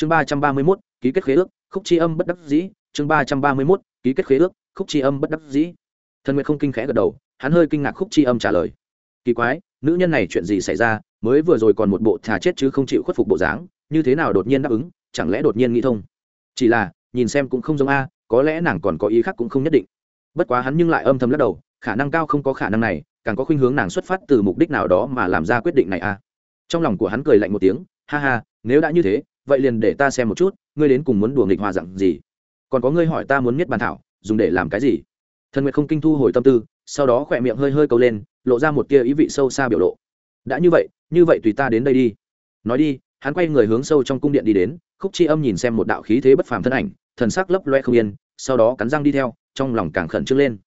chương ba trăm ba mươi mốt, ký kết khế ước, khúc chi âm bất đắc dĩ. Chương ba trăm ba mươi mốt, ký kết khế ước, khúc chi âm bất đắc dĩ. Thần nguyệt không kinh khẽ gật đầu, hắn hơi kinh ngạc khúc chi âm trả lời. Kỳ quái, nữ nhân này chuyện gì xảy ra? Mới vừa rồi còn một bộ thà chết chứ không chịu khuất phục bộ dáng, như thế nào đột nhiên đáp ứng? Chẳng lẽ đột nhiên nghĩ thông? Chỉ là, nhìn xem cũng không giống a, có lẽ nàng còn có ý khác cũng không nhất định. Bất quá hắn nhưng lại âm thầm lắc đầu, khả năng cao không có khả năng này, càng có khuynh hướng nàng xuất phát từ mục đích nào đó mà làm ra quyết định này a. Trong lòng của hắn cười lạnh một tiếng, ha ha, nếu đã như thế vậy liền để ta xem một chút, ngươi đến cùng muốn đùa nghịch hòa dặn gì? Còn có ngươi hỏi ta muốn miết bàn thảo, dùng để làm cái gì? Thần nguyệt không kinh thu hồi tâm tư, sau đó khỏe miệng hơi hơi câu lên, lộ ra một tia ý vị sâu xa biểu lộ. Đã như vậy như vậy tùy ta đến đây đi. Nói đi, hắn quay người hướng sâu trong cung điện đi đến, khúc chi âm nhìn xem một đạo khí thế bất phàm thân ảnh, thần sắc lấp loe không yên, sau đó cắn răng đi theo, trong lòng càng khẩn trương lên.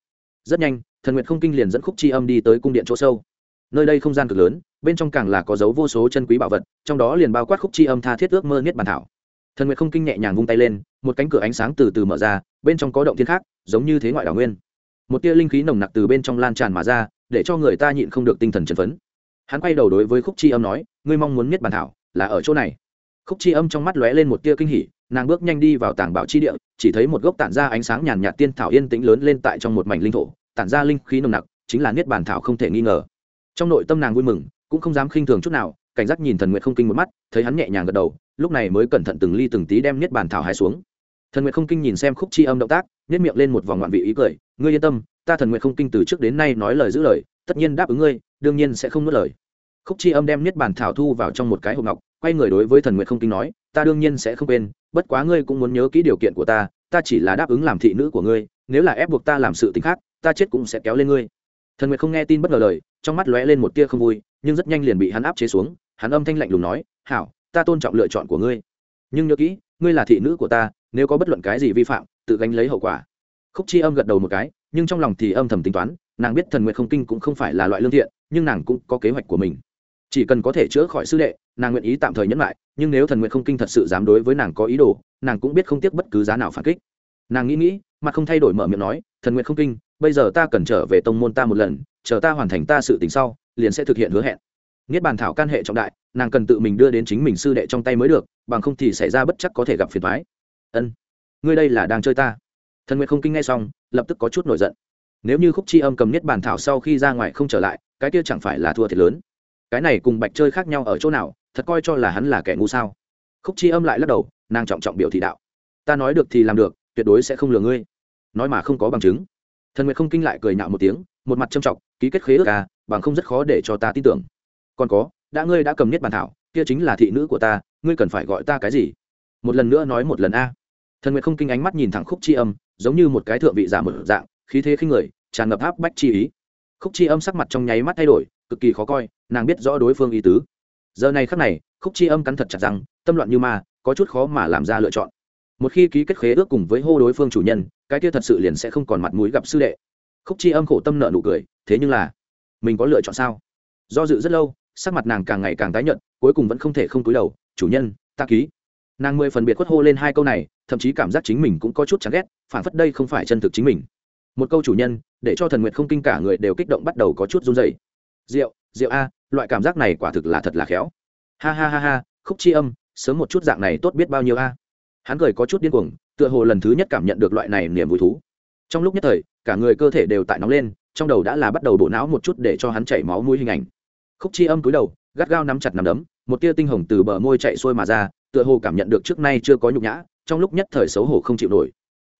Rất nhanh, thần nguyệt không kinh liền dẫn khúc chi âm đi tới cung điện chỗ sâu nơi đây không gian cực lớn, bên trong càng là có dấu vô số chân quý bảo vật, trong đó liền bao quát khúc chi âm tha thiết ước mơ niết bàn thảo. Thần nguyệt không kinh nhẹ nhàng vung tay lên, một cánh cửa ánh sáng từ từ mở ra, bên trong có động thiên khác, giống như thế ngoại đảo nguyên. Một tia linh khí nồng nặc từ bên trong lan tràn mà ra, để cho người ta nhịn không được tinh thần chấn phấn. Hắn quay đầu đối với khúc chi âm nói, ngươi mong muốn niết bàn thảo là ở chỗ này. Khúc chi âm trong mắt lóe lên một tia kinh hỉ, nàng bước nhanh đi vào tảng bảo chi địa, chỉ thấy một gốc tản ra ánh sáng nhàn nhạt tiên thảo yên tĩnh lớn lên tại trong một mảnh linh thổ, tản ra linh khí nồng nặc, chính là niết bàn thảo không thể nghi ngờ trong nội tâm nàng vui mừng, cũng không dám khinh thường chút nào, cảnh giác nhìn thần nguyệt không kinh một mắt, thấy hắn nhẹ nhàng gật đầu, lúc này mới cẩn thận từng ly từng tí đem niết bàn thảo hai xuống. Thần nguyệt không kinh nhìn xem khúc chi âm động tác nhét miệng lên một vòng ngoạn vị ý cười, ngươi yên tâm, ta thần nguyệt không kinh từ trước đến nay nói lời giữ lời, tất nhiên đáp ứng ngươi, đương nhiên sẽ không nuốt lời. Khúc chi âm đem niết bàn thảo thu vào trong một cái hộp ngọc, quay người đối với thần nguyệt không kinh nói, ta đương nhiên sẽ không quên, bất quá ngươi cũng muốn nhớ kỹ điều kiện của ta ta chỉ là đáp ứng làm thị nữ của ngươi, nếu là ép buộc ta làm sự t khác, ta chết cũng sẽ kéo lên ngươi. Thần nguyệt không nghe tin bất ngờ lời trong mắt lóe lên một tia không vui, nhưng rất nhanh liền bị hắn áp chế xuống, hắn âm thanh lạnh lùng nói, hảo, ta tôn trọng lựa chọn của ngươi. Nhưng nhớ kỹ, ngươi là thị nữ của ta, nếu có bất luận cái gì vi phạm, tự gánh lấy hậu quả. Khúc chi âm gật đầu một cái, nhưng trong lòng thì âm thầm tính toán, nàng biết thần nguyệt không kinh cũng không phải là loại lương thiện, nhưng nàng cũng có kế hoạch của mình. Chỉ cần có thể chữa khỏi sư đệ, nàng nguyện ý tạm thời nhẫn lại, nhưng nếu thần nguyện không kinh thật sự dám đối với nàng có ý đồ, nàng cũng biết không tiếc bất cứ giá nào phản kích. Nàng nghĩ nghĩ mà không thay đổi mở miệng nói, thần nguyện không kinh, bây giờ ta cần trở về tông môn ta một lần chờ ta hoàn thành ta sự tình sau, liền sẽ thực hiện hứa hẹn. Niết bàn thảo can hệ trọng đại, nàng cần tự mình đưa đến chính mình sư đệ trong tay mới được, bằng không thì xảy ra bất chắc có thể gặp phiền thoái ân, ngươi đây là đang chơi ta. Thần Nguyệt không kinh ngay xong, lập tức có chút nổi giận. Nếu như khúc chi âm cầm niết bàn thảo sau khi ra ngoài không trở lại, cái kia chẳng phải là thua thiệt lớn? Cái này cùng bạch chơi khác nhau ở chỗ nào, thật coi cho là hắn là kẻ ngu sao? Khúc chi âm lại lắc đầu, nàng trọng trọng biểu thị đạo. Ta nói được thì làm được, tuyệt đối sẽ không lừa ngươi. Nói mà không có bằng chứng. Thần nguyệt không kinh lại cười nhạo một tiếng một mặt trầm trọng, ký kết khế ước à bằng không rất khó để cho ta tin tưởng. Còn có, đã ngươi đã cầm niết bàn thảo, kia chính là thị nữ của ta, ngươi cần phải gọi ta cái gì? Một lần nữa nói một lần a. Thần nguyệt không kinh ánh mắt nhìn thẳng khúc chi âm, giống như một cái thượng vị giả một dạng, khí thế khinh người, tràn ngập áp bách chi ý. Khúc chi âm sắc mặt trong nháy mắt thay đổi, cực kỳ khó coi, nàng biết rõ đối phương ý tứ. Giờ này khắc này, khúc chi âm cắn thật chặt rằng, tâm loạn như ma, có chút khó mà làm ra lựa chọn. Một khi ký kết khế ước cùng với hô đối phương chủ nhân, cái kia thật sự liền sẽ không còn mặt mũi gặp sư đệ khúc chi âm khổ tâm nợ nụ cười, thế nhưng là, mình có lựa chọn sao? Do dự rất lâu, sắc mặt nàng càng ngày càng tái nhợt, cuối cùng vẫn không thể không túi đầu, chủ nhân, ta ký. Nàng mười phần biệt khuất hô lên hai câu này, thậm chí cảm giác chính mình cũng có chút chán ghét, phản phất đây không phải chân thực chính mình. Một câu chủ nhân để cho thần nguyệt không kinh cả người đều kích động bắt đầu có chút run dày rượu rượu a, loại cảm giác này quả thực là thật là khéo. Ha ha ha ha, khúc chi âm, sớm một chút dạng này tốt biết bao nhiêu a. Hắn cười có chút điên cuồng, tựa hồ lần thứ nhất cảm nhận được loại này niềm vui thú. Trong lúc nhất thời cả người cơ thể đều tại nóng lên, trong đầu đã là bắt đầu bộ não một chút để cho hắn chảy máu mũi hình ảnh. Khúc chi âm cúi đầu, gắt gao nắm chặt nắm đấm, một tia tinh hồng từ bờ môi chạy xuôi mà ra, tựa hồ cảm nhận được trước nay chưa có nhục nhã, trong lúc nhất thời xấu hổ không chịu nổi.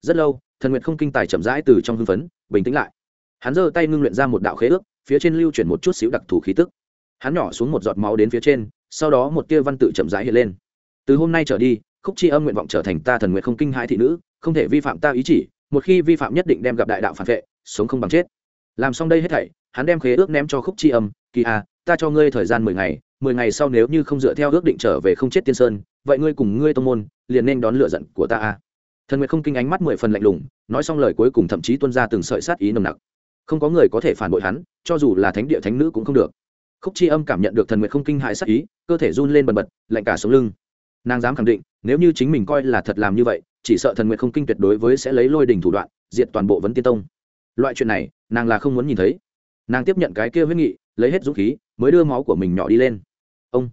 Rất lâu, thần nguyệt không kinh tài chậm rãi từ trong hưng phấn, bình tĩnh lại. Hắn giơ tay ngưng luyện ra một đạo khế ước, phía trên lưu chuyển một chút xíu đặc thù khí tức. Hắn nhỏ xuống một giọt máu đến phía trên, sau đó một tia văn tự chậm rãi hiện lên. Từ hôm nay trở đi, khúc chi âm nguyện vọng trở thành ta thần nguyện không kinh hãi thị nữ, không thể vi phạm ta ý chỉ một khi vi phạm nhất định đem gặp đại đạo phản vệ, sống không bằng chết. Làm xong đây hết thảy, hắn đem khế ước ném cho khúc chi âm, kỳ a ta cho ngươi thời gian mười ngày mười ngày sau nếu như không dựa theo ước định trở về không chết tiên sơn, vậy ngươi cùng ngươi tô môn liền nên đón lựa giận của ta a thần nguyệt không kinh ánh mắt mười phần lạnh lùng, nói xong lời cuối cùng thậm chí tuân ra từng sợi sát ý nồng nặc. Không có người có thể phản bội hắn, cho dù là thánh địa thánh nữ cũng không được. Khúc chi âm cảm nhận được thần nguyệt không kinh hại sát ý, cơ thể run lên bần bật, lạnh cả sống lưng. Nàng dám khẳng định, nếu như chính mình coi là thật làm như vậy chỉ sợ thần nguyện không kinh tuyệt đối với sẽ lấy lôi đình thủ đoạn, diệt toàn bộ vấn tiên tông. Loại chuyện này, nàng là không muốn nhìn thấy. Nàng tiếp nhận cái kia huyết nghị, lấy hết dũng khí, mới đưa máu của mình nhỏ đi lên. Ông,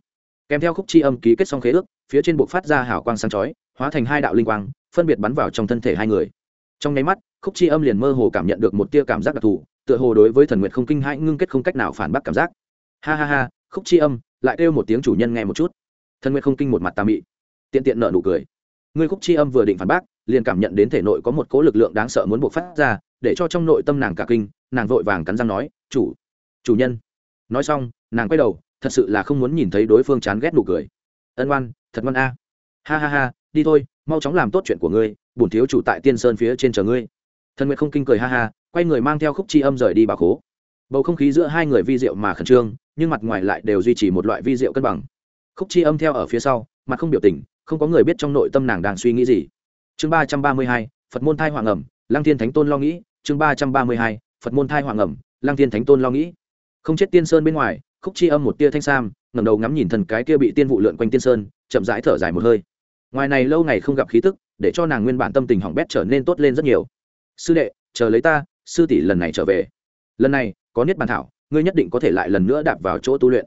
kèm theo khúc chi âm ký kết xong khế ước, phía trên buộc phát ra hào quang sáng chói, hóa thành hai đạo linh quang, phân biệt bắn vào trong thân thể hai người. Trong nháy mắt, khúc chi âm liền mơ hồ cảm nhận được một tia cảm giác đặc thù, tựa hồ đối với thần nguyện không kinh hãi ngưng kết không cách nào phản bác cảm giác. Ha ha ha, khúc chi âm, lại kêu một tiếng chủ nhân nghe một chút. Thần nguyện không kinh một mặt tà mị. Tiện tiện nợ nụ cười. Ngươi khúc chi âm vừa định phản bác, liền cảm nhận đến thể nội có một cỗ lực lượng đáng sợ muốn buộc phát ra, để cho trong nội tâm nàng cả kinh, nàng vội vàng cắn răng nói, chủ chủ nhân. Nói xong, nàng quay đầu, thật sự là không muốn nhìn thấy đối phương chán ghét nụ cười. Ân oan, thật ngoan a. Ha ha ha, đi thôi, mau chóng làm tốt chuyện của ngươi, bổn thiếu chủ tại tiên sơn phía trên chờ ngươi. Thần nguyệt không kinh cười ha ha, quay người mang theo khúc chi âm rời đi bà khố. Bầu không khí giữa hai người vi diệu mà khẩn trương, nhưng mặt ngoài lại đều duy trì một loại vi diệu cân bằng. Khúc chi âm theo ở phía sau, mặt không biểu tình không có người biết trong nội tâm nàng đang suy nghĩ gì. Chương ba trăm ba mươi hai, phật môn thai hoàng ẩm, lăng thiên thánh tôn lo nghĩ. Chương ba trăm ba mươi hai, phật môn thai hoàng ẩm, lăng thiên thánh tôn lo nghĩ. Không chết tiên sơn bên ngoài, khúc chi âm một tia thanh sam, ngẩng đầu ngắm nhìn thần cái kia bị tiên vụ lượn quanh tiên sơn, chậm rãi thở dài một hơi. Ngoài này lâu ngày không gặp khí tức, để cho nàng nguyên bản tâm tình hỏng bét trở nên tốt lên rất nhiều. Sư đệ, chờ lấy ta, sư tỷ lần này trở về. Lần này, có niết bàn thảo, ngươi nhất định có thể lại lần nữa đạp vào chỗ tu luyện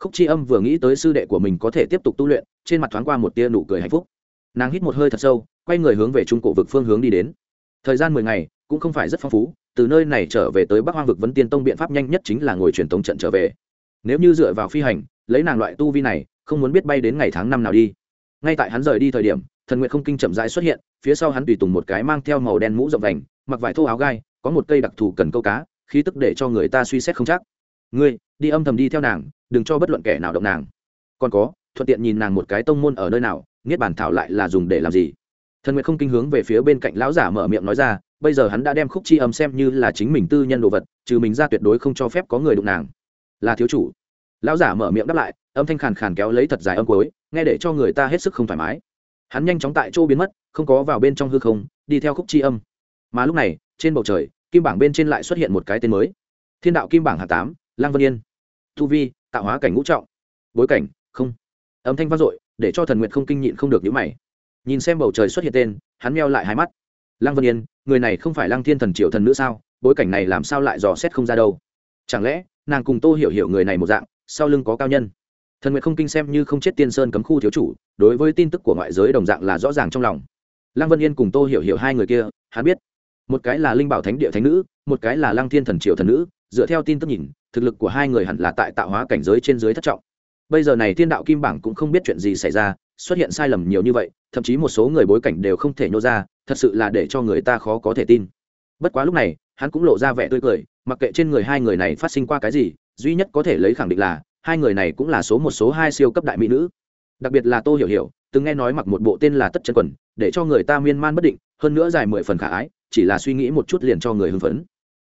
khúc chi âm vừa nghĩ tới sư đệ của mình có thể tiếp tục tu luyện, trên mặt thoáng qua một tia nụ cười hạnh phúc. Nàng hít một hơi thật sâu, quay người hướng về trung cổ vực phương hướng đi đến. Thời gian mười ngày, cũng không phải rất phong phú, từ nơi này trở về tới bắc hoang vực vấn tiên tông biện pháp nhanh nhất chính là ngồi truyền tống trận trở về. Nếu như dựa vào phi hành, lấy nàng loại tu vi này, không muốn biết bay đến ngày tháng năm nào đi. Ngay tại hắn rời đi thời điểm, thần nguyện không kinh chậm rãi xuất hiện, phía sau hắn tùy tùng một cái mang theo màu đen mũ rộng vành, mặc vải thô áo gai, có một cây đặc thù cần câu cá, khí tức để cho người ta suy xét không chắc. Ngươi, đi âm thầm đi theo nàng đừng cho bất luận kẻ nào động nàng. Còn có, thuận tiện nhìn nàng một cái tông môn ở nơi nào, niết bàn thảo lại là dùng để làm gì? Thần nguyện không kinh hướng về phía bên cạnh lão giả mở miệng nói ra, bây giờ hắn đã đem khúc chi âm xem như là chính mình tư nhân đồ vật, trừ mình ra tuyệt đối không cho phép có người đụng nàng. Là thiếu chủ. Lão giả mở miệng đáp lại, âm thanh khàn khàn kéo lấy thật dài âm cuối, nghe để cho người ta hết sức không thoải mái. Hắn nhanh chóng tại chỗ biến mất, không có vào bên trong hư không, đi theo khúc chi âm. Mà lúc này, trên bầu trời, kim bảng bên trên lại xuất hiện một cái tên mới. Thiên đạo kim bảng hạ tám lang vân yên. Tu vi tạo hóa cảnh ngũ trọng. Bối cảnh, không. Âm thanh vang dội, để cho thần nguyện không kinh nhịn không được nhữ mày. Nhìn xem bầu trời xuất hiện tên, hắn meo lại hai mắt. Lăng vân yên, người này không phải lăng thiên thần triệu thần nữa sao? Bối cảnh này làm sao lại dò xét không ra đâu? Chẳng lẽ, nàng cùng tô hiểu hiểu người này một dạng, sau lưng có cao nhân? Thần nguyệt không kinh xem như không chết tiên sơn cấm khu thiếu chủ, đối với tin tức của ngoại giới đồng dạng là rõ ràng trong lòng. Lăng vân yên cùng tô hiểu hiểu hai người kia, hắn biết. Một cái là linh bảo thánh địa thánh nữ, một cái là lăng thiên thần triệu thần nữ dựa theo tin tức nhìn, thực lực của hai người hẳn là tại tạo hóa cảnh giới trên dưới thất trọng. Bây giờ này thiên đạo kim bảng cũng không biết chuyện gì xảy ra, xuất hiện sai lầm nhiều như vậy, thậm chí một số người bối cảnh đều không thể nhô ra, thật sự là để cho người ta khó có thể tin. Bất quá lúc này, hắn cũng lộ ra vẻ tươi cười, mặc kệ trên người hai người này phát sinh qua cái gì, duy nhất có thể lấy khẳng định là, hai người này cũng là số một, số hai siêu cấp đại mỹ nữ. Đặc biệt là tô hiểu hiểu, từng nghe nói mặc một bộ tên là tất chân quần, để cho người ta miên man bất định, hơn nữa dài mười phần khả ái, chỉ là suy nghĩ một chút liền cho người hưng phấn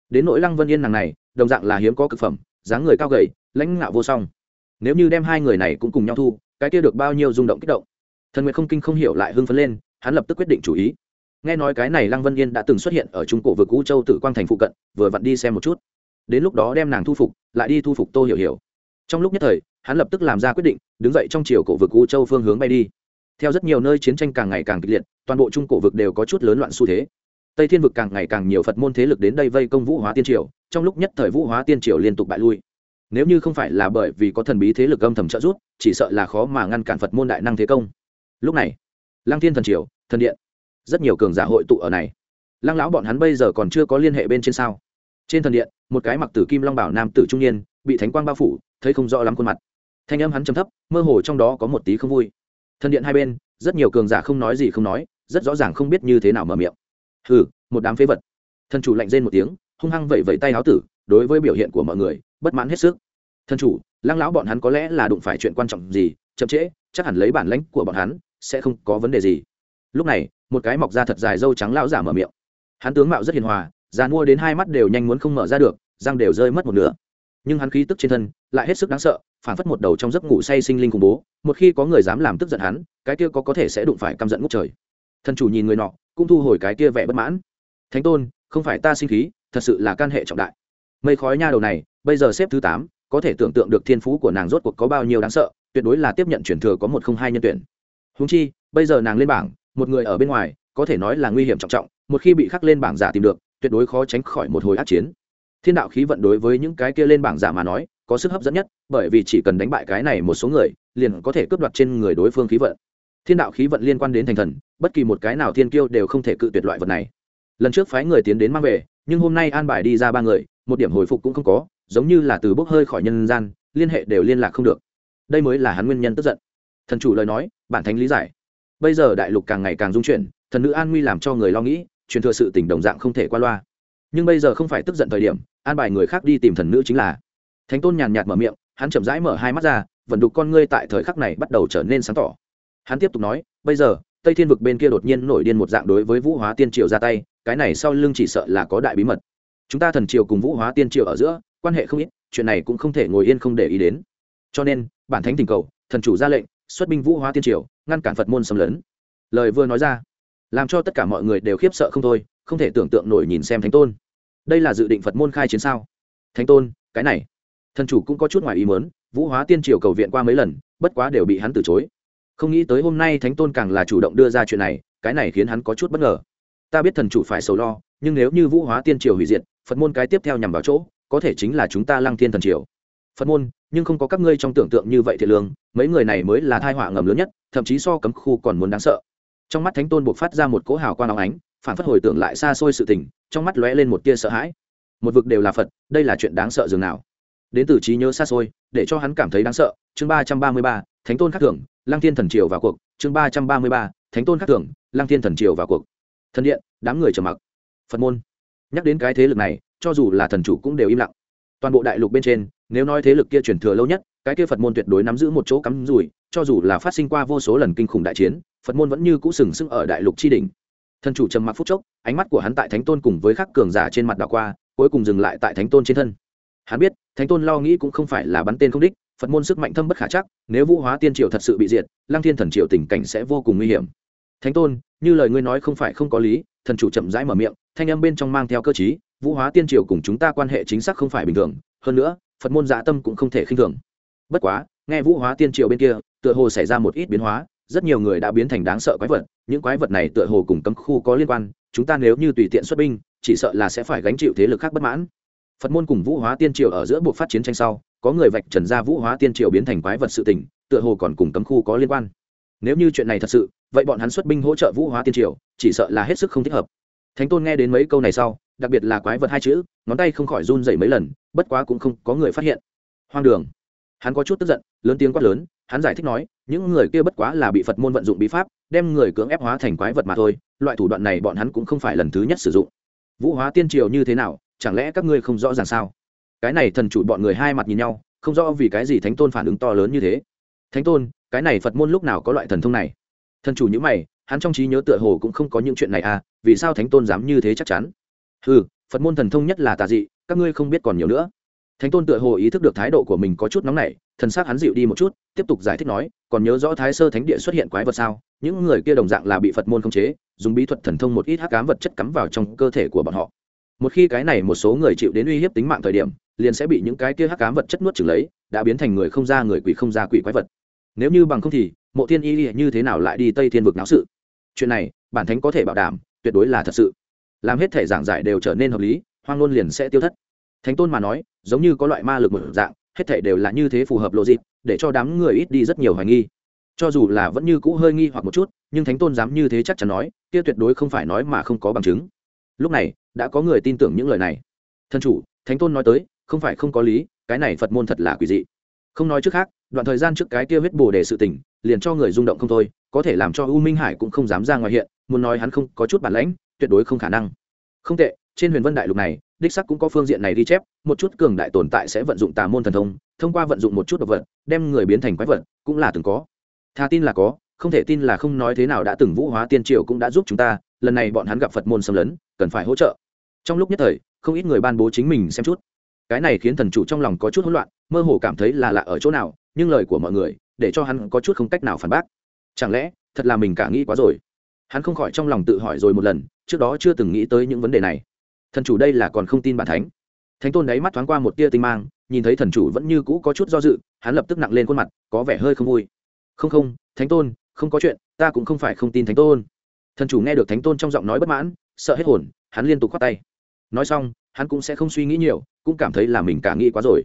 đến nỗi lăng vân yên nàng này, đồng dạng là hiếm có cực phẩm, dáng người cao gầy, lãnh ngạo vô song. Nếu như đem hai người này cũng cùng nhau thu, cái kia được bao nhiêu rung động kích động. Thần nguyệt không kinh không hiểu lại hưng phấn lên, hắn lập tức quyết định chủ ý. Nghe nói cái này lăng vân yên đã từng xuất hiện ở trung cổ vực cũ châu tử quang thành phụ cận, vừa vặn đi xem một chút. Đến lúc đó đem nàng thu phục, lại đi thu phục tô hiểu hiểu. Trong lúc nhất thời, hắn lập tức làm ra quyết định, đứng dậy trong chiều cổ vực cũ châu phương hướng bay đi. Theo rất nhiều nơi chiến tranh càng ngày càng kịch liệt, toàn bộ trung cổ vực đều có chút lớn loạn xu thế tây thiên vực càng ngày càng nhiều phật môn thế lực đến đây vây công vũ hóa tiên triều, trong lúc nhất thời vũ hóa tiên triều liên tục bại lui. Nếu như không phải là bởi vì có thần bí thế lực âm thầm trợ giúp, chỉ sợ là khó mà ngăn cản phật môn đại năng thế công. Lúc này, lăng thiên thần triều, thần điện. Rất nhiều cường giả hội tụ ở này. Lăng lão bọn hắn bây giờ còn chưa có liên hệ bên trên sao? Trên thần điện, một cái mặc tử kim long bảo nam tử trung niên, bị thánh quang bao phủ, thấy không rõ lắm khuôn mặt. Thanh âm hắn trầm thấp, mơ hồ trong đó có một tí không vui. Thần điện hai bên, rất nhiều cường giả không nói gì không nói, rất rõ ràng không biết như thế nào mở miệng hừ, một đám phế vật. Thần chủ lạnh rên một tiếng, hung hăng vẩy vẩy tay áo tử, đối với biểu hiện của mọi người, bất mãn hết sức. Thần chủ, lăng lão bọn hắn có lẽ là đụng phải chuyện quan trọng gì, chậm trễ, chắc hẳn lấy bản lãnh của bọn hắn, sẽ không có vấn đề gì. Lúc này, một cái mọc da thật dài dâu trắng lão giả mở miệng. Hắn tướng mạo rất hiền hòa già mua đến hai mắt đều nhanh muốn không mở ra được, răng đều rơi mất một nửa. Nhưng hắn khí tức trên thân lại hết sức đáng sợ phản phất một đầu trong giấc ngủ say sinh linh khủng bố, một khi có người dám làm tức giận hắn, cái kia có có thể sẽ đụng phải căm giận ngút trời. Thần chủ nhìn người nọ cũng thu hồi cái kia vẻ bất mãn. Thánh tôn, không phải ta sinh khí, thật sự là can hệ trọng đại. Mây khói nha đầu này, bây giờ xếp thứ tám, có thể tưởng tượng được thiên phú của nàng rốt cuộc có bao nhiêu đáng sợ, tuyệt đối là tiếp nhận chuyển thừa có một không hai nhân tuyển. Húng chi, bây giờ nàng lên bảng, một người ở bên ngoài, có thể nói là nguy hiểm trọng trọng, một khi bị khắc lên bảng giả tìm được, tuyệt đối khó tránh khỏi một hồi át chiến. Thiên đạo khí vận đối với những cái kia lên bảng giả mà nói, có sức hấp dẫn nhất, bởi vì chỉ cần đánh bại cái này một số người, liền có thể cướp đoạt trên người đối phương khí vận thiên đạo khí vận liên quan đến thành thần, bất kỳ một cái nào thiên kiêu đều không thể cự tuyệt loại vật này. Lần trước phái người tiến đến mang về, nhưng hôm nay an bài đi ra ba người, một điểm hồi phục cũng không có, giống như là từ bốc hơi khỏi nhân gian, liên hệ đều liên lạc không được. Đây mới là hắn nguyên nhân tức giận. Thần chủ lời nói, bản thánh lý giải. Bây giờ đại lục càng ngày càng dung chuyển, thần nữ an nguy làm cho người lo nghĩ, truyền thừa sự tình đồng dạng không thể qua loa. Nhưng bây giờ không phải tức giận thời điểm, an bài người khác đi tìm thần nữ chính là. Thánh tôn nhàn nhạt mở miệng, hắn chậm rãi mở hai mắt ra, vận đục con ngươi tại thời khắc này bắt đầu trở nên sáng tỏ hắn tiếp tục nói, bây giờ, tây thiên vực bên kia đột nhiên nổi điên một dạng đối với vũ hóa tiên triều ra tay, cái này sau lưng chỉ sợ là có đại bí mật. Chúng ta thần triều cùng vũ hóa tiên triều ở giữa, quan hệ không ít, chuyện này cũng không thể ngồi yên không để ý đến. Cho nên, bản thánh tình cầu, thần chủ ra lệnh, xuất binh vũ hóa tiên triều, ngăn cản phật môn xâm lấn. Lời vừa nói ra, làm cho tất cả mọi người đều khiếp sợ không thôi, không thể tưởng tượng nổi nhìn xem thánh tôn. Đây là dự định phật môn khai chiến sao? Thánh tôn, cái này. Thần chủ cũng có chút ngoài ý mớn vũ hóa tiên triều cầu viện qua mấy lần, bất quá đều bị hắn từ chối không nghĩ tới hôm nay thánh tôn càng là chủ động đưa ra chuyện này, cái này khiến hắn có chút bất ngờ. Ta biết thần chủ phải sầu lo, nhưng nếu như vũ hóa tiên triều hủy diệt, phật môn cái tiếp theo nhằm vào chỗ, có thể chính là chúng ta lăng thiên thần triều. Phật môn, nhưng không có các ngươi trong tưởng tượng như vậy thiệt lương, mấy người này mới là thai họa ngầm lớn nhất, thậm chí so cấm khu còn muốn đáng sợ. Trong mắt thánh tôn buộc phát ra một cỗ hào quang áo ánh, phản phất hồi tưởng lại xa xôi sự tình, trong mắt lóe lên một tia sợ hãi. Một vực đều là phật, đây là chuyện đáng sợ dường nào. Đến từ trí nhớ xa xôi, để cho hắn cảm thấy đáng sợ. Chương ba trăm ba mươi ba thánh tôn khắc thưởng, lăng thiên thần triều vào cuộc, chương ba trăm ba mươi ba, thánh tôn khắc thưởng, lăng thiên thần triều vào cuộc. Thần điện, đám người trầm mặc. Phật môn. Nhắc đến cái thế lực này, cho dù là thần chủ cũng đều im lặng. Toàn bộ đại lục bên trên, nếu nói thế lực kia truyền thừa lâu nhất, cái kia phật môn tuyệt đối nắm giữ một chỗ cắm rủi, cho dù là phát sinh qua vô số lần kinh khủng đại chiến, phật môn vẫn như cũ sừng sững ở đại lục tri đình thần chủ trầm mặc phút chốc, ánh mắt của hắn tại thánh tôn cùng với khắc cường giả trên mặt đảo qua, cuối cùng dừng lại tại thánh tôn trên thân. Hắn biết, thánh tôn lo nghĩ cũng không phải là bắn tên không đích phật môn sức mạnh thâm bất khả chắc, nếu vũ hóa tiên triều thật sự bị diệt, lăng thiên thần triều tình cảnh sẽ vô cùng nguy hiểm. Thánh tôn, như lời ngươi nói không phải không có lý, thần chủ chậm rãi mở miệng, thanh âm bên trong mang theo cơ chí vũ hóa tiên triều cùng chúng ta quan hệ chính xác không phải bình thường, hơn nữa, phật môn dạ tâm cũng không thể khinh thường. Bất quá, nghe vũ hóa tiên triều bên kia, tựa hồ xảy ra một ít biến hóa, rất nhiều người đã biến thành đáng sợ quái vật, những quái vật này tựa hồ cùng cấm khu có liên quan, chúng ta nếu như tùy tiện xuất binh, chỉ sợ là sẽ phải gánh chịu thế lực khác bất mãn phật môn cùng vũ hóa tiên triều ở giữa buộc phát chiến tranh sau, có người vạch trần ra vũ hóa tiên triều biến thành quái vật sự tình, tựa hồ còn cùng cấm khu có liên quan. Nếu như chuyện này thật sự, vậy bọn hắn xuất binh hỗ trợ vũ hóa tiên triều, chỉ sợ là hết sức không thích hợp. Thánh tôn nghe đến mấy câu này sau, đặc biệt là quái vật hai chữ, ngón tay không khỏi run dậy mấy lần, bất quá cũng không có người phát hiện. Hoang đường. Hắn có chút tức giận, lớn tiếng quát lớn, hắn giải thích nói, những người kia bất quá là bị phật môn vận dụng bí pháp, đem người cưỡng ép hóa thành quái vật mà thôi, loại thủ đoạn này bọn hắn cũng không phải lần thứ nhất sử dụng. Vũ hóa tiên triều như thế nào chẳng lẽ các ngươi không rõ ràng sao? Cái này thần chủ bọn người hai mặt nhìn nhau, không rõ vì cái gì thánh tôn phản ứng to lớn như thế. Thánh tôn, cái này phật môn lúc nào có loại thần thông này? Thần chủ nhữ mày, hắn trong trí nhớ tựa hồ cũng không có những chuyện này à vì sao thánh tôn dám như thế chắc chắn? Ừ phật môn thần thông nhất là tà dị, các ngươi không biết còn nhiều nữa. Thánh tôn tựa hồ ý thức được thái độ của mình có chút nóng nảy, thần s á c hắn dịu đi một chút, tiếp tục giải thích nói, còn nhớ rõ thái sơ thánh địa xuất hiện quái vật sao? Những người kia đồng dạng là bị phật môn khống chế, dùng bí thuật thần thông một ít hắc cám vật chất cắm vào trong cơ thể của bọn họ một khi cái này một số người chịu đến uy hiếp tính mạng thời điểm, liền sẽ bị những cái kia hắc cám vật chất nuốt trừng lấy, đã biến thành người không ra người quỷ không ra quỷ quái vật. Nếu như bằng không thì, mộ thiên y như thế nào lại đi tây thiên vực náo sự? Chuyện này, bản thánh có thể bảo đảm, tuyệt đối là thật sự. Làm hết thể giảng giải đều trở nên hợp lý, hoang ngôn liền sẽ tiêu thất. Thánh tôn mà nói, giống như có loại ma lực một dạng, hết thể đều là như thế phù hợp lộ dịp, để cho đám người ít đi rất nhiều hoài nghi. Cho dù là vẫn như cũ hơi nghi hoặc một chút, nhưng thánh tôn dám như thế chắc chắn nói, kia tuyệt đối không phải nói mà không có bằng chứng lúc này đã có người tin tưởng những lời này. Thân chủ thánh tôn nói tới không phải không có lý cái này phật môn thật là quỷ dị. Không nói trước khác đoạn thời gian trước cái kia huyết bồ đề sự tỉnh, liền cho người rung động không thôi có thể làm cho u minh hải cũng không dám ra ngoài hiện muốn nói hắn không có chút bản lãnh tuyệt đối không khả năng. Không tệ trên huyền vân đại lục này đích sắc cũng có phương diện này ghi chép một chút cường đại tồn tại sẽ vận dụng tà môn thần thông thông qua vận dụng một chút độc vật đem người biến thành quái vật cũng là từng có. Tha tin là có không thể tin là không nói thế nào đã từng vũ hóa tiên triều cũng đã giúp chúng ta lần này bọn hắn gặp phật môn xâm lấn, cần phải hỗ trợ. Trong lúc nhất thời, không ít người ban bố chính mình xem chút. Cái này khiến thần chủ trong lòng có chút hỗn loạn, mơ hồ cảm thấy là lạ ở chỗ nào, nhưng lời của mọi người, để cho hắn có chút không cách nào phản bác. Chẳng lẽ, thật là mình cả nghĩ quá rồi? Hắn không khỏi trong lòng tự hỏi rồi một lần, trước đó chưa từng nghĩ tới những vấn đề này. Thần chủ đây là còn không tin bản thánh. Thánh tôn đáy mắt thoáng qua một tia tinh mang, nhìn thấy thần chủ vẫn như cũ có chút do dự, hắn lập tức nặng lên khuôn mặt, có vẻ hơi không vui. Không không, thánh tôn, không có chuyện, ta cũng không phải không tin thánh tôn thần chủ nghe được thánh tôn trong giọng nói bất mãn, sợ hết hồn, hắn liên tục khoát tay. Nói xong, hắn cũng sẽ không suy nghĩ nhiều, cũng cảm thấy là mình cả nghĩ quá rồi.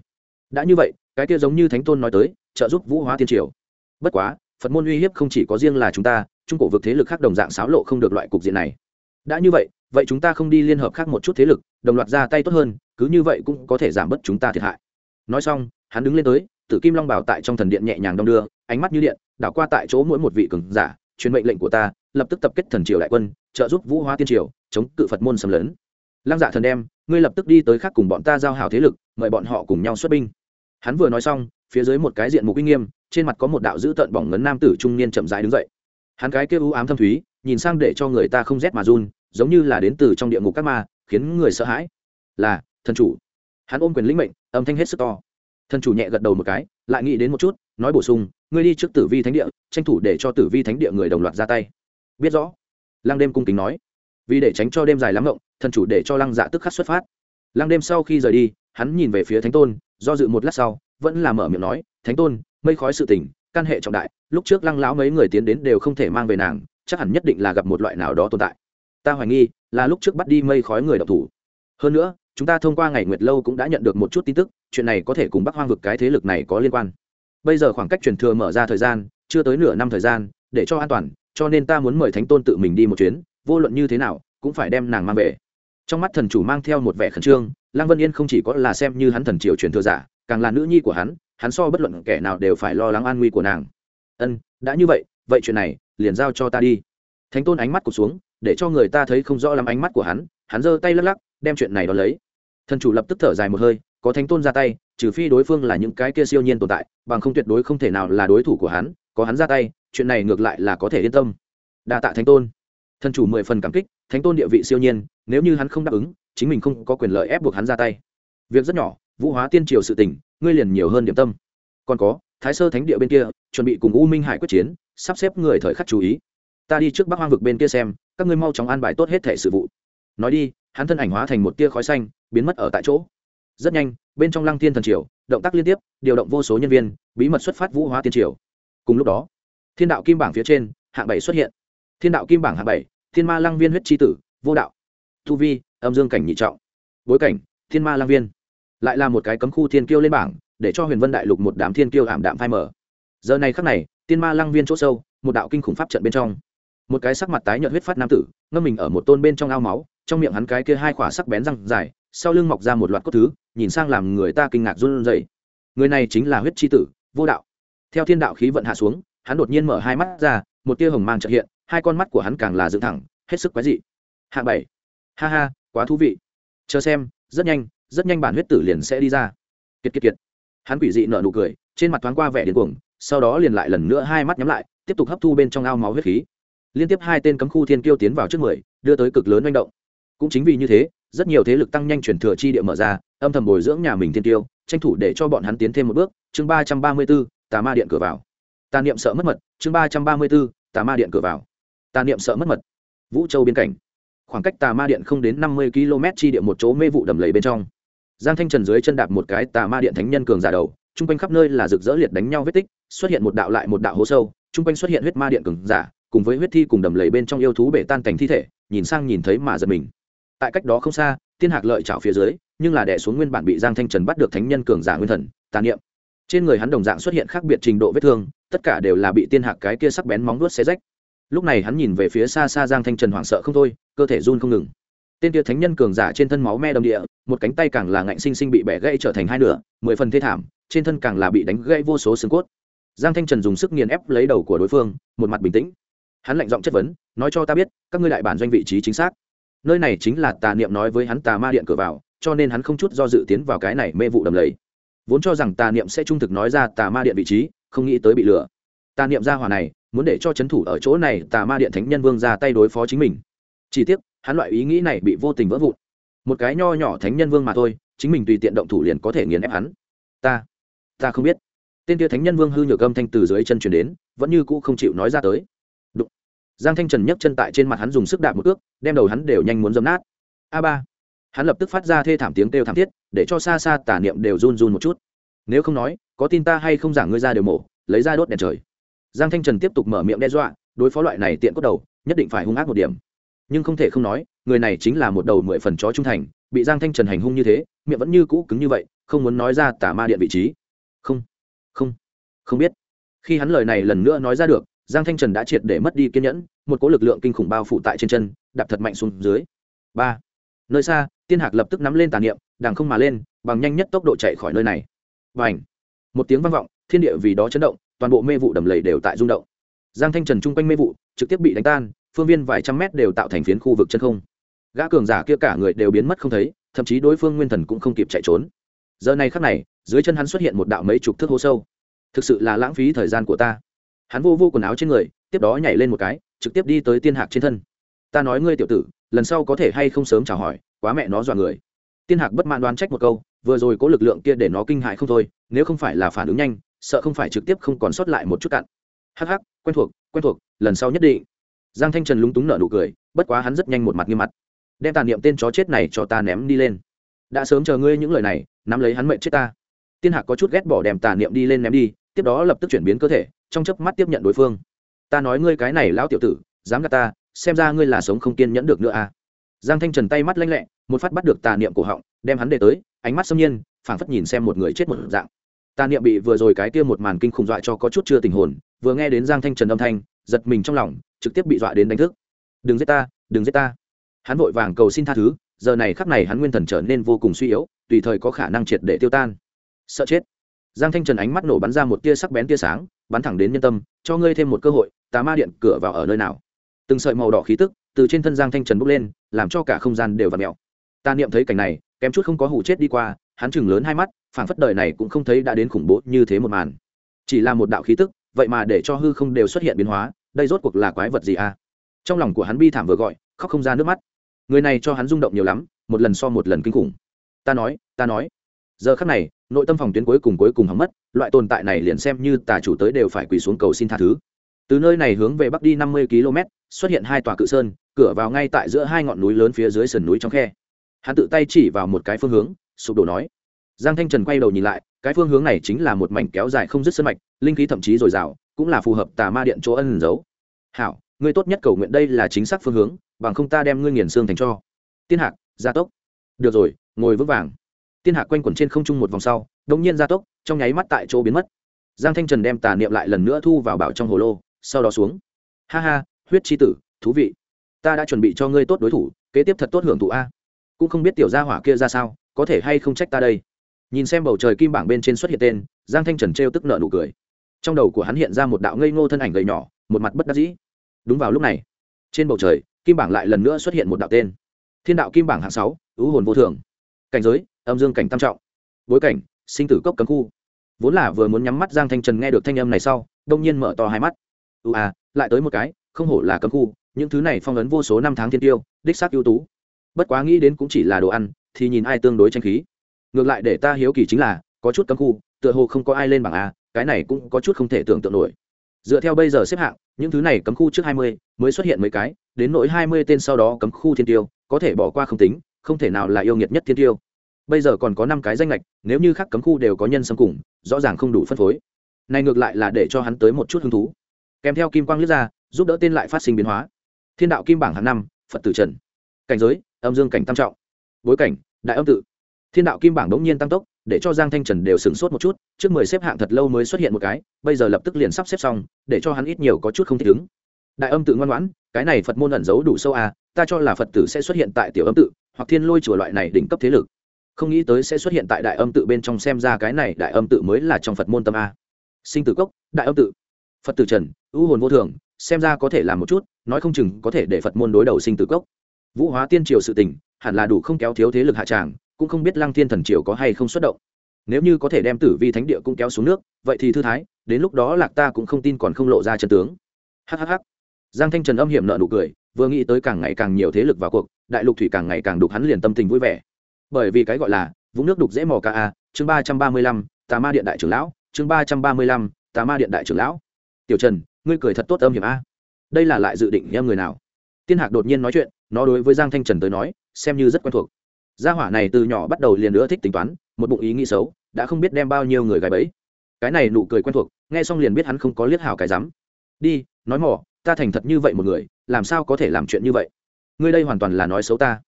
Đã như vậy, cái kia giống như thánh tôn nói tới, trợ giúp vũ hóa tiên triều. Bất quá, phật môn uy hiếp không chỉ có riêng là chúng ta, trung cổ vực thế lực khác đồng dạng xáo lộ không được loại cục diện này. Đã như vậy vậy chúng ta không đi liên hợp khác một chút thế lực, đồng loạt ra tay tốt hơn, cứ như vậy cũng có thể giảm bớt chúng ta thiệt hại. Nói xong, hắn đứng lên tới, tử kim long bảo tại trong thần điện nhẹ nhàng đong đưa, ánh mắt như điện, đảo qua tại chỗ mỗi một vị cường giả, truyền mệnh lệnh của ta lập tức tập kết thần triều đại quân, trợ giúp vũ hóa tiên triều chống cự phật môn xâm lấn. Lăng dạ thần đem, ngươi lập tức đi tới khác cùng bọn ta giao hảo thế lực, mời bọn họ cùng nhau xuất binh. Hắn vừa nói xong, phía dưới một cái diện mục uy nghiêm, trên mặt có một đạo dữ tợn bỏng ngấn nam tử trung niên chậm rãi đứng dậy. Hắn cái kêu u ám thâm thúy, nhìn sang để cho người ta không rét mà run, giống như là đến từ trong địa ngục các ma, khiến người sợ hãi. Là, thần chủ. Hắn ôm quyền lĩnh mệnh, âm thanh hết sức to. Thần chủ nhẹ gật đầu một cái, lại nghĩ đến một chút, nói bổ sung, ngươi đi trước tử vi thánh địa, tranh thủ để cho tử vi thánh địa người đồng loạt ra tay biết rõ. Lăng đêm cung kính nói. Vì để tránh cho đêm dài lắm ngộng, thần chủ để cho lăng dạ tức khắc xuất phát. Lăng đêm sau khi rời đi, hắn nhìn về phía thánh tôn, do dự một lát sau, vẫn là mở miệng nói, thánh tôn, mây khói sự tình, căn hệ trọng đại, lúc trước lăng lão mấy người tiến đến đều không thể mang về nàng, chắc hẳn nhất định là gặp một loại nào đó tồn tại. Ta hoài nghi, là lúc trước bắt đi mây khói người đọc thủ. Hơn nữa, chúng ta thông qua ngày nguyệt lâu cũng đã nhận được một chút tin tức, chuyện này có thể cùng bắc hoang vực cái thế lực này có liên quan. Bây giờ khoảng cách truyền thừa mở ra thời gian, chưa tới nửa năm thời gian, để cho an toàn cho nên ta muốn mời thánh tôn tự mình đi một chuyến, vô luận như thế nào, cũng phải đem nàng mang về. Trong mắt thần chủ mang theo một vẻ khẩn trương, lăng vân yên không chỉ có là xem như hắn thần triều truyền thừa giả, càng là nữ nhi của hắn hắn so bất luận kẻ nào đều phải lo lắng an nguy của nàng. Ân, đã như vậy vậy chuyện này, liền giao cho ta đi. Thánh tôn ánh mắt cụt xuống, để cho người ta thấy không rõ lắm ánh mắt của hắn hắn giơ tay lắc lắc, đem chuyện này đón lấy. Thần chủ lập tức thở dài một hơi, có thánh tôn ra tay, trừ phi đối phương là những cái kia siêu nhiên tồn tại, bằng không tuyệt đối không thể nào là đối thủ của hắn, có hắn ra tay chuyện này ngược lại là có thể yên tâm. Đa tạ thánh tôn. Thần chủ mười phần cảm kích, thánh tôn địa vị siêu nhiên, nếu như hắn không đáp ứng, chính mình không có quyền lợi ép buộc hắn ra tay. Việc rất nhỏ, vũ hóa tiên triều sự tình, ngươi liền nhiều hơn điểm tâm. Còn có, thái sơ thánh địa bên kia, chuẩn bị cùng u minh hải quyết chiến, sắp xếp người thời khắc chú ý. Ta đi trước bắc hoang vực bên kia xem, các ngươi mau chóng an bài tốt hết thể sự vụ. Nói đi, hắn thân ảnh hóa thành một tia khói xanh, biến mất ở tại chỗ. Rất nhanh, bên trong lăng thiên thần triều, động tác liên tiếp, điều động vô số nhân viên, bí mật xuất phát vũ hóa tiên triều. Cùng lúc đó thiên đạo kim bảng phía trên, hạng bảy xuất hiện. Thiên đạo kim bảng hạng bảy, thiên ma lăng viên huyết tri tử, vô đạo. Thu vi, âm dương cảnh nhị trọng. Bối cảnh, thiên ma lăng viên. Lại là một cái cấm khu thiên kiêu lên bảng, để cho huyền vân đại lục một đám thiên kiêu ảm đạm phai mở giờ này khắc này tiên ma lăng viên chỗ sâu, một đạo kinh khủng pháp trận bên trong. Một cái sắc mặt tái nhợt huyết phát nam tử, ngâm mình ở một tôn bên trong ao máu, trong miệng hắn cái kia hai khỏa sắc bén răng dài, sau lưng mọc ra một loạt cốt thứ, nhìn sang làm người ta kinh ngạc run rẩy. Người này chính là huyết chi tử, vô đạo. Theo thiên đạo khí vận hạ xuống hắn đột nhiên mở hai mắt ra, một tia hồng mang trợ hiện, hai con mắt của hắn càng là dựng thẳng, hết sức quái dị. Hạng bảy. Ha ha, quá thú vị. Chờ xem, rất nhanh rất nhanh bản huyết tử liền sẽ đi ra. Kiệt kiệt kiệt. Hắn quỷ dị nở nụ cười, trên mặt thoáng qua vẻ điên cuồng, sau đó liền lại lần nữa hai mắt nhắm lại, tiếp tục hấp thu bên trong ao máu huyết khí. Liên tiếp hai tên cấm khu thiên kiêu tiến vào trước mười, đưa tới cực lớn manh động. Cũng chính vì như thế, rất nhiều thế lực tăng nhanh chuyển thừa chi địa mở ra, âm thầm bồi dưỡng nhà mình thiên tiêu tranh thủ để cho bọn hắn tiến thêm một bước. Chương ba trăm ba mươi b ố tà ma điện cửa vào tà niệm sợ mất mật chương ba trăm ba mươi bốn, tà ma điện cửa vào. Tà niệm sợ mất mật. Vũ châu biên cảnh. Khoảng cách tà ma điện không đến năm mươi km chi địa một chỗ mê vụ đầm lầy bên trong. Giang thanh trần dưới chân đạp một cái tà ma điện thánh nhân cường giả đầu chung quanh khắp nơi là rực rỡ liệt đánh nhau vết tích xuất hiện một đạo lại một đạo hố sâu chung quanh xuất hiện huyết ma điện cường giả cùng với huyết thi cùng đầm lầy bên trong yêu thú bể tan cảnh thi thể nhìn sang nhìn thấy mà giật mình. Tại cách đó không xa tiên hạc lợi chảo phía dưới nhưng là đẻ xuống nguyên bản bị giang thanh trần bắt được thánh nhân cường giả nguyên thần tà niệm trên người hắn đồng dạng xuất hiện khác biệt trình độ vết thương, tất cả đều là bị tiên hạc cái kia sắc bén móng nuốt xé rách. Lúc này hắn nhìn về phía xa xa giang thanh trần hoảng sợ không thôi, cơ thể run không ngừng. Tên kia thánh nhân cường giả trên thân máu me đầm địa, một cánh tay càng là ngạnh sinh sinh bị bẻ gãy trở thành hai nửa, mười phần thê thảm, trên thân càng là bị đánh gãy vô số xương cốt. Giang thanh trần dùng sức nghiền ép lấy đầu của đối phương, một mặt bình tĩnh. Hắn lạnh giọng chất vấn, nói cho ta biết, các ngươi đại bản doanh vị trí chính xác. Nơi này chính là tà niệm nói với hắn tà ma điện cửa vào, cho nên hắn không chút do dự tiến vào cái này mê vụ đầm lầy vốn cho rằng tà niệm sẽ trung thực nói ra tà ma điện vị trí, không nghĩ tới bị lừa. Tà niệm ra hòa này, muốn để cho c h ấ n thủ ở chỗ này, tà ma điện thánh nhân vương ra tay đối phó chính mình. Chỉ tiếc, hắn loại ý nghĩ này bị vô tình vỡ vụn. Một cái nho nhỏ thánh nhân vương mà thôi, chính mình tùy tiện động thủ liền có thể nghiền ép hắn. Ta ta không biết. Tên kia thánh nhân vương hư nhược âm thanh từ dưới chân chuyển đến, vẫn như cũ không chịu nói ra tới. Giang thanh trần nhấc chân tại trên mặt hắn dùng sức đạp một ước đem đầu hắn đều nhanh muốn dấm nát. A ba hắn lập tức phát ra thê thảm tiếng kêu thảm thiết, để cho xa xa tà niệm đều run run một chút. Nếu không nói, có tin ta hay không giảng ngươi ra đều mổ, lấy ra đốt đèn trời. Giang thanh trần tiếp tục mở miệng đe dọa, đối phó loại này tiện cốt đầu, nhất định phải hung ác một điểm. Nhưng không thể không nói, người này chính là một đầu mười phần chó trung thành, bị giang thanh trần hành hung như thế, miệng vẫn như cũ cứng như vậy, không muốn nói ra tà ma điện vị trí. Không không không biết. Khi hắn lời này lần nữa nói ra được, giang thanh trần đã triệt để mất đi kiên nhẫn, một cỗ lực lượng kinh khủng bao phủ tại trên chân, đạp thật mạnh xuống dưới. Ba nơi xa, tiên hạc lập tức nắm lên tàn niệm, đằng không mà lên, bằng nhanh nhất tốc độ chạy khỏi nơi này. Và ảnh một tiếng vang vọng, thiên địa vì đó chấn động, toàn bộ mê vụ đầm lầy đều tại rung động. Giang thanh trần chung quanh mê vụ, trực tiếp bị đánh tan, phương viên vài trăm mét đều tạo thành phiến khu vực chân không. Gã cường giả kia cả người đều biến mất không thấy, thậm chí đối phương nguyên thần cũng không kịp chạy trốn. Giờ này khắc này, dưới chân hắn xuất hiện một đạo mấy chục thước hố sâu. Thực sự là lãng phí thời gian của ta. Hắn vô vô quần áo trên người, tiếp đó nhảy lên một cái, trực tiếp đi tới tiên hạc trên thân. Ta nói ngươi tiểu tử lần sau có thể hay không sớm chào hỏi, quá mẹ nó dọa người. Tiên hạc bất mãn đoán trách một câu, vừa rồi có lực lượng kia để nó kinh hại không thôi, nếu không phải là phản ứng nhanh, sợ không phải trực tiếp không còn sót lại một chút cặn. Hắc hắc, quen thuộc quen thuộc, lần sau nhất định. Giang thanh trần lúng túng nở nụ cười, bất quá hắn rất nhanh một mặt nghiêm mặt. Đem tàn niệm tên chó chết này cho ta ném đi lên. Đã sớm chờ ngươi những lời này, nắm lấy hắn mệnh chết ta. Tiên hạc có chút ghét bỏ đem tàn niệm đi lên ném đi, tiếp đó lập tức chuyển biến cơ thể, trong chớp mắt tiếp nhận đối phương. Ta nói ngươi cái này lão tiểu tử, dám gạt ta xem ra ngươi là sống không kiên nhẫn được nữa à. Giang thanh trần tay mắt lanh lẹ, một phát bắt được tà niệm cổ họng, đem hắn để tới, ánh mắt xâm nhiên, phảng phất nhìn xem một người chết một dạng. Tà niệm bị vừa rồi cái kia một màn kinh khủng dọa cho có chút chưa tình hồn, vừa nghe đến giang thanh trần âm thanh, giật mình trong lòng, trực tiếp bị dọa đến đánh thức. Đừng giết ta, đừng giết ta. Hắn vội vàng cầu xin tha thứ, giờ này khắc này hắn nguyên thần trở nên vô cùng suy yếu, tùy thời có khả năng triệt để tiêu tan. Sợ chết. Giang thanh trần ánh mắt nổ bắn ra một tia sắc bén tia sáng, bắn thẳng đến nhân tâm, cho ngươi thêm một cơ hội, tà ma điện cửa vào ở nơi nào? Từng sợi màu đỏ khí tức từ trên thân giang thanh trần bốc lên, làm cho cả không gian đều v ặ mẹo ta niệm thấy cảnh này, kém chút không có hủ chết đi qua, hắn chừng lớn hai mắt, phảng phất đời này cũng không thấy đã đến khủng bố như thế một màn. Chỉ là một đạo khí tức, vậy mà để cho hư không đều xuất hiện biến hóa, đây rốt cuộc là quái vật gì à? Trong lòng của hắn bi thảm vừa gọi, khóc không ra nước mắt. Người này cho hắn rung động nhiều lắm, một lần so một lần kinh khủng. Ta nói ta nói. Giờ khắc này, nội tâm phòng tuyến cuối cùng cuối cùng hỏng mất, loại tồn tại này liền xem như tà chủ tới đều phải quỳ xuống cầu xin tha thứ từ nơi này hướng về bắc đi năm mươi km, xuất hiện hai tòa cự sơn, cửa vào ngay tại giữa hai ngọn núi lớn phía dưới sườn núi trong khe. Hắn tự tay chỉ vào một cái phương hướng, sụp đổ nói. Giang thanh trần quay đầu nhìn lại, cái phương hướng này chính là một mảnh kéo dài không dứt sân mạch, linh khí thậm chí dồi dào, cũng là phù hợp tà ma điện chỗ ân giấu. Hảo, ngươi tốt nhất cầu nguyện đây là chính xác phương hướng, bằng không ta đem ngươi nghiền xương thành cho tiên hạc, gia tốc. Được rồi, ngồi vững vàng. Tiên hạc quanh quẩn trên không trung một vòng sau đông nhiên gia tốc, trong nháy mắt tại chỗ biến mất. Giang thanh trần đem tà niệm lại lần nữa thu vào bảo trong hồ lô sau đó xuống. Ha ha, huyết chi tử, thú vị. Ta đã chuẩn bị cho ngươi tốt đối thủ, kế tiếp thật tốt hưởng thụ a. Cũng không biết tiểu gia hỏa kia ra sao, có thể hay không trách ta đây. Nhìn xem bầu trời kim bảng bên trên xuất hiện tên, giang thanh trần trêu tức nợ nụ cười. Trong đầu của hắn hiện ra một đạo ngây ngô thân ảnh gầy nhỏ, một mặt bất đắc dĩ. Đúng vào lúc này, trên bầu trời, kim bảng lại lần nữa xuất hiện một đạo tên. Thiên đạo kim bảng hạng sáu, ứ hồn vô thường. Cảnh giới, âm dương cảnh tam trọng. Bối cảnh, sinh tử cốc cấm khu. Vốn là vừa muốn nhắm mắt giang thanh trần nghe được thanh âm này sau, đông nhiên mở to hai mắt ưu à lại tới một cái, không hổ là cấm khu, những thứ này phong ấn vô số năm tháng thiên tiêu, đích xác ưu tú. Bất quá nghĩ đến cũng chỉ là đồ ăn, thì nhìn ai tương đối tranh khí. Ngược lại để ta hiếu kỳ chính là, có chút cấm khu, tựa hồ không có ai lên bảng a, cái này cũng có chút không thể tưởng tượng nổi. Dựa theo bây giờ xếp hạng, những thứ này cấm khu trước hai mươi, mới xuất hiện mấy cái, đến nỗi hai mươi tên sau đó cấm khu thiên tiêu, có thể bỏ qua không tính, không thể nào là yêu nghiệt nhất thiên tiêu. Bây giờ còn có năm cái danh lệch nếu như khác cấm khu đều có nhân xâm cùng, rõ ràng không đủ phân phối. Này ngược lại là để cho hắn tới một chút hứng thú kèm theo kim quang liếc ra, giúp đỡ tên lại phát sinh biến hóa. Thiên đạo kim bảng hàng năm, phật tử trần. Cảnh giới, âm dương cảnh tam trọng. Bối cảnh, đại âm tự. Thiên đạo kim bảng đống nhiên tăng tốc, để cho giang thanh trần đều sửng sốt một chút, trước mười xếp hạng thật lâu mới xuất hiện một cái, bây giờ lập tức liền sắp xếp xong, để cho hắn ít nhiều có chút không thích ứng. Đại âm tự ngoan ngoãn, cái này phật môn ẩn giấu đủ sâu à ta cho là phật tử sẽ xuất hiện tại tiểu âm tự, hoặc thiên lôi chùa loại này đỉnh cấp thế lực. Không nghĩ tới sẽ xuất hiện tại đại âm tự bên trong xem ra cái này đại âm tự mới là trong phật môn tâm a. Sinh tử cốc, đại âm tự phật tử trần, ưu hồn vô thường, xem ra có thể làm một chút, nói không chừng có thể để phật môn đối đầu sinh tử cốc. Vũ hóa tiên triều sự tình, hẳn là đủ không kéo thiếu thế lực hạ tràng, cũng không biết lăng thiên thần triều có hay không xuất động. Nếu như có thể đem tử vi thánh địa cũng kéo xuống nước, vậy thì thư thái, đến lúc đó lạc ta cũng không tin còn không lộ ra chân tướng. Hhh giang thanh trần âm hiểm nợ nụ cười, vừa nghĩ tới càng ngày càng nhiều thế lực vào cuộc, đại lục thủy càng ngày càng đục hắn liền tâm tình vui vẻ. Bởi vì cái gọi là, vũng nước đục dễ mò ca a, chương ba trăm ba mươi lăm, tà ma điện đại trưởng lão, chương ba trăm ba mươi lăm, tà ma điện đại trưởng lão tiểu trần, ngươi cười thật tốt âm hiểm a. Đây là lại dự định em người nào? Tiên hạc đột nhiên nói chuyện, nó đối với giang thanh trần tới nói, xem như rất quen thuộc. Gia hỏa này từ nhỏ bắt đầu liền nữa thích tính toán, một bụng ý nghĩ xấu, đã không biết đem bao nhiêu người gái bẫy. Cái này nụ cười quen thuộc, nghe xong liền biết hắn không có liếc hảo cái rắm. Đi, nói mỏ, ta thành thật như vậy một người, làm sao có thể làm chuyện như vậy? Ngươi đây hoàn toàn là nói xấu ta.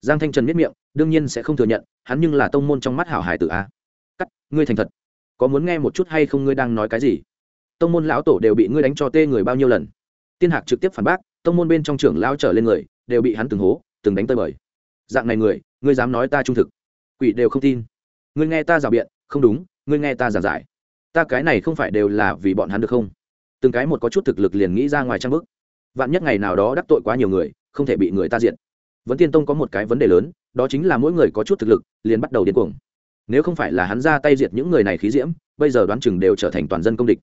Giang thanh trần biết miệng, đương nhiên sẽ không thừa nhận, hắn nhưng là tông môn trong mắt hảo hải tử a. Cắt, ngươi thành thật. Có muốn nghe một chút hay không, ngươi đang nói cái gì? Tông môn lão tổ đều bị ngươi đánh cho tê người bao nhiêu lần. Tiên hạc trực tiếp phản bác, tông môn bên trong trưởng lao trở lên người, đều bị hắn từng hố, từng đánh tơi bời. Dạng này người, ngươi dám nói ta trung thực. Quỷ đều không tin. Ngươi nghe ta rào biện, không đúng, ngươi nghe ta giảng giải. Ta cái này không phải đều là vì bọn hắn được không? Từng cái một có chút thực lực liền nghĩ ra ngoài trang bức. Vạn nhất ngày nào đó đắc tội quá nhiều người, không thể bị người ta diện vẫn tiên tông có một cái vấn đề lớn, đó chính là mỗi người có chút thực lực, liền bắt đầu điên cuồng. Nếu không phải là hắn ra tay diệt những người này khí diễm, bây giờ đoán chừng đều trở thành toàn dân công địch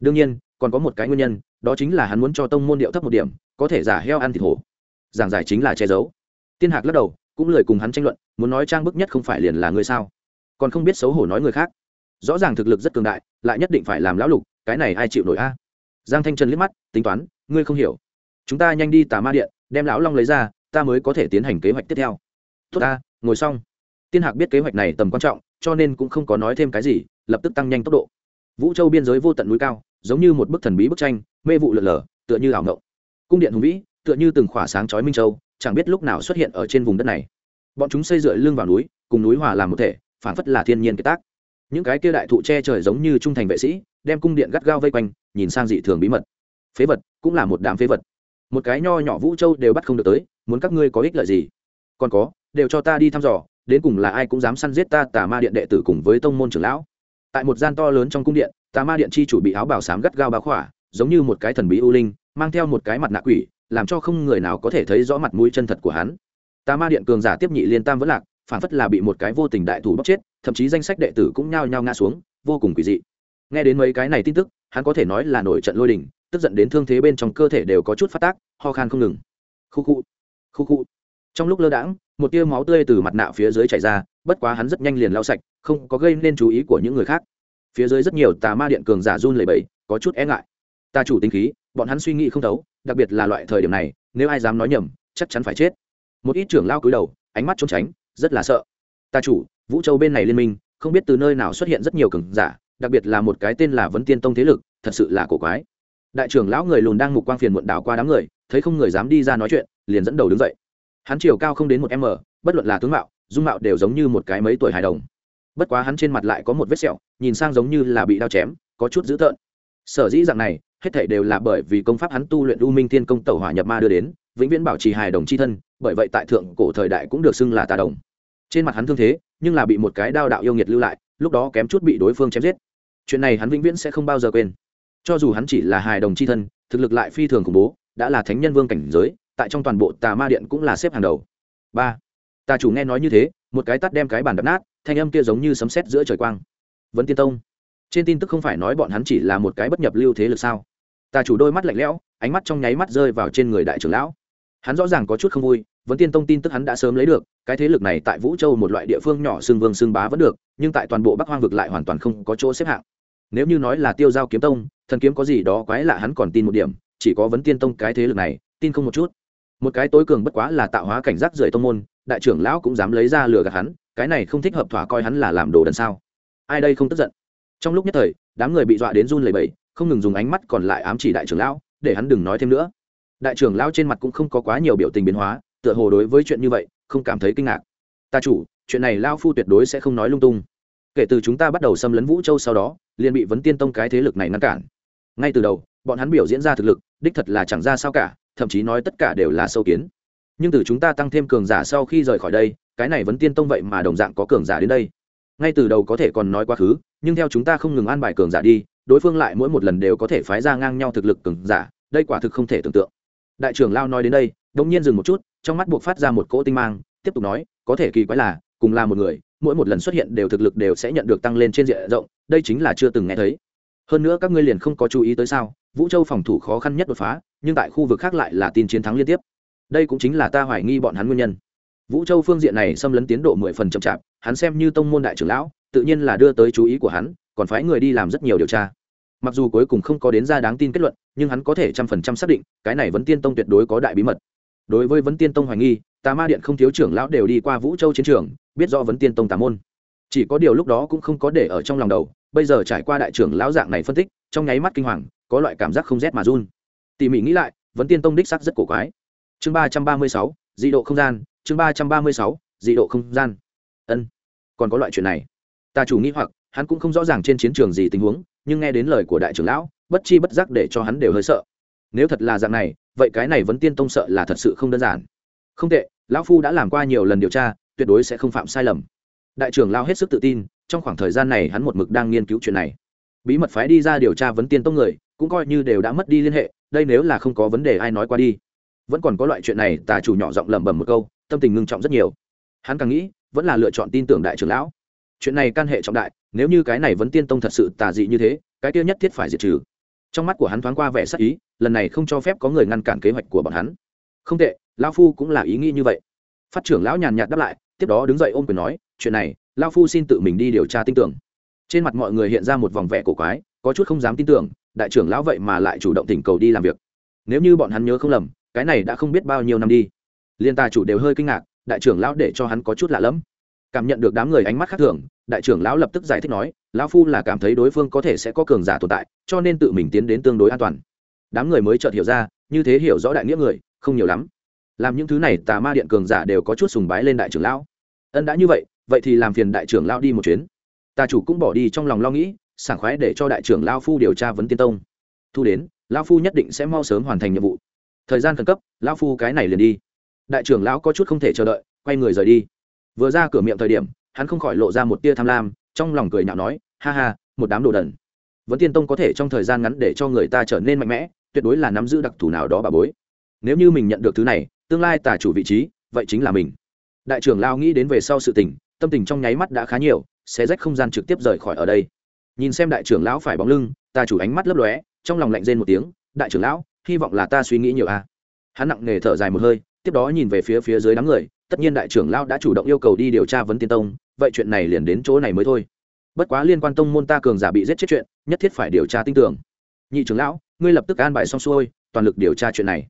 đương nhiên, còn có một cái nguyên nhân, đó chính là hắn muốn cho tông môn điệu thấp một điểm, có thể giả heo ăn thịt hổ. Giảng giải chính là che giấu. Tiên hạc lắc đầu, cũng lời cùng hắn tranh luận, muốn nói trang bức nhất không phải liền là người sao? Còn không biết xấu hổ nói người khác. Rõ ràng thực lực rất cường đại, lại nhất định phải làm lão lục, cái này ai chịu nổi a? Giang thanh trần liếc mắt, tính toán, ngươi không hiểu. Chúng ta nhanh đi tà ma điện, đem lão long lấy ra, ta mới có thể tiến hành kế hoạch tiếp theo. Tốt ta, ngồi xong. Tiên hạc biết kế hoạch này tầm quan trọng, cho nên cũng không có nói thêm cái gì, lập tức tăng nhanh tốc độ. Vũ châu biên giới vô tận núi cao giống như một bức thần bí bức tranh, mê vụ lượn lờ, tựa như ảo ngộng. Cung điện hùng vĩ, tựa như từng khỏa sáng chói minh châu, chẳng biết lúc nào xuất hiện ở trên vùng đất này. Bọn chúng xây dựa lưng vào núi, cùng núi hòa làm một thể phản phất là thiên nhiên kế tác. Những cái kia đại thụ che trời giống như trung thành vệ sĩ, đem cung điện gắt gao vây quanh, nhìn sang dị thường bí mật. Phế vật, cũng là một đám phế vật. Một cái nho nhỏ vũ châu đều bắt không được tới, muốn các ngươi có ích lợi gì? Còn có, đều cho ta đi thăm dò, đến cùng là ai cũng dám săn giết ta tà ma điện đệ tử cùng với tông môn trưởng lão. Tại một gian to lớn trong cung điện tà ma điện chi chủ bị áo bảo sám gắt gao bao khỏa, giống như một cái thần bí u linh, mang theo một cái mặt nạ quỷ, làm cho không người nào có thể thấy rõ mặt mũi chân thật của hắn. Tà ma điện cường giả tiếp nhị liên tam vẫn lạc, phản phất là bị một cái vô tình đại thủ bóc chết, thậm chí danh sách đệ tử cũng nhao nhao ngã xuống, vô cùng quỷ dị. Nghe đến mấy cái này tin tức, hắn có thể nói là nổi trận lôi đình, tức giận đến thương thế bên trong cơ thể đều có chút phát tác, ho khan không ngừng. Khu khu khu khu. Trong lúc lơ đãng, một tia máu tươi từ mặt nạ phía dưới chảy ra, bất quá hắn rất nhanh liền lau sạch, không có gây nên chú ý của những người khác phía dưới rất nhiều tà ma điện cường giả run lẩy bẩy, có chút e ngại. Ta chủ tính khí, bọn hắn suy nghĩ không thấu, đặc biệt là loại thời điểm này, nếu ai dám nói nhầm, chắc chắn phải chết. Một ít trưởng lao cúi đầu, ánh mắt trốn tránh, rất là sợ. Ta chủ, vũ châu bên này liên minh, không biết từ nơi nào xuất hiện rất nhiều cường giả, đặc biệt là một cái tên là vấn tiên tông thế lực, thật sự là cổ quái. Đại trưởng lão người lùn đang mục quang phiền muộn đảo qua đám người, thấy không người dám đi ra nói chuyện, liền dẫn đầu đứng dậy. Hắn chiều cao không đến một m, bất luận là tướng mạo, dung mạo đều giống như một cái mấy tuổi hài đồng. Bất quá hắn trên mặt lại có một vết sẹo nhìn sang giống như là bị đao chém, có chút dữ tợn. Sở dĩ dạng này, hết thể đều là bởi vì công pháp hắn tu luyện u minh thiên công tẩu hỏa nhập ma đưa đến, vĩnh viễn bảo trì hài đồng c h i thân, bởi vậy tại thượng cổ thời đại cũng được xưng là tà đồng. Trên mặt hắn thương thế, nhưng là bị một cái đao đạo yêu nghiệt lưu lại, lúc đó kém chút bị đối phương chém giết. Chuyện này hắn vĩnh viễn sẽ không bao giờ quên. Cho dù hắn chỉ là hài đồng c h i thân, thực lực lại phi thường khủng bố, đã là thánh nhân vương cảnh giới, tại trong toàn bộ tà ma điện cũng là xếp hàng đầu. Ba. Tà chủ nghe nói như thế, một cái tắt đem cái bàn đập nát, thanh âm kia giống như sấm sét giữa trời quang vẫn tiên tông. Trên tin tức không phải nói bọn hắn chỉ là một cái bất nhập lưu thế lực sao? Tà chủ đôi mắt lạnh lẽo, ánh mắt trong nháy mắt rơi vào trên người đại trưởng lão. Hắn rõ ràng có chút không vui, vấn tiên tông tin tức hắn đã sớm lấy được, cái thế lực này tại vũ châu một loại địa phương nhỏ xương vương xương bá vẫn được, nhưng tại toàn bộ bắc hoang vực lại hoàn toàn không có chỗ xếp hạng. Nếu như nói là tiêu giao kiếm tông, thần kiếm có gì đó quái lạ hắn còn tin một điểm, chỉ có vấn tiên tông cái thế lực này, tin không một chút. Một cái tối cường bất quá là tạo hóa cảnh giác rời tông môn, đại trưởng lão cũng dám lấy ra lừa gạt hắn, cái này không thích hợp thỏa coi hắn là làm đồ đần sao? Ai đây không tức giận? Trong lúc nhất thời, đám người bị dọa đến run lẩy bẩy, không ngừng dùng ánh mắt còn lại ám chỉ đại trưởng lão, để hắn đừng nói thêm nữa. Đại trưởng lão trên mặt cũng không có quá nhiều biểu tình biến hóa, tựa hồ đối với chuyện như vậy, không cảm thấy kinh ngạc. Ta chủ, chuyện này lao phu tuyệt đối sẽ không nói lung tung. Kể từ chúng ta bắt đầu xâm lấn vũ châu sau đó, liền bị vấn tiên tông cái thế lực này ngăn cản. Ngay từ đầu, bọn hắn biểu diễn ra thực lực, đích thật là chẳng ra sao cả, thậm chí nói tất cả đều là sâu kiến. Nhưng từ chúng ta tăng thêm cường giả sau khi rời khỏi đây, cái này vấn tiên tông vậy mà đồng dạng có cường giả đến đây ngay từ đầu có thể còn nói quá khứ, nhưng theo chúng ta không ngừng an bài cường giả đi, đối phương lại mỗi một lần đều có thể phái ra ngang nhau thực lực cường giả, đây quả thực không thể tưởng tượng. Đại trưởng lao nói đến đây đ ỗ n g nhiên dừng một chút, trong mắt buộc phát ra một cỗ tinh mang, tiếp tục nói, có thể kỳ quái là, cùng là một người, mỗi một lần xuất hiện đều thực lực đều sẽ nhận được tăng lên trên diện rộng, đây chính là chưa từng nghe thấy. Hơn nữa các ngươi liền không có chú ý tới sao, vũ châu phòng thủ khó khăn nhất đột phá, nhưng tại khu vực khác lại là tin chiến thắng liên tiếp. Đây cũng chính là ta hoài nghi bọn hắn nguyên nhân. Vũ châu phương diện này xâm lấn tiến độ mười phần chậm chạp hắn xem như tông môn đại trưởng lão, tự nhiên là đưa tới chú ý của hắn, còn phái người đi làm rất nhiều điều tra. Mặc dù cuối cùng không có đến ra đáng tin kết luận, nhưng hắn có thể trăm phần trăm xác định, cái này vẫn tiên tông tuyệt đối có đại bí mật. Đối với vấn tiên tông hoài nghi, tà ma điện không thiếu trưởng lão đều đi qua vũ châu chiến trường, biết do vấn tiên tông tà môn. Chỉ có điều lúc đó cũng không có để ở trong lòng đầu, bây giờ trải qua đại trưởng lão dạng này phân tích, trong nháy mắt kinh hoàng, có loại cảm giác không rét mà run. Tỉ mỉ nghĩ lại, vấn tiên tông đích sắc rất cổ quái. Chương ba trăm ba mươi sáu, dị độ không gian, chương ba trăm ba mươi sáu, dị độ không gian ân, còn có loại chuyện này. Ta chủ nghĩ hoặc, hắn cũng không rõ ràng trên chiến trường gì tình huống, nhưng nghe đến lời của đại trưởng lão, bất chi bất giác để cho hắn đều hơi sợ. Nếu thật là dạng này, vậy cái này vẫn tiên tông sợ là thật sự không đơn giản. Không tệ, lão phu đã làm qua nhiều lần điều tra, tuyệt đối sẽ không phạm sai lầm. Đại trưởng lao hết sức tự tin, trong khoảng thời gian này hắn một mực đang nghiên cứu chuyện này. Bí mật phái đi ra điều tra vấn tiên tông người, cũng coi như đều đã mất đi liên hệ, đây nếu là không có vấn đề ai nói qua đi. Vẫn còn có loại chuyện này, tà chủ nhỏ giọng lẩm bẩm một câu, tâm tình ngưng trọng rất nhiều. Hắn càng nghĩ vẫn là lựa chọn tin tưởng đại trưởng lão. Chuyện này can hệ trọng đại, nếu như cái này vấn tiên tông thật sự tà dị như thế, cái kia nhất thiết phải diệt trừ. Trong mắt của hắn thoáng qua vẻ sắc ý, lần này không cho phép có người ngăn cản kế hoạch của bọn hắn. Không tệ lao phu cũng là ý nghĩ như vậy. Phát trưởng lão nhàn nhạt đáp lại, tiếp đó đứng dậy ôm quyền nói, chuyện này lao phu xin tự mình đi điều tra tin tưởng. Trên mặt mọi người hiện ra một vòng vẻ cổ quái, có chút không dám tin tưởng, đại trưởng lão vậy mà lại chủ động thỉnh cầu đi làm việc. Nếu như bọn hắn nhớ không lầm, cái này đã không biết bao nhiêu năm đi. Liên ta chủ đều hơi kinh ngạc đại trưởng lão để cho hắn có chút lạ lẫm. Cảm nhận được đám người ánh mắt khác thường, đại trưởng lão lập tức giải thích nói, lão phu là cảm thấy đối phương có thể sẽ có cường giả tồn tại, cho nên tự mình tiến đến tương đối an toàn. Đám người mới chợt hiểu ra, như thế hiểu rõ đại nghĩa người, không nhiều lắm. Làm những thứ này, tà ma điện cường giả đều có chút sùng bái lên đại trưởng lão. Ân đã như vậy vậy thì làm phiền đại trưởng lão đi một chuyến. Tà chủ cũng bỏ đi trong lòng lo nghĩ, sảng khoái để cho đại trưởng lão phu điều tra vấn tiên tông. Thu đến, lão phu nhất định sẽ mau sớm hoàn thành nhiệm vụ. Thời gian khẩn cấp, lão phu cái này liền đi đại trưởng lão có chút không thể chờ đợi, quay người rời đi. Vừa ra cửa miệng thời điểm, hắn không khỏi lộ ra một tia tham lam, trong lòng cười nhạo nói, ha ha, một đám đồ đần. Vẫn tiên tông có thể trong thời gian ngắn để cho người ta trở nên mạnh mẽ, tuyệt đối là nắm giữ đặc thù nào đó bà bối. Nếu như mình nhận được thứ này, tương lai tà chủ vị trí, vậy chính là mình. Đại trưởng lao nghĩ đến về sau sự tình, tâm tình trong nháy mắt đã khá nhiều sẽ rách không gian trực tiếp rời khỏi ở đây. Nhìn xem đại trưởng lão phải bóng lưng ta chủ ánh mắt lấp lóe, trong lòng lạnh rên một tiếng, đại trưởng lão, hy vọng là ta suy nghĩ nhiều a à. hắn nặng nề thở dài một hơi tiếp đó nhìn về phía phía dưới đám người, tất nhiên đại trưởng lão đã chủ động yêu cầu đi điều tra vấn tiên tông, vậy chuyện này liền đến chỗ này mới thôi. Bất quá liên quan tông môn ta cường giả bị giết chết chuyện, nhất thiết phải điều tra tin tưởng nhị trưởng lão, ngươi lập tức an bài xong xuôi, toàn lực điều tra chuyện này.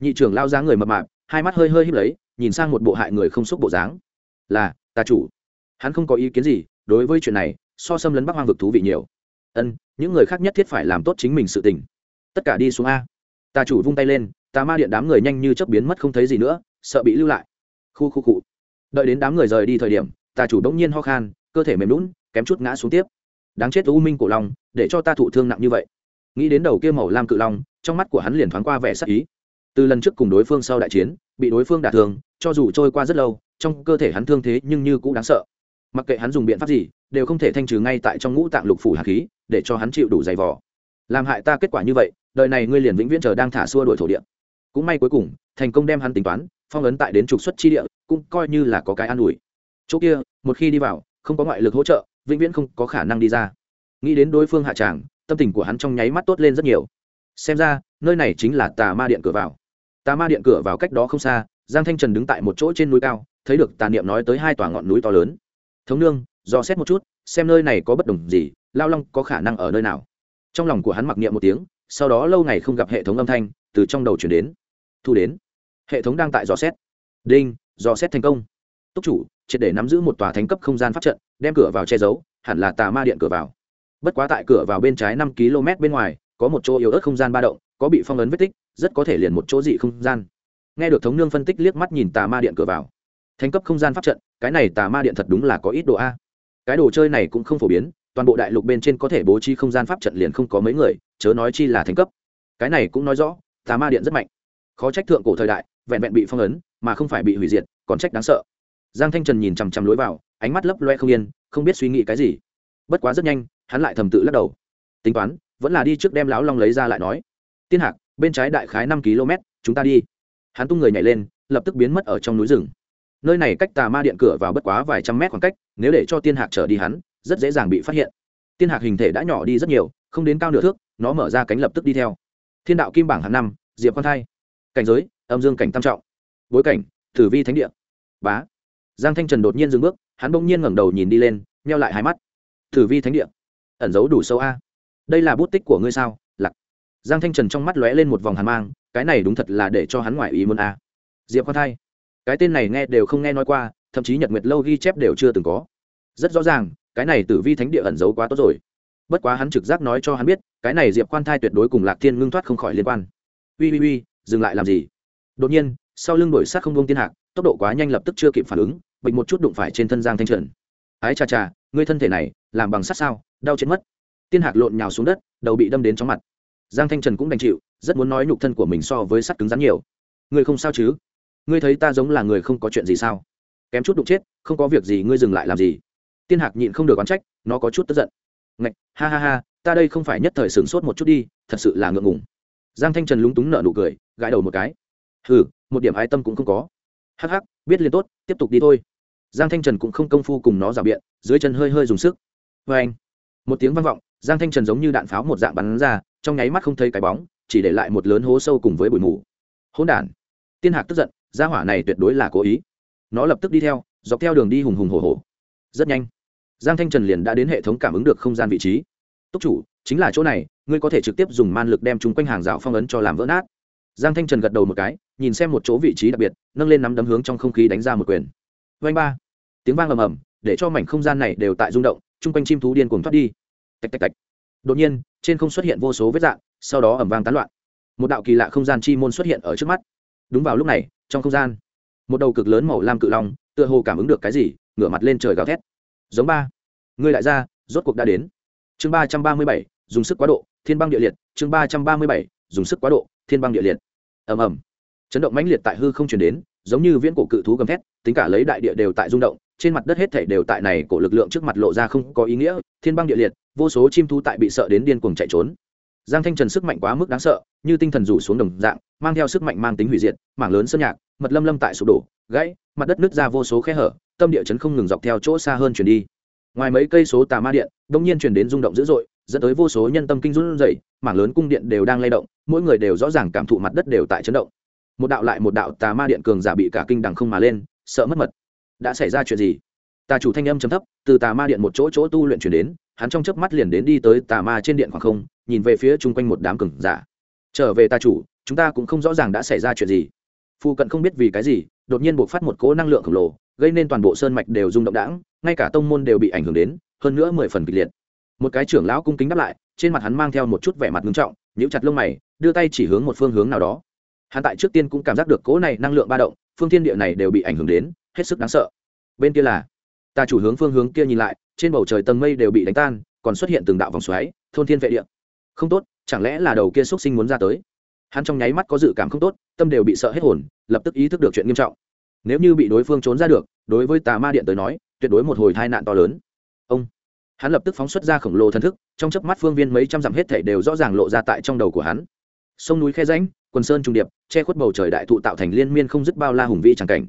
Nhị trưởng lão ra người mập mạp, hai mắt hơi hơi híp lấy, nhìn sang một bộ hại người không xúc bộ dáng. Là, ta chủ. Hắn không có ý kiến gì, đối với chuyện này, so xâm lấn bắc hoang vực thú vị nhiều. Ân, những người khác nhất thiết phải làm tốt chính mình sự tình. Tất cả đi xuống a. Ta chủ vung tay lên tà ma điện đám người nhanh như chớp biến mất không thấy gì nữa, sợ bị lưu lại. Khu khu cụ đợi đến đám người rời đi thời điểm, tà chủ đống nhiên ho khan, cơ thể mềm lún kém chút ngã xuống tiếp. Đáng chết u minh cổ long, để cho ta thụ thương nặng như vậy. Nghĩ đến đầu kia màu lam cự long, trong mắt của hắn liền thoáng qua vẻ sắc ý. Từ lần trước cùng đối phương sau đại chiến, bị đối phương đả thương, cho dù trôi qua rất lâu, trong cơ thể hắn thương thế nhưng như cũng đáng sợ. Mặc kệ hắn dùng biện pháp gì, đều không thể thanh trừ ngay tại trong ngũ tạng lục phủ hạt khí, để cho hắn chịu đủ dày vỏ làm hại ta kết quả như vậy, đời này ngươi liền vĩnh viễn chờ đang thả xua đuổi thổ địa cũng may cuối cùng, thành công đem hắn tính toán, phong ấn tại đến trục xuất chi địa, cũng coi như là có cái an ủi. Chỗ kia, một khi đi vào, không có ngoại lực hỗ trợ, vĩnh viễn không có khả năng đi ra. Nghĩ đến đối phương hạ tràng, tâm tình của hắn trong nháy mắt tốt lên rất nhiều. Xem ra, nơi này chính là tà ma điện cửa vào. Tà ma điện cửa vào cách đó không xa, giang thanh trần đứng tại một chỗ trên núi cao, thấy được tà niệm nói tới hai tòa ngọn núi to lớn. Thống nương, dò xét một chút, xem nơi này có bất đồng gì, lao long có khả năng ở nơi nào. Trong lòng của hắn mặc niệm một tiếng, sau đó lâu ngày không gặp hệ thống âm thanh từ trong đầu chuyển đến thu đến. Hệ thống đang tại dò xét. Đinh, dò xét thành công. Túc chủ, triệt để nắm giữ một tòa thánh cấp không gian pháp trận, đem cửa vào che giấu, hẳn là tà ma điện cửa vào. Bất quá tại cửa vào bên trái năm km bên ngoài, có một chỗ yếu ớt không gian ba động, có bị phong ấn vết tích, rất có thể liền một chỗ dị không gian. Nghe được thống nương phân tích liếc mắt nhìn tà ma điện cửa vào. Thánh cấp không gian pháp trận, cái này tà ma điện thật đúng là có ít độ a. Cái đồ chơi này cũng không phổ biến, toàn bộ đại lục bên trên có thể bố trí không gian pháp trận liền không có mấy người, chớ nói chi là thành cấp. Cái này cũng nói rõ, tà ma điện rất mạnh khó trách thượng cổ thời đại, vẹn vẹn bị phong ấn, mà không phải bị hủy diệt, còn trách đáng sợ. Giang thanh trần nhìn chằm chằm lối vào, ánh mắt lấp loe không yên, không biết suy nghĩ cái gì. Bất quá rất nhanh, hắn lại thầm tự lắc đầu. Tính toán, vẫn là đi trước đem lão long lấy ra lại nói. Tiên hạc, bên trái đại khái năm km, chúng ta đi. Hắn tung người nhảy lên, lập tức biến mất ở trong núi rừng. Nơi này cách tà ma điện cửa vào bất quá vài trăm mét khoảng cách, nếu để cho tiên hạc trở đi hắn, rất dễ dàng bị phát hiện. Tiên hạc hình thể đã nhỏ đi rất nhiều, không đến cao nửa thước, nó mở ra cánh lập tức đi theo. Thiên đạo kim bảng hàng năm, diệp con thai cảnh giới, âm dương cảnh tam trọng. Bối cảnh thử vi thánh địa. Bá. Giang thanh trần đột nhiên dừng bước, hắn bỗng nhiên ngẩng đầu nhìn đi lên, meo lại hai mắt. Thử vi thánh địa. Ẩn giấu đủ sâu a. Đây là bút tích của ngươi sao? Lặc giang thanh trần trong mắt lóe lên một vòng hàn mang, cái này đúng thật là để cho hắn ngoại ý muốn a. Diệp khoan thai. Cái tên này nghe đều không nghe nói qua, thậm chí nhật nguyệt lâu ghi chép đều chưa từng có. Rất rõ ràng, cái này tử vi thánh địa ẩn giấu quá tốt rồi. Bất quá hắn trực giác nói cho hắn biết, cái này diệp quan thai tuyệt đối cùng lạc thiên ngưng thoát không khỏi liên quan. Ui ui ui dừng lại làm gì? Đột nhiên, sau lưng đổi sát không bông tiên hạc, tốc độ quá nhanh lập tức chưa kịp phản ứng bệnh một chút đụng phải trên thân giang thanh trần. Ái chà chà ngươi thân thể này, làm bằng sắt sao? Đau chết mất. Tiên hạc lộn nhào xuống đất, đầu bị đâm đến chóng mặt. Giang thanh trần cũng đành chịu, rất muốn nói nhục thân của mình so với sắt cứng rắn nhiều. Ngươi không sao chứ? Ngươi thấy ta giống là người không có chuyện gì sao? Kém chút đụng chết, không có việc gì ngươi dừng lại làm gì? Tiên hạc nhịn không được oán trách, nó có chút tức giận. Ngạch, ha ha ha, ta đây không phải nhất thời sửng sốt một chút đi, thật sự là ngượng ngùng giang thanh trần lúng túng nợ nụ cười, gãi đầu một cái. Hừ, một điểm ái tâm cũng không có. Hắc hắc, biết liền tốt, tiếp tục đi thôi. Giang thanh trần cũng không công phu cùng nó rào biện, dưới chân hơi hơi dùng sức. Vê anh, một tiếng vang vọng, giang thanh trần giống như đạn pháo một dạng bắn ra, trong nháy mắt không thấy cái bóng, chỉ để lại một lớn hố sâu cùng với bụi mù. Hỗn đản, tiên hạc tức giận, gia hỏa này tuyệt đối là cố ý. Nó lập tức đi theo, dọc theo đường đi hùng hùng hồ hồ rất nhanh, giang thanh trần liền đã đến hệ thống cảm ứng được không gian vị trí. Túc chủ, chính là chỗ này ngươi có thể trực tiếp dùng man lực đem chúng quanh hàng rào phong ấn cho làm vỡ nát. Giang thanh trần gật đầu một cái, nhìn xem một chỗ vị trí đặc biệt, nâng lên nắm đấm hướng trong không khí đánh ra một quyền. Vanh ba. Tiếng vang ầm ầm, để cho mảnh không gian này đều tại rung động, chung quanh chim thú điên cuồng thoát đi. Tạch tạch tạch. Đột nhiên, trên không xuất hiện vô số vết dạng, sau đó ẩm vang tán loạn. Một đạo kỳ lạ không gian chi môn xuất hiện ở trước mắt. Đúng vào lúc này, trong không gian, một đầu cực lớn màu lam cự long, tựa hồ cảm ứng được cái gì, ngửa mặt lên trời gào thét. Giống ba. Người đại gia, rốt cuộc đã đến. Chương ba trăm ba mươi bảy, dùng sức quá độ thiên băng địa liệt, chương ba trăm ba mươi bảy, dùng sức quá độ, thiên băng địa liệt. Ầm ầm. Chấn động mãnh liệt tại hư không chuyển đến, giống như viễn cổ cự thú gầm thét, tính cả lấy đại địa đều tại rung động, trên mặt đất hết thể đều tại này cổ lực lượng trước mặt lộ ra không có ý nghĩa, thiên băng địa liệt, vô số chim thú tại bị sợ đến điên cuồng chạy trốn. Giang thanh trần sức mạnh quá mức đáng sợ, như tinh thần rủ xuống đồng dạng, mang theo sức mạnh mang tính hủy diệt, mảng lớn sơn nhạc, mật lâm lâm tại sụp đổ, gãy, mặt đất nứt ra vô số khe hở, tâm địa chấn không ngừng dọc theo chỗ xa hơn chuyển đi. Ngoài mấy cây số tà ma điện đông nhiên chuyển đến rung động dữ dội dẫn tới vô số nhân tâm kinh run rẩy, mảng lớn cung điện đều đang lay động, mỗi người đều rõ ràng cảm thụ mặt đất đều tại chấn động. Một đạo lại một đạo tà ma điện cường giả bị cả kinh đằng không mà lên, sợ mất mật. Đã xảy ra chuyện gì? Tà chủ thanh âm chấm thấp, từ tà ma điện một chỗ chỗ tu luyện chuyển đến, hắn trong chớp mắt liền đến đi tới tà ma trên điện khoảng không, nhìn về phía chung quanh một đám cường giả. Trở về tà chủ, chúng ta cũng không rõ ràng đã xảy ra chuyện gì. Phu cận không biết vì cái gì, đột nhiên buộc phát một cỗ năng lượng khổng lồ, gây nên toàn bộ sơn mạch đều rung động đãng, ngay cả tông môn đều bị ảnh hưởng đến, hơn nữa mười phần kịch liệt một cái trưởng lão cung kính đáp lại, trên mặt hắn mang theo một chút vẻ mặt nghiêm trọng, nhíu chặt lông mày, đưa tay chỉ hướng một phương hướng nào đó. Hắn tại trước tiên cũng cảm giác được cỗ này năng lượng ba động, phương thiên địa này đều bị ảnh hưởng đến, hết sức đáng sợ. Bên kia là, ta chủ hướng phương hướng kia nhìn lại, trên bầu trời tầng mây đều bị đánh tan, còn xuất hiện từng đạo vòng xoáy, thôn thiên vệ địa. Không tốt, chẳng lẽ là đầu kia xuất sinh muốn ra tới? Hắn trong nháy mắt có dự cảm không tốt, tâm đều bị sợ hết hồn, lập tức ý thức được chuyện nghiêm trọng. Nếu như bị đối phương trốn ra được, đối với tà ma điện tới nói, tuyệt đối một hồi tai nạn to lớn hắn lập tức phóng xuất ra khổng lồ thần thức trong chớp mắt phương viên mấy trăm dặm hết thảy đều rõ ràng lộ ra tại trong đầu của hắn. Sông núi khe ránh, quần sơn trung điệp che khuất bầu trời đại thụ tạo thành liên miên không dứt bao la hùng vĩ tràng cảnh.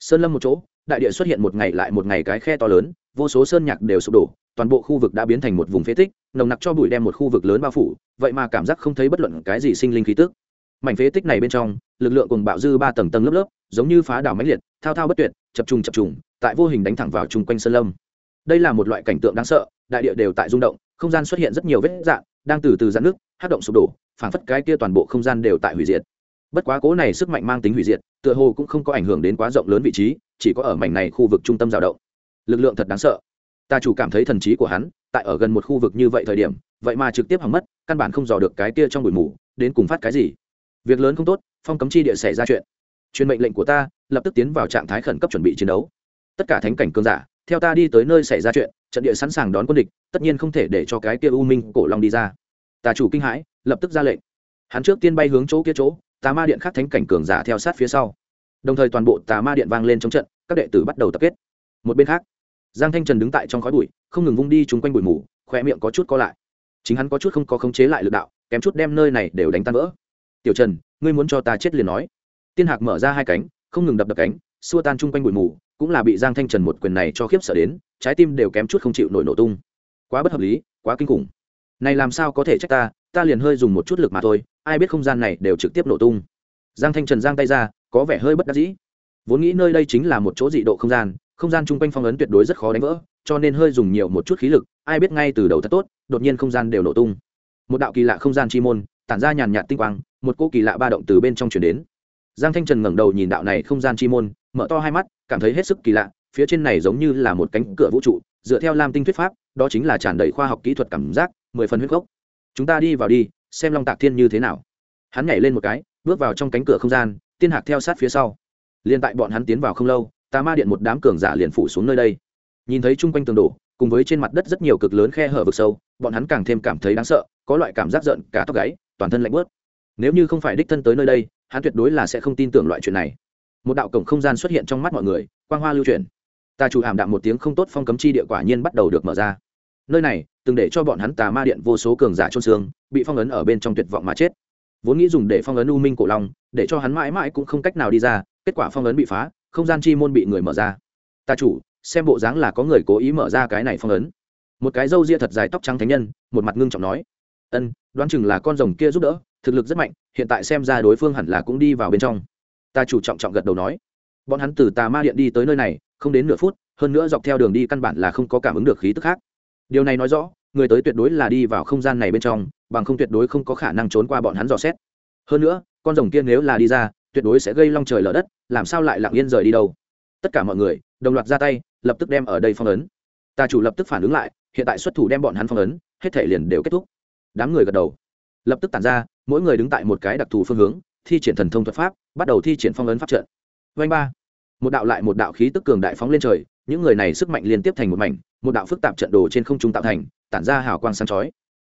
Sơn lâm một chỗ đại địa xuất hiện một ngày lại một ngày cái khe to lớn vô số sơn nhạc đều sụp đổ toàn bộ khu vực đã biến thành một vùng phế tích nồng nặc cho bụi đem một khu vực lớn bao phủ vậy mà cảm giác không thấy bất luận cái gì sinh linh khí tức. Mảnh phế tích này bên trong lực lượng cùng bạo dư ba tầng tầng lớp lớp giống như phá đảo máy liệt thao thao bất tuyệt chập trùng chập trùng tại vô hình đánh thẳng vào chung quanh sơn lâm đây là một loại cảnh tượng đáng sợ, đại địa đều tại rung động, không gian xuất hiện rất nhiều vết dạn đang từ từ dạn nước hát động sụp đổ, phảng phất cái kia toàn bộ không gian đều tại hủy diệt. Bất quá cố này sức mạnh mang tính hủy diệt, tựa hồ cũng không có ảnh hưởng đến quá rộng lớn vị trí, chỉ có ở mảnh này khu vực trung tâm dao động. Lực lượng thật đáng sợ. Ta chủ cảm thấy thần trí của hắn, tại ở gần một khu vực như vậy thời điểm, vậy mà trực tiếp hỏng mất, căn bản không dò được cái kia trong bụi mù, đến cùng phát cái gì. Việc lớn không tốt, phong cấm chi địa xảy ra chuyện. Truyền mệnh lệnh của ta, lập tức tiến vào trạng thái khẩn cấp chuẩn bị chiến đấu. Tất cả thánh cảnh cơn giả theo ta đi tới nơi xảy ra chuyện, trận địa sẵn sàng đón quân địch, tất nhiên không thể để cho cái kia u minh cổ long đi ra. Tà chủ kinh hãi, lập tức ra lệnh. Hắn trước tiên bay hướng chỗ kia chỗ, tà ma điện khắc thánh cảnh cường giả theo sát phía sau. Đồng thời toàn bộ tà ma điện vang lên trong trận, các đệ tử bắt đầu tập kết. Một bên khác, giang thanh trần đứng tại trong khói bụi, không ngừng vung đi chung quanh bụi mù khoe miệng có chút co lại. Chính hắn có chút không có khống chế lại lực đạo, kém chút đem nơi này đều đánh tan vỡ. Tiểu trần, ngươi muốn cho ta chết liền nói. Tiên hạc mở ra hai cánh, không ngừng đập đập cánh, xua tan chung quanh bụi mù cũng là bị giang thanh trần một quyền này cho khiếp sợ đến, trái tim đều kém chút không chịu nổi nổ tung. Quá bất hợp lý, quá kinh khủng. Này làm sao có thể trách ta ta liền hơi dùng một chút lực mà thôi, ai biết không gian này đều trực tiếp nổ tung. Giang thanh trần giang tay ra, có vẻ hơi bất đắc dĩ. Vốn nghĩ nơi đây chính là một chỗ dị độ không gian không gian chung quanh phong ấn tuyệt đối rất khó đánh vỡ, cho nên hơi dùng nhiều một chút khí lực, ai biết ngay từ đầu thật tốt, đột nhiên không gian đều nổ tung. Một đạo kỳ lạ không gian chi môn, tản ra nhàn nhạt tinh quang, một cô kỳ lạ ba động từ bên trong chuyển đến. Giang thanh trần ngẩng đầu nhìn đạo này không gian chi môn mở to hai mắt, cảm thấy hết sức kỳ lạ, phía trên này giống như là một cánh cửa vũ trụ, dựa theo lam tinh thuyết pháp, đó chính là tràn đầy khoa học kỹ thuật cảm giác, mười phần huyết gốc. Chúng ta đi vào đi, xem long tạc thiên như thế nào. Hắn nhảy lên một cái, bước vào trong cánh cửa không gian, tiên hạc theo sát phía sau. Liền tại bọn hắn tiến vào không lâu, tà ma điện một đám cường giả liền phủ xuống nơi đây. Nhìn thấy chung quanh tường đổ, cùng với trên mặt đất rất nhiều cực lớn khe hở vực sâu, bọn hắn càng thêm cảm thấy đáng sợ, có loại cảm giác giận cả tóc gáy, toàn thân lạnh bớt nếu như không phải đích thân tới nơi đây, hắn tuyệt đối là sẽ không tin tưởng loại chuyện này một đạo cổng không gian xuất hiện trong mắt mọi người, quang hoa lưu chuyển. Tà chủ hàm đạm một tiếng không tốt phong cấm chi địa quả nhiên bắt đầu được mở ra. Nơi này, từng để cho bọn hắn tà ma điện vô số cường giả trôn xương, bị phong ấn ở bên trong tuyệt vọng mà chết. Vốn nghĩ dùng để phong ấn u minh cổ long, để cho hắn mãi mãi cũng không cách nào đi ra, kết quả phong ấn bị phá, không gian chi môn bị người mở ra. Tà chủ, xem bộ dáng là có người cố ý mở ra cái này phong ấn. Một cái râu ria thật dài tóc trắng thánh nhân, một mặt ngưng trọng nói. Ân, đoán chừng là con rồng kia giúp đỡ, thực lực rất mạnh, hiện tại xem ra đối phương hẳn là cũng đi vào bên trong ta chủ trọng trọng gật đầu nói. Bọn hắn từ tà ma điện đi tới nơi này, không đến nửa phút, hơn nữa dọc theo đường đi căn bản là không có cảm ứng được khí tức khác. Điều này nói rõ, người tới tuyệt đối là đi vào không gian này bên trong, bằng không tuyệt đối không có khả năng trốn qua bọn hắn dò xét. Hơn nữa, con rồng kia nếu là đi ra, tuyệt đối sẽ gây long trời lở đất, làm sao lại lặng yên rời đi đâu? Tất cả mọi người, đồng loạt ra tay, lập tức đem ở đây phong ấn. Tà chủ lập tức phản ứng lại, hiện tại xuất thủ đem bọn hắn phong ấn, hết thể liền đều kết thúc. Đám người gật đầu. Lập tức tản ra, mỗi người đứng tại một cái đặc thù phương hướng thi triển thần thông thuật pháp, bắt đầu thi triển phong ấn pháp trận. Vanh ba. Một đạo lại một đạo khí tức cường đại phóng lên trời, những người này sức mạnh liên tiếp thành một mảnh, một đạo phức tạp trận đồ trên không trung tạo thành, tản ra hào quang sáng chói.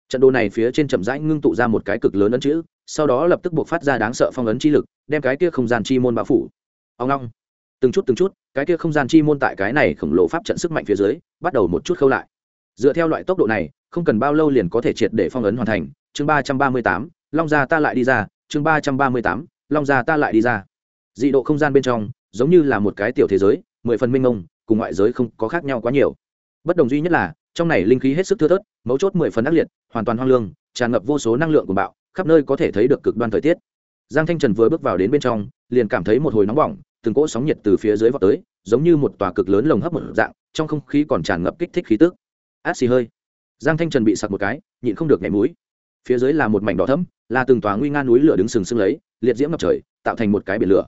Trận đồ này phía trên chậm rãi ngưng tụ ra một cái cực lớn ấn chữ, sau đó lập tức buộc phát ra đáng sợ phong ấn chi lực, đem cái kia không gian chi môn bao phủ. Ông long từng chút từng chút, cái kia không gian chi môn tại cái này khổng lồ pháp trận sức mạnh phía dưới, bắt đầu một chút khâu lại. Dựa theo loại tốc độ này, không cần bao lâu liền có thể triệt để phong ấn hoàn thành. Chương ba trăm ba mươi tám, long gia ta lại đi ra chương ba trăm ba mươi tám, long gia ta lại đi ra. Dị độ không gian bên trong, giống như là một cái tiểu thế giới, mười phần minh ông cùng ngoại giới không có khác nhau quá nhiều. Bất đồng duy nhất là, trong này linh khí hết sức thưa thớt, mấu chốt mười phần ác liệt, hoàn toàn hoang lương, tràn ngập vô số năng lượng của bạo, khắp nơi có thể thấy được cực đoan thời tiết. Giang thanh trần vừa bước vào đến bên trong, liền cảm thấy một hồi nóng bỏng, từng cỗ sóng nhiệt từ phía dưới vọt tới, giống như một tòa cực lớn lồng hấp một dạng, trong không khí còn tràn ngập kích thích khí tức. Át xì hơi. Giang thanh trần bị sặc một cái, nhịn không được nhảy mũi phía dưới là một mảnh đỏ thẫm, là từng tòa nguy nga núi lửa đứng sừng sững lấy, liệt diễm ngập trời, tạo thành một cái biển lửa.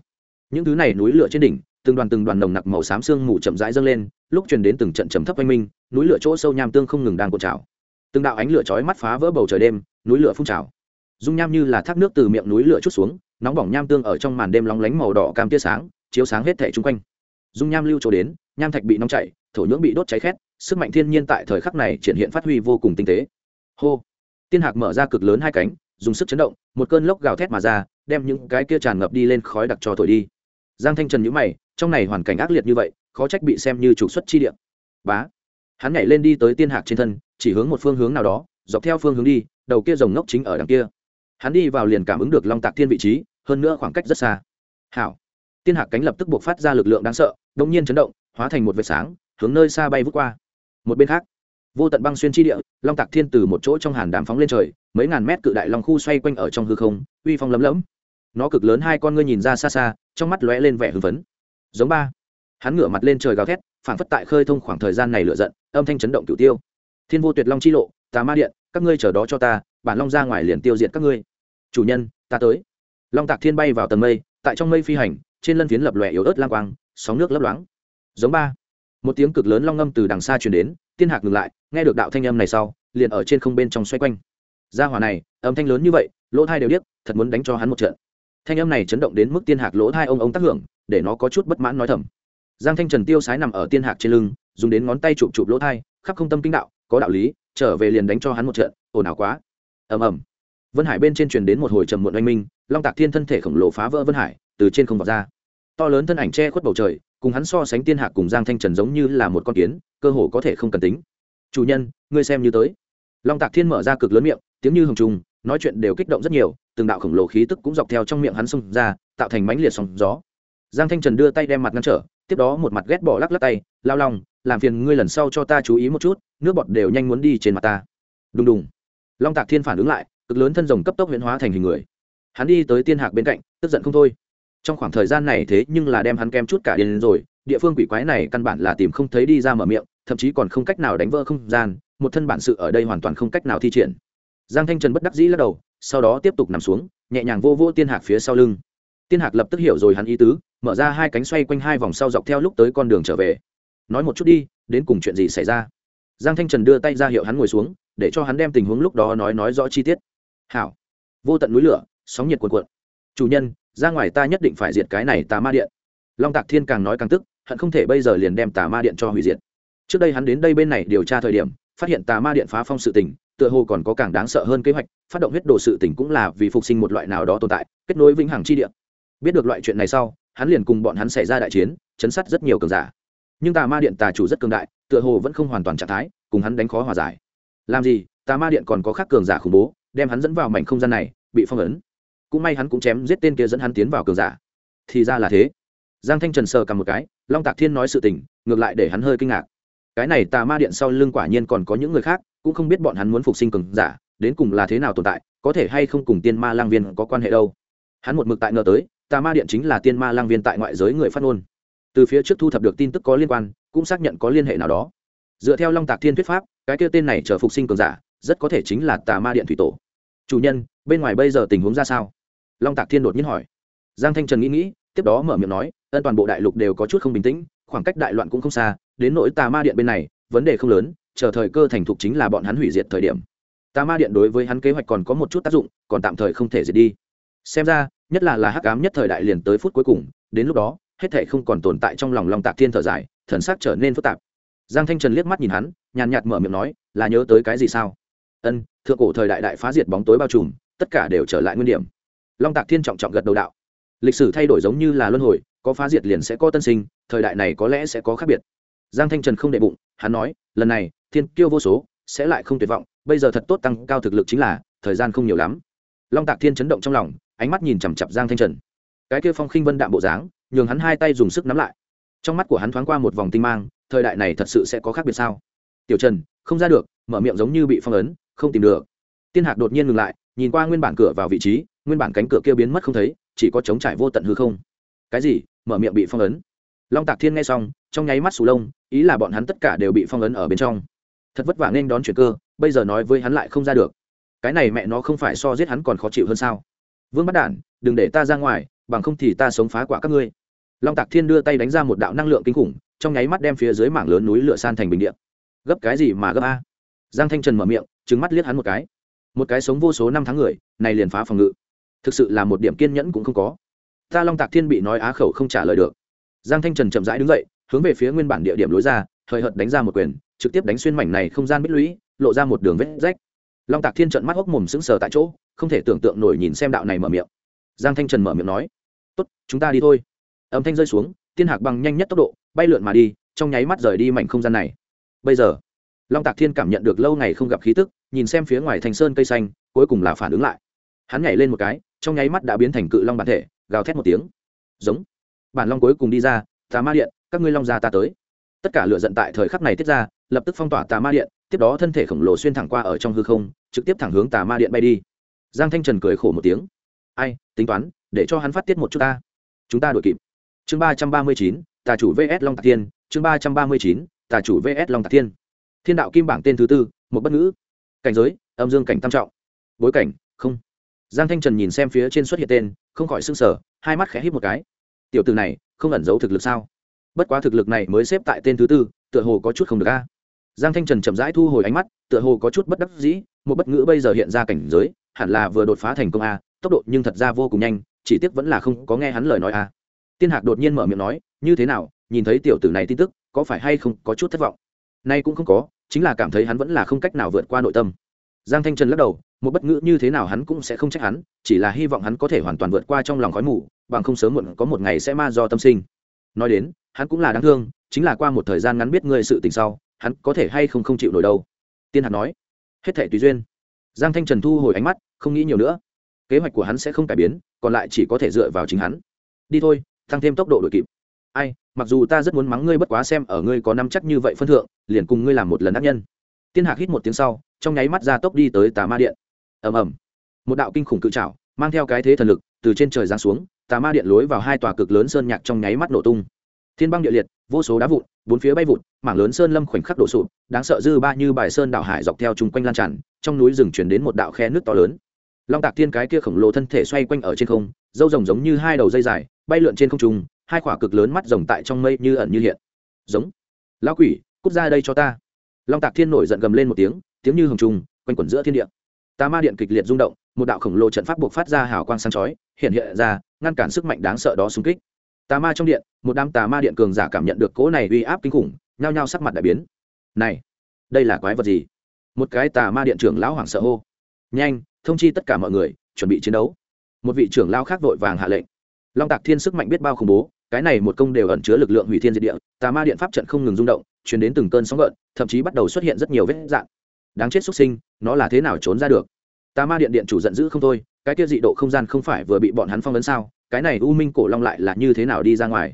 Những thứ này núi lửa trên đỉnh, từng đoàn từng đoàn nồng nặc màu xám sương mù chậm rãi dâng lên, lúc truyền đến từng trận trầm thấp oanh minh, núi lửa chỗ sâu nham tương không ngừng đang cuộn trào. Từng đạo ánh lửa chói mắt phá vỡ bầu trời đêm, núi lửa phun trào. Dung nham như là thác nước từ miệng núi lửa chút xuống, nóng bỏng nham tương ở trong màn đêm lóng lánh màu đỏ cam tia sáng, chiếu sáng hết thảy chung quanh. Dung nham lưu chỗ đến, nham thạch bị nóng chảy, thổ nhưỡng bị đốt cháy khét, sức mạnh thiên nhiên tại thời khắc này triển hiện phát huy vô cùng tinh tế. Hô! Tiên hạc mở ra cực lớn hai cánh, dùng sức chấn động, một cơn lốc gào thét mà ra, đem những cái kia tràn ngập đi lên khói đặc cho thổi đi. Giang thanh trần nhíu mày, trong này hoàn cảnh ác liệt như vậy, khó trách bị xem như trục xuất chi địa. Bá! Hắn nhảy lên đi tới tiên hạc trên thân, chỉ hướng một phương hướng nào đó, dọc theo phương hướng đi, đầu kia rồng ngốc chính ở đằng kia. Hắn đi vào liền cảm ứng được long tạc thiên vị trí, hơn nữa khoảng cách rất xa. Hảo! Tiên hạc cánh lập tức buộc phát ra lực lượng đáng sợ đông nhiên chấn động, hóa thành một vệt sáng, hướng nơi xa bay vút qua. Một bên khác vô tận băng xuyên chi địa, long tạc thiên từ một chỗ trong hàn đàm phóng lên trời, mấy ngàn mét cự đại long khu xoay quanh ở trong hư không, uy phong lấm lấm. Nó cực lớn hai con ngươi nhìn ra xa xa, trong mắt lóe lên vẻ hưng phấn. Giống ba. Hắn ngửa mặt lên trời gào thét phản phất tại khơi thông khoảng thời gian này lựa giận, âm thanh chấn động cửu tiêu. Thiên vô tuyệt long chi lộ, tà ma điện, các ngươi chờ đó cho ta, bản long ra ngoài liền tiêu diệt các ngươi. Chủ nhân, ta tới. Long tạc thiên bay vào tầng mây, tại trong mây phi hành, trên lân phiến lập lòe yếu ớt lang quang, sóng nước lấp loáng. Giống ba. Một tiếng cực lớn long ngâm từ đằng xa truyền đến tiên hạc ngừng lại, nghe được đạo thanh âm này sau, liền ở trên không bên trong xoay quanh. Gia hỏa này, âm thanh lớn như vậy, lỗ thai đều điếc, thật muốn đánh cho hắn một trận. Thanh âm này chấn động đến mức tiên hạc lỗ thai ông ông tác hưởng, để nó có chút bất mãn nói thầm. Giang thanh trần tiêu sái nằm ở tiên hạc trên lưng, dùng đến ngón tay chụp chụp lỗ thai, khắp không tâm kinh đạo, có đạo lý, trở về liền đánh cho hắn một trận, ồn ào quá. Ầm ầm. Vân hải bên trên truyền đến một hồi trầm muộn oanh minh, long tạc thiên thân thể khổng lồ phá vỡ vân hải, từ trên không vọt ra. To lớn thân ảnh che khuất bầu trời, cùng hắn so sánh tiên hạc cùng giang thanh trần giống như là một con kiến cơ hồ có thể không cần tính. Chủ nhân, ngươi xem như tới. Long tạc thiên mở ra cực lớn miệng, tiếng như hồng trùng, nói chuyện đều kích động rất nhiều, từng đạo khổng lồ khí tức cũng dọc theo trong miệng hắn xông ra, tạo thành mánh liệt sóng gió. Giang thanh trần đưa tay đem mặt ngăn trở, tiếp đó một mặt ghét bỏ lắc lắc tay, lao lòng làm phiền ngươi lần sau cho ta chú ý một chút, nước bọt đều nhanh muốn đi trên mặt ta. Đùng đùng. Long tạc thiên phản ứng lại, cực lớn thân rồng cấp tốc huyễn hóa thành hình người. Hắn đi tới tiên hạc bên cạnh, tức giận không thôi. Trong khoảng thời gian này thế nhưng là đem hắn kem chút cả điên rồi, địa phương quỷ quái này căn bản là tìm không thấy đi ra mở miệng thậm chí còn không cách nào đánh vỡ không gian, một thân bản sự ở đây hoàn toàn không cách nào thi triển. Giang thanh trần bất đắc dĩ lắc đầu, sau đó tiếp tục nằm xuống, nhẹ nhàng vô vô tiên hạc phía sau lưng. Tiên hạc lập tức hiểu rồi hắn ý tứ, mở ra hai cánh xoay quanh hai vòng sau dọc theo lúc tới con đường trở về. Nói một chút đi, đến cùng chuyện gì xảy ra? Giang thanh trần đưa tay ra hiệu hắn ngồi xuống, để cho hắn đem tình huống lúc đó nói nói rõ chi tiết. Hảo. Vô tận núi lửa, sóng nhiệt cuồn cuộn. Chủ nhân, ra ngoài ta nhất định phải diệt cái này tà ma điện. Long tạc thiên càng nói càng tức, hận không thể bây giờ liền đem tà ma điện cho hủy diệt trước đây hắn đến đây bên này điều tra thời điểm, phát hiện tà ma điện phá phong sự tình, tựa hồ còn có càng đáng sợ hơn kế hoạch, phát động huyết đồ sự tỉnh cũng là vì phục sinh một loại nào đó tồn tại, kết nối vĩnh hằng chi địa. Biết được loại chuyện này sau, hắn liền cùng bọn hắn xảy ra đại chiến, chấn sát rất nhiều cường giả. Nhưng tà ma điện tà chủ rất cường đại, tựa hồ vẫn không hoàn toàn trạng thái, cùng hắn đánh khó hòa giải. Làm gì, tà ma điện còn có khác cường giả khủng bố, đem hắn dẫn vào mảnh không gian này, bị phong ấn. Cũng may hắn cũng chém giết tên kia dẫn hắn tiến vào cường giả. Thì ra là thế. Giang thanh trần sờ cầm một cái, long tạc thiên nói sự tình, ngược lại để hắn hơi kinh ngạc cái này tà ma điện sau lưng quả nhiên còn có những người khác, cũng không biết bọn hắn muốn phục sinh cường giả, đến cùng là thế nào tồn tại, có thể hay không cùng tiên ma lang viên có quan hệ đâu. Hắn một mực tại ngờ tới, tà ma điện chính là tiên ma lang viên tại ngoại giới người phát ngôn. Từ phía trước thu thập được tin tức có liên quan, cũng xác nhận có liên hệ nào đó. Dựa theo long tạc thiên thuyết pháp, cái kia tên này trở phục sinh cường giả, rất có thể chính là tà ma điện thủy tổ. Chủ nhân, bên ngoài bây giờ tình huống ra sao? Long tạc thiên đột nhiên hỏi. Giang thanh trần nghĩ nghĩ, tiếp đó mở miệng nói, ân toàn bộ đại lục đều có chút không bình tĩnh, khoảng cách đại loạn cũng không xa đến nỗi tà ma điện bên này, vấn đề không lớn, chờ thời cơ thành thục chính là bọn hắn hủy diệt thời điểm. Tà ma điện đối với hắn kế hoạch còn có một chút tác dụng, còn tạm thời không thể diệt đi. Xem ra, nhất là là hắc ám nhất thời đại liền tới phút cuối cùng, đến lúc đó, hết thể không còn tồn tại trong lòng long tạc thiên thở dài, thần sắc trở nên phức tạp. Giang thanh trần liếc mắt nhìn hắn, nhàn nhạt mở miệng nói, là nhớ tới cái gì sao? Ân, thượng cổ thời đại đại phá diệt bóng tối bao trùm, tất cả đều trở lại nguyên điểm. Long tạc thiên trọng trọng gật đầu đạo. Lịch sử thay đổi giống như là luân hồi, có phá diệt liền sẽ có tân sinh, thời đại này có lẽ sẽ có khác biệt giang thanh trần không đệ bụng, hắn nói, lần này, thiên kiêu vô số, sẽ lại không tuyệt vọng, bây giờ thật tốt tăng cao thực lực chính là, thời gian không nhiều lắm. Long tạc thiên chấn động trong lòng, ánh mắt nhìn chằm chặp giang thanh trần. Cái kia phong khinh vân đạm bộ dáng, nhường hắn hai tay dùng sức nắm lại. Trong mắt của hắn thoáng qua một vòng tinh mang, thời đại này thật sự sẽ có khác biệt sao? Tiểu trần, không ra được, mở miệng giống như bị phong ấn, không tìm được. Tiên hạc đột nhiên ngừng lại, nhìn qua nguyên bản cửa vào vị trí, nguyên bản cánh cửa kia biến mất không thấy, chỉ có trống trải vô tận hư không. Cái gì? Mở miệng bị phong ấn long tạc thiên nghe xong, trong nháy mắt sù lông, ý là bọn hắn tất cả đều bị phong ấn ở bên trong. Thật vất vả nên đón chuyện cơ, bây giờ nói với hắn lại không ra được. Cái này mẹ nó không phải so giết hắn còn khó chịu hơn sao? Vương bắt đản, đừng để ta ra ngoài, bằng không thì ta sống phá quả các ngươi. Long tạc thiên đưa tay đánh ra một đạo năng lượng kinh khủng, trong nháy mắt đem phía dưới mảng lớn núi lửa san thành bình điện gấp cái gì mà gấp a? Giang thanh trần mở miệng trứng mắt liếc hắn một cái. Một cái sống vô số năm tháng người, này liền phá phòng ngự. Thực sự là một điểm kiên nhẫn cũng không có. Ta long tạc thiên bị nói á khẩu không trả lời được giang thanh trần chậm rãi đứng dậy, hướng về phía nguyên bản địa điểm lối ra, hời hợt đánh ra một quyền, trực tiếp đánh xuyên mảnh này không gian bích lũy, lộ ra một đường vết rách. Long tạc thiên trận mắt hốc mồm sững sờ tại chỗ, không thể tưởng tượng nổi nhìn xem đạo này mở miệng. Giang thanh trần mở miệng nói, tốt, chúng ta đi thôi. Âm thanh rơi xuống, tiên hạc bằng nhanh nhất tốc độ, bay lượn mà đi, trong nháy mắt rời đi mảnh không gian này. Bây giờ, long tạc thiên cảm nhận được lâu ngày không gặp khí tức, nhìn xem phía ngoài thành sơn cây xanh, cuối cùng là phản ứng lại. Hắn nhảy lên một cái, trong nháy mắt đã biến thành cự long bản thể, gào thét một tiếng. Giống bản long cuối cùng đi ra, tà ma điện, các ngươi long ra ta tới. Tất cả lựa giận tại thời khắc này tiết ra, lập tức phong tỏa tà ma điện, tiếp đó thân thể khổng lồ xuyên thẳng qua ở trong hư không, trực tiếp thẳng hướng tà ma điện bay đi. Giang thanh trần cười khổ một tiếng. Ai, tính toán, để cho hắn phát tiết một chút ta. Chúng ta đuổi kịp. Chương ba trăm ba mươi chín, tà chủ vs long tạc thiên. Chương ba trăm ba mươi chín, tà chủ vs long tạc thiên. Thiên đạo kim bảng tên thứ tư, một bất ngữ. Cảnh giới, âm dương cảnh tam trọng. Bối cảnh, không. Giang thanh trần nhìn xem phía trên xuất hiện tên, không khỏi s ư n g sở hai mắt khẽ hít một cái tiểu từ này không ẩn giấu thực lực sao? Bất quá thực lực này mới xếp tại tên thứ tư, tựa hồ có chút không được a. Giang thanh trần chậm rãi thu hồi ánh mắt, tựa hồ có chút bất đắc dĩ, một bất ngữ bây giờ hiện ra cảnh giới, hẳn là vừa đột phá thành công a, tốc độ nhưng thật ra vô cùng nhanh, chỉ tiếc vẫn là không có nghe hắn lời nói a. Tiên hạc đột nhiên mở miệng nói, như thế nào, nhìn thấy tiểu tử này tin tức, có phải hay không có chút thất vọng? Nay cũng không có, chính là cảm thấy hắn vẫn là không cách nào vượt qua nội tâm giang thanh trần lắc đầu, một bất ngữ như thế nào hắn cũng sẽ không trách hắn, chỉ là hy vọng hắn có thể hoàn toàn vượt qua trong lòng khói mù, bằng không sớm muộn có một ngày sẽ ma do tâm sinh. Nói đến, hắn cũng là đáng thương, chính là qua một thời gian ngắn biết ngươi sự tình sau, hắn có thể hay không không chịu nổi đâu. Tiên hạt nói, hết thể tùy duyên. Giang thanh trần thu hồi ánh mắt, không nghĩ nhiều nữa. Kế hoạch của hắn sẽ không cải biến, còn lại chỉ có thể dựa vào chính hắn. Đi thôi, tăng thêm tốc độ đội kịp. Ai, mặc dù ta rất muốn mắng ngươi bất quá xem ở ngươi có năm chắc như vậy phân thượng, liền cùng ngươi làm một lần ác nhân tiên hạc hít một tiếng sau, trong nháy mắt ra tốc đi tới tà ma điện. Ầm ầm. Một đạo kinh khủng cự trảo, mang theo cái thế thần lực, từ trên trời giáng xuống, tà ma điện lối vào hai tòa cực lớn sơn nhạc trong nháy mắt nổ tung. Thiên băng địa liệt, vô số đá vụn, bốn phía bay vụn, mảng lớn sơn lâm khoảnh khắc đổ sụp, đáng sợ dư ba như bài sơn đảo hải dọc theo chung quanh lan tràn, trong núi rừng chuyển đến một đạo khe nước to lớn. Long tạc thiên cái kia khổng lồ thân thể xoay quanh ở trên không, dâu rồng giống như hai đầu dây dài, bay lượn trên không trung, hai quả cực lớn mắt rồng tại trong mây như ẩn như hiện. Giống. Lão quỷ, cút ra đây cho ta long tạc thiên nổi giận gầm lên một tiếng tiếng như hồng trung quanh quẩn giữa thiên địa. Tà ma điện kịch liệt rung động, một đạo khổng lồ trận pháp buộc phát ra hào quang sáng chói, hiện hiện ra, ngăn cản sức mạnh đáng sợ đó xung kích. Tà ma trong điện, một đám tà ma điện cường giả cảm nhận được cỗ này uy áp kinh khủng, nhao nhao sắc mặt đại biến. Này, đây là quái vật gì? Một cái tà ma điện trưởng lão hoảng sợ hô. Nhanh, thông chi tất cả mọi người, chuẩn bị chiến đấu. Một vị trưởng lão khác vội vàng hạ lệnh. Long tạc thiên sức mạnh biết bao khủng bố cái này một công đều ẩn chứa lực lượng hủy thiên diệt địa, tà ma điện pháp trận không ngừng rung động chuyển đến từng cơn sóng gợn, thậm chí bắt đầu xuất hiện rất nhiều vết dạn đáng chết xuất sinh, nó là thế nào trốn ra được? Tà ma điện điện chủ giận dữ không thôi, cái kia dị độ không gian không phải vừa bị bọn hắn phong vấn sao? Cái này u minh cổ long lại là như thế nào đi ra ngoài?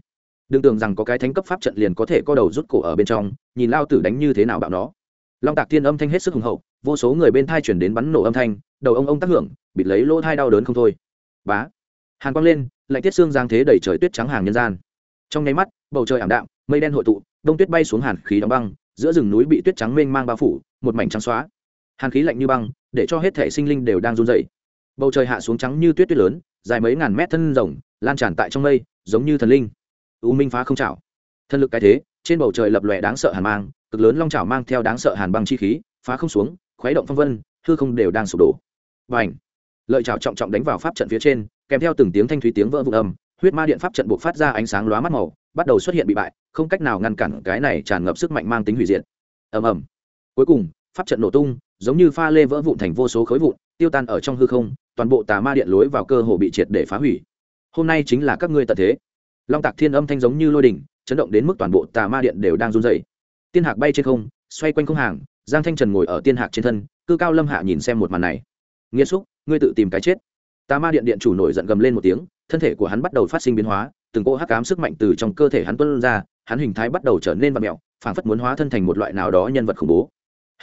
Đừng tưởng rằng có cái thánh cấp pháp trận liền có thể co đầu rút cổ ở bên trong, nhìn lao tử đánh như thế nào bạo nó. Long tạc thiên âm thanh hết sức hùng hậu, vô số người bên thai chuyển đến bắn nổ âm thanh, đầu ông ông tác hưởng, bịt lấy lỗ thai đau đớn không thôi. Bá! Hàn quang lên lạnh tiết xương giang thế đầy trời tuyết trắng hàng nhân gian. Trong nháy mắt, bầu trời ảm đạm, mây đen hội tụ, đông tuyết bay xuống hàn khí đóng băng, giữa rừng núi bị tuyết trắng mênh mang bao phủ, một mảnh trắng xóa. Hàn khí lạnh như băng, để cho hết thể sinh linh đều đang run dậy bầu trời hạ xuống trắng như tuyết tuyết lớn, dài mấy ngàn mét thân rồng, lan tràn tại trong mây, giống như thần linh. U minh phá không chảo. Thân lực cái thế, trên bầu trời lập lòe đáng sợ hàn mang, cực lớn long chảo mang theo đáng sợ hàn băng chi khí, phá không xuống, khuấy động phong vân, hư không đều đang sụp đổ. Và ảnh lợi chảo trọng trọng đánh vào pháp trận phía trên kèm theo từng tiếng thanh thúy tiếng vỡ vụn âm, huyết ma điện pháp trận buộc phát ra ánh sáng lóa mắt màu, bắt đầu xuất hiện bị bại, không cách nào ngăn cản cái này tràn ngập sức mạnh mang tính hủy diệt. Ầm ầm. Cuối cùng, pháp trận nổ tung, giống như pha lê vỡ vụn thành vô số khối vụn, tiêu tan ở trong hư không, toàn bộ tà ma điện lối vào cơ hồ bị triệt để phá hủy. Hôm nay chính là các ngươi tận thế. Long tạc thiên âm thanh giống như lôi đỉnh, chấn động đến mức toàn bộ tà ma điện đều đang run dày tiên hạc bay trên không, xoay quanh không hàng, giang thanh trần ngồi ở tiên hạc trên thân, cư cao lâm hạ nhìn xem một màn này. Nghĩa xúc, ngươi tự tìm cái chết tà ma điện điện chủ nổi giận gầm lên một tiếng, thân thể của hắn bắt đầu phát sinh biến hóa, từng cỗ hắc ám sức mạnh từ trong cơ thể hắn tuân ra, hắn hình thái bắt đầu trở nên vật mẹo phảng phất muốn hóa thân thành một loại nào đó nhân vật khủng bố.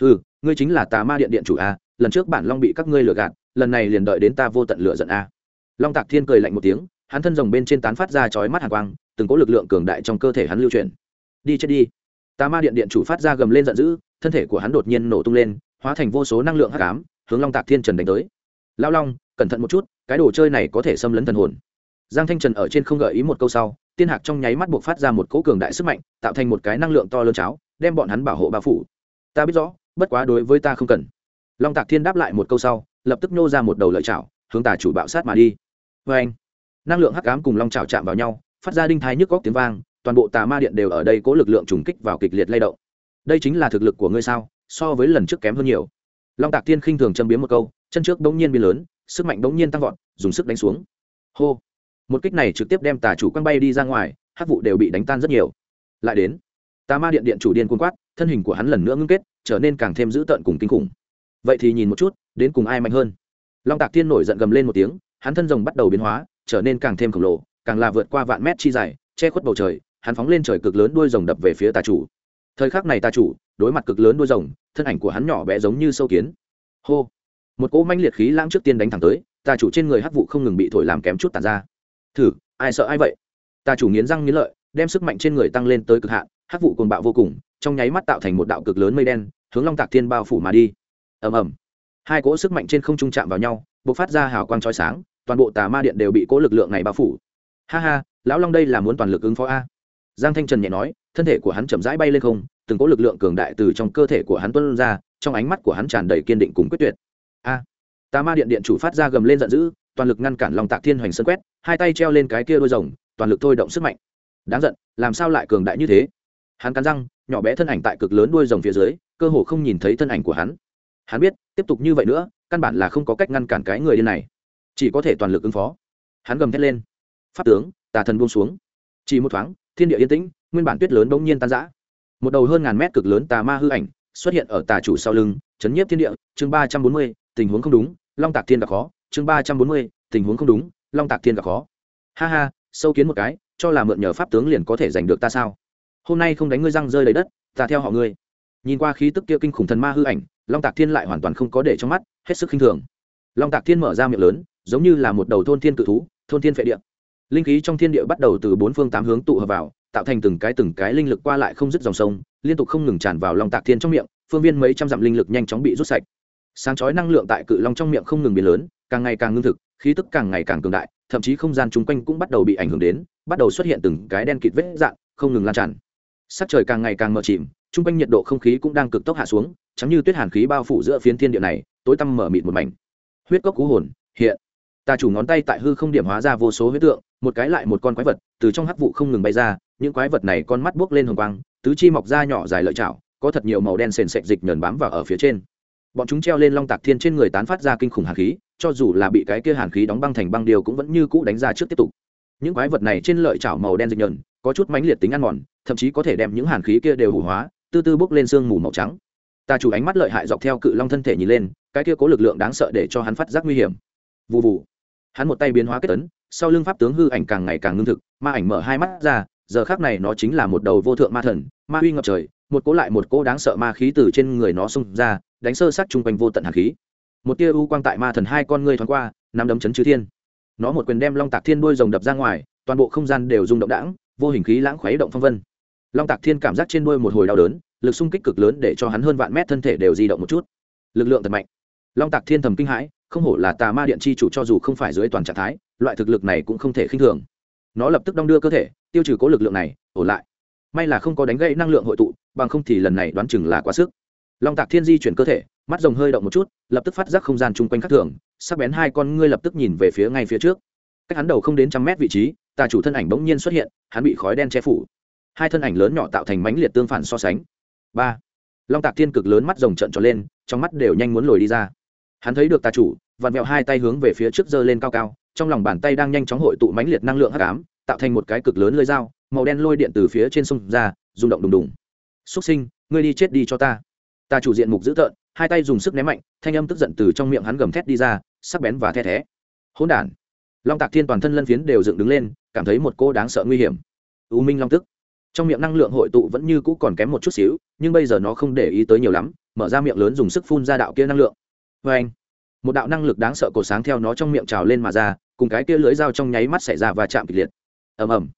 Ừ ngươi chính là tà ma điện điện chủ a, lần trước bản long bị các ngươi lừa gạt, lần này liền đợi đến ta vô tận lựa giận a. Long tạc thiên cười lạnh một tiếng, hắn thân rồng bên trên tán phát ra chói mắt hàn quang, từng cỗ lực lượng cường đại trong cơ thể hắn lưu truyền đi chết đi. Tà ma điện điện chủ phát ra gầm lên giận dữ, thân thể của hắn đột nhiên nổ tung lên, hóa thành vô số năng lượng hắc ám, hướng long tạc thiên trần đánh tới. Lao long cẩn thận một chút, cái đồ chơi này có thể xâm lấn thần hồn. Giang thanh trần ở trên không gợi ý một câu sau, tiên hạc trong nháy mắt buộc phát ra một cỗ cường đại sức mạnh, tạo thành một cái năng lượng to lớn cháo, đem bọn hắn bảo hộ bao phủ. Ta biết rõ, bất quá đối với ta không cần. Long tạc thiên đáp lại một câu sau, lập tức nô ra một đầu lợi chảo, hướng tà chủ bạo sát mà đi. Vê anh, năng lượng hắc ám cùng long chảo chạm vào nhau, phát ra đinh thái nhức góc tiếng vang, toàn bộ tà ma điện đều ở đây cố lực lượng trùng kích vào kịch liệt lay động. Đây chính là thực lực của ngươi sao? So với lần trước kém hơn nhiều. Long tạc thiên khinh thường châm biếm một câu, chân trước đống nhiên biến lớn sức mạnh đống nhiên tăng vọt, dùng sức đánh xuống. Hô. Một kích này trực tiếp đem tà chủ quăng bay đi ra ngoài hát vụ đều bị đánh tan rất nhiều. Lại đến, tà ma điện điện chủ điên cuồng quát, thân hình của hắn lần nữa ngưng kết, trở nên càng thêm dữ tợn cùng kinh khủng. Vậy thì nhìn một chút, đến cùng ai mạnh hơn? Long tạc thiên nổi giận gầm lên một tiếng, hắn thân rồng bắt đầu biến hóa, trở nên càng thêm khổng lồ, càng là vượt qua vạn mét chi dài, che khuất bầu trời, hắn phóng lên trời cực lớn đuôi rồng đập về phía tà chủ. Thời khắc này tà chủ, đối mặt cực lớn đuôi rồng, thân ảnh của hắn nhỏ bé giống như sâu kiến. Hô một cỗ manh liệt khí lãng trước tiên đánh thẳng tới, tà chủ trên người hắc vụ không ngừng bị thổi làm kém chút tàn ra. Thử, ai sợ ai vậy? Tà chủ nghiến răng nghiến lợi, đem sức mạnh trên người tăng lên tới cực hạn, hắc vụ cồn bạo vô cùng, trong nháy mắt tạo thành một đạo cực lớn mây đen, hướng long tạc thiên bao phủ mà đi. Ầm ầm. Hai cỗ sức mạnh trên không trung chạm vào nhau b ộ c phát ra hào quang trói sáng, toàn bộ tà ma điện đều bị cỗ lực lượng này bao phủ. Ha ha, lão long đây là muốn toàn lực ứng phó a. Giang thanh trần nhẹ nói, thân thể của hắn chậm rãi bay lên không, từng cỗ lực lượng cường đại từ trong cơ thể của hắn tuân ra, trong ánh mắt của hắn tràn đầy kiên định cùng quyết tuyệt a. Tà ma điện điện chủ phát ra gầm lên giận dữ, toàn lực ngăn cản lòng tạc thiên hoành sơn quét, hai tay treo lên cái kia đôi rồng, toàn lực thôi động sức mạnh. Đáng giận, làm sao lại cường đại như thế? Hắn cắn răng, nhỏ bé thân ảnh tại cực lớn đuôi rồng phía dưới, cơ hồ không nhìn thấy thân ảnh của hắn. Hắn biết, tiếp tục như vậy nữa, căn bản là không có cách ngăn cản cái người điên này. Chỉ có thể toàn lực ứng phó. Hắn gầm thét lên. Pháp tướng, tà thần buông xuống. Chỉ một thoáng, thiên địa yên tĩnh, nguyên bản tuyết lớn bỗng nhiên tan rã. Một đầu hơn ngàn mét cực lớn tà ma hư ảnh xuất hiện ở tà chủ sau lưng, chấn nhiếp thiên địa, chương ba trăm bốn mươi tình huống không đúng, long tạc thiên gặp khó, chương ba trăm bốn mươi, tình huống không đúng, long tạc thiên gặp khó. Ha ha, sâu kiến một cái, cho là mượn nhờ pháp tướng liền có thể giành được ta sao? Hôm nay không đánh ngươi răng rơi đầy đất, ta theo họ ngươi. Nhìn qua khí tức kia kinh khủng thần ma hư ảnh, long tạc thiên lại hoàn toàn không có để trong mắt, hết sức khinh thường. Long tạc thiên mở ra miệng lớn, giống như là một đầu thôn thiên cự thú, thôn thiên phệ địa. Linh khí trong thiên địa bắt đầu từ bốn phương tám hướng tụ hợp vào, tạo thành từng cái từng cái linh lực qua lại không dứt dòng sông, liên tục không ngừng tràn vào long tạc thiên trong miệng, phương viên mấy trăm dặm linh lực nhanh chóng bị rút sạch sáng chói năng lượng tại cự long trong miệng không ngừng biến lớn, càng ngày càng ngưng thực, khí tức càng ngày càng cường đại, thậm chí không gian chung quanh cũng bắt đầu bị ảnh hưởng đến, bắt đầu xuất hiện từng cái đen kịt vết dạng không ngừng lan tràn. Sắc trời càng ngày càng mờ chìm, chung quanh nhiệt độ không khí cũng đang cực tốc hạ xuống chắm như tuyết hàn khí bao phủ giữa phiến thiên địa này, tối tăm mở mịt một mảnh. Huyết cốc cú hồn, hiện. Ta chủ ngón tay tại hư không điểm hóa ra vô số huyết tượng, một cái lại một con quái vật, từ trong hắc vụ không ngừng bay ra, những quái vật này con mắt buốc lên hồng quang, tứ chi mọc ra nhỏ dài lợi chảo, có thật nhiều màu đen sền sệt dịch nhờn bám vào ở phía trên bọn chúng treo lên long tạc thiên trên người tán phát ra kinh khủng hàn khí, cho dù là bị cái kia hàn khí đóng băng thành băng điều cũng vẫn như cũ đánh ra trước tiếp tục. Những quái vật này trên lợi chảo màu đen dịch nhờn, có chút mãnh liệt tính ăn mòn, thậm chí có thể đem những hàn khí kia đều hủ hóa tư tư bốc lên sương mù màu trắng. Ta chủ ánh mắt lợi hại dọc theo cự long thân thể nhìn lên, cái kia có lực lượng đáng sợ để cho hắn phát giác nguy hiểm. Vụ vụ hắn một tay biến hóa kết tấn sau lưng pháp tướng hư ảnh càng ngày càng ngưng thực, ma ảnh mở hai mắt ra, giờ khác này nó chính là một đầu vô thượng ma thần, ma uy ngập trời một cỗ lại một cỗ đáng sợ ma khí từ trên người nó xông ra, đánh sơ sát chung quanh vô tận hàn khí. Một tia u quang tại ma thần hai con ngươi thoáng qua, nắm đấm chấn chư thiên. Nó một quyền đem long tạc thiên đuôi rồng đập ra ngoài, toàn bộ không gian đều rung động đãng, vô hình khí lãng khuấy động phong vân. Long tạc thiên cảm giác trên đuôi một hồi đau đớn, lực xung kích cực lớn để cho hắn hơn vạn mét thân thể đều di động một chút. Lực lượng thật mạnh. Long tạc thiên thầm kinh hãi, không hổ là tà ma điện chi chủ cho dù không phải dưới toàn trạng thái, loại thực lực này cũng không thể khinh thường. Nó lập tức đong đưa cơ thể, tiêu trừ cố lực lượng này, ổn lại. May là không có đánh gãy năng lượng hội tụ bằng không thì lần này đoán chừng là quá sức. Long tạc thiên di chuyển cơ thể, mắt rồng hơi động một chút, lập tức phát giác không gian chung quanh khắc thường, sắc bén hai con ngươi lập tức nhìn về phía ngay phía trước. Cách hắn đầu không đến trăm mét vị trí, tà chủ thân ảnh bỗng nhiên xuất hiện, hắn bị khói đen che phủ. Hai thân ảnh lớn nhỏ tạo thành mánh liệt tương phản so sánh. Ba. Long tạc thiên cực lớn mắt rồng trận tròn lên, trong mắt đều nhanh muốn lồi đi ra. Hắn thấy được tà chủ, vặn vẹo hai tay hướng về phía trước giơ lên cao cao, trong lòng bàn tay đang nhanh chóng hội tụ mãnh liệt năng lượng hắc ám, tạo thành một cái cực lớn lơi dao, màu đen lôi điện từ phía trên sông ra, rung động đùng đùng xuất sinh, ngươi đi chết đi cho ta. Ta chủ diện mục dữ tợn, hai tay dùng sức ném mạnh, thanh âm tức giận từ trong miệng hắn gầm thét đi ra, sắc bén và the thé. Hỗn đản. Long tạc thiên toàn thân lân phiến đều dựng đứng lên, cảm thấy một cô đáng sợ nguy hiểm. U minh long tức. Trong miệng năng lượng hội tụ vẫn như cũ còn kém một chút xíu, nhưng bây giờ nó không để ý tới nhiều lắm, mở ra miệng lớn dùng sức phun ra đạo kia năng lượng. Vê anh, một đạo năng lực đáng sợ cổ sáng theo nó trong miệng trào lên mà ra, cùng cái kia lưới dao trong nháy mắt xảy ra và chạm kịch liệt. Ầm ầm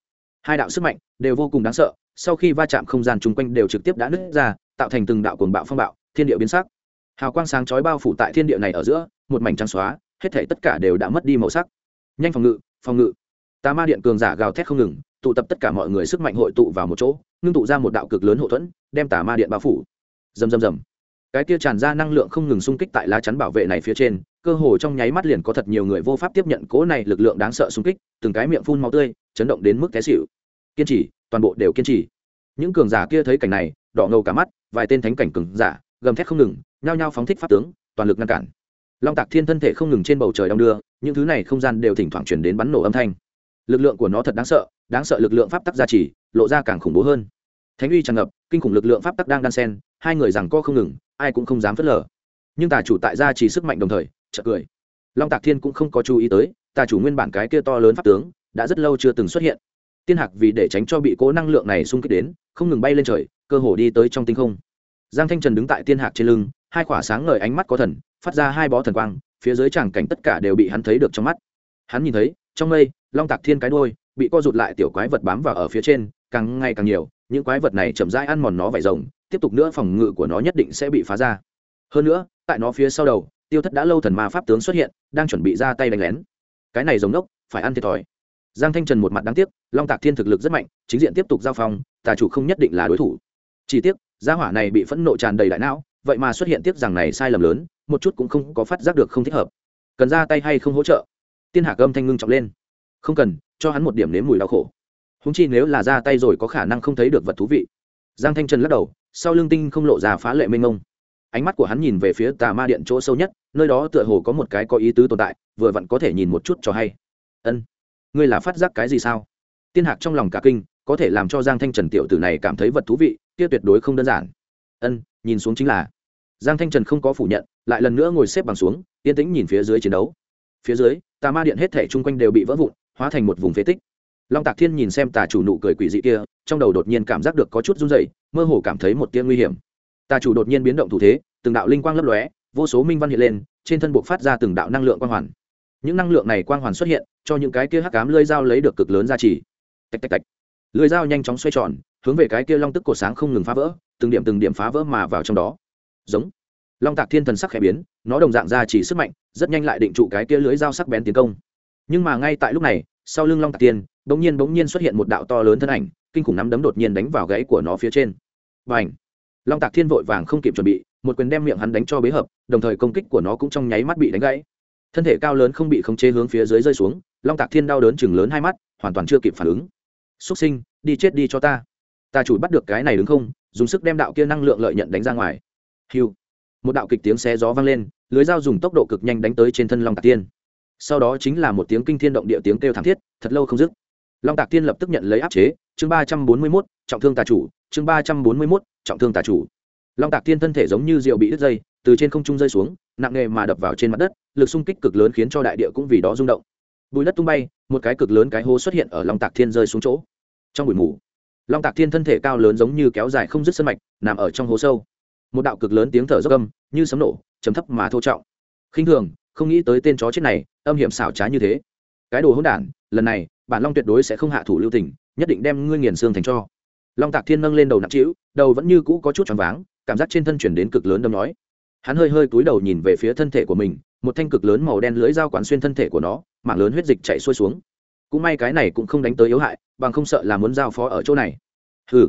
hai đạo sức mạnh đều vô cùng đáng sợ, sau khi va chạm không gian chung quanh đều trực tiếp đã nứt ra, tạo thành từng đạo cuồng bạo phong bạo, thiên địa biến sắc. Hào quang sáng chói bao phủ tại thiên địa này ở giữa, một mảnh trắng xóa, hết thể tất cả đều đã mất đi màu sắc. Nhanh phòng ngự phòng ngự. Tà ma điện cường giả gào thét không ngừng, tụ tập tất cả mọi người sức mạnh hội tụ vào một chỗ, ngưng tụ ra một đạo cực lớn hậu thuẫn, đem tà ma điện bao phủ. Rầm rầm rầm. Cái kia tràn ra năng lượng không ngừng xung kích tại lá chắn bảo vệ này phía trên, cơ hồ trong nháy mắt liền có thật nhiều người vô pháp tiếp nhận cố này lực lượng đáng sợ xung kích, từng cái miệng phun máu tươi, chấn động đến mức té xỉu kiên trì, toàn bộ đều kiên trì. Những cường giả kia thấy cảnh này, đỏ ngầu cả mắt, vài tên thánh cảnh cường giả, gầm thét không ngừng, nhao nhao phóng thích pháp tướng, toàn lực ngăn cản. Long tạc thiên thân thể không ngừng trên bầu trời đong đưa, những thứ này không gian đều thỉnh thoảng chuyển đến bắn nổ âm thanh. Lực lượng của nó thật đáng sợ đáng sợ lực lượng pháp tắc gia trì, lộ ra càng khủng bố hơn. Thánh uy tràn ngập, kinh khủng lực lượng pháp tắc đang đan sen hai người rằng co không ngừng, ai cũng không dám phớt lờ. Nhưng tà chủ tại gia trì sức mạnh đồng thời, chợt cười. Long tạc thiên cũng không có chú ý tới, tà chủ nguyên bản cái kia to lớn pháp tướng, đã rất lâu chưa từng xuất hiện tiên hạc vì để tránh cho bị cố năng lượng này xung kích đến, không ngừng bay lên trời, cơ hồ đi tới trong tinh không. Giang thanh trần đứng tại tiên hạc trên lưng, hai khỏa sáng ngời ánh mắt có thần, phát ra hai bó thần quang, phía dưới tràng cảnh tất cả đều bị hắn thấy được trong mắt. Hắn nhìn thấy, trong mây, long tạc thiên cái đôi bị co rụt lại tiểu quái vật bám vào ở phía trên, càng ngày càng nhiều, những quái vật này chậm rãi ăn mòn nó vải rồng, tiếp tục nữa phòng ngự của nó nhất định sẽ bị phá ra. Hơn nữa, tại nó phía sau đầu, tiêu thất đã lâu thần ma pháp tướng xuất hiện, đang chuẩn bị ra tay đánh lén. Cái này giống nốc phải ăn thiệt thòi giang thanh trần một mặt đáng tiếc, long tạc thiên thực lực rất mạnh, chính diện tiếp tục giao phong, tà chủ không nhất định là đối thủ. Chỉ tiếc, gia hỏa này bị phẫn nộ tràn đầy đại não, vậy mà xuất hiện tiếc rằng này sai lầm lớn, một chút cũng không có phát giác được không thích hợp. Cần ra tay hay không hỗ trợ? Tiên hạc âm thanh ngưng trọng lên. Không cần, cho hắn một điểm nếm mùi đau khổ. Húng chi nếu là ra tay rồi có khả năng không thấy được vật thú vị. Giang thanh trần lắc đầu, sau lưng tinh không lộ ra phá lệ mênh mông. Ánh mắt của hắn nhìn về phía tà ma điện chỗ sâu nhất, nơi đó tựa hồ có một cái có ý tứ tồn tại, vừa vặn có thể nhìn một chút cho hay. Ân ngươi là phát giác cái gì sao? Tiên hạc trong lòng cả kinh, có thể làm cho giang thanh trần tiểu tử này cảm thấy vật thú vị, kia tuyệt đối không đơn giản. Ân, nhìn xuống chính là. Giang thanh trần không có phủ nhận, lại lần nữa ngồi xếp bằng xuống, yên tĩnh nhìn phía dưới chiến đấu. Phía dưới, tà ma điện hết thể chung quanh đều bị vỡ vụn, hóa thành một vùng phế tích. Long tạc thiên nhìn xem tà chủ nụ cười quỷ dị kia, trong đầu đột nhiên cảm giác được có chút run dày mơ hồ cảm thấy một tia nguy hiểm. Tà chủ đột nhiên biến động thủ thế, từng đạo linh quang lấp lóe, vô số minh văn hiện lên, trên thân buộc phát ra từng đạo năng lượng quang hoàn những năng lượng này quang hoàn xuất hiện, cho những cái kia hắc cám lơi dao lấy được cực lớn giá trị tạch tạch tạch. Lưới dao nhanh chóng xoay tròn, hướng về cái kia long tức cổ sáng không ngừng phá vỡ, từng điểm từng điểm phá vỡ mà vào trong đó. Giống. Long tạc thiên thần sắc khẽ biến, nó đồng dạng ra chỉ sức mạnh, rất nhanh lại định trụ cái kia lưới dao sắc bén tiến công. Nhưng mà ngay tại lúc này, sau lưng long tạc tiên, bỗng nhiên bỗng nhiên xuất hiện một đạo to lớn thân ảnh, kinh khủng nắm đấm đột nhiên đánh vào gãy của nó phía trên. Và ảnh long tạc thiên vội vàng không kịp chuẩn bị, một quyền đem miệng hắn đánh cho bế hợp, đồng thời công kích của nó cũng trong nháy mắt bị đánh gãy thân thể cao lớn không bị khống chế hướng phía dưới rơi xuống, long tạc thiên đau đớn chừng lớn hai mắt, hoàn toàn chưa kịp phản ứng. Xúc sinh, đi chết đi cho ta. Ta chủ bắt được cái này đứng không? Dùng sức đem đạo kia năng lượng lợi nhận đánh ra ngoài. Hiu một đạo kịch tiếng xé gió vang lên, lưới dao dùng tốc độ cực nhanh đánh tới trên thân long tạc tiên sau đó chính là một tiếng kinh thiên động địa tiếng kêu thảm thiết, thật lâu không dứt. Long tạc tiên lập tức nhận lấy áp chế, chương ba trăm bốn mươi mốt, trọng thương tà chủ, chương ba trăm bốn mươi mốt, trọng thương tà chủ. Long tạc tiên thân thể giống như rượu bị đứt dây, từ trên không trung rơi xuống, nặng nề mà đập vào trên mặt đất lực xung kích cực lớn khiến cho đại địa cũng vì đó rung động. Bùi đất tung bay, một cái cực lớn cái hố xuất hiện ở long tạc thiên rơi xuống chỗ. Trong bụi mù, long tạc thiên thân thể cao lớn giống như kéo dài không dứt sân mạch, nằm ở trong hố sâu. Một đạo cực lớn tiếng thở dốc âm, như sấm nổ chấm thấp mà thô trọng. Khinh thường, không nghĩ tới tên chó chết này, âm hiểm xảo trá như thế. Cái đồ hỗn đản, lần này, bản long tuyệt đối sẽ không hạ thủ lưu tình, nhất định đem ngươi nghiền xương thành cho. Long tạc thiên nâng lên đầu nặng trĩu, đầu vẫn như cũ có chút choáng váng, cảm giác trên thân chuyển đến cực lớn đâm nói hắn hơi hơi cúi đầu nhìn về phía thân thể của mình một thanh cực lớn màu đen lưới dao quán xuyên thân thể của nó, mạng lớn huyết dịch chạy xuôi xuống. Cũng may cái này cũng không đánh tới yếu hại, bằng không sợ là muốn giao phó ở chỗ này. Hừ.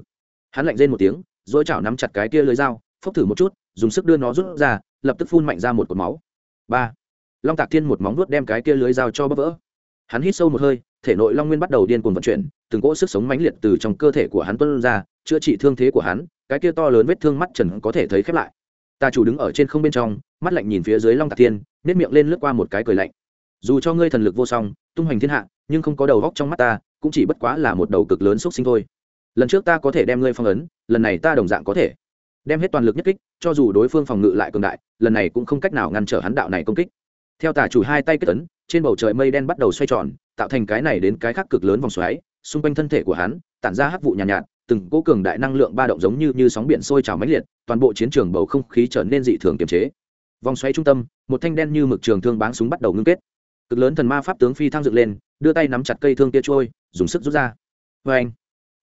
Hắn lạnh rên một tiếng, dỗi chảo nắm chặt cái kia lưới dao, phốc thử một chút, dùng sức đưa nó rút ra, lập tức phun mạnh ra một cột máu. Ba. Long tạc thiên một móng nuốt đem cái kia lưới dao cho bắp vỡ. Hắn hít sâu một hơi, thể nội long nguyên bắt đầu điên cuồng vận chuyển, từng cỗ sức sống mãnh liệt từ trong cơ thể của hắn tuân ra, chữa trị thương thế của hắn, cái kia to lớn vết thương mắt trần có thể thấy khép lại. Ta chủ đứng ở trên không bên trong, mắt lạnh nhìn phía dưới long tạc thiên nếp miệng lên lướt qua một cái cười lạnh. Dù cho ngươi thần lực vô song tung hoành thiên hạ nhưng không có đầu góc trong mắt ta cũng chỉ bất quá là một đầu cực lớn xúc sinh thôi. Lần trước ta có thể đem ngươi phong ấn lần này ta đồng dạng có thể. Đem hết toàn lực nhất kích cho dù đối phương phòng ngự lại cường đại lần này cũng không cách nào ngăn trở hắn đạo này công kích. Theo tả chủ hai tay kết tấn trên bầu trời mây đen bắt đầu xoay tròn tạo thành cái này đến cái khác cực lớn vòng xoáy xung quanh thân thể của hắn tản ra hắc vụ nhàn nhạt, nhạt từng cỗ cường đại năng lượng ba động giống như như sóng biển sôi trào mãnh liệt toàn bộ chiến trường bầu không khí trở nên dị thường kiềm chế vòng xoáy trung tâm, một thanh đen như mực trường thương báng súng bắt đầu ngưng kết. Cực lớn thần ma pháp tướng phi thăng dựng lên, đưa tay nắm chặt cây thương kia trôi, dùng sức rút ra. Vê anh,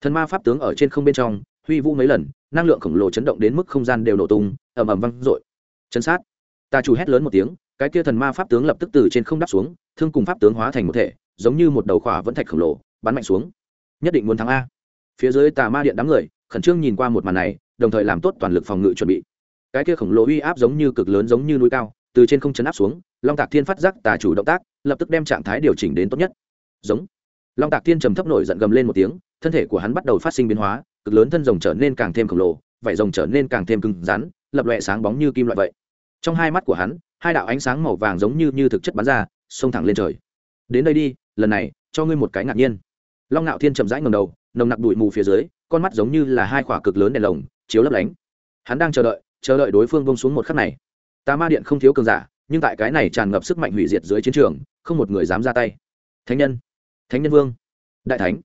thần ma pháp tướng ở trên không bên trong, huy vũ mấy lần, năng lượng khổng lồ chấn động đến mức không gian đều nổ tung, ầm ầm văng r chấn sát. Ta chủ hét lớn một tiếng, cái kia thần ma pháp tướng lập tức từ trên không đáp xuống, thương cùng pháp tướng hóa thành một thể, giống như một đầu khỏa vẫn thạch khổng lồ, bắn mạnh xuống. Nhất định muốn thắng a. Phía dưới tà ma điện đám người, khẩn trương nhìn qua một màn này, đồng thời làm tốt toàn lực phòng ngự chuẩn bị cái kia khổng lồ uy áp giống như cực lớn giống như núi cao, từ trên không chấn áp xuống, long tạc thiên phát giác tà chủ động tác, lập tức đem trạng thái điều chỉnh đến tốt nhất. Giống. Long tạc thiên trầm thấp nổi giận gầm lên một tiếng, thân thể của hắn bắt đầu phát sinh biến hóa, cực lớn thân rồng trở nên càng thêm khổng lồ, vảy rồng trở nên càng thêm cứng rắn, lập lòe sáng bóng như kim loại vậy. Trong hai mắt của hắn, hai đạo ánh sáng màu vàng giống như như thực chất bắn ra, xông thẳng lên trời. Đến đây đi, lần này, cho ngươi một cái ngạc nhiên. Long ngạo thiên chậm rãi ngầm đầu, nồng nặc bụi mù phía dưới, con mắt giống như là hai quả cực lớn đèn lồng, chiếu lấp lánh. Hắn đang chờ đợi chờ đợi đối phương bông xuống một khắc này. Tà ma điện không thiếu cường giả, nhưng tại cái này tràn ngập sức mạnh hủy diệt dưới chiến trường, không một người dám ra tay. Thánh nhân thánh nhân vương, đại thánh.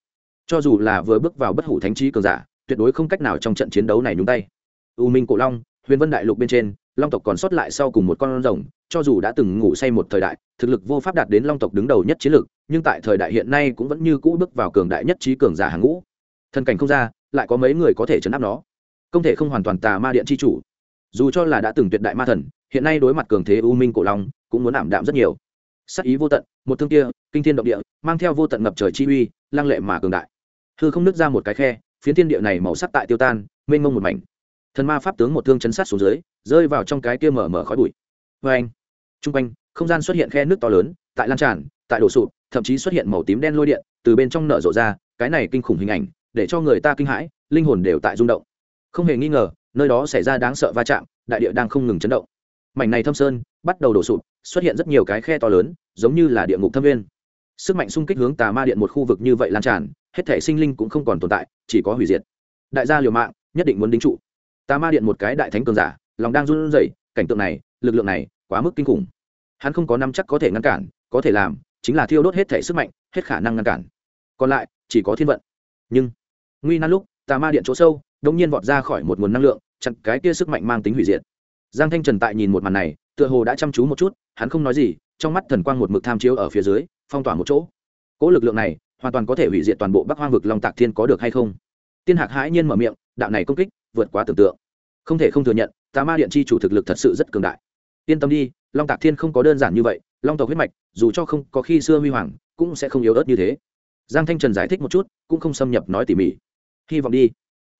Cho dù là vừa bước vào bất hủ thánh trí cường giả, tuyệt đối không cách nào trong trận chiến đấu này nhúng tay. U minh cổ long, huyền vân đại lục bên trên, long tộc còn sót lại sau cùng một con rồng, cho dù đã từng ngủ say một thời đại, thực lực vô pháp đạt đến long tộc đứng đầu nhất chiến lược, nhưng tại thời đại hiện nay cũng vẫn như cũ bước vào cường đại nhất trí cường giả hàng ngũ. Thân cảnh không ra, lại có mấy người có thể chấn áp nó. Không thể không hoàn toàn tà ma điện chi chủ dù cho là đã từng tuyệt đại ma thần, hiện nay đối mặt cường thế u minh cổ long, cũng muốn ảm đạm rất nhiều. Sắc ý vô tận, một thương kia, kinh thiên động địa, mang theo vô tận ngập trời chi uy, lăng lệ mà cường đại. Hư không nứt ra một cái khe, phiến thiên địa này màu sắc tại tiêu tan, mênh mông một mảnh. Thần ma pháp tướng một thương chấn sát xuống dưới, rơi vào trong cái kia mở mở khói bụi. Vê anh t r u n g quanh, không gian xuất hiện khe nước to lớn, tại lan tràn, tại đổ sụp, thậm chí xuất hiện màu tím đen lôi điện, từ bên trong nở rộ ra, cái này kinh khủng hình ảnh, để cho người ta kinh hãi, linh hồn đều tại rung động. Không hề nghi ngờ nơi đó xảy ra đáng sợ va chạm, đại địa đang không ngừng chấn động. Mảnh này thâm sơn bắt đầu đổ sụp, xuất hiện rất nhiều cái khe to lớn, giống như là địa ngục thâm viên. Sức mạnh xung kích hướng tà ma điện một khu vực như vậy lan tràn, hết thể sinh linh cũng không còn tồn tại, chỉ có hủy diệt. Đại gia liều mạng, nhất định muốn đính trụ. Tà ma điện một cái đại thánh cường giả, lòng đang run rẩy, cảnh tượng này, lực lượng này, quá mức kinh khủng. Hắn không có năm chắc có thể ngăn cản, có thể làm, chính là thiêu đốt hết thể sức mạnh, hết khả năng ngăn cản. Còn lại, chỉ có thiên vận. Nhưng, nguy nan lúc, tà ma điện chỗ sâu đông nhiên vọt ra khỏi một nguồn năng lượng, chặn cái kia sức mạnh mang tính hủy diệt. Giang thanh trần tại nhìn một màn này, tựa hồ đã chăm chú một chút, hắn không nói gì, trong mắt thần quang một mực tham chiếu ở phía dưới, phong tỏa một chỗ. Cỗ lực lượng này, hoàn toàn có thể hủy diệt toàn bộ bắc hoang vực long tạc thiên có được hay không? Tiên hạc hãi nhiên mở miệng, đạo này công kích, vượt quá tưởng tượng. Không thể không thừa nhận, tà ma điện chi chủ thực lực thật sự rất cường đại. Yên tâm đi, long tạc thiên không có đơn giản như vậy, long tộc huyết mạch, dù cho không có khi xưa huy hoàng, cũng sẽ không yếu ớt như thế. Giang thanh trần giải thích một chút, cũng không xâm nhập nói tỉ mỉ. Hy vọng đi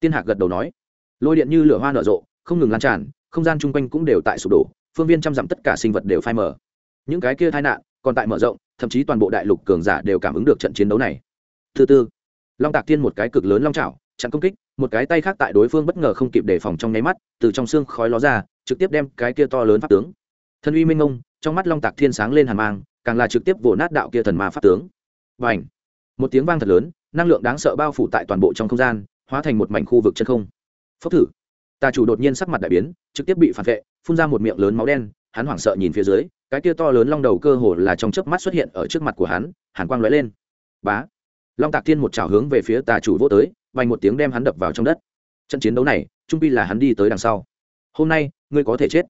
tiên hạc gật đầu nói, lôi điện như lửa hoa nở rộ, không ngừng lan tràn, không gian chung quanh cũng đều tại sụp đổ, phương viên chăm dặm tất cả sinh vật đều phai mở những cái kia tai nạn còn tại mở rộng, thậm chí toàn bộ đại lục cường giả đều cảm ứng được trận chiến đấu này. Thứ tư, long tạc tiên một cái cực lớn long trào chặn công kích, một cái tay khác tại đối phương bất ngờ không kịp đề phòng trong nháy mắt, từ trong xương khói ló ra, trực tiếp đem cái kia to lớn pháp tướng. Thân uy minh ngông trong mắt long tạc thiên sáng lên hàn mang, càng là trực tiếp vồ nát đạo kia thần ma pháp tướng. Và ảnh một tiếng vang thật lớn, năng lượng đáng sợ bao phủ tại toàn bộ trong không gian hóa thành một mảnh khu vực chân không. Phốc thử. Tà chủ đột nhiên sắc mặt đại biến, trực tiếp bị phản vệ, phun ra một miệng lớn máu đen, hắn hoảng sợ nhìn phía dưới, cái kia to lớn long đầu cơ hồ là trong chớp mắt xuất hiện ở trước mặt của hắn, hàn quang lóe lên. Bá. Long tạc thiên một chảo hướng về phía tà chủ vô tới vành một tiếng đem hắn đập vào trong đất. Trận chiến đấu này, trung pi là hắn đi tới đằng sau. Hôm nay, ngươi có thể chết.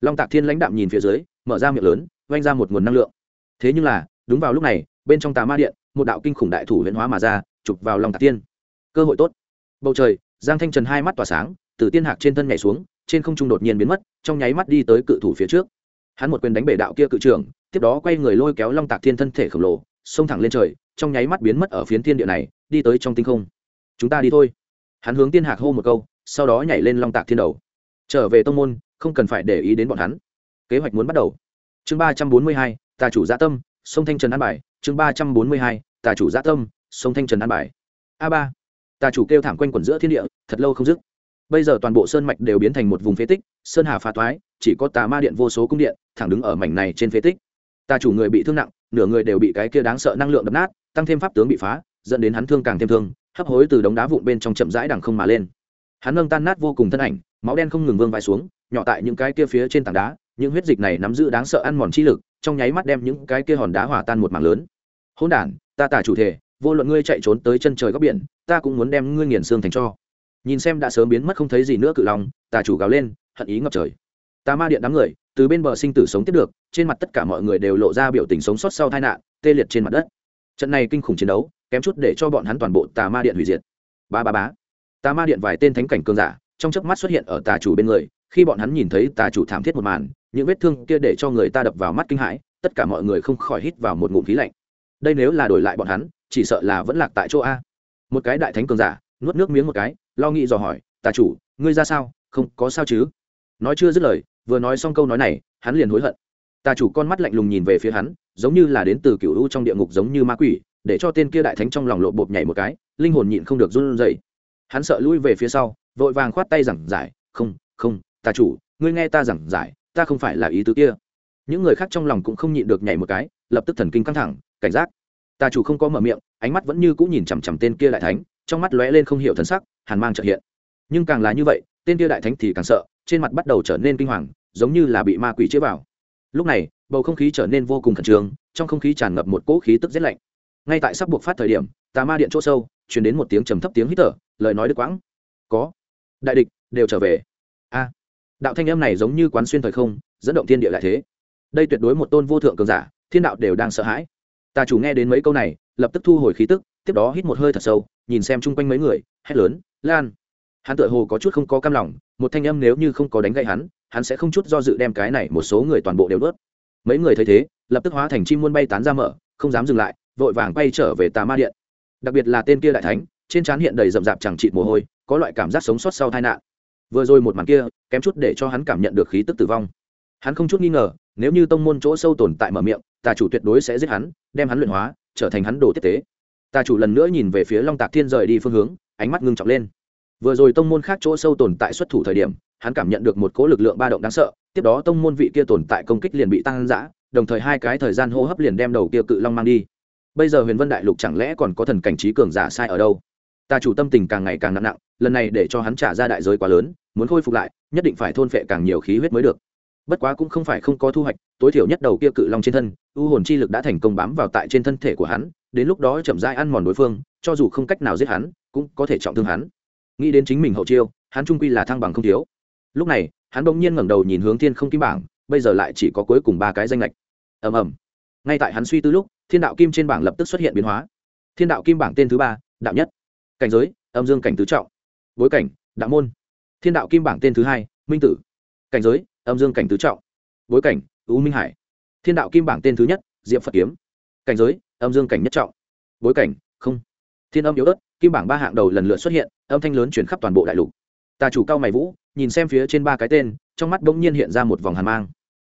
Long tạc thiên lãnh đạm nhìn phía dưới, mở ra miệng lớn vanh ra một nguồn năng lượng. Thế nhưng là, đúng vào lúc này, bên trong tà ma điện, một đạo kinh khủng đại thủ huyễn hóa mà ra, chụp vào long tạc thiên. Cơ hội tốt bầu trời, giang thanh trần hai mắt tỏa sáng, từ tiên hạc trên thân nhảy xuống, trên không trung đột nhiên biến mất, trong nháy mắt đi tới cự thủ phía trước. Hắn một quyền đánh bể đạo kia cự trưởng, tiếp đó quay người lôi kéo long tạc thiên thân thể khổng lồ, xông thẳng lên trời, trong nháy mắt biến mất ở phiến thiên địa này, đi tới trong tinh không. Chúng ta đi thôi. Hắn hướng tiên hạc hô một câu, sau đó nhảy lên long tạc thiên đầu. Trở về tông môn, không cần phải để ý đến bọn hắn. Kế hoạch muốn bắt đầu. Chương ba trăm bốn mươi hai, tà chủ gia tâm, sông thanh trần an bài. Chương ba trăm bốn mươi hai, tà chủ gia tâm, sông thanh trần an bài. A ba tà chủ kêu thảm quanh quẩn giữa thiên địa, thật lâu không dứt. Bây giờ toàn bộ sơn mạch đều biến thành một vùng phế tích, sơn hà phá toái, chỉ có tà ma điện vô số cung điện, thẳng đứng ở mảnh này trên phế tích. Tà chủ người bị thương nặng, nửa người đều bị cái kia đáng sợ năng lượng đập nát, tăng thêm pháp tướng bị phá, dẫn đến hắn thương càng thêm thương, hấp hối từ đống đá vụn bên trong chậm rãi đằng không mà lên. Hắn nâng tan nát vô cùng thân ảnh, máu đen không ngừng vương vai xuống, nhỏ tại những cái kia phía trên tảng đá, những huyết dịch này nắm giữ đáng sợ ăn mòn chi lực, trong nháy mắt đem những cái kia hòn đá hòa tan một mảng lớn. Hôn đản, ta tả chủ thể vô luận ngươi chạy trốn tới chân trời góc biển, ta cũng muốn đem ngươi nghiền xương thành cho. Nhìn xem đã sớm biến mất không thấy gì nữa cự lòng tà chủ gào lên, hận ý ngập trời. Tà ma điện đám người, từ bên bờ sinh tử sống tiếp được, trên mặt tất cả mọi người đều lộ ra biểu tình sống sót sau tai nạn, tê liệt trên mặt đất. Trận này kinh khủng chiến đấu, kém chút để cho bọn hắn toàn bộ tà ma điện hủy diệt. Ba ba bá tà ma điện vài tên thánh cảnh cường giả, trong chớp mắt xuất hiện ở tà chủ bên người, khi bọn hắn nhìn thấy tà chủ thảm thiết một màn, những vết thương kia để cho người ta đập vào mắt kinh hãi, tất cả mọi người không khỏi hít vào một ngụm khí lạnh. Đây nếu là đổi lại bọn hắn chỉ sợ là vẫn lạc tại chỗ a. Một cái đại thánh cường giả, nuốt nước miếng một cái, lo nghĩ dò hỏi, tà chủ, ngươi ra sao? Không, có sao chứ? Nói chưa dứt lời, vừa nói xong câu nói này, hắn liền hối hận. Tà chủ con mắt lạnh lùng nhìn về phía hắn, giống như là đến từ cựu u trong địa ngục giống như ma quỷ, để cho tên kia đại thánh trong lòng lộ bột nhảy một cái, linh hồn nhịn không được run rẩy. Hắn sợ lui về phía sau, vội vàng khoát tay giảng giải, không không, tà chủ, ngươi nghe ta giảng giải, ta không phải là ý tứ kia. Những người khác trong lòng cũng không nhịn được nhảy một cái, lập tức thần kinh căng thẳng, cảnh giác tà chủ không có mở miệng, ánh mắt vẫn như cũng nhìn chằm chằm tên kia đại thánh, trong mắt lóe lên không hiểu thần sắc, hàn mang trợ hiện. Nhưng càng là như vậy, tên kia đại thánh thì càng sợ, trên mặt bắt đầu trở nên kinh hoàng, giống như là bị ma quỷ chế vào. Lúc này, bầu không khí trở nên vô cùng khẩn trương, trong không khí tràn ngập một cỗ khí tức rét lạnh. Ngay tại sắp buộc phát thời điểm, tà ma điện chỗ sâu chuyển đến một tiếng trầm thấp tiếng hít thở, lời nói đứt quãng. Có. Đại địch, đều trở về. A. Đạo thanh âm này giống như quán xuyên thời không, dẫn động thiên địa lại thế. Đây tuyệt đối một tôn vô thượng cường giả, thiên đạo đều đang sợ hãi tà chủ nghe đến mấy câu này, lập tức thu hồi khí tức, tiếp đó hít một hơi thật sâu, nhìn xem chung quanh mấy người, hét lớn, lan! Hắn tựa hồ có chút không có cam lòng, một thanh âm nếu như không có đánh gậy hắn hắn sẽ không chút do dự đem cái này một số người toàn bộ đều nuốt. Mấy người thấy thế, lập tức hóa thành chim muôn bay tán ra mở, không dám dừng lại, vội vàng bay trở về tà ma điện. Đặc biệt là tên kia đại thánh, trên trán hiện đầy rậm rạp chẳng trị mồ hôi, có loại cảm giác sống sót sau tai nạn. Vừa rồi một màn kia, kém chút để cho hắn cảm nhận được khí tức tử vong. Hắn không chút nghi ngờ nếu như tông môn chỗ sâu tồn tại mở miệng, tà chủ tuyệt đối sẽ giết hắn, đem hắn luyện hóa, trở thành hắn đồ tiếp tế. Tà chủ lần nữa nhìn về phía long tạc thiên rời đi phương hướng, ánh mắt ngưng trọng lên. Vừa rồi tông môn khác chỗ sâu tồn tại xuất thủ thời điểm, hắn cảm nhận được một cố lực lượng ba động đáng sợ, tiếp đó tông môn vị kia tồn tại công kích liền bị tăng giã đồng thời hai cái thời gian hô hấp liền đem đầu kia cự long mang đi. Bây giờ huyền vân đại lục chẳng lẽ còn có thần cảnh trí cường giả sai ở đâu? Ta chủ tâm tình càng ngày càng nặng nặng, lần này để cho hắn trả ra đại giới quá lớn, muốn khôi phục lại, nhất định phải thôn phệ càng nhiều khí huyết mới được bất quá cũng không phải không có thu hoạch, tối thiểu nhất đầu kia cự long trên thân, u hồn chi lực đã thành công bám vào tại trên thân thể của hắn, đến lúc đó chậm dai ăn mòn đối phương, cho dù không cách nào giết hắn, cũng có thể trọng thương hắn. Nghĩ đến chính mình hậu chiêu, hắn trung quy là thăng bằng không thiếu. Lúc này, hắn bỗng nhiên ngẩng đầu nhìn hướng thiên không kim bảng, bây giờ lại chỉ có cuối cùng ba cái danh lệch ầm ầm. Ngay tại hắn suy tư lúc, thiên đạo kim trên bảng lập tức xuất hiện biến hóa. Thiên đạo kim bảng tên thứ ba, đạo nhất. Cảnh giới, âm dương cảnh tứ trọng. Bối cảnh, đạo môn. Thiên đạo kim bảng tên thứ hai, minh tử. Cảnh giới âm dương cảnh tứ trọng, bối cảnh, u minh hải, thiên đạo kim bảng tên thứ nhất diệm phật kiếm, cảnh giới, âm dương cảnh nhất trọng, bối cảnh, không, thiên âm yếu ớt, kim bảng ba hạng đầu lần lượt xuất hiện, âm thanh lớn chuyển khắp toàn bộ đại lục. Tà chủ cao mày vũ, nhìn xem phía trên ba cái tên, trong mắt bỗng nhiên hiện ra một vòng hàn mang.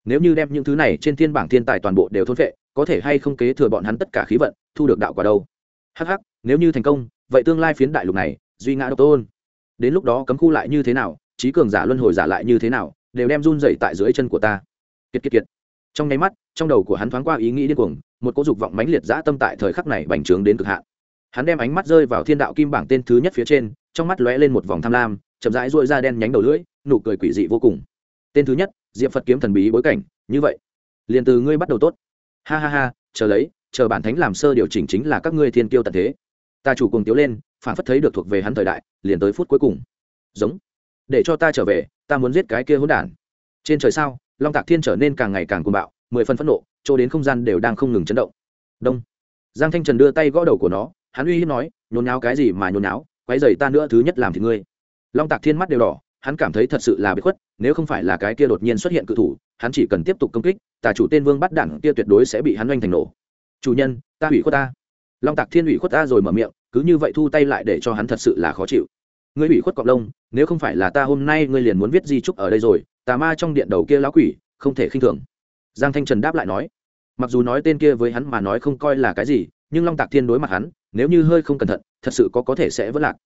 Nếu như đem những thứ này trên thiên bảng thiên tài toàn bộ đều thôn vệ có thể hay không kế thừa bọn hắn tất cả khí vận, thu được đạo quả đâu? Hh nếu như thành công, vậy tương lai phiến đại lục này, duy ngã độc tôn. Đến lúc đó cấm khu lại như thế nào, trí cường giả luân hồi giả lại như thế nào đều đem run dậy tại dưới chân của ta. Kiệt kiệt kiệt. Trong nháy mắt, trong đầu của hắn thoáng qua ý nghĩ điên cuồng, một cỗ dục vọng mãnh liệt dã tâm tại thời khắc này bành trướng đến cực hạn. Hắn đem ánh mắt rơi vào thiên đạo kim bảng tên thứ nhất phía trên, trong mắt lóe lên một vòng tham lam, chậm rãi dội ra đen nhánh đầu lưỡi, nụ cười quỷ dị vô cùng. Tên thứ nhất, diệp phật kiếm thần bí bối cảnh, như vậy. Liền từ ngươi bắt đầu tốt. Ha ha ha, chờ lấy, chờ bản thánh làm sơ điều chỉnh chính là các ngươi thiên tiêu tận thế. Ta chủ cùng tiếu lên, phản phất thấy được thuộc về hắn thời đại, liền tới phút cuối cùng. Giống. Để cho ta trở về ta muốn giết cái kia hỗn đản. Trên trời sao, long tạc thiên trở nên càng ngày càng cuồng bạo, mười phân phẫn nộ, chỗ đến không gian đều đang không ngừng chấn động. Đông. Giang thanh trần đưa tay gõ đầu của nó, hắn uy hiếp nói, nhốn náo cái gì mà nhốn náo quấy dày ta nữa thứ nhất làm thì ngươi. Long tạc thiên mắt đều đỏ, hắn cảm thấy thật sự là bị khuất, nếu không phải là cái kia đột nhiên xuất hiện cự thủ, hắn chỉ cần tiếp tục công kích, tà chủ tên vương bắt đạn kia tuyệt đối sẽ bị hắn oanh thành nổ. Chủ nhân, ta hủy khuất ta. Long tạc thiên ủy khuất ta rồi mở miệng, cứ như vậy thu tay lại để cho hắn thật sự là khó chịu ngươi ủy khuất cọc lông, nếu không phải là ta hôm nay ngươi liền muốn viết di trúc ở đây rồi, tà ma trong điện đầu kia lão quỷ, không thể khinh thường. Giang thanh trần đáp lại nói, mặc dù nói tên kia với hắn mà nói không coi là cái gì, nhưng long tạc thiên đối mặt hắn, nếu như hơi không cẩn thận, thật sự có có thể sẽ vất lạc.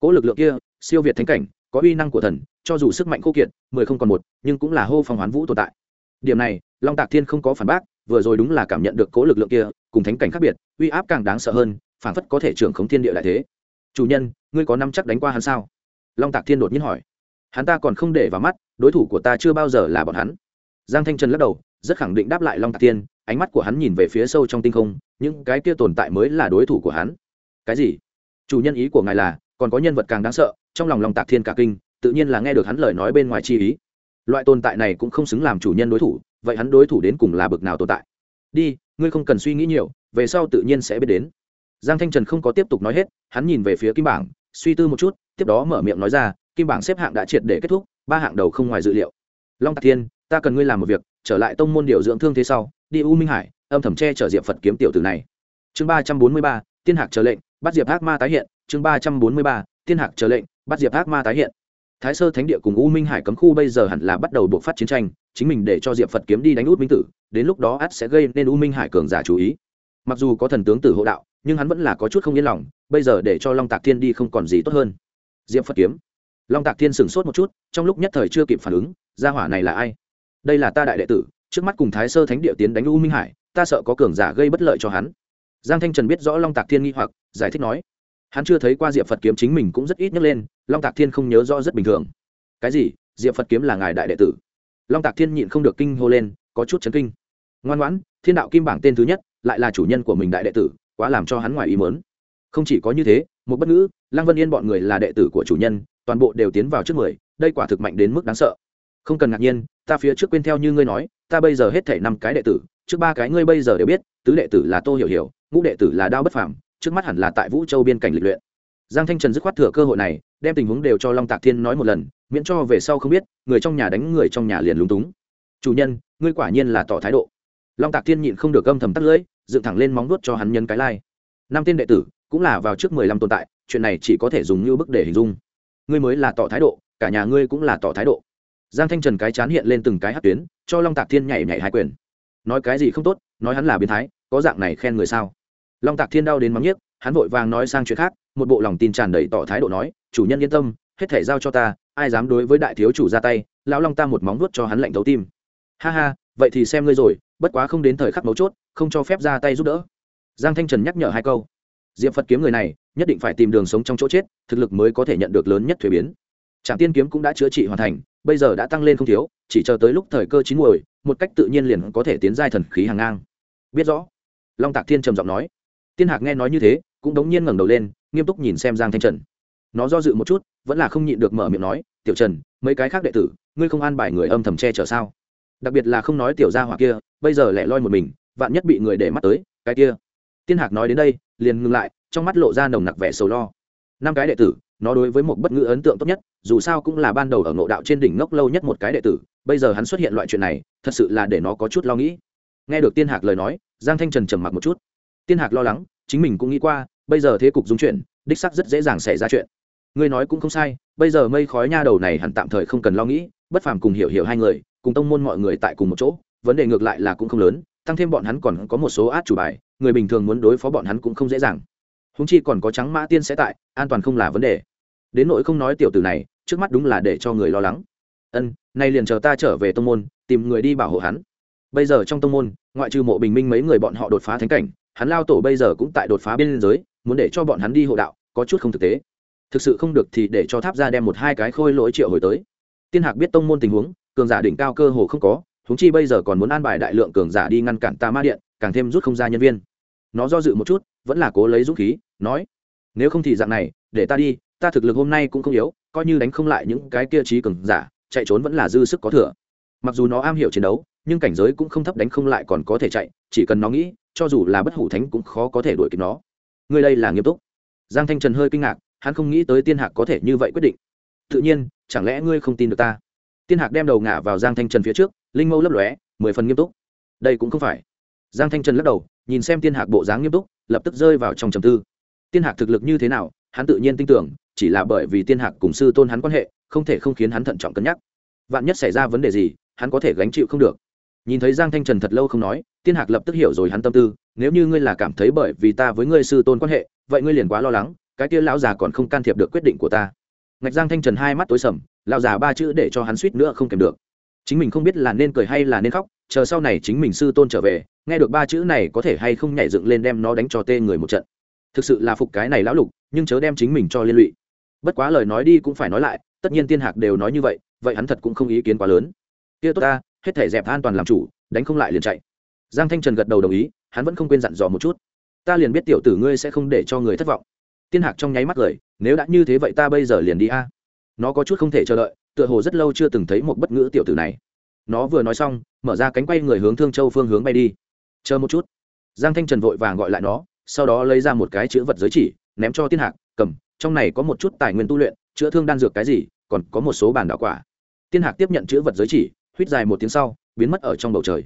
Cỗ lực lượng kia, siêu việt thánh cảnh, có uy năng của thần, cho dù sức mạnh khô kiệt, mười không còn một, nhưng cũng là hô phong hoán vũ tồn tại. Điểm này, long tạc thiên không có phản bác, vừa rồi đúng là cảm nhận được cỗ lực lượng kia, cùng thánh cảnh khác biệt, uy áp càng đáng sợ hơn, phản phất có thể trưởng khống thiên địa đại thế chủ nhân, ngươi có năm chắc đánh qua hắn sao? Long tạc thiên đột nhiên hỏi. Hắn ta còn không để vào mắt, đối thủ của ta chưa bao giờ là bọn hắn. Giang thanh trần lắc đầu, rất khẳng định đáp lại long tạc thiên, ánh mắt của hắn nhìn về phía sâu trong tinh không, những cái kia tồn tại mới là đối thủ của hắn. Cái gì? Chủ nhân ý của ngài là, còn có nhân vật càng đáng sợ, trong lòng long tạc thiên cả kinh, tự nhiên là nghe được hắn lời nói bên ngoài chi ý. Loại tồn tại này cũng không xứng làm chủ nhân đối thủ, vậy hắn đối thủ đến cùng là bực nào tồn tại? Đi, ngươi không cần suy nghĩ nhiều, về sau tự nhiên sẽ biết đến giang thanh trần không có tiếp tục nói hết, hắn nhìn về phía kim bảng, suy tư một chút, tiếp đó mở miệng nói ra, kim bảng xếp hạng đã triệt để kết thúc, ba hạng đầu không ngoài dự liệu. Long tạc thiên, ta cần ngươi làm một việc, trở lại tông môn điều dưỡng thương thế sau, đi u minh hải, âm thầm che chở diệp phật kiếm tiểu tử này. Chương ba trăm bốn mươi ba, tiên hạc chờ lệnh, bắt diệp ác ma tái hiện. Chương ba trăm bốn mươi ba, tiên hạc chờ lệnh, bắt diệp ác ma tái hiện. Thái sơ thánh địa cùng u minh hải cấm khu bây giờ hẳn là bắt đầu buộc phát chiến tranh, chính mình để cho diệp phật kiếm đi đánh út minh tử, đến lúc đó ắt sẽ gây nên u minh hải cường giả chú ý. Mặc dù có thần tướng tử hộ đạo nhưng hắn vẫn là có chút không yên lòng, bây giờ để cho long tạc thiên đi không còn gì tốt hơn. Diệp phật kiếm. Long tạc thiên sửng sốt một chút, trong lúc nhất thời chưa kịp phản ứng, gia hỏa này là ai? Đây là ta đại đệ tử, trước mắt cùng thái sơ thánh địa tiến đánh u minh hải, ta sợ có cường giả gây bất lợi cho hắn. Giang thanh trần biết rõ long tạc thiên nghi hoặc, giải thích nói, hắn chưa thấy qua diệp phật kiếm chính mình cũng rất ít nhắc lên, long tạc thiên không nhớ rõ rất bình thường. Cái gì? Diệp phật kiếm là ngài đại đệ tử. Long tạc thiên nhịn không được kinh hô lên, có chút chấn kinh. Ngoan ngoãn, thiên đạo kim bảng tên thứ nhất, lại là chủ nhân của mình đại đệ tử quá làm cho hắn ngoài ý mớn không chỉ có như thế, một bất ngữ, lăng vân yên bọn người là đệ tử của chủ nhân, toàn bộ đều tiến vào trước mười, đây quả thực mạnh đến mức đáng sợ. Không cần ngạc nhiên, ta phía trước quên theo như ngươi nói, ta bây giờ hết thể năm cái đệ tử, trước ba cái ngươi bây giờ đều biết, tứ đệ tử là tô hiểu hiểu, ngũ đệ tử là đao bất phàm, trước mắt hẳn là tại vũ châu biên cảnh lịch luyện. Giang thanh trần dứt khoát thừa cơ hội này, đem tình huống đều cho long tạc thiên nói một lần, miễn cho về sau không biết, người trong nhà đánh người trong nhà liền lúng túng. Chủ nhân, ngươi quả nhiên là tỏ thái độ long tạc thiên nhịn không được gâm thầm tắt lưỡi, dựng thẳng lên móng nuốt cho hắn nhân cái lai năm tên đệ tử cũng là vào trước mười lăm tồn tại, chuyện này chỉ có thể dùng như bức để hình dung. Ngươi mới là tỏ thái độ, cả nhà ngươi cũng là tỏ thái độ. Giang thanh trần cái chán hiện lên từng cái hát tuyến, cho long tạc thiên nhảy nhảy hai quyền. Nói cái gì không tốt, nói hắn là biến thái, có dạng này khen người sao? Long tạc thiên đau đến mắng nhiếc, hắn vội vàng nói sang chuyện khác, một bộ lòng tin tràn đầy tỏ thái độ nói, chủ nhân yên tâm, hết thể giao cho ta, ai dám đối với đại thiếu chủ ra tay, lão long ta một móng vuốt cho hắn lạnh thấu tim. Ha ha, vậy thì xem ngươi rồi bất quá không đến thời khắc mấu chốt, không cho phép ra tay giúp đỡ. Giang thanh trần nhắc nhở hai câu. Diệp phật kiếm người này, nhất định phải tìm đường sống trong chỗ chết, thực lực mới có thể nhận được lớn nhất thuế biến. Trạm tiên kiếm cũng đã chữa trị hoàn thành, bây giờ đã tăng lên không thiếu, chỉ chờ tới lúc thời cơ chín muồi, một cách tự nhiên liền có thể tiến giai thần khí hàng ngang. Biết rõ. Long tạc thiên trầm giọng nói. Tiên hạc nghe nói như thế, cũng đống nhiên ngẩng đầu lên, nghiêm túc nhìn xem giang thanh trần. Nó do dự một chút, vẫn là không nhịn được mở miệng nói, tiểu trần, mấy cái khác đệ tử, ngươi không an bài người âm thầm che chở sao? Đặc biệt là không nói tiểu gia hỏa kia, bây giờ lẻ loi một mình, vạn nhất bị người để mắt tới, cái kia. Tiên hạc nói đến đây, liền ngừng lại, trong mắt lộ ra nồng nặc vẻ sầu lo. Năm cái đệ tử, nó đối với một bất ngữ ấn tượng tốt nhất, dù sao cũng là ban đầu ở ngộ đạo trên đỉnh ngốc lâu nhất một cái đệ tử, bây giờ hắn xuất hiện loại chuyện này, thật sự là để nó có chút lo nghĩ. Nghe được tiên hạc lời nói, giang thanh trần trầm mặc một chút. Tiên hạc lo lắng, chính mình cũng nghĩ qua, bây giờ thế cục dung chuyển, đích sắc rất dễ dàng xảy ra chuyện. Ngươi nói cũng không sai, bây giờ mây khói nha đầu này hẳn tạm thời không cần lo nghĩ, bất phàm cùng hiểu hiểu hai người cùng tông môn mọi người tại cùng một chỗ, vấn đề ngược lại là cũng không lớn, tăng thêm bọn hắn còn có một số át chủ bài, người bình thường muốn đối phó bọn hắn cũng không dễ dàng. Húng chi còn có trắng mã tiên sẽ tại, an toàn không là vấn đề. Đến nỗi không nói tiểu tử này, trước mắt đúng là để cho người lo lắng. Ân, nay liền chờ ta trở về tông môn, tìm người đi bảo hộ hắn. Bây giờ trong tông môn, ngoại trừ mộ bình minh mấy người bọn họ đột phá thánh cảnh, hắn lao tổ bây giờ cũng tại đột phá biên giới, muốn để cho bọn hắn đi hộ đạo, có chút không thực tế. Thực sự không được thì để cho tháp ra đem một hai cái khôi lỗi triệu hồi tới. Tiên hạc biết tông môn tình huống cường giả đỉnh cao cơ hồ không có húng chi bây giờ còn muốn an bài đại lượng cường giả đi ngăn cản tà ma điện, càng thêm rút không ra nhân viên. Nó do dự một chút, vẫn là cố lấy dũng khí, nói, nếu không thì dạng này, để ta đi, ta thực lực hôm nay cũng không yếu, coi như đánh không lại những cái kia trí cường giả, chạy trốn vẫn là dư sức có thừa. Mặc dù nó am hiểu chiến đấu, nhưng cảnh giới cũng không thấp đánh không lại còn có thể chạy, chỉ cần nó nghĩ, cho dù là bất hủ thánh cũng khó có thể đuổi kịp nó. Người đây là nghiêm túc. Giang thanh trần hơi kinh ngạc, hắn không nghĩ tới tiên hạc có thể như vậy quyết định. Tự nhiên, chẳng lẽ ngươi không tin được ta? Tiên hạc đem đầu ngả vào giang thanh trần phía trước, linh mâu lấp lóe, mười phần nghiêm túc. Đây cũng không phải. Giang thanh trần lắc đầu, nhìn xem tiên hạc bộ dáng nghiêm túc, lập tức rơi vào trong trầm tư. Tiên hạc thực lực như thế nào, hắn tự nhiên tin tưởng, chỉ là bởi vì tiên hạc cùng sư tôn hắn quan hệ, không thể không khiến hắn thận trọng cân nhắc. Vạn nhất xảy ra vấn đề gì, hắn có thể gánh chịu không được. Nhìn thấy giang thanh trần thật lâu không nói, tiên hạc lập tức hiểu rồi hắn tâm tư, nếu như ngươi là cảm thấy bởi vì ta với ngươi sư tôn quan hệ, vậy ngươi liền quá lo lắng, cái kia lão già còn không can thiệp được quyết định của ta. Ngạch giang thanh trần hai mắt tối sầm lão già ba chữ để cho hắn suýt nữa không kèm được. Chính mình không biết là nên cười hay là nên khóc, chờ sau này chính mình sư tôn trở về, nghe được ba chữ này có thể hay không nhảy dựng lên đem nó đánh cho tê người một trận. Thực sự là phục cái này lão lục, nhưng chớ đem chính mình cho liên lụy. Bất quá lời nói đi cũng phải nói lại, tất nhiên tiên hạc đều nói như vậy vậy hắn thật cũng không ý kiến quá lớn. Kia tốt ta, hết thể dẹp an toàn làm chủ, đánh không lại liền chạy. Giang thanh trần gật đầu đồng ý, hắn vẫn không quên dặn dò một chút. Ta liền biết tiểu tử ngươi sẽ không để cho người thất vọng. Tiên hạc trong nháy mắt cười nếu đã như thế vậy ta bây giờ liền đi a nó có chút không thể chờ đợi, tựa hồ rất lâu chưa từng thấy một bất ngữ tiểu tử này. Nó vừa nói xong, mở ra cánh quay người hướng thương châu phương hướng bay đi. Chờ một chút. Giang thanh trần vội vàng gọi lại nó, sau đó lấy ra một cái chữ vật giới chỉ, ném cho tiên hạc, cầm, trong này có một chút tài nguyên tu luyện, chữa thương đan dược cái gì, còn có một số bản đạo quả. Tiên hạc tiếp nhận chữ vật giới chỉ huýt dài một tiếng sau, biến mất ở trong bầu trời.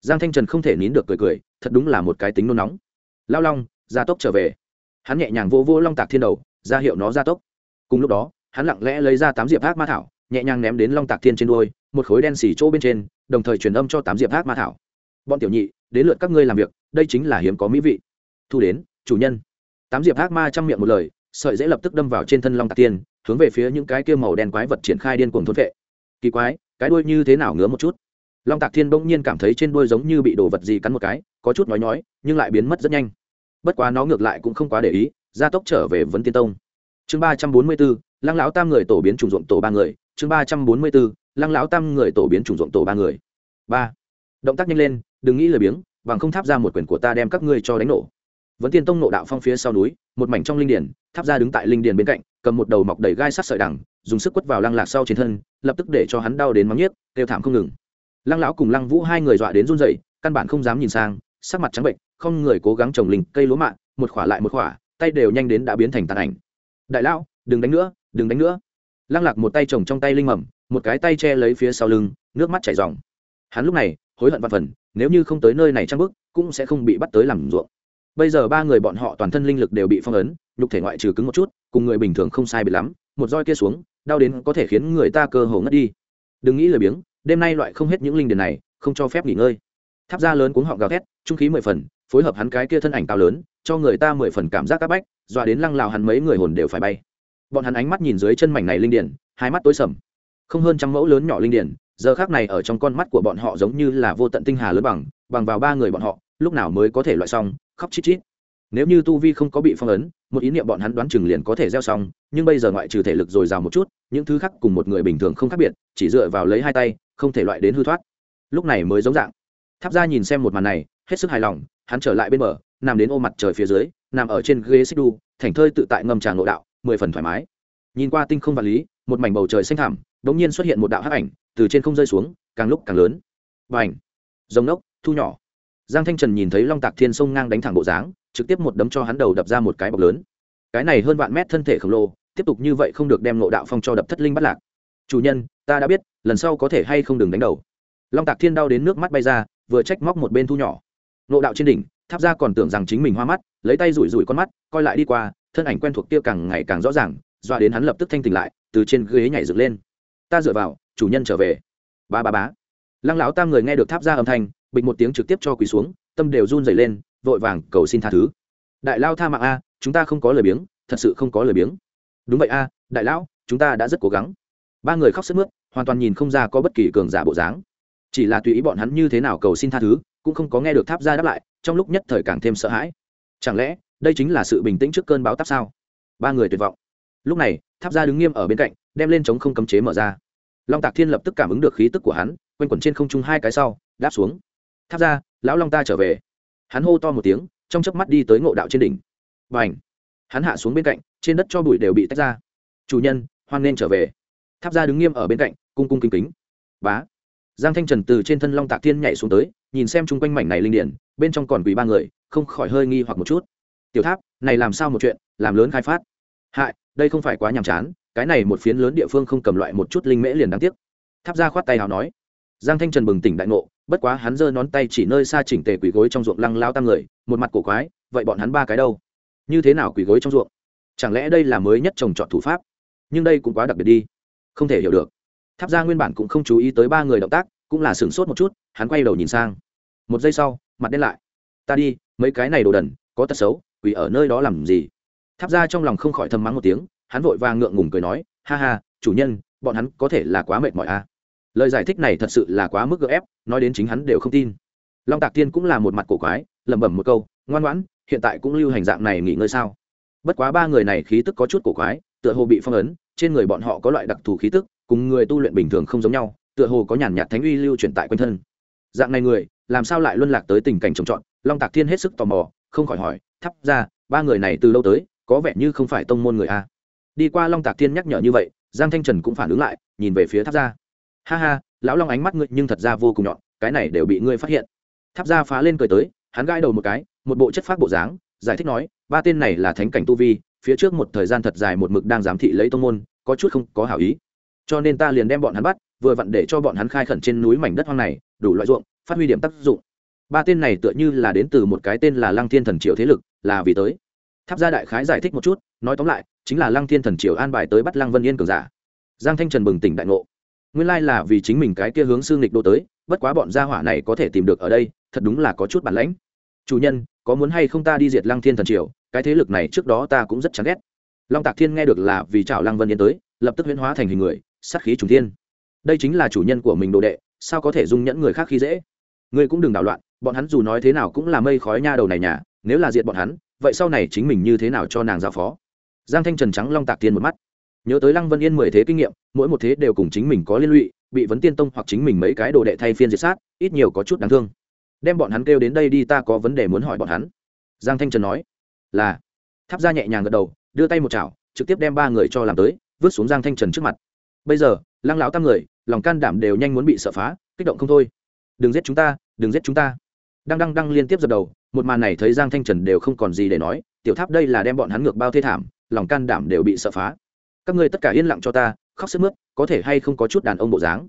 Giang thanh trần không thể nín được cười cười, thật đúng là một cái tính nôn nóng. Lao long, gia tốc trở về. Hắn nhẹ nhàng vô vô long tạc thiên đầu, ra hiệu nó gia tốc. Cùng lúc đó hắn lặng lẽ lấy ra tám diệp ác ma thảo, nhẹ nhàng ném đến long tạc thiên trên đuôi, một khối đen xì chỗ bên trên, đồng thời truyền âm cho tám diệp ác ma thảo. Bọn tiểu nhị, đến lượt các ngươi làm việc, đây chính là hiếm có mỹ vị. Thu đến, chủ nhân. Tám diệp ác ma chăm miệng một lời, sợi dễ lập tức đâm vào trên thân long tạc tiên hướng về phía những cái kia màu đen quái vật triển khai điên cuồng thôn vệ. Kỳ quái, cái đuôi như thế nào ngứa một chút? Long tạc thiên bỗng nhiên cảm thấy trên đuôi giống như bị đồ vật gì cắn một cái, có chút nói nhói, nhưng lại biến mất rất nhanh. Bất quá nó ngược lại cũng không quá để ý, gia tốc trở về vấn tiên tông. Chương ba trăm bốn mươi bốn lăng lão tam người tổ biến trùng ruộng tổ ba người, chương ba trăm bốn mươi bốn, lăng lão tam người tổ biến trùng ruộng tổ ba người. Ba. Động tác nhanh lên, đừng nghĩ lười biếng, bằng không tháp ra một quyển của ta đem các ngươi cho đánh nổ. Vẫn tiên tông nộ đạo phong phía sau núi, một mảnh trong linh điển, tháp ra đứng tại linh điển bên cạnh, cầm một đầu mọc đầy gai sắt sợi đằng, dùng sức quất vào lăng lạc sau trên thân, lập tức để cho hắn đau đến mắng nhiếc, kêu thảm không ngừng. Lăng lão cùng lăng vũ hai người dọa đến run rẩy, căn bản không dám nhìn sang, sắc mặt trắng bệnh, không người cố gắng trồng linh cây lúa mạ, một khỏa lại một khỏa, tay đều nhanh đến đã biến thành tàn ảnh. Đại lão, đừng đánh nữa đừng đánh nữa. Lăng lạc một tay chồng trong tay linh mầm, một cái tay che lấy phía sau lưng, nước mắt chảy ròng. Hắn lúc này, hối hận văn phần, nếu như không tới nơi này trang bức cũng sẽ không bị bắt tới làm ruộng. Bây giờ ba người bọn họ toàn thân linh lực đều bị phong ấn, nhục thể ngoại trừ cứng một chút, cùng người bình thường không sai biệt lắm, một roi kia xuống, đau đến có thể khiến người ta cơ hồ ngất đi. Đừng nghĩ lười biếng, đêm nay loại không hết những linh điền này, không cho phép nghỉ ngơi. Tháp ra lớn cuống họ gào thét, trung khí mười phần, phối hợp hắn cái kia thân ảnh cao lớn, cho người ta mười phần cảm giác áp bách, dọa đến lăng lào hắn mấy người hồn đều phải bay bọn hắn ánh mắt nhìn dưới chân mảnh này linh điền hai mắt tối sầm. Không hơn trăm mẫu lớn nhỏ linh điền giờ khác này ở trong con mắt của bọn họ giống như là vô tận tinh hà lớn bằng bằng vào ba người bọn họ, lúc nào mới có thể loại xong, khóc chít chít. Nếu như tu vi không có bị phong ấn, một ý niệm bọn hắn đoán chừng liền có thể gieo xong, nhưng bây giờ ngoại trừ thể lực dồi dào một chút, những thứ khác cùng một người bình thường không khác biệt, chỉ dựa vào lấy hai tay, không thể loại đến hư thoát. Lúc này mới giống dạng. Tháp ra nhìn xem một màn này, hết sức hài lòng, hắn trở lại bên bờ, nằm đến ô mặt trời phía dưới, nằm ở trên ghế xích đu, thành thơi tự tại ngâm trà ngộ đạo mười phần thoải mái. Nhìn qua tinh không vật lý, một mảnh bầu trời xanh thảm đ ỗ n g nhiên xuất hiện một đạo hắc ảnh, từ trên không rơi xuống, càng lúc càng lớn. B à ảnh h rồng nốc, thu nhỏ. Giang thanh trần nhìn thấy long tạc thiên sông ngang đánh thẳng bộ dáng, trực tiếp một đấm cho hắn đầu đập ra một cái bọc lớn. Cái này hơn vạn mét thân thể khổng lồ, tiếp tục như vậy không được đem nộ đạo phong cho đập thất linh bắt lạc. Chủ nhân, ta đã biết, lần sau có thể hay không đừng đánh đầu. Long tạc thiên đau đến nước mắt bay ra, vừa trách móc một bên thu nhỏ. Nộ đạo trên đỉnh, tháp ra còn tưởng rằng chính mình hoa mắt, lấy tay rủi rủi con mắt, coi lại đi qua thân ảnh quen thuộc kia càng ngày càng rõ ràng dọa đến hắn lập tức thanh tỉnh lại, từ trên ghế nhảy dựng lên. Ta dựa vào, chủ nhân trở về. Ba ba bá lăng lão tam người nghe được tháp ra âm thanh, bịch một tiếng trực tiếp cho quỳ xuống, tâm đều run dày lên, vội vàng cầu xin tha thứ. Đại lao tha mạng a, chúng ta không có lời biếng, thật sự không có lời biếng. Đúng vậy a, đại lão, chúng ta đã rất cố gắng. Ba người khóc sức mướt, hoàn toàn nhìn không ra có bất kỳ cường giả bộ dáng. Chỉ là tùy ý bọn hắn như thế nào cầu xin tha thứ, cũng không có nghe được tháp ra đáp lại, trong lúc nhất thời càng thêm sợ hãi. Chẳng lẽ đây chính là sự bình tĩnh trước cơn báo táp sao? Ba người tuyệt vọng. Lúc này, tháp ra đứng nghiêm ở bên cạnh, đem lên chống không cấm chế mở ra. Long tạc thiên lập tức cảm ứng được khí tức của hắn, quanh quẩn trên không trung hai cái sau, đáp xuống. Tháp ra lão long ta trở về. Hắn hô to một tiếng, trong chớp mắt đi tới ngộ đạo trên đỉnh. Và ảnh hắn hạ xuống bên cạnh, trên đất cho bụi đều bị tách ra. Chủ nhân, hoan nên trở về. Tháp ra đứng nghiêm ở bên cạnh, cung cung kính kính. Bá! Giang thanh trần từ trên thân long tạc thiên nhảy xuống tới, nhìn xem chung quanh mảnh này linh điển, bên trong còn quỳ ba người, không khỏi hơi nghi hoặc một chút tiểu tháp, này làm sao một chuyện, làm lớn khai phát. Hại, đây không phải quá nhàm chán, cái này một phiến lớn địa phương không cầm loại một chút linh mễ liền đáng tiếc. Tháp ra khoát tay hào nói. Giang thanh trần bừng tỉnh đại ngộ, bất quá hắn giơ nón tay chỉ nơi xa chỉnh tề quỷ gối trong ruộng lăng lao tam người, một mặt cổ quái, vậy bọn hắn ba cái đâu? Như thế nào quỷ gối trong ruộng? Chẳng lẽ đây là mới nhất trồng trọt thủ pháp? Nhưng đây cũng quá đặc biệt đi. Không thể hiểu được. Tháp ra nguyên bản cũng không chú ý tới ba người động tác, cũng là sửng sốt một chút, hắn quay đầu nhìn sang. Một giây sau, mặt đen lại. Ta đi, mấy cái này đồ đần, có tật xấu quỳ ở nơi đó làm gì? Tháp ra trong lòng không khỏi thầm mắng một tiếng, hắn vội vàng ngượng ngùng cười nói, ha ha, chủ nhân, bọn hắn có thể là quá mệt mỏi à. lời giải thích này thật sự là quá mức gợ ép, nói đến chính hắn đều không tin. Long tạc tiên cũng là một mặt cổ quái, lẩm bẩm một câu, ngoan ngoãn, hiện tại cũng lưu hành dạng này nghỉ ngơi sao? Bất quá ba người này khí tức có chút cổ quái, tựa hồ bị phong ấn, trên người bọn họ có loại đặc thù khí tức, cùng người tu luyện bình thường không giống nhau, tựa hồ có nhàn nhạt thánh uy lưu truyền tại quanh thân. Dạng này người, làm sao lại luân lạc tới tình cảnh trồng trọt? Long tạc thiên hết sức tò mò, không khỏi hỏi thắp ra, ba người này từ lâu tới, có vẻ như không phải tông môn người a. Đi qua long tạc thiên nhắc nhở như vậy, giang thanh trần cũng phản ứng lại, nhìn về phía tháp Ra. ha ha, lão long ánh mắt ngươi nhưng thật ra vô cùng nhọn, cái này đều bị ngươi phát hiện. Tháp Ra phá lên cười tới, hắn gãi đầu một cái, một bộ chất phát bộ dáng, giải thích nói, ba tên này là thánh cảnh tu vi, phía trước một thời gian thật dài một mực đang giám thị lấy tông môn, có chút không có hảo ý. Cho nên ta liền đem bọn hắn bắt, vừa vặn để cho bọn hắn khai khẩn trên núi mảnh đất hoang này, đủ loại ruộng, phát huy điểm tác dụng. Ba tên này tựa như là đến từ một cái tên là lăng thiên thần Triệu thế lực là vì tới. Tháp gia đại khái giải thích một chút, nói tóm lại, chính là lăng thiên thần triều an bài tới bắt lăng vân yên cường giả. Giang thanh trần bừng tỉnh đại ngộ. Nguyên lai là vì chính mình cái kia hướng xương nghịch đô tới, bất quá bọn gia hỏa này có thể tìm được ở đây, thật đúng là có chút bản lãnh. Chủ nhân, có muốn hay không ta đi diệt lăng thiên thần triều, cái thế lực này trước đó ta cũng rất chán ghét. Long tạc thiên nghe được là vì chào lăng vân yên tới, lập tức huyễn hóa thành hình người, sát khí trùng thiên. Đây chính là chủ nhân của mình đồ đệ, sao có thể dung nhẫn người khác khi dễ? Ngươi cũng đừng đảo loạn, bọn hắn dù nói thế nào cũng là mây khói nha đầu này nhà nếu là diệt bọn hắn, vậy sau này chính mình như thế nào cho nàng giao phó? Giang thanh trần trắng long tạc tiên một mắt. Nhớ tới lăng vân yên mười thế kinh nghiệm, mỗi một thế đều cùng chính mình có liên lụy, bị vấn tiên tông hoặc chính mình mấy cái đồ đệ thay phiên diệt sát, ít nhiều có chút đáng thương. Đem bọn hắn kêu đến đây đi, ta có vấn đề muốn hỏi bọn hắn. Giang thanh trần nói, là. Tháp ra nhẹ nhàng gật đầu, đưa tay một chảo, trực tiếp đem ba người cho làm tới, vứt xuống giang thanh trần trước mặt. Bây giờ, lăng lão tam người, lòng can đảm đều nhanh muốn bị sợ phá, kích động không thôi. Đừng giết chúng ta, đừng giết chúng ta. Đang đăng đăng liên tiếp dập đầu một màn này thấy giang thanh trần đều không còn gì để nói, tiểu tháp đây là đem bọn hắn ngược bao thê thảm, lòng can đảm đều bị sợ phá. Các ngươi tất cả yên lặng cho ta, khóc sức mướt, có thể hay không có chút đàn ông bộ dáng?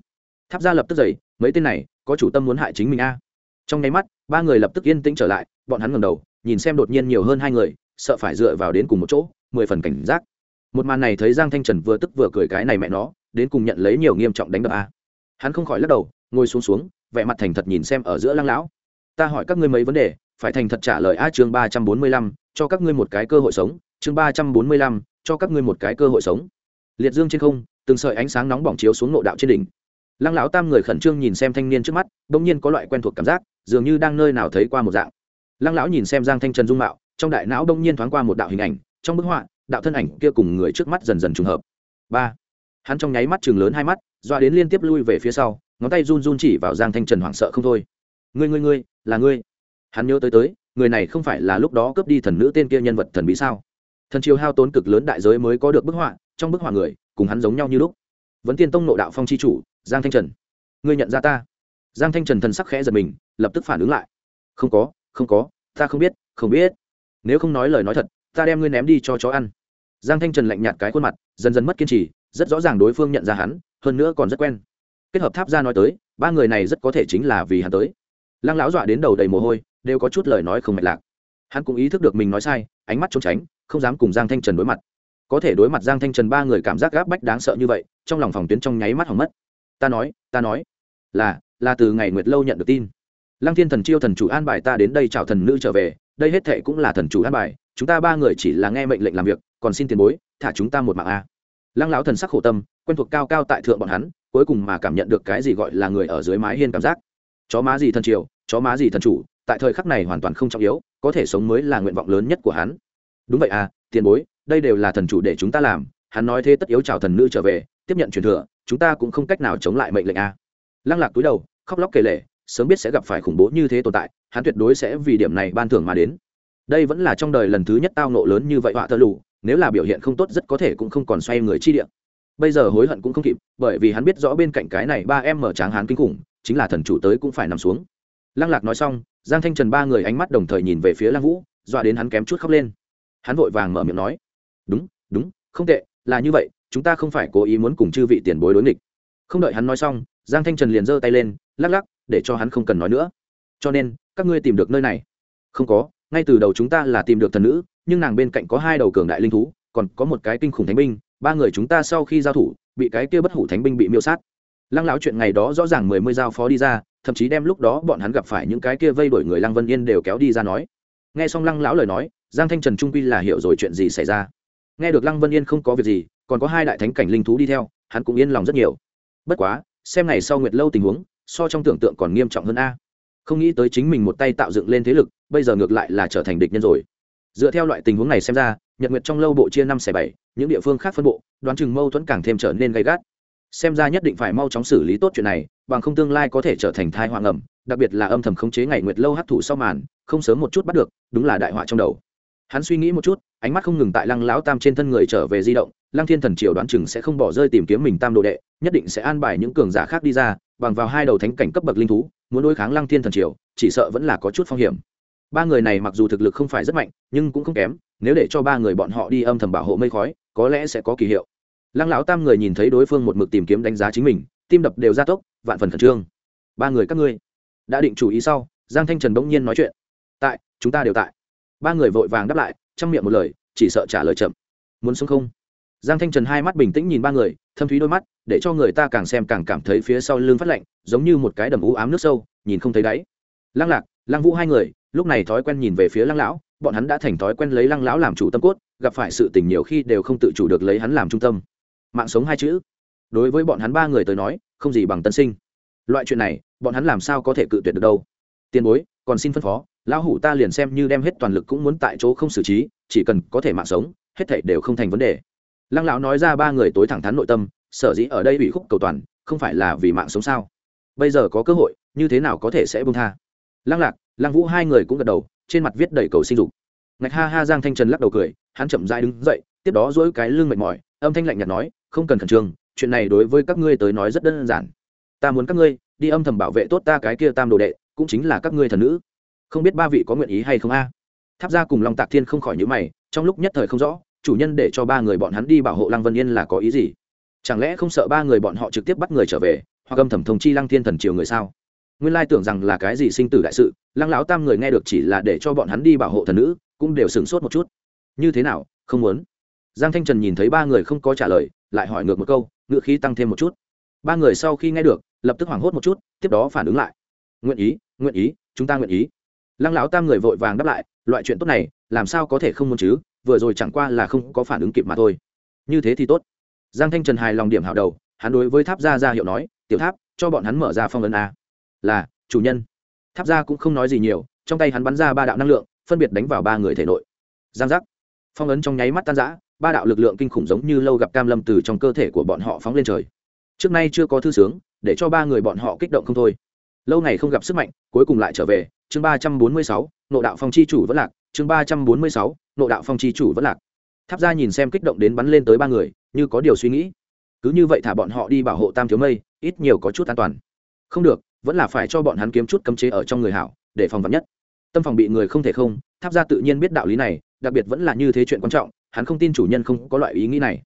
Tháp ra lập tức dậy, mấy tên này, có chủ tâm muốn hại chính mình a. Trong nháy mắt, ba người lập tức yên tĩnh trở lại, bọn hắn ngầm đầu, nhìn xem đột nhiên nhiều hơn hai người, sợ phải dựa vào đến cùng một chỗ, mười phần cảnh giác. Một màn này thấy giang thanh trần vừa tức vừa cười cái này mẹ nó, đến cùng nhận lấy nhiều nghiêm trọng đánh đập a. Hắn không khỏi lắc đầu, ngồi xuống xuống, vẻ mặt thành thật nhìn xem ở giữa lăng lão. Ta hỏi các ngươi mấy vấn đề phải thành thật trả lời a chương ba trăm bốn mươi lăm, cho các ngươi một cái cơ hội sống. Chương ba trăm bốn mươi lăm, cho các ngươi một cái cơ hội sống. Liệt dương trên không, từng sợi ánh sáng nóng bỏng chiếu xuống nộ đạo trên đỉnh. Lăng lão tam người khẩn trương nhìn xem thanh niên trước mắt đ ỗ n g nhiên có loại quen thuộc cảm giác, dường như đang nơi nào thấy qua một dạng. Lăng lão nhìn xem giang thanh trần dung mạo, trong đại não đông nhiên thoáng qua một đạo hình ảnh, trong bức họa, đạo thân ảnh kia cùng người trước mắt dần dần trùng hợp. Ba. Hắn trong nháy mắt chừng lớn hai mắt, doa đến liên tiếp lui về phía sau, ngón tay run run chỉ vào giang thanh trần hoảng sợ không thôi. Ngươi ngươi ngươi, là ngươi? Hắn nhớ tới tới, người này không phải là lúc đó cướp đi thần nữ tên kia nhân vật thần bí sao? Thần triều hao tốn cực lớn đại giới mới có được bức họa, trong bức họa người, cùng hắn giống nhau như lúc. Vẫn tiên tông nộ đạo phong c h i chủ, giang thanh trần. Ngươi nhận ra ta? Giang thanh trần thần sắc khẽ giật mình, lập tức phản ứng lại. Không có không có, ta không biết không biết. Nếu không nói lời nói thật, ta đem ngươi ném đi cho chó ăn. Giang thanh trần lạnh nhạt cái khuôn mặt, dần dần mất kiên trì, rất rõ ràng đối phương nhận ra hắn, hơn nữa còn rất quen. Kết hợp tháp ra nói tới, ba người này rất có thể chính là vì hắn tới. Lăng lão dọa đến đầu đầy mồ hôi đều có chút lời nói không mạch lạc. Hắn cũng ý thức được mình nói sai, ánh mắt trốn tránh, không dám cùng giang thanh trần đối mặt. Có thể đối mặt giang thanh trần ba người cảm giác gáp bách đáng sợ như vậy, trong lòng phòng tuyến trong nháy mắt hỏng mất. Ta nói ta nói, là là từ ngày nguyệt lâu nhận được tin. Lăng thiên thần chiêu thần chủ an bài ta đến đây chào thần nữ trở về, đây hết thệ cũng là thần chủ an bài, chúng ta ba người chỉ là nghe mệnh lệnh làm việc, còn xin tiền bối, thả chúng ta một mạng a. Lăng lão thần sắc khổ tâm, quen thuộc cao cao tại thượng bọn hắn, cuối cùng mà cảm nhận được cái gì gọi là người ở dưới mái hiên cảm giác. Chó má gì thần triều, chó má gì thần chủ tại thời khắc này hoàn toàn không trọng yếu, có thể sống mới là nguyện vọng lớn nhất của hắn. Đúng vậy à tiền bối, đây đều là thần chủ để chúng ta làm, hắn nói thế tất yếu chào thần nữ trở về, tiếp nhận truyền thừa, chúng ta cũng không cách nào chống lại mệnh lệnh a. Lăng lạc túi đầu, khóc lóc kể lể, sớm biết sẽ gặp phải khủng bố như thế tồn tại, hắn tuyệt đối sẽ vì điểm này ban thưởng mà đến. Đây vẫn là trong đời lần thứ nhất tao nộ lớn như vậy họa thơ lù nếu là biểu hiện không tốt rất có thể cũng không còn xoay người chi địa. bây giờ hối hận cũng không kịp, bởi vì hắn biết rõ bên cạnh cái này ba em mở tráng hắn kinh khủng, chính là thần chủ tới cũng phải nằm xuống. Lăng lạc nói xong giang thanh trần ba người ánh mắt đồng thời nhìn về phía lăng vũ, dọa đến hắn kém chút khóc lên. Hắn vội vàng mở miệng nói, đúng đúng, không tệ, là như vậy, chúng ta không phải cố ý muốn cùng chư vị tiền bối đối nghịch. Không đợi hắn nói xong, giang thanh trần liền giơ tay lên, lắc lắc, để cho hắn không cần nói nữa. Cho nên, các ngươi tìm được nơi này. Không có, ngay từ đầu chúng ta là tìm được thần nữ, nhưng nàng bên cạnh có hai đầu cường đại linh thú, còn có một cái kinh khủng thánh binh, ba người chúng ta sau khi giao thủ, bị cái kia bất hủ thánh binh bị miêu sát. Lăng lão chuyện ngày đó rõ ràng mười mươi giao phó đi ra thậm chí đem lúc đó bọn hắn gặp phải những cái kia vây đuổi người lăng vân yên đều kéo đi ra nói. Nghe xong lăng lão lời nói, giang thanh trần trung quy là hiểu rồi chuyện gì xảy ra. Nghe được lăng vân yên không có việc gì, còn có hai đại thánh cảnh linh thú đi theo, hắn cũng yên lòng rất nhiều. Bất quá, xem ngày sau nguyệt lâu tình huống, so trong tưởng tượng còn nghiêm trọng hơn a. Không nghĩ tới chính mình một tay tạo dựng lên thế lực, bây giờ ngược lại là trở thành địch nhân rồi. Dựa theo loại tình huống này xem ra, nhật nguyệt trong lâu bộ chia năm xẻ bảy, những địa phương khác phân bộ, đoán chừng mâu thuẫn càng thêm trở nên gay gắt xem ra nhất định phải mau chóng xử lý tốt chuyện này, bằng không tương lai có thể trở thành thai hoàng ẩm đặc biệt là âm thầm khống chế ngày nguyệt lâu hấp thụ sau màn, không sớm một chút bắt được, đúng là đại họa trong đầu. Hắn suy nghĩ một chút, ánh mắt không ngừng tại lăng lão tam trên thân người trở về di động, lăng thiên thần triều đoán chừng sẽ không bỏ rơi tìm kiếm mình tam đồ đệ, nhất định sẽ an bài những cường giả khác đi ra, bằng vào hai đầu thánh cảnh cấp bậc linh thú, muốn đối kháng lăng thiên thần triều, chỉ sợ vẫn là có chút phong hiểm. Ba người này mặc dù thực lực không phải rất mạnh, nhưng cũng không kém, nếu để cho ba người bọn họ đi âm thầm bảo hộ mây khói, có lẽ sẽ có kỳ hiệu lăng lão tam người nhìn thấy đối phương một mực tìm kiếm đánh giá chính mình, tim đập đều gia tốc, vạn phần khẩn trương. Ba người các ngươi đã định chủ ý sau, giang thanh trần bỗng nhiên nói chuyện. Tại, chúng ta đều tại. Ba người vội vàng đáp lại, trong miệng một lời, chỉ sợ trả lời chậm. Muốn sống không? Giang thanh trần hai mắt bình tĩnh nhìn ba người, thâm thúy đôi mắt, để cho người ta càng xem càng cảm thấy phía sau lưng phát lạnh, giống như một cái đầm ú ám nước sâu, nhìn không thấy đáy. Lăng lạc, lăng vũ hai người, lúc này thói quen nhìn về phía lăng lão, bọn hắn đã thành thói quen lấy lăng lão làm chủ tâm cốt, gặp phải sự tình nhiều khi đều không tự chủ được lấy hắn làm trung tâm mạng sống hai chữ. Đối với bọn hắn ba người tới nói, không gì bằng tân sinh. Loại chuyện này, bọn hắn làm sao có thể cự tuyệt được đâu. Tiền bối, còn xin phân phó, lão hủ ta liền xem như đem hết toàn lực cũng muốn tại chỗ không xử trí, chỉ cần có thể mạng sống, hết thảy đều không thành vấn đề. Lăng lão nói ra ba người tối thẳng thắn nội tâm, sở dĩ ở đây bị khúc cầu toàn, không phải là vì mạng sống sao? Bây giờ có cơ hội, như thế nào có thể sẽ bông tha? Lăng lạc, lăng vũ hai người cũng gật đầu, trên mặt viết đầy cầu sinh dục. Ngạch ha ha giang thanh trần lắc đầu cười, hắn chậm dai đứng dậy, tiếp đó dỗi cái lưng mệt mỏi âm thanh lạnh nhạt nói, không cần khẩn trương, chuyện này đối với các ngươi tới nói rất đơn giản. Ta muốn các ngươi đi âm thầm bảo vệ tốt ta cái kia tam đồ đệ, cũng chính là các ngươi thần nữ. Không biết ba vị có nguyện ý hay không a? Tháp ra cùng long tạc thiên không khỏi nhữ mày, trong lúc nhất thời không rõ, chủ nhân để cho ba người bọn hắn đi bảo hộ lăng vân yên là có ý gì? Chẳng lẽ không sợ ba người bọn họ trực tiếp bắt người trở về, hoặc âm thầm thông chi lăng thiên thần triều người sao? Nguyên lai tưởng rằng là cái gì sinh tử đại sự, lăng lão tam người nghe được chỉ là để cho bọn hắn đi bảo hộ thần nữ, cũng đều sửng sốt một chút. Như thế nào? Không muốn? Giang thanh trần nhìn thấy ba người không có trả lời, lại hỏi ngược một câu ngựa khí tăng thêm một chút. Ba người sau khi nghe được, lập tức hoảng hốt một chút, tiếp đó phản ứng lại. Nguyện ý nguyện ý, chúng ta nguyện ý. Lăng lão tam người vội vàng đáp lại, loại chuyện tốt này, làm sao có thể không muốn chứ, vừa rồi chẳng qua là không có phản ứng kịp mà thôi. Như thế thì tốt. Giang thanh trần hài lòng điểm hảo đầu, hắn đối với tháp gia ra hiệu nói, tiểu tháp, cho bọn hắn mở ra phong ấn a. Là, chủ nhân. Tháp gia cũng không nói gì nhiều, trong tay hắn bắn ra ba đạo năng lượng, phân biệt đánh vào ba người thể nội. Giang giác. Phong ấn trong nháy mắt tan rã ba đạo lực lượng kinh khủng giống như lâu gặp cam lâm từ trong cơ thể của bọn họ phóng lên trời. Trước nay chưa có thư sướng, để cho ba người bọn họ kích động không thôi. Lâu ngày không gặp sức mạnh, cuối cùng lại trở về, chương ba trăm bốn mươi sáu, nộ đạo phong chi chủ vẫn lạc, chương ba trăm bốn mươi sáu, nộ đạo phong chi chủ vẫn lạc. Tháp ra nhìn xem kích động đến bắn lên tới ba người, như có điều suy nghĩ. Cứ như vậy thả bọn họ đi bảo hộ tam thiếu mây, ít nhiều có chút an toàn. Không được, vẫn là phải cho bọn hắn kiếm chút cấm chế ở trong người hảo, để phòng vật nhất. Tâm phòng bị người không thể không, tháp ra tự nhiên biết đạo lý này, đặc biệt vẫn là như thế chuyện quan trọng hắn không tin chủ nhân không có loại ý nghĩ này.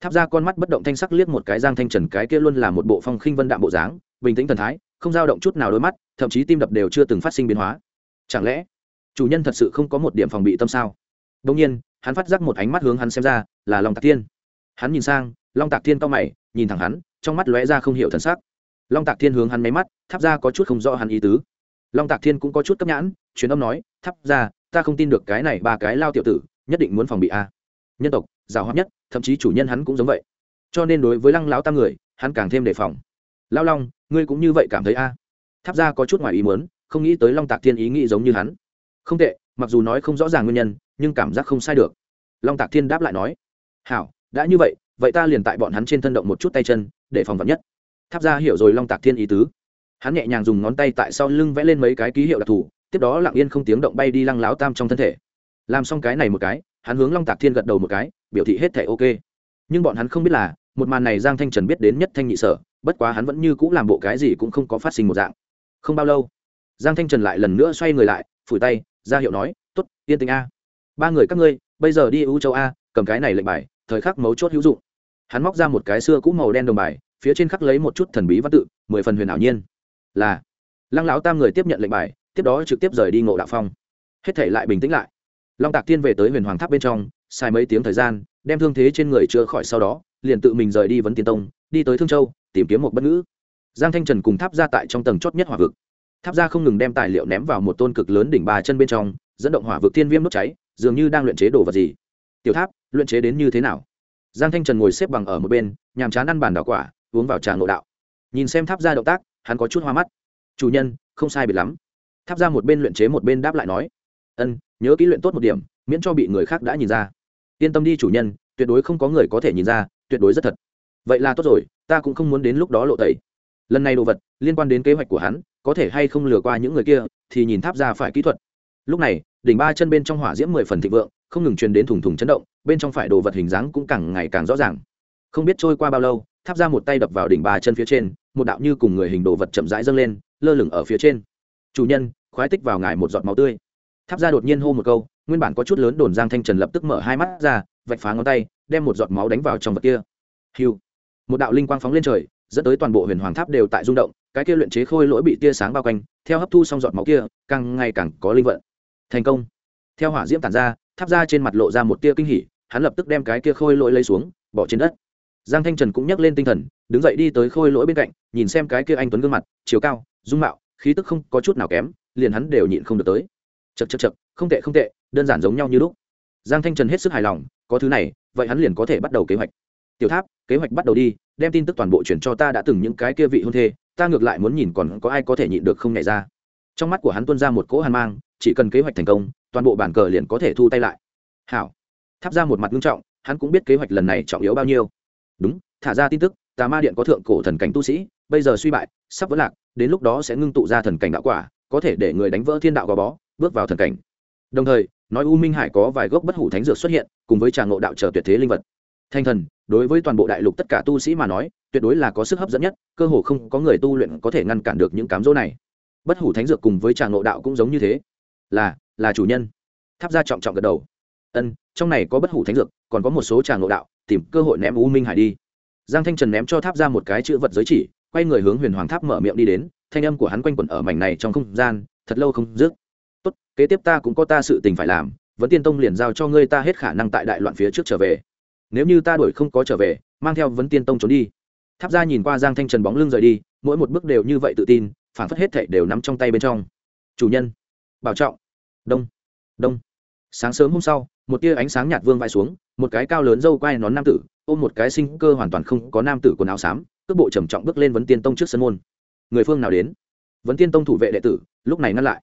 Tháp ra con mắt bất động thanh sắc liếc một cái giang thanh trần, cái kia luôn là một bộ phong khinh vân đạm bộ dáng, bình tĩnh thần thái, không dao động chút nào đôi mắt, thậm chí tim đập đều chưa từng phát sinh biến hóa. Chẳng lẽ, chủ nhân thật sự không có một điểm phòng bị tâm sao? Đông nhiên, hắn phát giác một ánh mắt hướng hắn xem ra, là long tạc thiên. Hắn nhìn sang, long tạc thiên to mày, nhìn thẳng hắn, trong mắt lóe ra không hiểu thần sắc. Long tạc thiên hướng hắn máy mắt, tháp ra có chút không rõ hắn ý tứ. Long tạc thiên cũng có chút cấp nhãn, truyền âm nói, tháp ra ta không tin được cái này ba cái lao tiểu tử, nhất định muốn phòng bị a nhân tộc, giàu hóa nhất, thậm chí chủ nhân hắn cũng giống vậy. Cho nên đối với lăng lão tam người, hắn càng thêm đề phòng. Lao long, ngươi cũng như vậy cảm thấy a? À? tháp ra có chút ngoài ý muốn, không nghĩ tới long tạc thiên ý nghĩ giống như hắn. Không tệ, mặc dù nói không rõ ràng nguyên nhân, nhưng cảm giác không sai được. Long tạc thiên đáp lại nói, hảo, đã như vậy vậy ta liền tại bọn hắn trên thân động một chút tay chân, để phòng vật nhất. Tháp ra hiểu rồi long tạc thiên ý tứ. Hắn nhẹ nhàng dùng ngón tay tại sau lưng vẽ lên mấy cái ký hiệu đặc thù, tiếp đó lặng yên không tiếng động bay đi lăng láo tam trong thân thể. Làm xong cái này một cái hắn hướng long tạc thiên gật đầu một cái, biểu thị hết thẻ ok. Nhưng bọn hắn không biết là, một màn này giang thanh trần biết đến nhất thanh nhị sở, bất quá hắn vẫn như c ũ làm bộ cái gì cũng không có phát sinh một dạng. Không bao lâu, giang thanh trần lại lần nữa xoay người lại, phủi tay, ra hiệu nói t ố t yên tình a. Ba người các ngươi, bây giờ đi ưu châu a, cầm cái này lệnh bài, thời khắc mấu chốt hữu dụng. Hắn móc ra một cái xưa cũ màu đen đồng bài, phía trên khắc lấy một chút thần bí văn tự, mười phần huyền ảo nhiên. Là, lăng lão tam người tiếp nhận lệnh bài, tiếp đó trực tiếp rời đi ngộ đạo phong. Hết thể lại bình tĩnh lại long tạc tiên về tới huyền hoàng tháp bên trong, xài mấy tiếng thời gian, đem thương thế trên người chữa khỏi sau đó, liền tự mình rời đi vấn tiên tông, đi tới thương châu, tìm kiếm một bất ngữ. Giang thanh trần cùng tháp ra tại trong tầng chót nhất hỏa vực. Tháp ra không ngừng đem tài liệu ném vào một tôn cực lớn đỉnh bà chân bên trong, dẫn động hỏa vực thiên viêm đốt cháy, dường như đang luyện chế đồ vật gì. Tiểu tháp, luyện chế đến như thế nào? Giang thanh trần ngồi xếp bằng ở một bên, nhàm chán ăn bàn đảo quả, uống vào trà ngộ đạo. Nhìn xem tháp ra động tác, hắn có chút hoa mắt. Chủ nhân, không sai biệt lắm. Tháp ra một bên luyện chế một bên đáp lại nói ân, nhớ kỹ luyện tốt một điểm, miễn cho bị người khác đã nhìn ra. Yên tâm đi chủ nhân, tuyệt đối không có người có thể nhìn ra, tuyệt đối rất thật. Vậy là tốt rồi, ta cũng không muốn đến lúc đó lộ tẩy. Lần này đồ vật, liên quan đến kế hoạch của hắn, có thể hay không lừa qua những người kia, thì nhìn tháp ra phải kỹ thuật. Lúc này, đỉnh ba chân bên trong hỏa diễm mười phần thịnh vượng, không ngừng truyền đến thùng thùng chấn động, bên trong phải đồ vật hình dáng cũng càng ngày càng rõ ràng. Không biết trôi qua bao lâu, tháp ra một tay đập vào đỉnh ba chân phía trên, một đạo như cùng người hình đồ vật chậm rãi dâng lên, lơ lửng ở phía trên. Chủ nhân, khoái tích vào ngài một giọt máu tươi tháp ra đột nhiên hô một câu, nguyên bản có chút lớn đồn giang thanh trần lập tức mở hai mắt ra, vạch phá ngón tay, đem một giọt máu đánh vào trong vật kia. Hiu. Một đạo linh quang phóng lên trời, dẫn tới toàn bộ huyền hoàng tháp đều tại rung động, cái kia luyện chế khôi lỗi bị tia sáng bao quanh, theo hấp thu xong giọt máu kia, càng ngày càng có linh vận. Thành công. Theo hỏa diễm tản ra, tháp ra trên mặt lộ ra một tia kinh hỉ, hắn lập tức đem cái kia khôi lỗi lấy xuống, bỏ trên đất. Giang thanh trần cũng nhắc lên tinh thần, đứng dậy đi tới khôi lỗi bên cạnh, nhìn xem cái kia anh tuấn gương mặt, chiều cao, dung mạo, khí tức không có chút nào kém, liền hắn đều nhịn không được tới chật chật chật, không tệ không tệ, đơn giản giống nhau như lúc. Giang thanh trần hết sức hài lòng, có thứ này, vậy hắn liền có thể bắt đầu kế hoạch. Tiểu tháp, kế hoạch bắt đầu đi, đem tin tức toàn bộ chuyển cho ta đã từng những cái kia vị hôn thê, ta ngược lại muốn nhìn còn có ai có thể nhịn được không nhảy ra. Trong mắt của hắn tuân ra một cỗ hàn mang, chỉ cần kế hoạch thành công, toàn bộ bản cờ liền có thể thu tay lại. Hảo. Tháp ra một mặt nghiêm trọng, hắn cũng biết kế hoạch lần này trọng yếu bao nhiêu. Đúng, thả ra tin tức, tà ma điện có thượng cổ thần cảnh tu sĩ, bây giờ suy bại, sắp vỡ lạc, đến lúc đó sẽ ngưng tụ ra thần cảnh đạo quả, có thể để người đánh vỡ thiên đạo gò bó bước vào thần cảnh. Đồng thời, nói u minh hải có vài gốc bất hủ thánh dược xuất hiện, cùng với trà ngộ đạo trở tuyệt thế linh vật. Thanh thần, đối với toàn bộ đại lục tất cả tu sĩ mà nói, tuyệt đối là có sức hấp dẫn nhất, cơ hồ không có người tu luyện có thể ngăn cản được những cám dỗ này. Bất hủ thánh dược cùng với trà ngộ đạo cũng giống như thế. Là là chủ nhân. Tháp ra trọng trọng gật đầu. Ân, trong này có bất hủ thánh dược, còn có một số trà ngộ đạo, tìm cơ hội ném u minh hải đi. Giang thanh trần ném cho tháp ra một cái chữ vật giới chỉ, quay người hướng huyền hoàng tháp mở miệng đi đến, thanh âm của hắn quanh quẩn ở mảnh này trong không gian, thật lâu không dứt tốt, kế tiếp ta cũng có ta sự tình phải làm, Vấn tiên tông liền giao cho ngươi ta hết khả năng tại đại loạn phía trước trở về. Nếu như ta đuổi không có trở về, mang theo vấn tiên tông trốn đi. Tháp ra nhìn qua giang thanh trần bóng lưng rời đi, mỗi một bước đều như vậy tự tin phản phất hết thảy đều nắm trong tay bên trong. Chủ nhân, bảo trọng. Đông đông. Sáng sớm hôm sau, một tia ánh sáng nhạt vương vai xuống, một cái cao lớn dâu quai nón nam tử, ôm một cái sinh cơ hoàn toàn không có nam tử quần áo xám, cước bộ trầm trọng bước lên vấn tiên tông trước sân môn. Người phương nào đến? Vấn tiên tông thủ vệ đệ tử, lúc này ngăn lại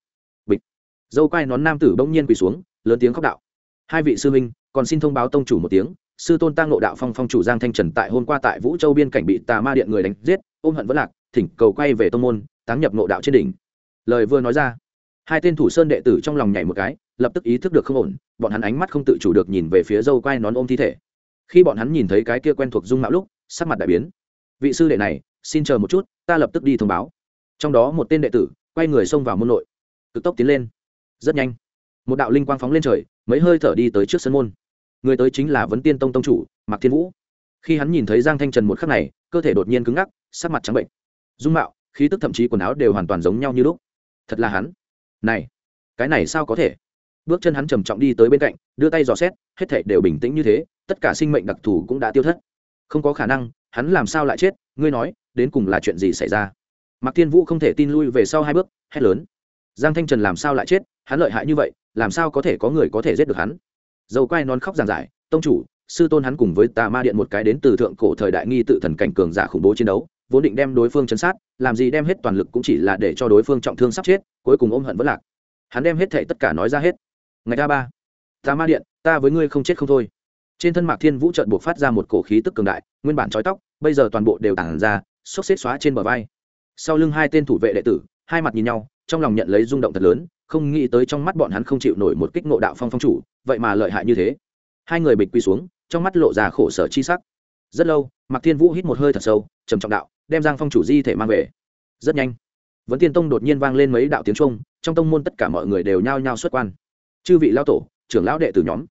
dâu quai nón nam tử bỗng nhiên quỳ xuống, lớn tiếng khóc đạo. Hai vị sư minh còn xin thông báo tông chủ một tiếng, sư tôn tăng ngộ đạo phong phong chủ giang thanh trần tại hôm qua tại vũ châu biên cảnh bị tà ma điện người đánh giết, ôm hận vẫn lạc, thỉnh cầu quay về tông môn, táng nhập ngộ đạo trên đỉnh. Lời vừa nói ra, hai tên thủ sơn đệ tử trong lòng nhảy một cái, lập tức ý thức được không ổn, bọn hắn ánh mắt không tự chủ được nhìn về phía dâu quai nón ôm thi thể. Khi bọn hắn nhìn thấy cái kia quen thuộc dung mạo lúc, sắc mặt đại biến. Vị sư đệ này, xin chờ một chút, ta lập tức đi thông báo. Trong đó một tên đệ tử, quay người xông vào môn nội. Cực tốc tiến lên rất nhanh. Một đạo linh quang phóng lên trời, mấy hơi thở đi tới trước sân môn. Người tới chính là vấn tiên tông tông chủ, mạc thiên vũ. Khi hắn nhìn thấy giang thanh trần một khắc này, cơ thể đột nhiên cứng ngắc, sắc mặt trắng bệnh. Dung mạo, khí tức thậm chí quần áo đều hoàn toàn giống nhau như lúc. Thật là hắn. Này, cái này sao có thể? Bước chân hắn trầm trọng đi tới bên cạnh, đưa tay dò xét, hết thể đều bình tĩnh như thế, tất cả sinh mệnh đặc thù cũng đã tiêu thất. Không có khả năng, hắn làm sao lại chết? Ngươi nói, đến cùng là chuyện gì xảy ra? Mạc thiên vũ không thể tin lui về sau hai bước, hét lớn. Giang thanh trần làm sao lại chết? Hắn lợi hại như vậy, làm sao có thể có người có thể giết được hắn? Dầu quai non khóc giàn giải, tông chủ, sư tôn hắn cùng với tà ma điện một cái đến từ thượng cổ thời đại nghi tự thần cảnh cường giả khủng bố chiến đấu, vốn định đem đối phương chấn sát, làm gì đem hết toàn lực cũng chỉ là để cho đối phương trọng thương sắp chết, cuối cùng ôm hận vẫn lạc. Hắn đem hết thệ tất cả nói ra hết. Ngày ta ba tà ma điện, ta với ngươi không chết không thôi. Trên thân mạc thiên vũ trợn buộc phát ra một cổ khí tức cường đại, nguyên bản trói tóc, bây giờ toàn bộ đều tản ra, xốc xếp xóa trên bờ vai. Sau lưng hai tên thủ vệ đệ tử, hai mặt nhìn nhau, trong lòng nhận lấy rung động thật lớn không nghĩ tới trong mắt bọn hắn không chịu nổi một kích nộ đạo phong phong chủ, vậy mà lợi hại như thế. Hai người bịch quy xuống, trong mắt lộ ra khổ sở chi sắc. Rất lâu, mạc thiên vũ hít một hơi thật sâu, trầm trọng đạo, đem giang phong chủ di thể mang về. Rất nhanh, vấn tiên tông đột nhiên vang lên mấy đạo tiếng trung trong tông môn tất cả mọi người đều nhao nhao xuất quan. Chư vị lao tổ, trưởng lão đệ tử nhóm,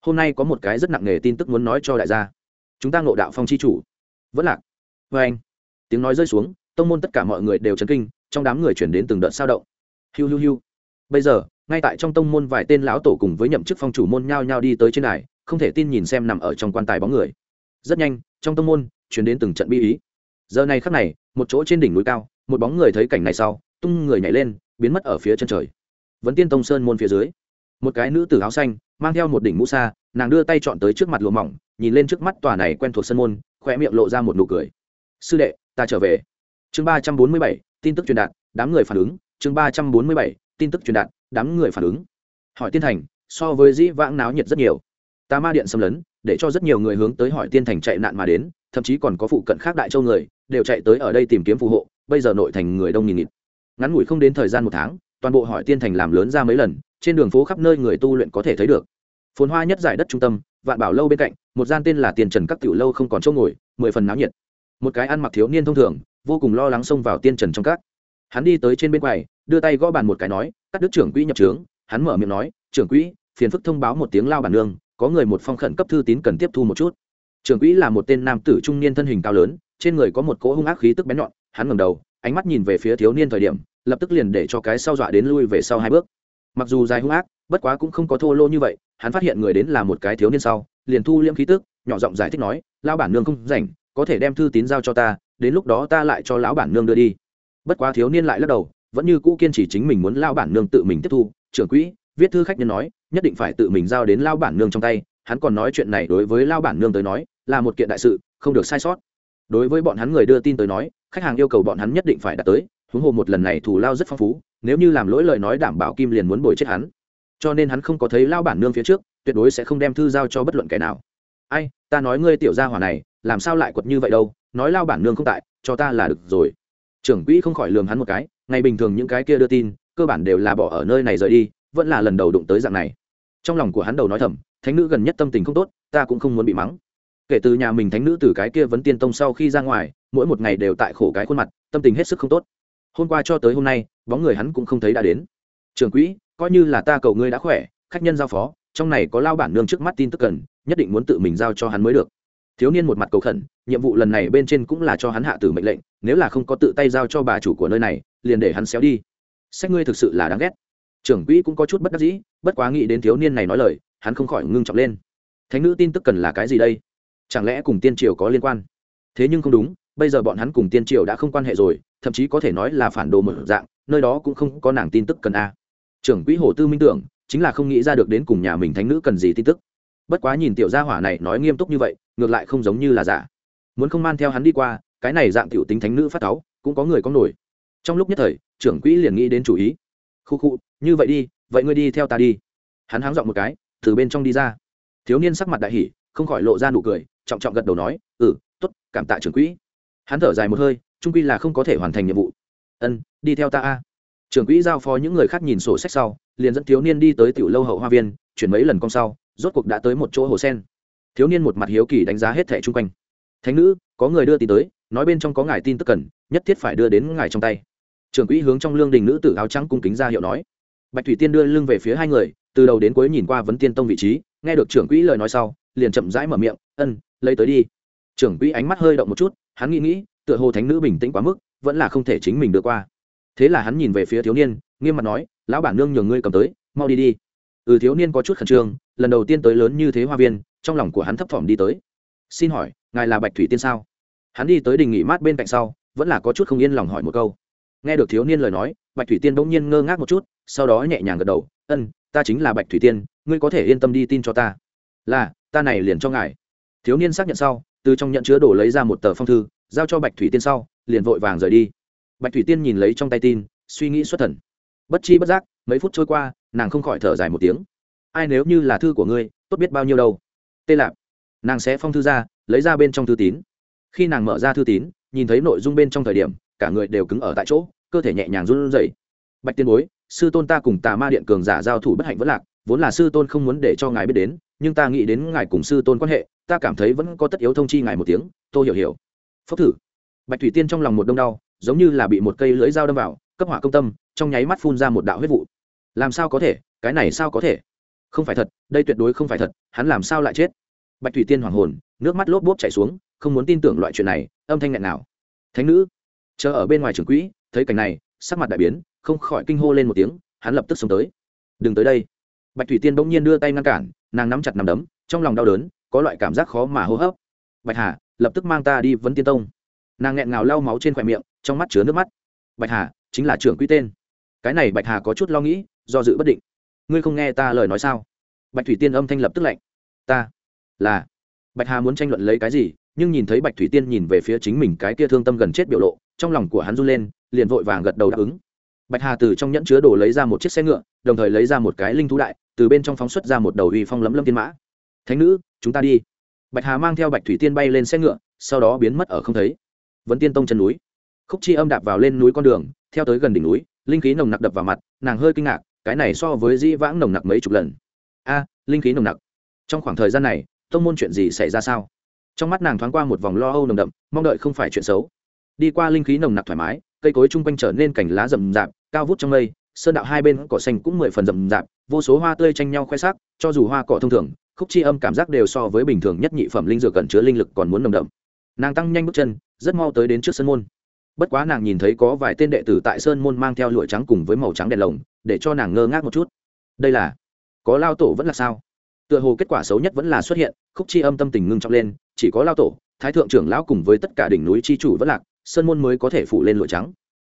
hôm nay có một cái rất nặng nề tin tức muốn nói cho đại gia. Chúng ta ngộ đạo phong chi chủ. Vẫn lạc. Vê anh, tiếng nói rơi xuống, tông môn tất cả mọi người đều chấn kinh, trong đám người chuyển đến từng đợt sao động. Hiu hiu hiu bây giờ, ngay tại trong tông môn vài tên lão tổ cùng với nhậm chức phong chủ môn nhao nhao đi tới trên này không thể tin nhìn xem nằm ở trong quan tài bóng người. Rất nhanh, trong tông môn chuyển đến từng trận bi ý. Giờ này khắc này, một chỗ trên đỉnh núi cao, một bóng người thấy cảnh này sau, tung người nhảy lên, biến mất ở phía chân trời. Vẫn tiên tông sơn môn phía dưới, một cái nữ tử áo xanh, mang theo một đỉnh mũ xa nàng đưa tay chọn tới trước mặt lùa mỏng, nhìn lên trước mắt tòa này quen thuộc sân môn khoe miệng lộ ra một nụ cười. Sư đệ, ta trở về. Chương ba trăm bốn mươi bảy, tin tức truyền đạt, đám người phản ứng. Chương ba trăm bốn mươi bảy tin tức truyền đạt, đám người phản ứng. Hỏi tiên thành, so với dĩ vãng náo nhiệt rất nhiều. Tà ma điện xâm lấn, để cho rất nhiều người hướng tới hỏi tiên thành chạy nạn mà đến, thậm chí còn có phụ cận khác đại châu người, đều chạy tới ở đây tìm kiếm phù hộ, bây giờ nội thành người đông nghìn nghịt. Ngắn ngủi không đến thời gian một tháng, toàn bộ hỏi tiên thành làm lớn ra mấy lần, trên đường phố khắp nơi người tu luyện có thể thấy được. Phồn hoa nhất giải đất trung tâm, vạn bảo lâu bên cạnh, một gian tên là tiền trần các tiểu lâu không còn chỗ ngồi, mười phần náo nhiệt. Một cái ăn mặc thiếu niên thông thường, vô cùng lo lắng xông vào tiên trần trong các hắn đi tới trên bên quầy, đưa tay gõ bàn một cái nói, cắt đứt trưởng quỹ nhập trướng. Hắn mở miệng nói, trưởng quỹ, phiền phức thông báo một tiếng lao bản nương, có người một phong khẩn cấp thư tín cần tiếp thu một chút. Trưởng quỹ là một tên nam tử trung niên thân hình cao lớn, trên người có một cỗ hung ác khí tức bén nhọn, hắn ngẩng đầu, ánh mắt nhìn về phía thiếu niên thời điểm, lập tức liền để cho cái sau dọa đến lui về sau hai bước. Mặc dù dài hung ác, bất quá cũng không có thô lô như vậy, hắn phát hiện người đến là một cái thiếu niên sau, liền thu liễm khí tức, nhỏ giọng giải thích nói lao bản nương không rảnh, có thể đem thư tín giao cho ta, đến lúc đó ta lại cho lão bản nương đưa đi bất quá thiếu niên lại lắc đầu, vẫn như cũ kiên trì chính mình muốn lao bản nương tự mình tiếp thu. Trưởng quỹ, viết thư khách nhân nói, nhất định phải tự mình giao đến lao bản nương trong tay. Hắn còn nói chuyện này đối với lao bản nương tới nói, là một kiện đại sự, không được sai sót. Đối với bọn hắn người đưa tin tới nói, khách hàng yêu cầu bọn hắn nhất định phải đạt tới. Huống hồ một lần này thủ lao rất phong phú, nếu như làm lỗi lời nói đảm bảo kim liền muốn bồi chết hắn. Cho nên hắn không có thấy lao bản nương phía trước, tuyệt đối sẽ không đem thư giao cho bất luận kẻ nào. Ai, ta nói ngươi tiểu gia hỏa này, làm sao lại quật như vậy đâu? Nói lao bản nương không tại, cho ta là được rồi trưởng quỹ không khỏi lường hắn một cái, ngày bình thường những cái kia đưa tin, cơ bản đều là bỏ ở nơi này rời đi, vẫn là lần đầu đụng tới dạng này. Trong lòng của hắn đầu nói thầm, thánh nữ gần nhất tâm tình không tốt, ta cũng không muốn bị mắng. Kể từ nhà mình thánh nữ từ cái kia vấn tiên tông sau khi ra ngoài, mỗi một ngày đều tại khổ cái khuôn mặt, tâm tình hết sức không tốt. Hôm qua cho tới hôm nay, bóng người hắn cũng không thấy đã đến. Trưởng quỹ, coi như là ta cầu ngươi đã khỏe, khách nhân giao phó, trong này có lao bản nương trước mắt tin tức cần, nhất định muốn tự mình giao cho hắn mới được thiếu niên một mặt cầu khẩn, nhiệm vụ lần này bên trên cũng là cho hắn hạ tử mệnh lệnh, nếu là không có tự tay giao cho bà chủ của nơi này, liền để hắn xéo đi. Sách ngươi thực sự là đáng ghét. Trưởng quỹ cũng có chút bất đắc dĩ, bất quá nghĩ đến thiếu niên này nói lời, hắn không khỏi ngưng trọng lên. Thánh nữ tin tức cần là cái gì đây? Chẳng lẽ cùng tiên triều có liên quan? Thế nhưng không đúng, bây giờ bọn hắn cùng tiên triều đã không quan hệ rồi, thậm chí có thể nói là phản đồ mở dạng, nơi đó cũng không có nàng tin tức cần a. Trưởng quỹ hồ tư minh tưởng, chính là không nghĩ ra được đến cùng nhà mình thánh nữ cần gì tin tức bất quá nhìn tiểu gia hỏa này nói nghiêm túc như vậy, ngược lại không giống như là giả. Muốn không man theo hắn đi qua, cái này dạng tiểu tính thánh nữ phát cáu, cũng có người có nổi. Trong lúc nhất thời, trưởng quỹ liền nghĩ đến chủ ý. Khu khu, như vậy đi, vậy ngươi đi theo ta đi. Hắn háng dọn một cái, từ bên trong đi ra. Thiếu niên sắc mặt đại hỉ, không khỏi lộ ra nụ cười, trọng trọng gật đầu nói ừ t ố t cảm tạ trưởng quỹ. Hắn thở dài một hơi, trung quy là không có thể hoàn thành nhiệm vụ. Ân, đi theo ta a. Trưởng quỹ giao phó những người khác nhìn sổ sách sau, liền dẫn thiếu niên đi tới tiểu lâu hậu hoa viên, chuyển mấy lần cong sau rốt cuộc đã tới một chỗ hồ sen. Thiếu niên một mặt hiếu kỳ đánh giá hết thẻ chung quanh. Thánh nữ, có người đưa tin tới, nói bên trong có ngài tin tức cần, nhất thiết phải đưa đến ngài trong tay. Trưởng quỹ hướng trong lương đình nữ tử áo trắng cung kính ra hiệu nói. Bạch thủy tiên đưa lưng về phía hai người, từ đầu đến cuối nhìn qua vấn tiên tông vị trí, nghe được trưởng quỹ lời nói sau, liền chậm rãi mở miệng, ân, lấy tới đi. Trưởng quỹ ánh mắt hơi động một chút, hắn nghĩ nghĩ, tựa hồ thánh nữ bình tĩnh quá mức, vẫn là không thể chính mình đưa qua. Thế là hắn nhìn về phía thiếu niên, nghiêm mặt nói, lão bản nương nhường ngươi cầm tới, mau đi đi ừ thiếu niên có chút khẩn trương, lần đầu tiên tới lớn như thế hoa viên, trong lòng của hắn thấp thỏm đi tới. Xin hỏi, ngài là bạch thủy tiên sao? Hắn đi tới đình nghỉ mát bên cạnh sau, vẫn là có chút không yên lòng hỏi một câu. Nghe được thiếu niên lời nói, bạch thủy tiên bỗng nhiên ngơ ngác một chút, sau đó nhẹ nhàng gật đầu, ân, ta chính là bạch thủy tiên, ngươi có thể yên tâm đi tin cho ta. Là, ta này liền cho ngài. Thiếu niên xác nhận sau, từ trong nhận chứa đổ lấy ra một tờ phong thư, giao cho bạch thủy tiên sau, liền vội vàng rời đi. Bạch thủy tiên nhìn lấy trong tay tin, suy nghĩ xuất thần bất chi bất giác, mấy phút trôi qua, nàng không khỏi thở dài một tiếng. Ai nếu như là thư của ngươi, tốt biết bao nhiêu đâu. Tê lạp. Nàng sẽ phong thư ra, lấy ra bên trong thư tín. Khi nàng mở ra thư tín, nhìn thấy nội dung bên trong thời điểm, cả người đều cứng ở tại chỗ, cơ thể nhẹ nhàng run rẩy. Bạch tiên bối, sư tôn ta cùng tà ma điện cường giả giao thủ bất hạnh vẫn lạc, vốn là sư tôn không muốn để cho ngài biết đến, nhưng ta nghĩ đến ngài cùng sư tôn quan hệ, ta cảm thấy vẫn có tất yếu thông chi ngài một tiếng, tôi hiểu hiểu. Phốc thử. Bạch thủy tiên trong lòng một đông đau, giống như là bị một cây lưỡi dao đâm vào cấp hỏa công tâm, trong nháy mắt phun ra một đạo huyết vụ. Làm sao có thể? Cái này sao có thể? Không phải thật, đây tuyệt đối không phải thật, hắn làm sao lại chết? Bạch thủy tiên hoàng hồn, nước mắt lốp bốp chảy xuống, không muốn tin tưởng loại chuyện này, âm thanh nghẹn nào thánh nữ, chờ ở bên ngoài trường quỹ, thấy cảnh này, sắc mặt đại biến, không khỏi kinh hô lên một tiếng, hắn lập tức xông tới. Đừng tới đây. Bạch thủy tiên bỗng nhiên đưa tay ngăn cản, nàng nắm chặt nằm đấm, trong lòng đau đớn, có loại cảm giác khó mà hô hấp. Bạch hà, lập tức mang ta đi vấn tiên tông. Nàng nghẹn ngào lau máu trên khoe miệng, trong mắt chứa nước mắt. Bạch hà chính là trưởng quỹ tên. Cái này bạch hà có chút lo nghĩ, do dự bất định. Ngươi không nghe ta lời nói sao? Bạch thủy tiên âm thanh lập tức lạnh. Ta là bạch hà muốn tranh luận lấy cái gì, nhưng nhìn thấy bạch thủy tiên nhìn về phía chính mình cái kia thương tâm gần chết biểu lộ, trong lòng của hắn run lên, liền vội vàng gật đầu đáp ứng. Bạch hà từ trong nhẫn chứa đồ lấy ra một chiếc xe ngựa, đồng thời lấy ra một cái linh thú đại, từ bên trong phóng xuất ra một đầu uy phong lấm lâm tiên mã. Thánh nữ, chúng ta đi. Bạch hà mang theo bạch thủy tiên bay lên xe ngựa, sau đó biến mất ở không thấy. Vấn tiên tông chân núi khúc chi âm đạp vào lên núi con đường, theo tới gần đỉnh núi, linh khí nồng nặc đập vào mặt, nàng hơi kinh ngạc, cái này so với dĩ vãng nồng nặc mấy chục lần. A, linh khí nồng nặc. Trong khoảng thời gian này, tông môn chuyện gì xảy ra sao? Trong mắt nàng thoáng qua một vòng lo âu nồng đậm, mong đợi không phải chuyện xấu. Đi qua linh khí nồng nặc thoải mái, cây cối chung quanh trở nên cảnh lá rậm rạp, cao vút trong mây, sơn đạo hai bên cỏ xanh cũng mười phần rậm rạp, vô số hoa tươi tranh nhau khoe sắc, cho dù hoa cỏ thông thường, khúc chi âm cảm giác đều so với bình thường nhất nhị phẩm linh dược cẩn chứa linh lực còn muốn nồng đậm. Nàng tăng nhanh bước chân, rất mau tới đến trước sân môn bất quá nàng nhìn thấy có vài tên đệ tử tại sơn môn mang theo lụa trắng cùng với màu trắng đèn lồng, để cho nàng ngơ ngác một chút. Đây là, có lao tổ vẫn là sao? Tựa hồ kết quả xấu nhất vẫn là xuất hiện, khúc chi âm tâm tình ngưng trọng lên, chỉ có lao tổ, thái thượng trưởng lão cùng với tất cả đỉnh núi chi chủ vẫn lạc, sơn môn mới có thể phủ lên lụa trắng.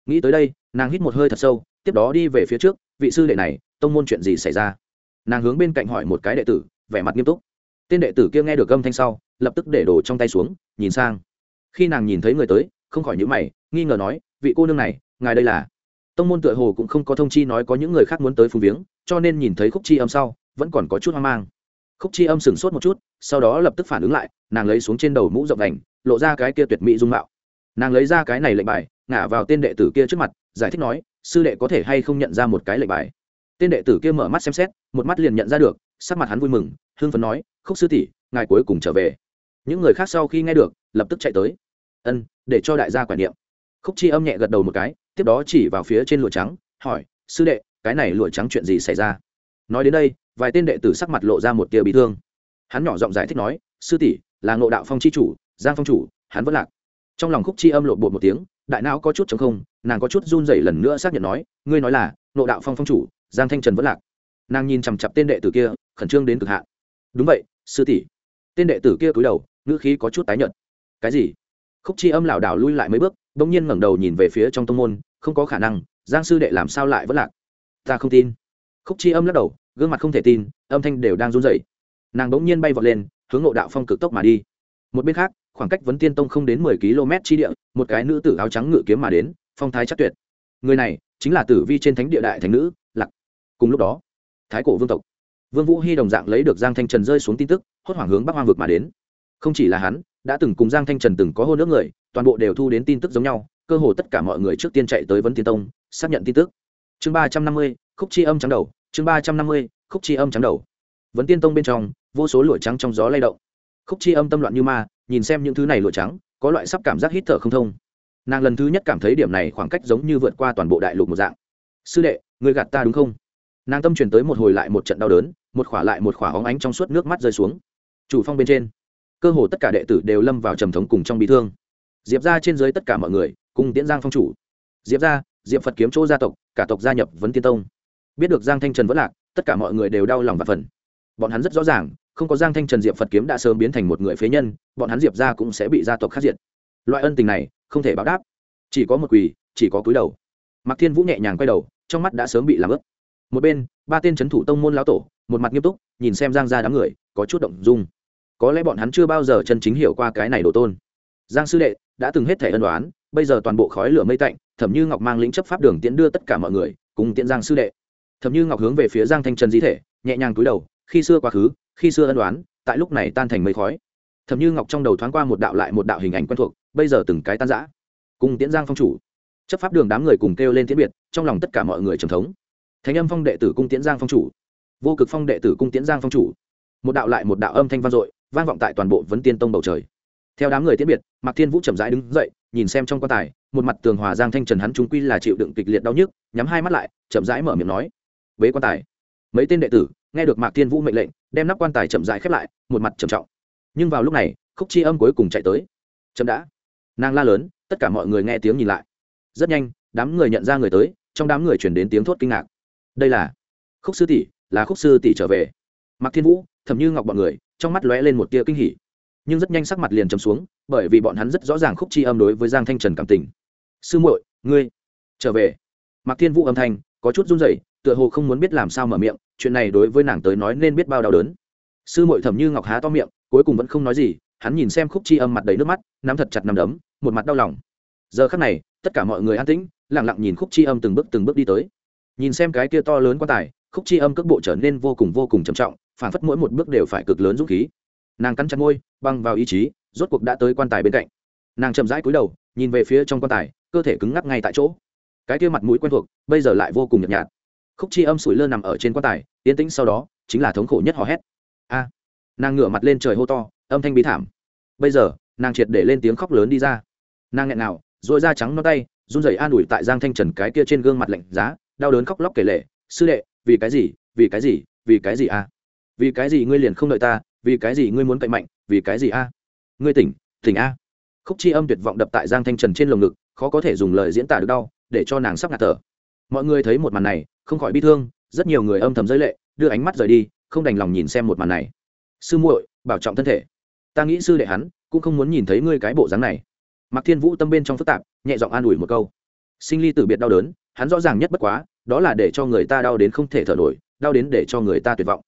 Nghĩ tới đây, nàng hít một hơi thật sâu, tiếp đó đi về phía trước, vị sư đệ này, tông môn chuyện gì xảy ra? Nàng hướng bên cạnh hỏi một cái đệ tử, vẻ mặt nghiêm túc. Tên đệ tử kia nghe được âm thanh sau, lập tức để đồ trong tay xuống, nhìn sang. Khi nàng nhìn thấy người tới, không khỏi nhữ mày nghi ngờ nói, vị cô nương này, ngài đây là? Tông môn tựa hồ cũng không có thông chi nói có những người khác muốn tới phùng viếng, cho nên nhìn thấy khúc chi âm sau, vẫn còn có chút hoang mang. Khúc chi âm sửng sốt một chút, sau đó lập tức phản ứng lại, nàng lấy xuống trên đầu mũ rộng đành, lộ ra cái kia tuyệt mỹ dung mạo. Nàng lấy ra cái này lệnh bài, ngả vào tên đệ tử kia trước mặt, giải thích nói, sư đệ có thể hay không nhận ra một cái lệnh bài? Tên đệ tử kia mở mắt xem xét, một mắt liền nhận ra được, sắc mặt hắn vui mừng hương phấn nói, khúc sư tỷ, ngài cuối cùng trở về. Những người khác sau khi nghe được, lập tức chạy tới. Ân, để cho đại gia quản niệm khúc chi âm nhẹ gật đầu một cái, tiếp đó chỉ vào phía trên lụa trắng, hỏi, sư đệ, cái này lụa trắng chuyện gì xảy ra? Nói đến đây, vài tên đệ tử sắc mặt lộ ra một tia bị thương. Hắn nhỏ giọng giải thích nói, sư tỷ, là ngộ đạo phong chi chủ, giang phong chủ, hắn vẫn lạc. Trong lòng khúc chi âm lộ bột một tiếng, đại não có chút chống không, nàng có chút run rẩy lần nữa xác nhận nói, ngươi nói là ngộ đạo phong phong chủ, giang thanh trần vẫn lạc. Nàng nhìn chằm chặp tên đệ tử kia, khẩn trương đến cực hạn. Đúng vậy, sư tỷ. Tên đệ tử kia cúi đầu, ngữ khí có chút tái nhợt. Cái gì? Khúc chi âm lảo đảo lui lại mấy bước, bỗng nhiên ngẩng đầu nhìn về phía trong tông môn, không có khả năng, giang sư đệ làm sao lại vẫn lạc? Ta không tin. Khúc chi âm lắc đầu, gương mặt không thể tin, âm thanh đều đang run rẩy. Nàng bỗng nhiên bay vọt lên, hướng ngộ đạo phong cực tốc mà đi. Một bên khác, khoảng cách vấn tiên tông không đến mười km chi địa, một cái nữ tử áo trắng ngự kiếm mà đến, phong thái chắc tuyệt. Người này chính là tử vi trên thánh địa đại thánh nữ lặc cùng lúc đó, thái cổ vương tộc, vương vũ hy đồng dạng lấy được giang thanh trần rơi xuống tin tức, hốt hoảng hướng bắc hoang vực mà đến. Không chỉ là hắn đã từng cùng giang thanh trần từng có hôn nước người, toàn bộ đều thu đến tin tức giống nhau, cơ hồ tất cả mọi người trước tiên chạy tới vấn tiên tông, xác nhận tin tức. Chương ba trăm năm mươi, khúc chi âm trắng đầu, chương ba trăm năm mươi, khúc chi âm trắng đầu. Vấn tiên tông bên trong, vô số lụa trắng trong gió lay động. Khúc chi âm tâm loạn như ma, nhìn xem những thứ này lụa trắng, có loại sắp cảm giác hít thở không thông. Nàng lần thứ nhất cảm thấy điểm này khoảng cách giống như vượt qua toàn bộ đại lục một dạng. Sư đệ người gạt ta đúng không? Nàng tâm truyền tới một hồi lại một trận đau đớn, một khỏa lại một khỏa hóng ánh trong suốt nước mắt rơi xuống. Chủ phong bên trên cơ hồ tất cả đệ tử đều lâm vào trầm thống cùng trong bị thương. Diệp ra trên dưới tất cả mọi người, cùng tiễn giang phong chủ. Diệp ra diệp phật kiếm chỗ gia tộc, cả tộc gia nhập vấn tiên tông. Biết được giang thanh trần vẫn lạc, tất cả mọi người đều đau lòng và phần bọn hắn rất rõ ràng, không có giang thanh trần diệp phật kiếm đã sớm biến thành một người phế nhân, bọn hắn diệp ra cũng sẽ bị gia tộc khắc diệt. Loại ân tình này, không thể báo đáp. Chỉ có một quỳ, chỉ có cúi đầu. Mạc thiên vũ nhẹ nhàng quay đầu, trong mắt đã sớm bị làm ướt. Một bên, ba tên c h ấ n thủ tông môn lão tổ, một mặt nghiêm túc, nhìn xem giang ra đám người, có chút động dung có lẽ bọn hắn chưa bao giờ chân chính hiểu qua cái này đồ tôn. Giang sư đệ, đã từng hết thể ân đoán bây giờ toàn bộ khói lửa mây tạnh, thẩm như ngọc mang lĩnh chấp pháp đường tiễn đưa tất cả mọi người, cùng tiễn giang sư đệ. Thẩm như ngọc hướng về phía giang thanh trần di thể, nhẹ nhàng cúi đầu, khi xưa quá khứ, khi xưa ân đoán tại lúc này tan thành mây khói. Thẩm như ngọc trong đầu thoáng qua một đạo lại một đạo hình ảnh quen thuộc, bây giờ từng cái tan giã cùng tiễn giang phong chủ. Chấp pháp đường đám người cùng kêu lên tiễn biệt, trong lòng tất cả mọi người trầm thống. Thánh âm phong đệ tử cung tiễn giang phong chủ. Vô cực phong đệ tử cung tiễn giang phong chủ. Một đạo lại một đạo âm thanh vang dội vang vọng tại toàn bộ vấn tiên tông bầu trời. Theo đám người tiễn biệt, mạc thiên vũ chậm rãi đứng dậy, nhìn xem trong quan tài, một mặt tường hòa giang thanh trần hắn trung quy là chịu đựng kịch liệt đau nhức, nhắm hai mắt lại, chậm rãi mở miệng nói, bế quan tài. Mấy tên đệ tử nghe được mạc thiên vũ mệnh lệnh, đem nắp quan tài chậm rãi khép lại, một mặt trầm trọng. Nhưng vào lúc này, khúc chi âm cuối cùng chạy tới. Chậm đã. Nàng la lớn, tất cả mọi người nghe tiếng nhìn lại. Rất nhanh, đám người nhận ra người tới, trong đám người chuyển đến tiếng thốt kinh ngạc. Đây là khúc sư tỷ, là khúc sư tỷ trở về. Mạc thiên vũ, thầm như ngọc bọn người trong mắt lóe lên một tia kinh hỉ. Nhưng rất nhanh sắc mặt liền chấm xuống, bởi vì bọn hắn rất rõ ràng khúc chi âm đối với giang thanh trần cảm tình. Sư muội, ngươi trở về. Mạc thiên vũ âm thanh có chút run rẩy, tựa hồ không muốn biết làm sao mở miệng, chuyện này đối với nàng tới nói nên biết bao đau đớn. Sư muội thẩm như ngọc há to miệng, cuối cùng vẫn không nói gì, hắn nhìn xem khúc chi âm mặt đầy nước mắt, nắm thật chặt nằm đấm, một mặt đau lòng. Giờ khắc này, tất cả mọi người an tĩnh, lặng lặng nhìn khúc chi âm từng bước từng bước đi tới. Nhìn xem cái kia to lớn quan tài, khúc chi âm cước bộ trở nên vô cùng vô cùng trầm trọng phản phất mỗi một bước đều phải cực lớn dũng khí. Nàng cắn chặt môi, băng vào ý chí, rốt cuộc đã tới quan tài bên cạnh. Nàng chậm rãi cúi đầu, nhìn về phía trong quan tài, cơ thể cứng ngắc ngay tại chỗ. Cái kia mặt mũi quen thuộc, bây giờ lại vô cùng nhợt nhạt. Khúc chi âm sủi lơ nằm ở trên quan tài, yên tĩnh sau đó, chính là thống khổ nhất hò hét. A! Nàng ngửa mặt lên trời hô to, âm thanh bí thảm. Bây giờ, nàng triệt để lên tiếng khóc lớn đi ra. Nàng nghẹn nào dội da trắng non tay, run rẩy an ủi tại giang thanh trần cái kia trên gương mặt lạnh giá, đau đớn khóc lóc kể lệ sư đệ, vì cái gì, vì cái gì, vì cái gì a vì cái gì ngươi liền không đợi ta, vì cái gì ngươi muốn cậy mạnh, vì cái gì a? Ngươi tỉnh tỉnh a. Khúc chi âm tuyệt vọng đập tại giang thanh trần trên lồng ngực, khó có thể dùng lời diễn tả được đau, để cho nàng sắp ngạt thở. Mọi người thấy một màn này, không khỏi bi thương, rất nhiều người âm thầm giới lệ, đưa ánh mắt rời đi, không đành lòng nhìn xem một màn này. Sư muội, bảo trọng thân thể. Ta nghĩ sư đệ hắn cũng không muốn nhìn thấy ngươi cái bộ dáng này. Mạc thiên vũ tâm bên trong phức tạp, nhẹ giọng an ủi một câu. Sinh ly tử biệt đau đớn, hắn rõ ràng nhất bất quá, đó là để cho người ta đau đến không thể thở nổi, đau đến để cho người ta tuyệt vọng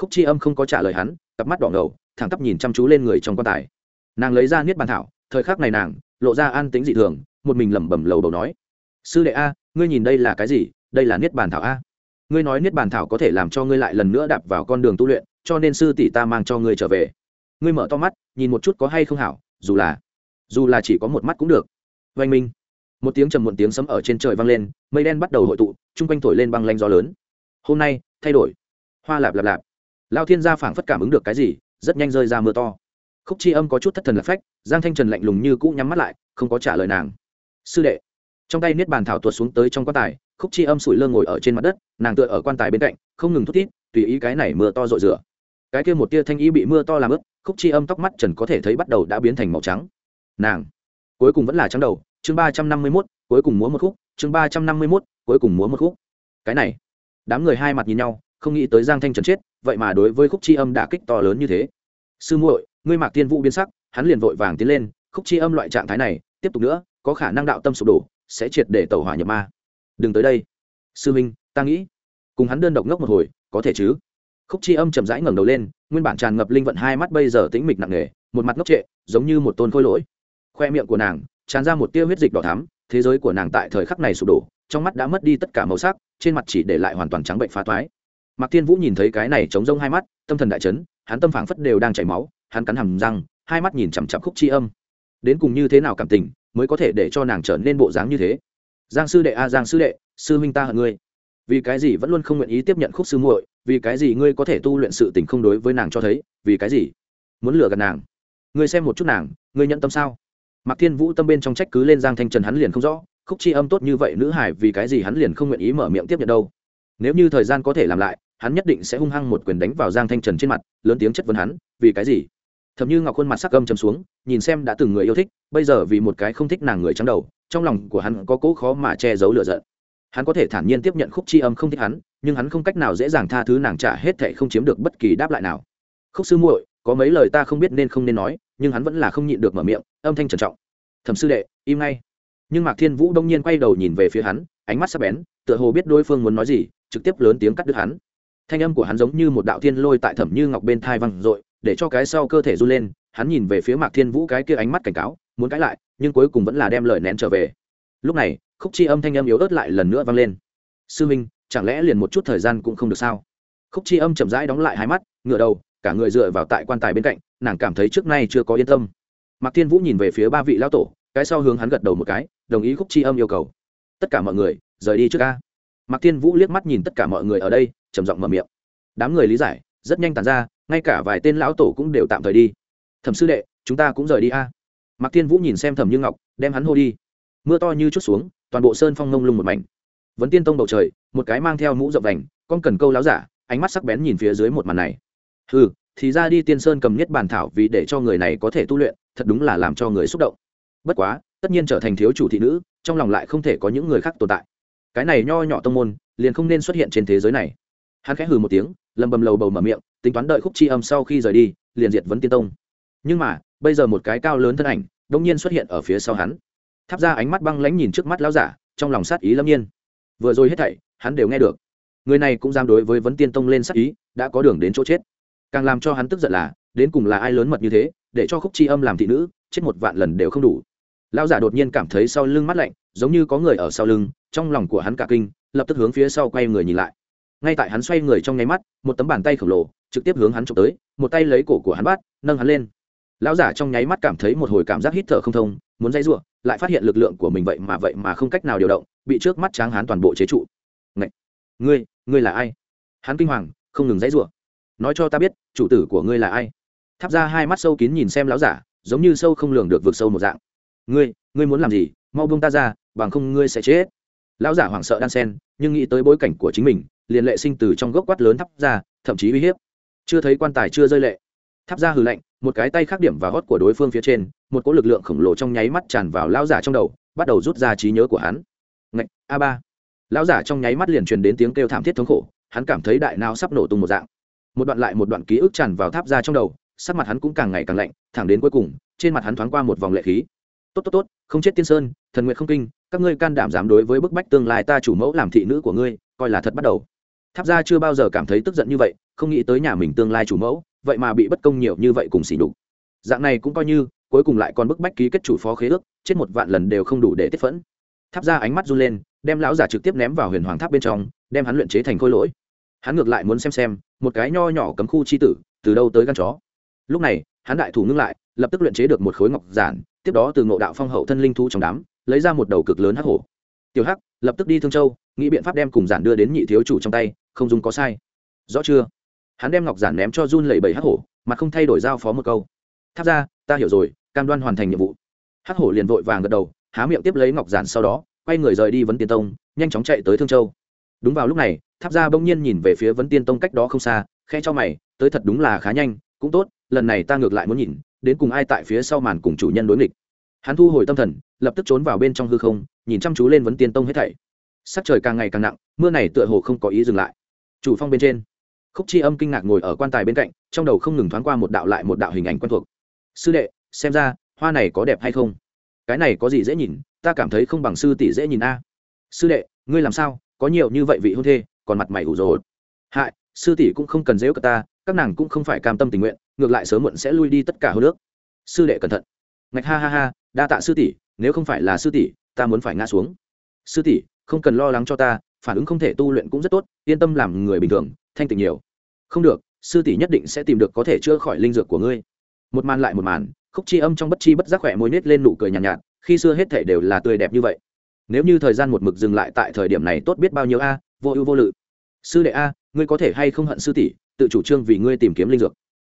khúc chi âm không có trả lời hắn, cặp mắt đỏ ngầu, thẳng tắp nhìn chăm chú lên người trong quan tài. Nàng lấy ra niết bàn thảo, thời khắc này nàng, lộ ra an tính dị thường, một mình lẩm bẩm lầu đầu nói, sư đệ a, ngươi nhìn đây là cái gì? Đây là niết bàn thảo a. Ngươi nói niết bàn thảo có thể làm cho ngươi lại lần nữa đạp vào con đường tu luyện, cho nên sư tỷ ta mang cho ngươi trở về. Ngươi mở to mắt, nhìn một chút có hay không hảo, dù là dù là chỉ có một mắt cũng được. Vanh minh, một tiếng trầm một tiếng sấm ở trên trời vang lên, mây đen bắt đầu hội tụ, chung quanh thổi lên băng lanh gió lớn. Hôm nay, thay đổi. Hoa lạp lạp lạp lao thiên gia phảng phất cảm ứng được cái gì, rất nhanh rơi ra mưa to. Khúc chi âm có chút thất thần lạc phách, giang thanh trần lạnh lùng như cũ nhắm mắt lại, không có trả lời nàng. Sư đệ. Trong tay niết bàn thảo tuột xuống tới trong quan tài, khúc chi âm sủi lơ ngồi ở trên mặt đất, nàng tựa ở quan tài bên cạnh, không ngừng thút thít, tùy ý cái này mưa to rội rửa. Cái kia một tia thanh ý bị mưa to làm ướt, khúc chi âm tóc mắt trần có thể thấy bắt đầu đã biến thành màu trắng. Nàng. Cuối cùng vẫn là trắng đầu, chương ba trăm năm mươi mốt, cuối cùng múa một khúc, chương ba trăm năm mươi mốt, cuối cùng múa một khúc. Cái này, đám người hai mặt nhìn nhau, không nghĩ tới giang thanh trần chết vậy mà đối với khúc chi âm đã kích to lớn như thế. Sư muội, ngươi mạc tiên vũ biến sắc, hắn liền vội vàng tiến lên, khúc chi âm loại trạng thái này, tiếp tục nữa, có khả năng đạo tâm sụp đổ, sẽ triệt để tẩu hỏa nhập ma. Đừng tới đây. Sư minh, ta nghĩ, cùng hắn đơn độc ngốc một hồi, có thể chứ? Khúc chi âm chậm rãi ngẩng đầu lên, nguyên bản tràn ngập linh vận hai mắt bây giờ tĩnh mịch nặng nề, một mặt ngốc trệ, giống như một tôn khôi lỗi. Khoe miệng của nàng, tràn ra một tia huyết dịch đỏ thắm, thế giới của nàng tại thời khắc này sụp đổ, trong mắt đã mất đi tất cả màu sắc, trên mặt chỉ để lại hoàn toàn trắng bệnh phá toái mạc thiên vũ nhìn thấy cái này chống rông hai mắt, tâm thần đại chấn, hắn tâm phảng phất đều đang chảy máu, hắn cắn hầm răng, hai mắt nhìn chằm chặp khúc chi âm. Đến cùng như thế nào cảm tình, mới có thể để cho nàng trở nên bộ dáng như thế? Giang sư đệ a, giang sư đệ, sư huynh ta hận ngươi. Vì cái gì vẫn luôn không nguyện ý tiếp nhận khúc sư muội, vì cái gì ngươi có thể tu luyện sự tình không đối với nàng cho thấy, vì cái gì? Muốn lừa gạt nàng. Ngươi xem một chút nàng, ngươi nhận tâm sao? Mạc thiên vũ tâm bên trong trách cứ lên giang thanh trần hắn liền không rõ, khúc chi âm tốt như vậy nữ hải vì cái gì hắn liền không nguyện ý mở miệng tiếp nhận đâu. Nếu như thời gian có thể làm lại hắn nhất định sẽ hung hăng một quyền đánh vào giang thanh trần trên mặt, lớn tiếng chất vấn hắn, vì cái gì? Thầm như ngọc khuôn mặt sắc gâm chấm xuống, nhìn xem đã từng người yêu thích, bây giờ vì một cái không thích nàng người trắng đầu, trong lòng của hắn có cỗ khó mà che giấu lựa giận. Hắn có thể thản nhiên tiếp nhận khúc chi âm không thích hắn, nhưng hắn không cách nào dễ dàng tha thứ nàng trả hết thệ không chiếm được bất kỳ đáp lại nào. Khúc sư muội, có mấy lời ta không biết nên không nên nói, nhưng hắn vẫn là không nhịn được mở miệng, âm thanh trầm trọng. Thẩm sư đệ, im ngay. Nhưng mạc thiên vũ đông nhiên quay đầu nhìn về phía hắn, ánh mắt sắc bén, tựa hồ biết đối phương muốn nói gì, trực tiếp lớn tiếng cắt đứt hắn thanh âm của hắn giống như một đạo thiên lôi tại thẩm như ngọc bên thai văng r để cho cái sau cơ thể run lên, hắn nhìn về phía mạc thiên vũ cái kia ánh mắt cảnh cáo, muốn cãi lại, nhưng cuối cùng vẫn là đem lời nén trở về. Lúc này, khúc chi âm thanh âm yếu ớt lại lần nữa vang lên. Sư minh, chẳng lẽ liền một chút thời gian cũng không được sao? Khúc chi âm chậm rãi đóng lại hai mắt ngựa đầu, cả người dựa vào tại quan tài bên cạnh, nàng cảm thấy trước nay chưa có yên tâm. Mạc thiên vũ nhìn về phía ba vị lão tổ, cái sau hướng hắn gật đầu một cái, đồng ý khúc chi âm yêu cầu. Tất cả mọi người, rời đi trước ca mạc thiên vũ liếc mắt nhìn tất cả mọi người ở đây trầm giọng mở miệng. Đám người lý giải, rất nhanh tàn ra, ngay cả vài tên lão tổ cũng đều tạm thời đi. Thẩm sư đệ, chúng ta cũng rời đi a. Mạc thiên vũ nhìn xem thẩm như ngọc, đem hắn hô đi. Mưa to như chút xuống, toàn bộ sơn phong ngông lung một mảnh. Vẫn tiên tông bầu trời, một cái mang theo mũ rộng vành, con cần câu láo giả, ánh mắt sắc bén nhìn phía dưới một màn này. Ừ thì ra đi tiên sơn cầm nhất bàn thảo vì để cho người này có thể tu luyện, thật đúng là làm cho người xúc động. Bất quá, tất nhiên trở thành thiếu chủ thị nữ, trong lòng lại không thể có những người khác tồn tại. Cái này nho nhỏ tông môn, liền không nên xuất hiện trên thế giới này hắn khẽ hừ một tiếng, lầm bầm lầu bầu mở miệng, tính toán đợi khúc chi âm sau khi rời đi, liền diệt vấn tiên tông. Nhưng mà, bây giờ một cái cao lớn thân ảnh đông nhiên xuất hiện ở phía sau hắn. Tháp ra ánh mắt băng lãnh nhìn trước mắt lão giả, trong lòng sát ý lâm nhiên. Vừa rồi hết thảy, hắn đều nghe được. Người này cũng dám đối với vấn tiên tông lên sát ý, đã có đường đến chỗ chết. Càng làm cho hắn tức giận là, đến cùng là ai lớn mật như thế, để cho khúc chi âm làm thị nữ, chết một vạn lần đều không đủ. Lão giả đột nhiên cảm thấy sau lưng mắt lạnh, giống như có người ở sau lưng, trong lòng của hắn cả kinh, lập tức hướng phía sau quay người nhìn lại ngay tại hắn xoay người trong nháy mắt một tấm bàn tay khổng lồ trực tiếp hướng hắn trộm tới một tay lấy cổ của hắn bắt nâng hắn lên. Lão giả trong nháy mắt cảm thấy một hồi cảm giác hít thở không thông muốn dây giụa lại phát hiện lực lượng của mình vậy mà vậy mà không cách nào điều động bị trước mắt tráng hắn toàn bộ chế trụ. Ngậy! ngươi ngươi là ai? Hắn kinh hoàng không ngừng dãy rủa, nói cho ta biết chủ tử của ngươi là ai? Tháp ra hai mắt sâu kín nhìn xem lão giả giống như sâu không lường được vượt sâu một dạng. Ngươi ngươi muốn làm gì? Mau buông ta ra bằng không ngươi sẽ chết. Lão giả hoảng sợ đan sen nhưng nghĩ tới bối cảnh của chính mình liền lệ sinh từ trong gốc quát lớn thắp ra, thậm chí uy hiếp. Chưa thấy quan tài chưa rơi lệ. Tháp ra hừ lạnh, một cái tay khác điểm và gót của đối phương phía trên, một cỗ lực lượng khổng lồ trong nháy mắt tràn vào lão giả trong đầu, bắt đầu rút ra trí nhớ của hắn. Ngạch, a ba. Lão giả trong nháy mắt liền truyền đến tiếng kêu thảm thiết thống khổ, hắn cảm thấy đại nao sắp nổ tung một dạng. Một đoạn lại một đoạn ký ức tràn vào tháp ra trong đầu, sắc mặt hắn cũng càng ngày càng lạnh, thẳng đến cuối cùng, trên mặt hắn thoáng qua một vòng lệ khí. Tốt tốt tốt, không chết tiên sơn, thần nguyện không kinh, các ngươi can đảm dám đối với bức bách tương lai ta chủ mẫu làm thị nữ của ngươi, coi là thật bắt đầu tháp gia chưa bao giờ cảm thấy tức giận như vậy, không nghĩ tới nhà mình tương lai chủ mẫu, vậy mà bị bất công nhiều như vậy cùng xỉ đục dạng này cũng coi như, cuối cùng lại còn bức bách ký kết chủ phó khế ước, chết một vạn lần đều không đủ để tiết phẫn. Tháp ra ánh mắt run lên, đem lão giả trực tiếp ném vào huyền hoàng tháp bên trong, đem hắn luyện chế thành khôi lỗi. Hắn ngược lại muốn xem xem, một cái nho nhỏ cấm khu chi tử, từ đâu tới gan chó. Lúc này, hắn đại thủ ngưng lại, lập tức luyện chế được một khối ngọc giản, tiếp đó từ ngộ đạo phong hậu thân linh thu trong đám, lấy ra một đầu cực lớn hắc hổ. Tiểu hắc, lập tức đi thương châu, nghĩ biện pháp đem cùng giản đưa đến nhị thiếu chủ trong tay không dùng có sai. Rõ chưa? Hắn đem ngọc giản ném cho run lẩy bẩy hắc hổ, mà không thay đổi giao phó một câu. Tháp ra, ta hiểu rồi, cam đoan hoàn thành nhiệm vụ. Hắc hổ liền vội vàng gật đầu, há miệng tiếp lấy ngọc giản sau đó, quay người rời đi vấn tiên tông, nhanh chóng chạy tới thương châu. Đúng vào lúc này, tháp ra bỗng nhiên nhìn về phía vấn tiên tông cách đó không xa, khe cho mày, tới thật đúng là khá nhanh, cũng tốt, lần này ta ngược lại muốn nhìn, đến cùng ai tại phía sau màn cùng chủ nhân đối nghịch. Hắn thu hồi tâm thần, lập tức trốn vào bên trong hư không, nhìn chăm chú lên vấn tiên tông hết thảy. Sắc trời càng ngày càng nặng, mưa này tựa hồ không có ý dừng lại chủ phong bên trên. Khúc chi âm kinh ngạc ngồi ở quan tài bên cạnh, trong đầu không ngừng thoáng qua một đạo lại một đạo hình ảnh quen thuộc. Sư đệ, xem ra, hoa này có đẹp hay không? Cái này có gì dễ nhìn, ta cảm thấy không bằng sư tỷ dễ nhìn a. Sư đệ, ngươi làm sao? Có nhiều như vậy vị hôn thê, còn mặt mày ủ rột. Hại, sư tỷ cũng không cần dễu cả ta, các nàng cũng không phải cam tâm tình nguyện, ngược lại sớm muộn sẽ lui đi tất cả hô nước sư đệ cẩn thận. Ngạch ha ha ha, đa tạ sư tỷ, nếu không phải là sư tỷ, ta muốn phải ngã xuống. Sư tỷ, không cần lo lắng cho ta phản ứng không thể tu luyện cũng rất tốt yên tâm làm người bình thường thanh tịnh nhiều. Không được sư tỷ nhất định sẽ tìm được có thể chữa khỏi linh dược của ngươi. Một màn lại một màn khúc chi âm trong bất chi bất giác khỏe môi nết lên nụ cười nhàn nhạt, nhạt khi xưa hết thể đều là tươi đẹp như vậy. Nếu như thời gian một mực dừng lại tại thời điểm này tốt biết bao nhiêu a vô ưu vô lự. Sư đệ a ngươi có thể hay không hận sư tỷ tự chủ trương vì ngươi tìm kiếm linh dược.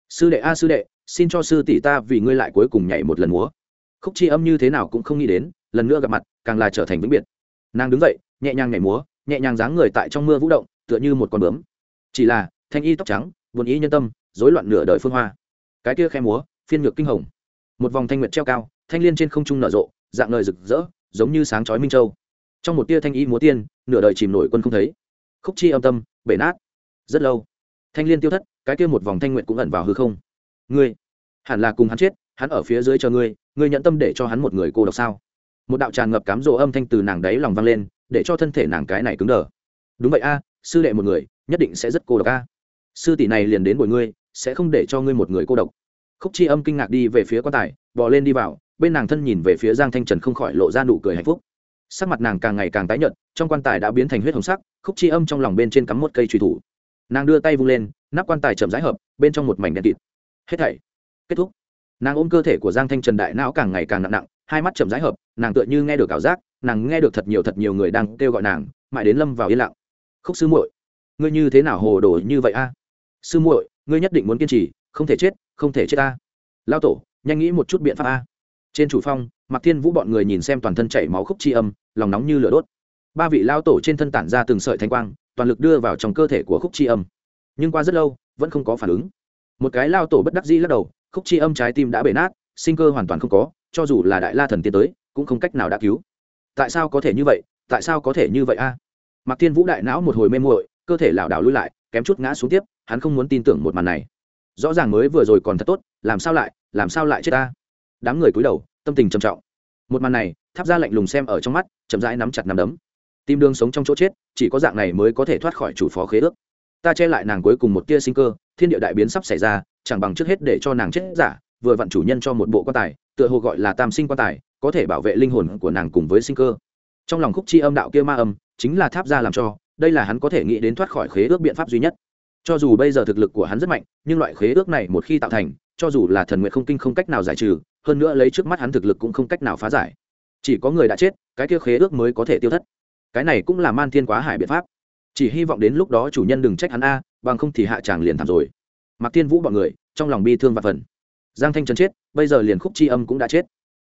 Sư đệ a sư đệ xin cho sư tỷ ta vì ngươi lại cuối cùng nhảy một lần múa. Khúc chi âm như thế nào cũng không nghĩ đến lần nữa gặp mặt càng là trở thành vĩnh biệt. Nàng đứng dậy nhẹ nhàng nhảy múa nhẹ nhàng dáng người tại trong mưa vũ động, tựa như một con bướm. Chỉ là, thanh y tóc trắng, buồn ý nhân tâm, rối loạn nửa đời phương hoa. Cái kia khe múa, phiên ngược kinh hồng. Một vòng thanh nguyệt treo cao, thanh liên trên không trung nở rộ, dạng ngời rực rỡ, giống như sáng chói minh châu. Trong một tia thanh y múa tiên, nửa đời chìm nổi quân không thấy. Khúc chi âm tâm, bể nát. Rất lâu. Thanh liên tiêu thất, cái kia một vòng thanh nguyện cũng ẩn vào hư không. Ngươi, hẳn là cùng hắn chết, hắn ở phía dưới chờ ngươi ngươi nhận tâm để cho hắn một người cô độc sao? Một đạo tràn ngập cám rỗ âm thanh từ nàng đáy lòng vang lên, để cho thân thể nàng cái này cứng đờ. Đúng vậy a, sư đệ một người, nhất định sẽ rất cô độc a. Sư tỷ này liền đến bồi ngươi, sẽ không để cho ngươi một người cô độc. Khúc chi âm kinh ngạc đi về phía quan tài, bò lên đi vào, bên nàng thân nhìn về phía giang thanh trần không khỏi lộ ra nụ cười hạnh phúc. Sắc mặt nàng càng ngày càng tái nhợt, trong quan tài đã biến thành huyết hồng sắc, khúc chi âm trong lòng bên trên cắm một cây truy thủ. Nàng đưa tay vung lên, nắp quan tài chậm rãi hợp, bên trong một mảnh đen kịt. Hết thảy kết thúc. Nàng ôm cơ thể của giang thanh trần đại não càng ngày càng nặng nặng hai mắt chậm rãi hợp, nàng tựa như nghe được ảo giác, nàng nghe được thật nhiều thật nhiều người đang kêu gọi nàng, mãi đến lâm vào yên lặng. Khúc sư muội, ngươi như thế nào hồ đồ như vậy a? Sư muội, ngươi nhất định muốn kiên trì, không thể chết, không thể chết ta. lao tổ, nhanh nghĩ một chút biện pháp a. Trên chủ phong mặc thiên vũ bọn người nhìn xem toàn thân chảy máu khúc chi âm, lòng nóng như lửa đốt. Ba vị lao tổ trên thân tản ra từng sợi thanh quang, toàn lực đưa vào trong cơ thể của khúc chi âm. Nhưng qua rất lâu, vẫn không có phản ứng. Một cái lao tổ bất đắc dĩ lắc đầu, khúc chi âm trái tim đã bể nát, sinh cơ hoàn toàn không có cho dù là đại la thần tiến tới, cũng không cách nào đã cứu. Tại sao có thể như vậy? Tại sao có thể như vậy a? Mặc thiên vũ đại não một hồi mê muội, cơ thể lảo đảo lui lại, kém chút ngã xuống tiếp, hắn không muốn tin tưởng một màn này. Rõ ràng mới vừa rồi còn thật tốt, làm sao lại, làm sao lại chết ta? Đám người cúi đầu, tâm tình trầm trọng. Một màn này, tháp ra lạnh lùng xem ở trong mắt, chậm rãi nắm chặt nắm đấm. Tim đường sống trong chỗ chết, chỉ có dạng này mới có thể thoát khỏi chủ phó khế ước. Ta che lại nàng cuối cùng một tia sinh cơ, thiên địa đại biến sắp xảy ra, chẳng bằng trước hết để cho nàng chết giả, vừa vặn chủ nhân cho một bộ quan tài tựa hồ gọi là tam sinh quan tài, có thể bảo vệ linh hồn của nàng cùng với sinh cơ. Trong lòng khúc chi âm đạo kia ma âm, chính là tháp ra làm cho, đây là hắn có thể nghĩ đến thoát khỏi khế ước biện pháp duy nhất. Cho dù bây giờ thực lực của hắn rất mạnh, nhưng loại khế ước này một khi tạo thành, cho dù là thần nguyện không kinh không cách nào giải trừ, hơn nữa lấy trước mắt hắn thực lực cũng không cách nào phá giải. Chỉ có người đã chết, cái kia khế ước mới có thể tiêu thất. Cái này cũng là man thiên quá hải biện pháp. Chỉ hy vọng đến lúc đó chủ nhân đừng trách hắn a, bằng không thì hạ tràng liền thảm rồi. Mặc thiên vũ bọn người, trong lòng bi thương và phần giang thanh trần chết, bây giờ liền khúc c h i âm cũng đã chết.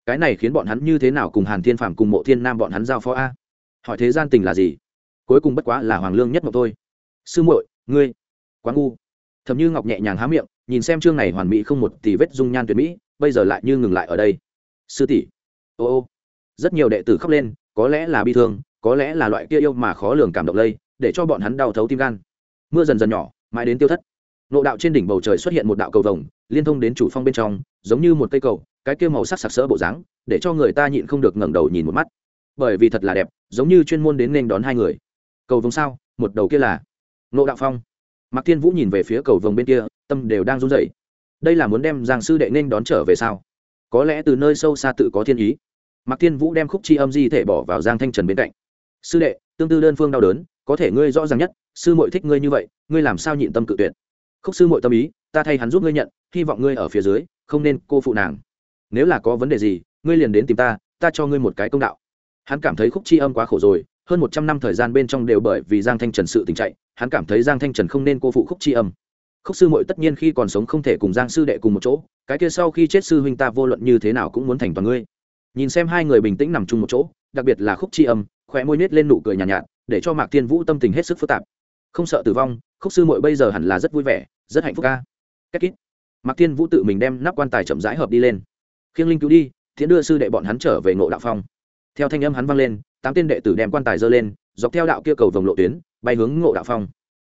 Cái này khiến bọn hắn như thế nào cùng hàn thiên phạm cùng mộ thiên nam bọn hắn giao phó a? Hỏi thế gian tình là gì? Cuối cùng bất quá là hoàng lương nhất mộc thôi. Sư muội, ngươi, quá ngu. Thầm như ngọc nhẹ nhàng há miệng, nhìn xem chương này hoàn mỹ không một tỷ vết dung nhan tuyệt mỹ, bây giờ lại như ngừng lại ở đây. Sư tỷ, ô ô. Rất nhiều đệ tử khóc lên, có lẽ là bi thương, có lẽ là loại kia yêu mà khó lường cảm động lây, để cho bọn hắn đau thấu tim gan. Mưa dần dần nhỏ, mãi đến tiêu thất nộ đạo trên đỉnh bầu trời xuất hiện một đạo cầu vồng, liên thông đến chủ phong bên trong, giống như một cây cầu, cái kia màu sắc sặc sỡ bộ dáng, để cho người ta nhịn không được ngẩng đầu nhìn một mắt. Bởi vì thật là đẹp, giống như chuyên môn đến nên đón hai người. Cầu vồng sao? Một đầu kia là nộ đạo phong. Mạc thiên vũ nhìn về phía cầu vồng bên kia, tâm đều đang run rẩy. Đây là muốn đem giang sư đệ nên đón trở về sao? Có lẽ từ nơi sâu xa tự có thiên ý. Mạc thiên vũ đem khúc chi âm di thể bỏ vào giang thanh trần bên cạnh. Sư đệ, tương tư đơn phương đau đớn, có thể ngươi rõ ràng nhất, sư muội thích ngươi như vậy, ngươi làm sao nhịn tâm cự tuyệt? Khúc sư muội tâm ý ta thay hắn giúp ngươi nhận hy vọng ngươi ở phía dưới không nên cô phụ nàng. Nếu là có vấn đề gì ngươi liền đến tìm ta ta cho ngươi một cái công đạo. Hắn cảm thấy khúc chi âm quá khổ rồi hơn một trăm năm thời gian bên trong đều bởi vì giang thanh trần sự tình chạy hắn cảm thấy giang thanh trần không nên cô phụ khúc chi âm. Khúc sư mội tất nhiên khi còn sống không thể cùng giang sư đệ cùng một chỗ cái kia sau khi chết sư huynh ta vô luận như thế nào cũng muốn thành toàn ngươi. Nhìn xem hai người bình tĩnh nằm chung một chỗ đặc biệt là khúc chi âm khỏe môi nết lên nụ cười nhàn nhạt, nhạt để cho mạc thiên vũ tâm tình hết sức phức tạp không sợ tử vong, khúc sư mội bây giờ hẳn là rất vui vẻ, rất hạnh phúc ca. Cách kít mạc thiên vũ tự mình đem nắp quan tài chậm rãi hợp đi lên. Khiêng linh cứu đi, thiện đưa sư đệ bọn hắn trở về ngộ đạo phong. Theo thanh âm hắn vang lên, tám tên đệ tử đem quan tài dơ lên, dọc theo đạo kia cầu vòng lộ tuyến, bay hướng ngộ đạo phong.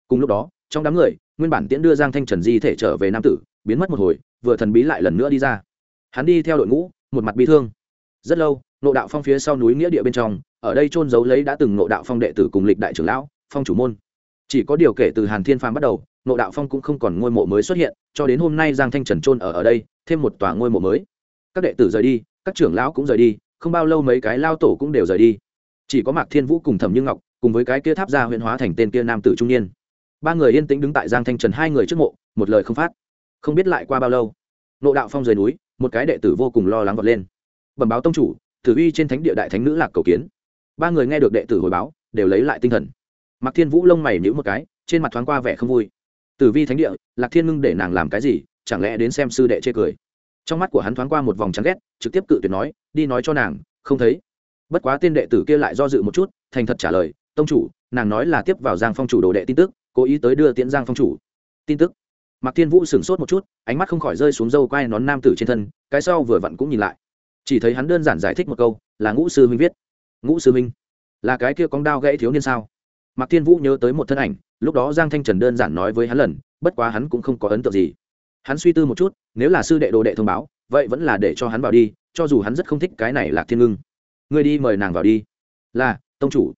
Cùng lúc đó, trong đám người, nguyên bản tiễn đưa giang thanh trần di thể trở về nam tử, biến mất một hồi, vừa thần bí lại lần nữa đi ra. Hắn đi theo đội ngũ, một mặt bi thương. Rất lâu, ngộ đạo phong phía sau núi nghĩa địa bên trong, ở đây trôn giấu lấy đã từng ngộ đạo phong đệ tử cùng lịch đại trưởng lão, phong chủ môn chỉ có điều kể từ hàn thiên phàm bắt đầu nộ đạo phong cũng không còn ngôi mộ mới xuất hiện, cho đến hôm nay giang thanh trần trôn ở ở đây, thêm một tòa ngôi mộ mới. Các đệ tử rời đi, các trưởng lão cũng rời đi, không bao lâu mấy cái lao tổ cũng đều rời đi. Chỉ có mạc thiên vũ cùng thẩm như ngọc, cùng với cái kia tháp ra huyện hóa thành tên kia nam tử trung niên. Ba người yên tĩnh đứng tại giang thanh trần hai người trước mộ, một lời không phát. Không biết lại qua bao lâu nộ đạo phong rời núi, một cái đệ tử vô cùng lo lắng vọt lên. Bẩm báo tông chủ tử uy trên thánh địa đại thánh nữ lạc cầu kiến. Ba người nghe được đệ tử hồi báo, đều lấy lại tinh thần mạc thiên vũ lông mày nhữ một cái, trên mặt thoáng qua vẻ không vui. Tử vi thánh địa, lạc thiên ngưng để nàng làm cái gì, chẳng lẽ đến xem sư đệ chê cười? Trong mắt của hắn thoáng qua một vòng chán ghét, trực tiếp cự tuyệt nói, đi nói cho nàng, không thấy. Bất quá tên đệ tử kia lại do dự một chút, thành thật trả lời, tông chủ, nàng nói là tiếp vào giang phong chủ đồ đệ tin tức, cố ý tới đưa tiễn giang phong chủ. Tin tức. Mạc thiên vũ sửng sốt một chút, ánh mắt không khỏi rơi xuống dâu quai nón nam tử trên thân, cái sau vừa vặn cũng nhìn lại. Chỉ thấy hắn đơn giản giải thích một câu, là ngũ sư huynh viết. Ngũ sư huynh, là cái kia con đao gãy thiếu niên sao? Mạc thiên vũ nhớ tới một thân ảnh, lúc đó giang thanh trần đơn giản nói với hắn lần, bất quá hắn cũng không có ấn tượng gì. Hắn suy tư một chút, nếu là sư đệ đồ đệ thông báo, vậy vẫn là để cho hắn vào đi, cho dù hắn rất không thích cái này là thiên ngưng. Ngươi đi mời nàng vào đi. Là, tông chủ.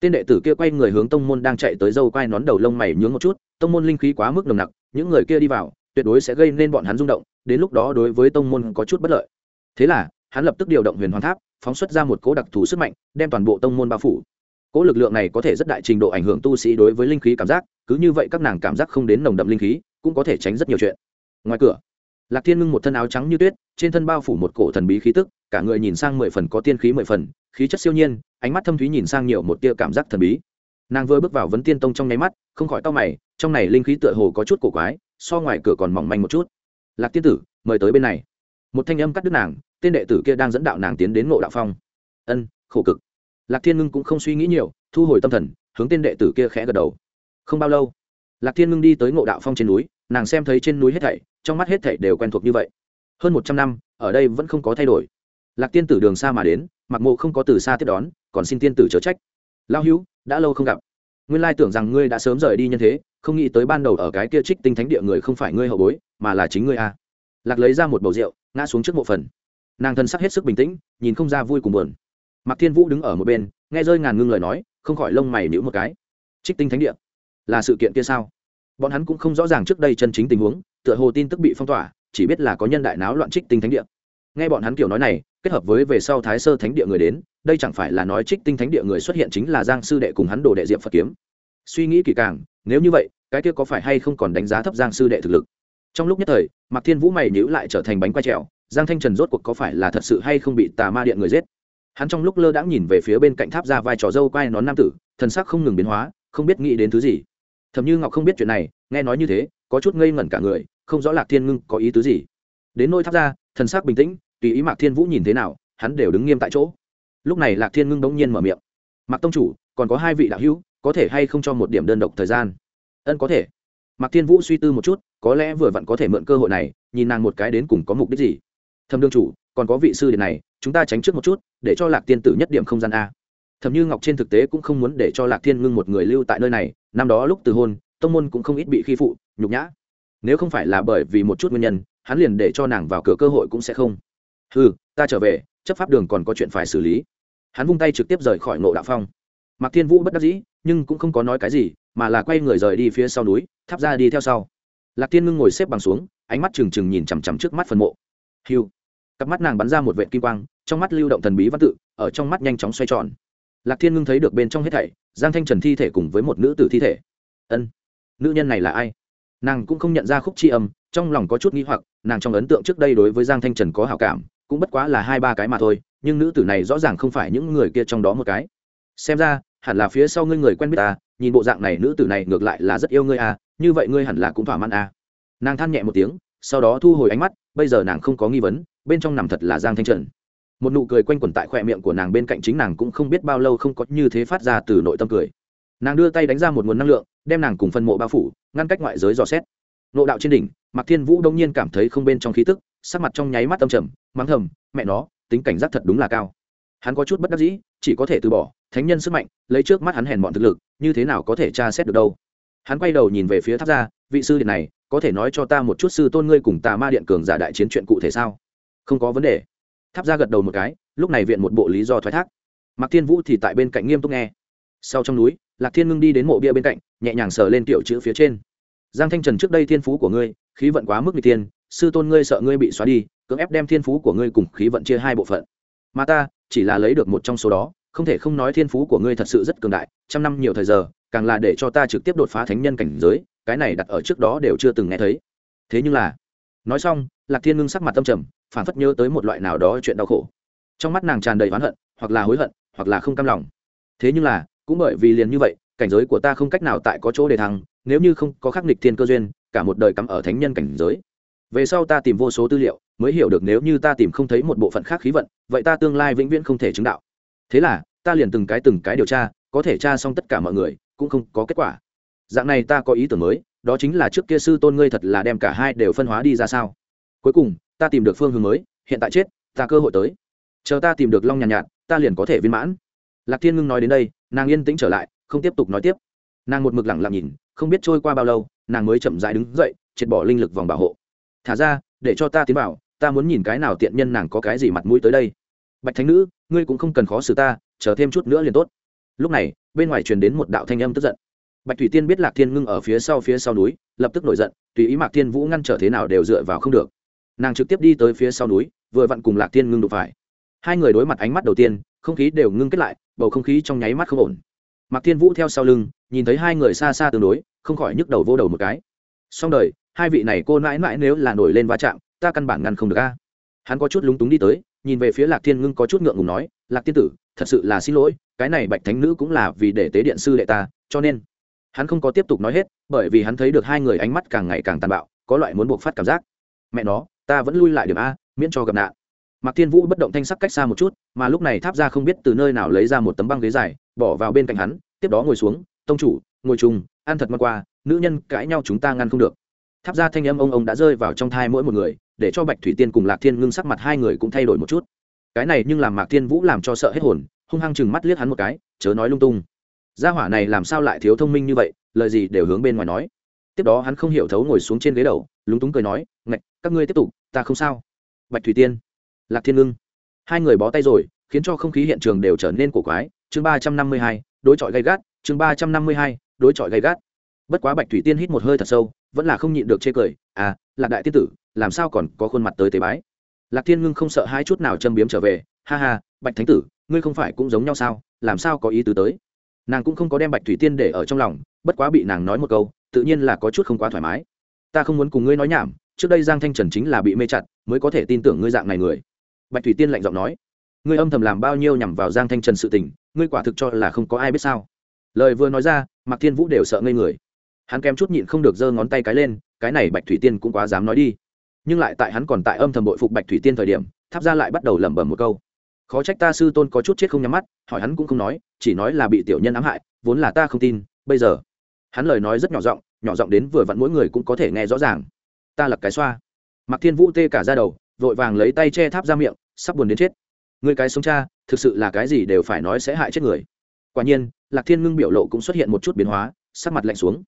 Tên đệ tử kia quay người hướng tông môn đang chạy tới dâu quai nón đầu lông mày nhướng một chút, tông môn linh khí quá mức nồng nặc, những người kia đi vào, tuyệt đối sẽ gây nên bọn hắn rung động, đến lúc đó đối với tông môn có chút bất lợi. Thế là, hắn lập tức điều động huyền hoàng tháp, phóng xuất ra một cỗ đặc thù sức mạnh, đem toàn bộ tông môn bao phủ cỗ lực lượng này có thể rất đại trình độ ảnh hưởng tu sĩ đối với linh khí cảm giác, cứ như vậy các nàng cảm giác không đến nồng đậm linh khí, cũng có thể tránh rất nhiều chuyện. Ngoài cửa, lạc thiên ngưng một thân áo trắng như tuyết, trên thân bao phủ một cổ thần bí khí tức, cả người nhìn sang mười phần có tiên khí mười phần, khí chất siêu nhiên, ánh mắt thâm thúy nhìn sang nhiều một tia cảm giác thần bí. Nàng vừa bước vào vấn tiên tông trong nháy mắt, không khỏi tao mày, trong này linh khí tựa hồ có chút cổ quái, so ngoài cửa còn mỏng manh một chút. Lạc tiên tử, mời tới bên này. Một thanh âm cắt đứt nàng, tên đệ tử kia đang dẫn đạo nàng tiến đến ngộ đạo phong. Ân, khổ cực lạc thiên ngưng cũng không suy nghĩ nhiều, thu hồi tâm thần, hướng tên đệ tử kia khẽ gật đầu. Không bao lâu, lạc thiên ngưng đi tới ngộ đạo phong trên núi, nàng xem thấy trên núi hết thảy, trong mắt hết thảy đều quen thuộc như vậy. Hơn một trăm năm, ở đây vẫn không có thay đổi. Lạc tiên tử đường xa mà đến, mặc mộ không có từ xa tiếp đón, còn xin tiên tử chớ trách. Lao hữu, đã lâu không gặp. Nguyên lai tưởng rằng ngươi đã sớm rời đi nhân thế, không nghĩ tới ban đầu ở cái kia trích tinh thánh địa người không phải ngươi hậu bối, mà là chính ngươi a. Lạc lấy ra một bầu rượu, ngã xuống trước mộ phần. Nàng thân sắc hết sức bình tĩnh, nhìn không ra vui cùng buồn mạc thiên vũ đứng ở một bên, nghe rơi ngàn ngưng lời nói, không khỏi lông mày nhíu một cái. Trích tinh thánh địa, là sự kiện kia sao? Bọn hắn cũng không rõ ràng trước đây chân chính tình huống, tựa hồ tin tức bị phong tỏa, chỉ biết là có nhân đại náo loạn trích tinh thánh địa. Nghe bọn hắn kiểu nói này, kết hợp với về sau thái sơ thánh địa người đến, đây chẳng phải là nói trích tinh thánh địa người xuất hiện chính là giang sư đệ cùng hắn đồ đệ diệm phật kiếm. Suy nghĩ kỹ càng, nếu như vậy, cái kia có phải hay không còn đánh giá thấp giang sư đệ thực lực? Trong lúc nhất thời, mạc thiên vũ mày nhữ lại trở thành bánh quay trèo, giang thanh trần rốt cuộc có phải là thật sự hay không bị tà ma điện người giết? Hắn trong lúc lơ đãng nhìn về phía bên cạnh tháp ra vai trò dâu quai nón nam tử, thần sắc không ngừng biến hóa, không biết nghĩ đến thứ gì. Thầm như ngọc không biết chuyện này, nghe nói như thế, có chút ngây ngẩn cả người, không rõ lạc thiên ngưng có ý tứ gì. Đến nôi tháp ra, thần sắc bình tĩnh, tùy ý mạc thiên vũ nhìn thế nào, hắn đều đứng nghiêm tại chỗ. Lúc này lạc thiên ngưng bỗng nhiên mở miệng. Mạc tông chủ, còn có hai vị đạo hữu, có thể hay không cho một điểm đơn độc thời gian? Ân, có thể. Mạc thiên vũ suy tư một chút, có lẽ vừa vặn có thể mượn cơ hội này, nhìn nàng một cái đến cùng có mục đích gì? Thầm đương chủ, còn có vị sư điện này chúng ta tránh trước một chút, để cho lạc tiên tử nhất điểm không gian a. Thầm như ngọc trên thực tế cũng không muốn để cho lạc thiên ngưng một người lưu tại nơi này, năm đó lúc từ hôn, tông môn cũng không ít bị khi phụ, nhục nhã. Nếu không phải là bởi vì một chút nguyên nhân, hắn liền để cho nàng vào cửa cơ hội cũng sẽ không. Ừ ta trở về, chấp pháp đường còn có chuyện phải xử lý. Hắn vung tay trực tiếp rời khỏi ngộ đạo phong. Mạc thiên vũ bất đắc dĩ, nhưng cũng không có nói cái gì, mà là quay người rời đi phía sau núi tháp ra đi theo sau. Lạc thiên ngưng ngồi xếp bằng xuống, ánh mắt trừng trừng nhìn chằm chằm trước mắt phần mộ. Hiu cặp mắt nàng bắn ra một vệ kim quang trong mắt lưu động thần bí văn tự, ở trong mắt nhanh chóng xoay tròn. Lạc thiên ngưng thấy được bên trong hết thảy, giang thanh trần thi thể cùng với một nữ tử thi thể. Ân, nữ nhân này là ai? Nàng cũng không nhận ra khúc c h i âm, trong lòng có chút nghĩ hoặc, nàng trong ấn tượng trước đây đối với giang thanh trần có hảo cảm, cũng bất quá là hai ba cái mà thôi, nhưng nữ tử này rõ ràng không phải những người kia trong đó một cái. Xem ra, hẳn là phía sau ngươi người quen biết ta, nhìn bộ dạng này nữ tử này ngược lại là rất yêu ngươi à như vậy ngươi hẳn là cũng thỏa mãn à. Nàng than nhẹ một tiếng, sau đó thu hồi ánh mắt, bây giờ nàng không có nghi vấn, bên trong nằm thật là giang thanh trần một nụ cười quanh quẩn tại khoe miệng của nàng bên cạnh chính nàng cũng không biết bao lâu không có như thế phát ra từ nội tâm cười. Nàng đưa tay đánh ra một nguồn năng lượng, đem nàng cùng phân mộ bao phủ, ngăn cách ngoại giới dò xét. Nộ đạo trên đỉnh, mạc thiên vũ đông nhiên cảm thấy không bên trong khí tức, sắc mặt trong nháy mắt tâm trầm, mắng thầm, mẹ nó, tính cảnh giác thật đúng là cao. Hắn có chút bất đắc dĩ, chỉ có thể từ bỏ, thánh nhân sức mạnh, lấy trước mắt hắn hèn mọn thực lực, như thế nào có thể tra xét được đâu. Hắn quay đầu nhìn về phía tháp ra vị sư điện này, có thể nói cho ta một chút sư tôn ngươi cùng tà ma điện cường giả đại chiến chuyện cụ thể sao? Không có vấn đề tháp ra gật đầu một cái, lúc này viện một bộ lý do thoái thác. Mạc thiên vũ thì tại bên cạnh nghiêm túc nghe. Sau trong núi, lạc thiên ngưng đi đến mộ bia bên cạnh, nhẹ nhàng sờ lên tiểu chữ phía trên. Giang thanh trần trước đây thiên phú của ngươi, khí vận quá mức n g tiên sư tôn ngươi sợ ngươi bị xóa đi, cưỡng ép đem thiên phú của ngươi cùng khí vận chia hai bộ phận. Mà ta, chỉ là lấy được một trong số đó, không thể không nói thiên phú của ngươi thật sự rất cường đại, trăm năm nhiều thời giờ, càng là để cho ta trực tiếp đột phá thánh nhân cảnh giới, cái này đặt ở trước đó đều chưa từng nghe thấy. Thế nhưng là, nói xong, lạc thiên ngưng sắc mặt tâm trầm phản phất nhớ tới một loại nào đó chuyện đau khổ. Trong mắt nàng tràn đầy oán hận, hoặc là hối hận, hoặc là không cam lòng. Thế nhưng là, cũng bởi vì liền như vậy, cảnh giới của ta không cách nào tại có chỗ để thăng, nếu như không có khắc nghịch thiên cơ duyên, cả một đời cắm ở thánh nhân cảnh giới. Về sau ta tìm vô số tư liệu, mới hiểu được nếu như ta tìm không thấy một bộ phận khác khí vận, vậy ta tương lai vĩnh viễn không thể chứng đạo. Thế là, ta liền từng cái từng cái điều tra, có thể tra xong tất cả mọi người, cũng không có kết quả. Dạng này ta có ý tưởng mới, đó chính là trước kia sư tôn ngươi thật là đem cả hai đều phân hóa đi ra sao. Cuối cùng ta tìm được phương hướng mới hiện tại chết ta cơ hội tới. Chờ ta tìm được long nhàn nhạt, nhạt ta liền có thể viên mãn. Lạc thiên ngưng nói đến đây nàng yên tĩnh trở lại không tiếp tục nói tiếp. Nàng một mực lặng lặng nhìn không biết trôi qua bao lâu nàng mới chậm dại đứng dậy triệt bỏ linh lực vòng bảo hộ. Thả ra để cho ta tiến vào ta muốn nhìn cái nào tiện nhân nàng có cái gì mặt mũi tới đây. Bạch thánh nữ ngươi cũng không cần khó xử ta chờ thêm chút nữa liền tốt. Lúc này bên ngoài truyền đến một đạo thanh âm tức giận. Bạch thủy tiên biết lạc thiên ngưng ở phía sau phía sau núi lập tức nổi giận tùy ý mạc thiên vũ ngăn trở thế nào đều dựa vào không được nàng trực tiếp đi tới phía sau núi, vừa vặn cùng lạc thiên ngưng đụng phải. Hai người đối mặt ánh mắt đầu tiên, không khí đều ngưng kết lại, bầu không khí trong nháy mắt không ổn. Mạc thiên vũ theo sau lưng, nhìn thấy hai người xa xa tương đối, không khỏi nhức đầu vô đầu một cái. Xong đời, hai vị này cô mãi mãi nếu là nổi lên va chạm, ta căn bản ngăn không được a. Hắn có chút lúng túng đi tới, nhìn về phía lạc thiên ngưng có chút ngượng ngùng nói, lạc tiên tử, thật sự là xin lỗi, cái này bạch thánh nữ cũng là vì để tế điện sư đệ ta, cho nên hắn không có tiếp tục nói hết, bởi vì hắn thấy được hai người ánh mắt càng ngày càng tàn bạo, có loại muốn buộc phát cảm giác. Mẹ nó ta vẫn lui lại điểm a, miễn cho gặp nạn. Mạc thiên vũ bất động thanh sắc cách xa một chút, mà lúc này tháp ra không biết từ nơi nào lấy ra một tấm băng ghế dài, bỏ vào bên cạnh hắn, tiếp đó ngồi xuống, tông chủ, ngồi chung, ăn thật ngon qua, nữ nhân cãi nhau chúng ta ngăn không được. Tháp ra thanh âm ông ông đã rơi vào trong thai mỗi một người, để cho bạch thủy tiên cùng lạc thiên ngưng sắc mặt hai người cũng thay đổi một chút. Cái này nhưng làm mạc thiên vũ làm cho sợ hết hồn, hung hăng chừng mắt liếc hắn một cái, chớ nói lung tung. Gia hỏa này làm sao lại thiếu thông minh như vậy, lời gì đều hướng bên ngoài nói. Tiếp đó hắn không hiểu thấu ngồi xuống trên ghế đầu lúng túng cười nói, ngạch, các ngươi tiếp tục, ta không sao. Bạch thủy tiên, lạc thiên ngưng, hai người bó tay rồi, khiến cho không khí hiện trường đều trở nên cổ quái. Chương ba trăm năm mươi hai, đối chọi gay gắt. Chương ba trăm năm mươi hai, đối chọi gay gắt. Bất quá bạch thủy tiên hít một hơi thật sâu, vẫn là không nhịn được chê cười à lạc đại tiên tử, làm sao còn có khuôn mặt tới tế bái? Lạc thiên ngưng không sợ hai chút nào châm biếm trở về, ha ha, bạch thánh tử, ngươi không phải cũng giống nhau sao? Làm sao có ý tứ tới? Nàng cũng không có đem bạch thủy tiên để ở trong lòng, bất quá bị nàng nói một câu, tự nhiên là có chút không quá thoải mái ta không muốn cùng ngươi nói nhảm, trước đây giang thanh trần chính là bị mê chặt, mới có thể tin tưởng ngươi dạng này người. Bạch thủy tiên lạnh giọng nói. Ngươi âm thầm làm bao nhiêu nhằm vào giang thanh trần sự tình, ngươi quả thực cho là không có ai biết sao? Lời vừa nói ra, mạc thiên vũ đều sợ ngây người. Hắn kém chút nhịn không được giơ ngón tay cái lên, cái này bạch thủy tiên cũng quá dám nói đi. Nhưng lại tại hắn còn tại âm thầm bội phục bạch thủy tiên thời điểm, tháp ra lại bắt đầu lẩm bẩm một câu. Khó trách ta sư tôn có chút chết không nhắm mắt, hỏi hắn cũng không nói, chỉ nói là bị tiểu nhân ám hại, vốn là ta không tin, bây giờ. Hắn lời nói rất nhỏ giọng nhỏ giọng đến vừa vặn mỗi người cũng có thể nghe rõ ràng. Ta lập cái xoa. Mặc thiên vũ tê cả ra đầu, vội vàng lấy tay che tháp ra miệng, sắp buồn đến chết. Người cái sống cha, thực sự là cái gì đều phải nói sẽ hại chết người. Quả nhiên, lạc thiên ngưng biểu lộ cũng xuất hiện một chút biến hóa, sắc mặt lạnh xuống.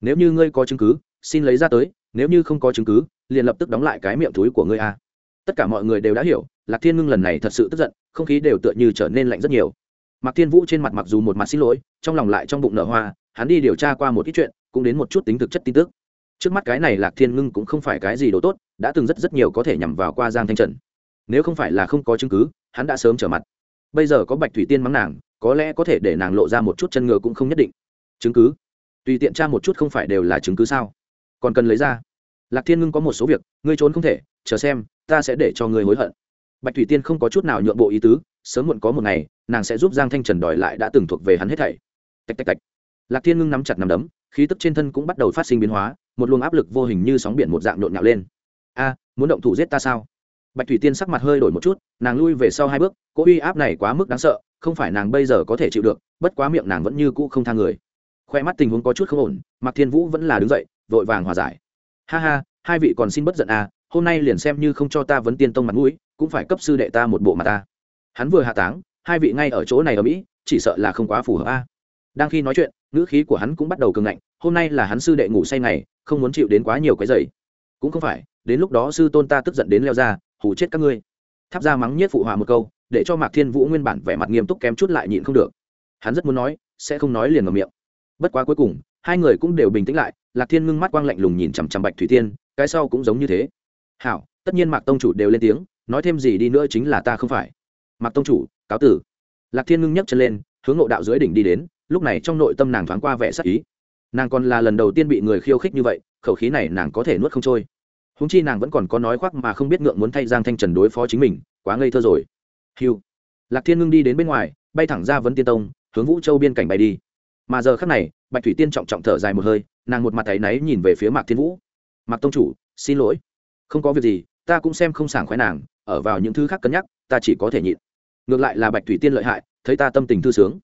Nếu như ngươi có chứng cứ, xin lấy ra tới, nếu như không có chứng cứ, liền lập tức đóng lại cái miệng túi của ngươi a. Tất cả mọi người đều đã hiểu, lạc thiên ngưng lần này thật sự tức giận, không khí đều tựa như trở nên lạnh rất nhiều. Mạc thiên vũ trên mặt mặc dù một mặt xin lỗi, trong lòng lại trong bụng nở hoa, hắn đi điều tra qua một ít chuyện cũng đến một chút tính thực chất tin tức. Trước mắt cái này lạc thiên ngưng cũng không phải cái gì đồ tốt, đã từng rất rất nhiều có thể nhằm vào qua giang thanh trần. Nếu không phải là không có chứng cứ, hắn đã sớm trở mặt. Bây giờ có bạch thủy tiên mắng nàng, có lẽ có thể để nàng lộ ra một chút chân ngựa cũng không nhất định. Chứng cứ? Tùy tiện tra một chút không phải đều là chứng cứ sao? Còn cần lấy ra? Lạc thiên ngưng có một số việc, ngươi trốn không thể, chờ xem, ta sẽ để cho ngươi hối hận. Bạch thủy tiên không có chút nào nhượng bộ ý tứ, sớm muộn có một ngày, nàng sẽ giúp giang thanh trần đòi lại đã từng thuộc về hắn hết thảy. Tạch tạch tạch lạc thiên ngưng nắm chặt nắm đấm, khí tức trên thân cũng bắt đầu phát sinh biến hóa, một luồng áp lực vô hình như sóng biển một dạng nhộn nhạo lên. A, muốn động thủ giết ta sao? Bạch thủy tiên sắc mặt hơi đổi một chút, nàng lui về sau hai bước, cỗ uy áp này quá mức đáng sợ, không phải nàng bây giờ có thể chịu được, bất quá miệng nàng vẫn như cũ không thang người. Khoe mắt tình huống có chút không ổn, mạc thiên vũ vẫn là đứng dậy, vội vàng hòa giải. Ha ha, hai vị còn xin bất giận à hôm nay liền xem như không cho ta vấn tiên tông mặt mũi, cũng phải cấp sư đệ ta một bộ mặt ta. Hắn vừa hạ táng, hai vị ngay ở chỗ này ở mỹ, chỉ sợ là không quá phù hợp a đang khi nói chuyện, ngữ khí của hắn cũng bắt đầu cường ngạnh, hôm nay là hắn sư đệ ngủ say ngày, không muốn chịu đến quá nhiều cái giày cũng không phải, đến lúc đó sư tôn ta tức giận đến leo ra, hù chết các ngươi. Tháp ra mắng nhất phụ họa một câu, để cho mạc thiên vũ nguyên bản vẻ mặt nghiêm túc kém chút lại nhịn không được. Hắn rất muốn nói, sẽ không nói liền ngầm miệng. Bất quá cuối cùng, hai người cũng đều bình tĩnh lại, lạc thiên ngưng mắt quang lạnh lùng nhìn chằm chằm bạch thủy tiên, cái sau cũng giống như thế. Hảo, tất nhiên mạc tông chủ đều lên tiếng, nói thêm gì đi nữa chính là ta không phải. Mạc tông chủ, cáo tử. Lạc thiên ngưng nhấc chân lên, hướng ngộ đạo dưới đỉnh đi đến lúc này trong nội tâm nàng thoáng qua vẻ sắc ý. Nàng còn là lần đầu tiên bị người khiêu khích như vậy, khẩu khí này nàng có thể nuốt không trôi. Húng chi nàng vẫn còn có nói khoác mà không biết ngượng muốn thay giang thanh trần đối phó chính mình, quá ngây thơ rồi. Hiu lạc thiên ngưng đi đến bên ngoài, bay thẳng ra vấn tiên tông, hướng vũ châu biên cảnh bay đi. Mà giờ khắc này, bạch thủy tiên trọng trọng thở dài một hơi, nàng một mặt tay náy nhìn về phía mạc thiên vũ. Mạc tông chủ, xin lỗi. Không có việc gì, ta cũng xem không sảng khoái nàng, ở vào những thứ khác cân nhắc, ta chỉ có thể nhịn. Ngược lại là bạch thủy tiên lợi hại, thấy ta tâm tình thư sướng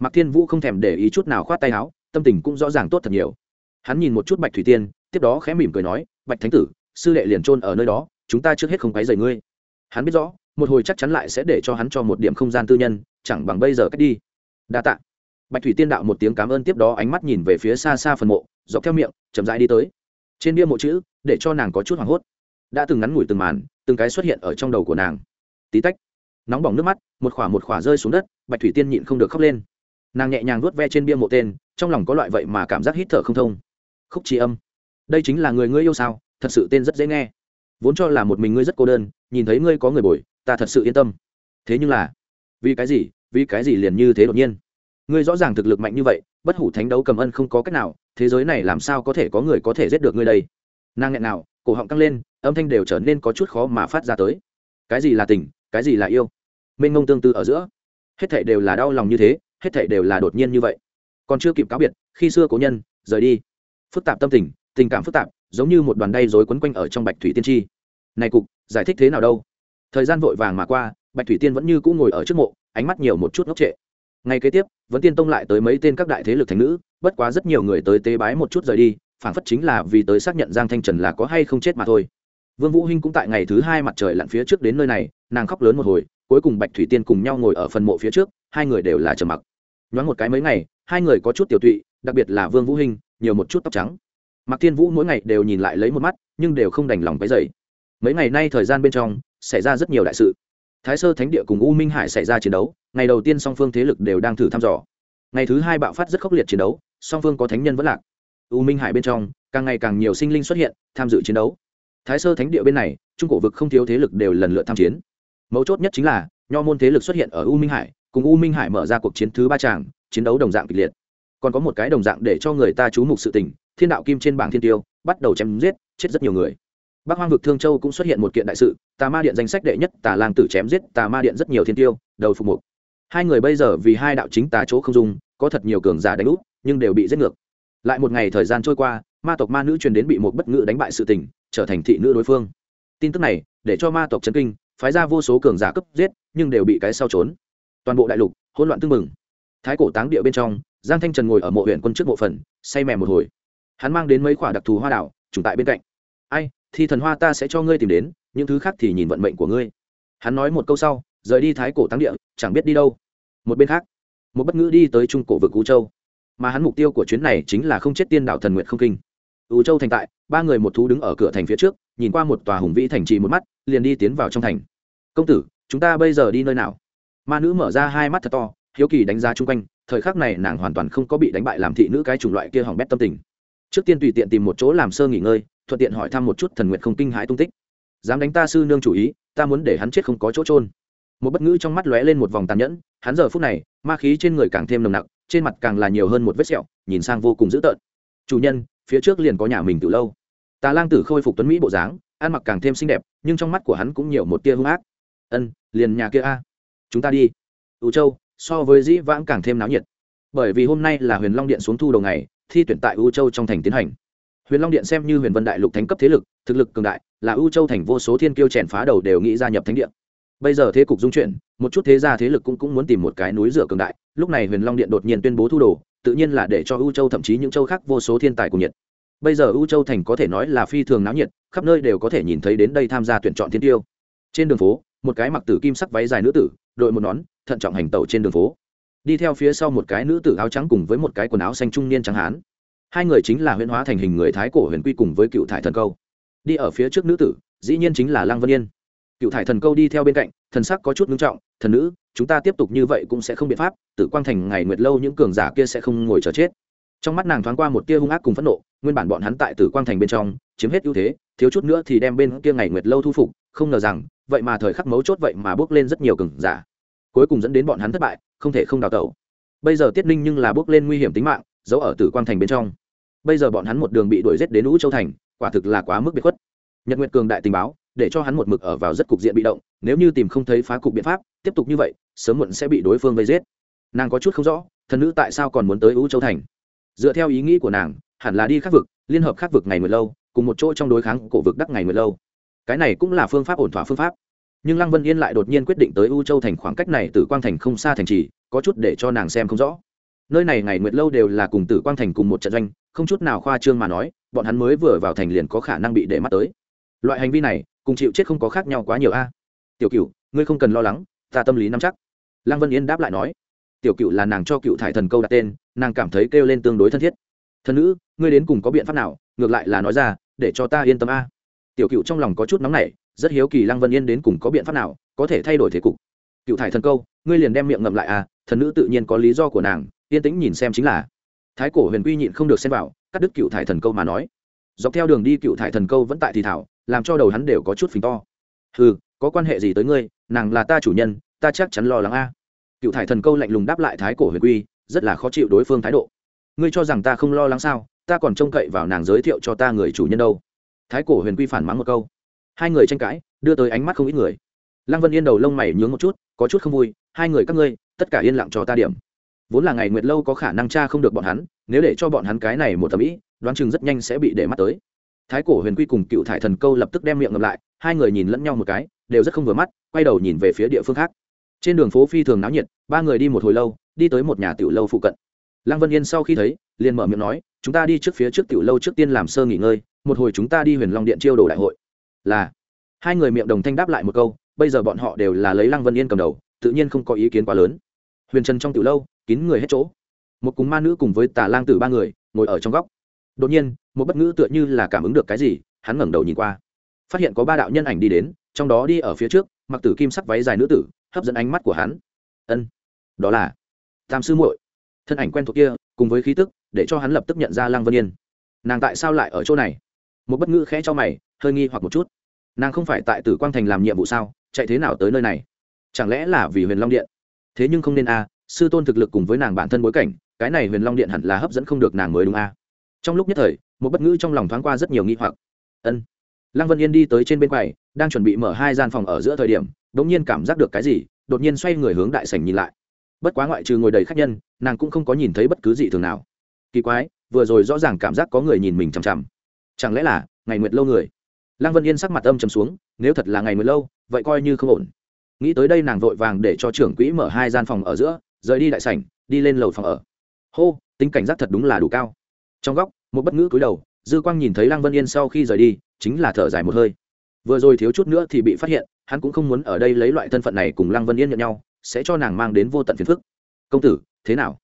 mạc thiên vũ không thèm để ý chút nào khoát tay áo, tâm tình cũng rõ ràng tốt thật nhiều. Hắn nhìn một chút bạch thủy tiên, tiếp đó khẽ mỉm cười nói, bạch thánh tử, sư đệ liền trôn ở nơi đó, chúng ta trước hết không quấy rầy ngươi. Hắn biết rõ, một hồi chắc chắn lại sẽ để cho hắn cho một điểm không gian tư nhân, chẳng bằng bây giờ cách đi. Đa tạ. Bạch thủy tiên đạo một tiếng cảm ơn tiếp đó ánh mắt nhìn về phía xa xa phần mộ, dọc theo miệng, chậm rãi đi tới. Trên bia mộ chữ, để cho nàng có chút hoảng hốt. Đã từng ngắn ngủi từng màn, từng cái xuất hiện ở trong đầu của nàng. Tí tách, nóng bỏng nước mắt, một khỏa một khỏa rơi xuống đất, bạch thủy tiên nhịn không được khóc lên nàng nhẹ nhàng vuốt ve trên bia mộ tên, trong lòng có loại vậy mà cảm giác hít thở không thông. Khúc trí âm, đây chính là người ngươi yêu sao? Thật sự tên rất dễ nghe. Vốn cho là một mình ngươi rất cô đơn, nhìn thấy ngươi có người bồi, ta thật sự yên tâm. Thế nhưng là, vì cái gì, vì cái gì liền như thế đột nhiên? Ngươi rõ ràng thực lực mạnh như vậy, bất hủ thánh đấu cầm ân không có cách nào, thế giới này làm sao có thể có người có thể giết được ngươi đây? Nàng nghẹn nào, cổ họng căng lên, âm thanh đều trở nên có chút khó mà phát ra tới. Cái gì là tình, cái gì là yêu? Mênh mông tương tư ở giữa. Hết thảy đều là đau lòng như thế hết thảy đều là đột nhiên như vậy. Còn chưa kịp cáo biệt, khi xưa cố nhân, rời đi. Phức tạp tâm tình tình cảm phức tạp, giống như một đoàn đay rối quấn quanh ở trong bạch thủy tiên tri này cục, giải thích thế nào đâu? Thời gian vội vàng mà qua, bạch thủy tiên vẫn như cũ ngồi ở trước mộ, ánh mắt nhiều một chút ngốc trệ. Ngay kế tiếp vẫn tiên tông lại tới mấy tên các đại thế lực thành nữ, bất quá rất nhiều người tới tế bái một chút rời đi phản phất chính là vì tới xác nhận giang thanh trần là có hay không chết mà thôi. Vương vũ hinh cũng tại ngày thứ hai mặt trời lặn phía trước đến nơi này, nàng khóc lớn một hồi, cuối cùng bạch thủy tiên cùng nhau ngồi ở phần mộ phía trước, hai người đều là trầm mặc nhoáng một cái mấy ngày, hai người có chút tiểu tụy, đặc biệt là vương vũ hinh, nhiều một chút tóc trắng. Mặc thiên vũ mỗi ngày đều nhìn lại lấy một mắt, nhưng đều không đành lòng cái dậy mấy ngày nay thời gian bên trong, xảy ra rất nhiều đại sự. Thái sơ thánh địa cùng u minh hải xảy ra chiến đấu, ngày đầu tiên song phương thế lực đều đang thử thăm dò. Ngày thứ hai bạo phát rất khốc liệt chiến đấu, song phương có thánh nhân vẫn lạc. U minh hải bên trong, càng ngày càng nhiều sinh linh xuất hiện, tham dự chiến đấu. Thái sơ thánh địa bên này, trung cổ vực không thiếu thế lực đều lần lượt tham chiến. Mấu chốt nhất chính là, nho môn thế lực xuất hiện ở u minh hải cùng u minh hải mở ra cuộc chiến thứ ba tràng, chiến đấu đồng dạng kịch liệt. Còn có một cái đồng dạng để cho người ta chú mục sự tình, thiên đạo kim trên bảng thiên tiêu, bắt đầu chém giết, chết rất nhiều người. Bắc hoang vực thương châu cũng xuất hiện một kiện đại sự, tà ma điện danh sách đệ nhất, tà lang tử chém giết, tà ma điện rất nhiều thiên tiêu, đầu phục mục. Hai người bây giờ vì hai đạo chính tà chỗ không dùng có thật nhiều cường giả đánh úp, nhưng đều bị giết ngược. Lại một ngày thời gian trôi qua, ma tộc ma nữ truyền đến bị một bất ngữ đánh bại sự tình, trở thành thị nữ đối phương. Tin tức này, để cho ma tộc chấn kinh, phái ra vô số cường giả cấp giết, nhưng đều bị cái sau trốn toàn bộ đại lục, hỗn loạn tưng mừng thái cổ táng địa bên trong, giang thanh trần ngồi ở mộ huyện quân trước mộ phần, say mè một hồi. Hắn mang đến mấy khoả đặc thù hoa đảo, trùng tại bên cạnh. Ai, thì thần hoa ta sẽ cho ngươi tìm đến, những thứ khác thì nhìn vận mệnh của ngươi. Hắn nói một câu sau, rời đi thái cổ táng địa, chẳng biết đi đâu. Một bên khác, một bất ngữ đi tới trung cổ vực u châu. Mà hắn mục tiêu của chuyến này chính là không chết tiên đảo thần nguyện không kinh. U châu thành tại, ba người một thú đứng ở cửa thành phía trước, nhìn qua một tòa hùng vĩ thành trì một mắt, liền đi tiến vào trong thành. Công tử, chúng ta bây giờ đi nơi nào? Ma nữ mở ra hai mắt thật to, hiếu kỳ đánh giá chung quanh, thời khắc này nàng hoàn toàn không có bị đánh bại làm thị nữ cái chủng loại kia hỏng bét tâm tình. Trước tiên tùy tiện tìm một chỗ làm sơ nghỉ ngơi, thuận tiện hỏi thăm một chút thần nguyện không kinh hãi tung tích. Dám đánh ta sư nương chủ ý, ta muốn để hắn chết không có chỗ trôn một bất ngữ trong mắt lóe lên một vòng tàn nhẫn, hắn giờ phút này, ma khí trên người càng thêm nồng nặc, trên mặt càng là nhiều hơn một vết sẹo, nhìn sang vô cùng dữ tợn. Chủ nhân, phía trước liền có nhà mình từ lâu. Tà lang tử khôi phục tuấn mỹ bộ dáng, ăn mặc càng thêm xinh đẹp, nhưng trong mắt của hắn cũng nhiều một tia hung ác. Ân, liền nhà kia a chúng ta đi. Ủ châu, so với dĩ vãng càng thêm náo nhiệt. Bởi vì hôm nay là huyền long điện xuống thu đầu ngày, thi tuyển tại u châu trong thành tiến hành. Huyền long điện xem như huyền vân đại lục thánh cấp thế lực, thực lực cường đại, là u châu thành vô số thiên kiêu chèn phá đầu đều nghĩ gia nhập thánh điện bây giờ thế cục dung chuyển, một chút thế gia thế lực cũng cũng muốn tìm một cái núi rửa cường đại. Lúc này huyền long điện đột nhiên tuyên bố thu đồ, tự nhiên là để cho u châu thậm chí những châu khác vô số thiên tài cùng nhiệt. Bây giờ u châu thành có thể nói là phi thường náo nhiệt, khắp nơi đều có thể nhìn thấy đến đây tham gia tuyển chọn thiên tiêu. Trên đường phố một cái mặc tử kim sắc váy dài nữ tử, đội một nón, thận trọng hành tẩu trên đường phố. Đi theo phía sau một cái nữ tử áo trắng cùng với một cái quần áo xanh trung niên trắng hán. Hai người chính là huyễn hóa thành hình người thái cổ huyền quy cùng với cựu thải thần câu. Đi ở phía trước nữ tử, dĩ nhiên chính là lăng vân yên. Cựu thải thần câu đi theo bên cạnh, thần sắc có chút ngưng trọng, thần nữ, chúng ta tiếp tục như vậy cũng sẽ không biện pháp, tử quang thành ngày nguyệt lâu những cường giả kia sẽ không ngồi chờ chết. Trong mắt nàng thoáng qua một tia hung ác cùng phẫn nộ, nguyên bản bọn hắn tại tử quang thành bên trong chiếm hết ưu thế, thiếu chút nữa thì đem bên kia ngày nguyệt lâu thu phục, không ngờ rằng, vậy mà thời khắc mấu chốt vậy mà bước lên rất nhiều cường giả. Cuối cùng dẫn đến bọn hắn thất bại, không thể không đào tẩu. Bây giờ tiết ninh nhưng là bước lên nguy hiểm tính mạng, giấu ở tử quang thành bên trong. Bây giờ bọn hắn một đường bị đuổi giết đến ú châu thành, quả thực là quá mức biệt khuất. Nhật nguyệt cường đại tình báo, để cho hắn một mực ở vào rất cục diện bị động, nếu như tìm không thấy phá cục biện pháp, tiếp tục như vậy, sớm muộn sẽ bị đối phương vây giết. Nàng có chút không rõ, thần nữ tại sao còn muốn tới ưu châu thành? Dựa theo ý nghĩ của nàng, hẳn là đi khắc vực, liên hợp khắc vực ngày nguyệt lâu cùng một chỗ trong đối kháng cổ vực đắc ngày nguyệt lâu. Cái này cũng là phương pháp ổn thỏa phương pháp. Nhưng lăng vân yên lại đột nhiên quyết định tới u châu thành khoảng cách này từ quang thành không xa thành trì, có chút để cho nàng xem không rõ. Nơi này ngày nguyệt lâu đều là cùng tử quang thành cùng một trận doanh, không chút nào khoa trương mà nói, bọn hắn mới vừa vào thành liền có khả năng bị để mắt tới. Loại hành vi này, cùng chịu chết không có khác nhau quá nhiều a. À? Tiểu cựu ngươi không cần lo lắng, ta tâm lý nắm chắc. Lăng vân yên đáp lại nói. Tiểu cựu là nàng cho cựu thải thần câu đặt tên, nàng cảm thấy kêu lên tương đối thân thiết. Thần nữ, ngươi đến cùng có biện pháp nào? Ngược lại là nói ra để cho ta yên tâm a. Tiểu cựu trong lòng có chút nóng nảy, rất hiếu kỳ lăng vân yên đến cùng có biện pháp nào có thể thay đổi thế cục. Cựu thải thần câu, ngươi liền đem miệng ngậm lại à thần nữ tự nhiên có lý do của nàng, yên tĩnh nhìn xem chính là. Thái cổ huyền quy nhịn không được xem vào, cắt đứt cựu thải thần câu mà nói. Dọc theo đường đi cựu thải thần câu vẫn tại thì thảo, làm cho đầu hắn đều có chút phình to. Ừ có quan hệ gì tới ngươi, nàng là ta chủ nhân, ta chắc chắn lo lắng a. Cựu thải thần câu lạnh lùng đáp lại thái cổ huyền quy rất là khó chịu đối phương thái độ. Ngươi cho rằng ta không lo lắng sao? Ta còn trông cậy vào nàng giới thiệu cho ta người chủ nhân đâu. Thái cổ huyền quy phản mắng một câu. Hai người tranh cãi, đưa tới ánh mắt không ít người. Lăng vân yên đầu lông mày nhướng một chút, có chút không vui, hai người các ngươi, tất cả yên lặng cho ta điểm. Vốn là ngày nguyệt lâu có khả năng cha không được bọn hắn, nếu để cho bọn hắn cái này một tầm ý, đoán chừng rất nhanh sẽ bị để mắt tới. Thái cổ huyền quy cùng cựu thải thần câu lập tức đem miệng ngậm lại, hai người nhìn lẫn nhau một cái, đều rất không vừa mắt, quay đầu nhìn về phía địa phương khác. Trên đường phố phi thường náo nhiệt, ba người đi một hồi lâu, đi tới một nhà tiểu lâu phụ cận. Lăng vân yên sau khi thấy liền mở miệng nói, chúng ta đi trước phía trước tiểu lâu trước tiên làm sơ nghỉ ngơi, một hồi chúng ta đi huyền long điện chiêu đồ đại hội. Là. Hai người miệng đồng thanh đáp lại một câu, bây giờ bọn họ đều là lấy lăng vân yên cầm đầu, tự nhiên không có ý kiến quá lớn. Huyền trần trong tiểu lâu, kín người hết chỗ. Một cùng ma nữ cùng với tà lang tử ba người, ngồi ở trong góc. Đột nhiên, một bất ngữ tựa như là cảm ứng được cái gì, hắn ngẩng đầu nhìn qua. Phát hiện có ba đạo nhân ảnh đi đến, trong đó đi ở phía trước, mặc tử kim sắc váy dài nữ tử, hấp dẫn ánh mắt của hắn. Ân, đó là tam sư muội. Thân ảnh quen thuộc kia, cùng với khí tức để cho hắn lập tức nhận ra lăng vân yên. Nàng tại sao lại ở chỗ này? Một bất ngữ khẽ cho mày, hơi nghi hoặc một chút. Nàng không phải tại tử quang thành làm nhiệm vụ sao? Chạy thế nào tới nơi này? Chẳng lẽ là vì huyền long điện? Thế nhưng không nên a, sư tôn thực lực cùng với nàng bản thân bối cảnh, cái này huyền long điện hẳn là hấp dẫn không được nàng mới đúng a. Trong lúc nhất thời, một bất ngữ trong lòng thoáng qua rất nhiều nghi hoặc. Ân. Lăng vân yên đi tới trên bên quầy, đang chuẩn bị mở hai gian phòng ở giữa thời điểm đ ỗ n g nhiên cảm giác được cái gì, đột nhiên xoay người hướng đại sảnh nhìn lại. Bất quá ngoại trừ ngồi đầy khách nhân, nàng cũng không có nhìn thấy bất cứ gì thường nào kỳ quái, vừa rồi rõ ràng cảm giác có người nhìn mình chằm chằm. Chẳng lẽ là ngày nguyệt lâu người? Lăng vân yên sắc mặt âm chầm xuống, nếu thật là ngày nguyệt lâu, vậy coi như không ổn. Nghĩ tới đây nàng vội vàng để cho trưởng quỹ mở hai gian phòng ở giữa, rời đi đại sảnh, đi lên lầu phòng ở. Hô, tính cảnh giác thật đúng là đủ cao. Trong góc, một bất ngữ cúi đầu, dư quang nhìn thấy lăng vân yên sau khi rời đi, chính là thở dài một hơi. Vừa rồi thiếu chút nữa thì bị phát hiện, hắn cũng không muốn ở đây lấy loại thân phận này cùng lăng vân yên nhận nhau, sẽ cho nàng mang đến vô tận phiền phức. Công tử, thế nào?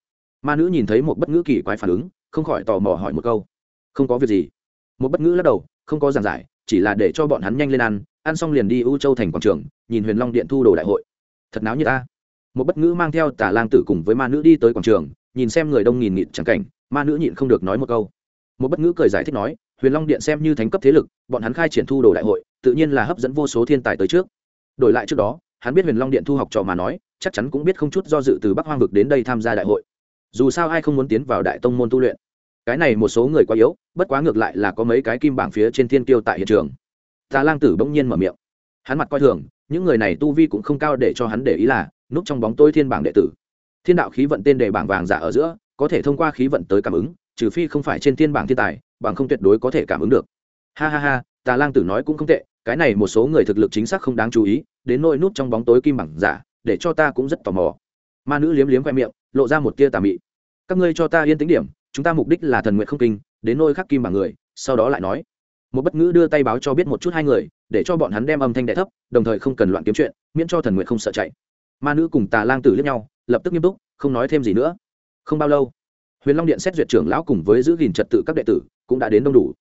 Ma nữ nhìn thấy một bất ngữ kỳ quái phản ứng, không khỏi tò mò hỏi một câu. Không có việc gì. Một bất ngữ lắc đầu, không có giảng giải, chỉ là để cho bọn hắn nhanh lên ăn ăn xong liền đi u châu thành quảng trường, nhìn huyền long điện thu đồ đại hội. Thật náo như ta. Một bất ngữ mang theo tả lang tử cùng với ma nữ đi tới quảng trường, nhìn xem người đông nghìn nghịt chẳng cảnh, ma nữ nhịn không được nói một câu. Một bất ngữ cười giải thích nói, huyền long điện xem như thánh cấp thế lực, bọn hắn khai triển thu đồ đại hội, tự nhiên là hấp dẫn vô số thiên tài tới trước. Đổi lại trước đó, hắn biết huyền long điện thu học trò mà nói, chắc chắn cũng biết không chút do dự từ bắc hoang vực đến đây tham gia đại hội dù sao ai không muốn tiến vào đại tông môn tu luyện. Cái này một số người quá yếu, bất quá ngược lại là có mấy cái kim bảng phía trên thiên tiêu tại hiện trường. Tà lang tử bỗng nhiên mở miệng. Hắn mặt coi thường, những người này tu vi cũng không cao để cho hắn để ý là, núp trong bóng tôi thiên bảng đệ tử. Thiên đạo khí vận tên đề bảng vàng giả ở giữa, có thể thông qua khí vận tới cảm ứng, trừ phi không phải trên thiên bảng thiên tài, bằng không tuyệt đối có thể cảm ứng được. Ha ha ha, tà lang tử nói cũng không tệ, cái này một số người thực lực chính xác không đáng chú ý, đến nỗi núp trong bóng tối kim bảng giả, để cho ta cũng rất tò mò. Ma nữ liếm liếm khoe miệng lộ ra một tia tà mị. Các ngươi cho ta yên tính điểm, chúng ta mục đích là thần nguyện không kinh, đến nôi khắc kim bảng người, sau đó lại nói. Một bất ngữ đưa tay báo cho biết một chút hai người, để cho bọn hắn đem âm thanh đ thấp, đồng thời không cần loạn kiếm chuyện, miễn cho thần nguyện không sợ chạy. Ma nữ cùng tà lang tử liếc nhau, lập tức nghiêm túc, không nói thêm gì nữa. Không bao lâu, huyền long điện xét duyệt trưởng lão cùng với giữ gìn trật tự các đệ tử cũng đã đến đông đủ.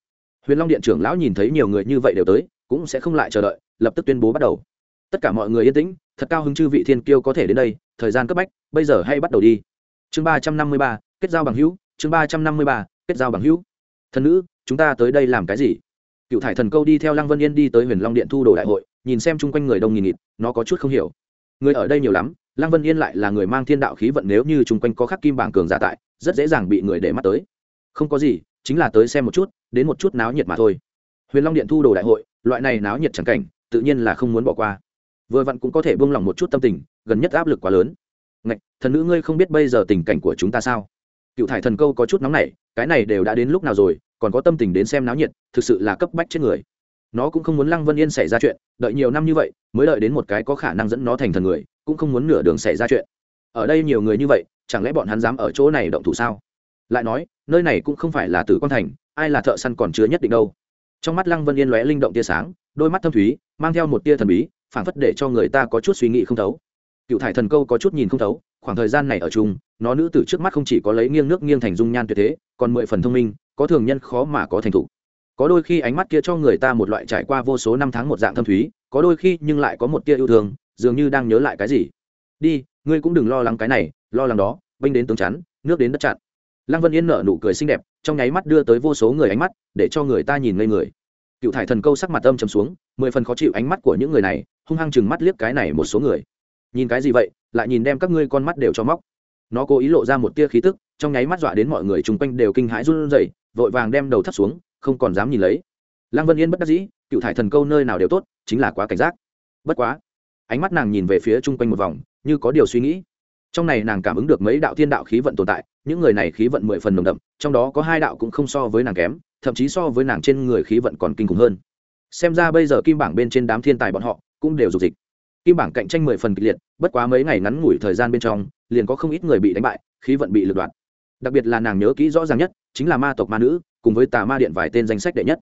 Huyền long điện trưởng lão nhìn thấy nhiều người như vậy đều tới, cũng sẽ không lại chờ đợi, lập tức tuyên bố bắt đầu. Tất cả mọi người yên tĩnh, thật cao hứng chư vị thiên kiêu có thể đến đây thời gian cấp bách, bây giờ hay bắt đầu đi. Chương ba trăm năm mươi ba, kết giao bằng hữu. Chương ba trăm năm mươi ba, kết giao bằng hữu. Thần nữ, chúng ta tới đây làm cái gì? Cựu thải thần câu đi theo lăng vân yên đi tới huyền long điện thu đồ đại hội, nhìn xem chung quanh người đông nghìn nghịt, nó có chút không hiểu. Người ở đây nhiều lắm, lăng vân yên lại là người mang thiên đạo khí vận nếu như chung quanh có khắc kim bảng cường giả tại, rất dễ dàng bị người để mắt tới. Không có gì, chính là tới xem một chút, đến một chút náo nhiệt mà thôi. Huyền long điện thu đồ đại hội, loại này náo nhiệt chẳng cảnh, tự nhiên là không muốn bỏ qua vừa vặn cũng có thể buông lỏng một chút tâm tình, gần nhất áp lực quá lớn. Ngạch, thần nữ ngươi không biết bây giờ tình cảnh của chúng ta sao? Cựu thải thần câu có chút nóng nảy, cái này đều đã đến lúc nào rồi, còn có tâm tình đến xem náo nhiệt, thực sự là cấp bách chết người. Nó cũng không muốn lăng vân yên xảy ra chuyện, đợi nhiều năm như vậy, mới đợi đến một cái có khả năng dẫn nó thành thần người, cũng không muốn nửa đường xảy ra chuyện. Ở đây nhiều người như vậy, chẳng lẽ bọn hắn dám ở chỗ này động thủ sao? Lại nói, nơi này cũng không phải là tử quan thành, ai là thợ săn còn chưa nhất định đâu. Trong mắt lăng vân yên lóe linh động tia sáng, đôi mắt thâm thúy, mang theo một tia thần bí phản phất để cho người ta có chút suy nghĩ không thấu. Cựu thải thần câu có chút nhìn không thấu, khoảng thời gian này ở chung, nó nữ tử trước mắt không chỉ có lấy nghiêng nước nghiêng thành dung nhan tuyệt thế, còn mười phần thông minh, có thường nhân khó mà có thành thủ có đôi khi ánh mắt kia cho người ta một loại trải qua vô số năm tháng một dạng thâm thúy, có đôi khi nhưng lại có một tia yêu thương, dường như đang nhớ lại cái gì. Đi, ngươi cũng đừng lo lắng cái này, lo lắng đó, bênh đến tướng chắn, nước đến đất chặn. Lăng vân yên nở nụ cười xinh đẹp, trong nháy mắt đưa tới vô số người ánh mắt, để cho người ta nhìn ngây người. Cựu thải thần câu sắc mặt âm trầm xuống, mười phần khó chịu ánh mắt của những người này hung hăng chừng mắt liếc cái này một số người. Nhìn cái gì vậy, lại nhìn đem các ngươi con mắt đều cho móc. Nó cố ý lộ ra một tia khí tức, trong nháy mắt dọa đến mọi người chung quanh đều kinh hãi run rẩy, vội vàng đem đầu thắt xuống, không còn dám nhìn lấy. Lăng vân yên bất đắc dĩ, cựu thải thần câu nơi nào đều tốt, chính là quá cảnh giác. Bất quá, ánh mắt nàng nhìn về phía chung quanh một vòng, như có điều suy nghĩ. Trong này nàng cảm ứng được mấy đạo thiên đạo khí vận tồn tại, những người này khí vận mười phần nồng đậm, trong đó có hai đạo cũng không so với nàng kém, thậm chí so với nàng trên người khí vận còn kinh khủng hơn. Xem ra bây giờ kim bảng bên trên đám thiên tài bọn họ cũng đều dục dịch. Kim bảng cạnh tranh mười phần kịch liệt, bất quá mấy ngày ngắn ngủi thời gian bên trong, liền có không ít người bị đánh bại, khí vận bị lật đoạt đặc biệt là nàng nhớ kỹ rõ ràng nhất, chính là ma tộc ma nữ, cùng với tà ma điện vài tên danh sách đệ nhất.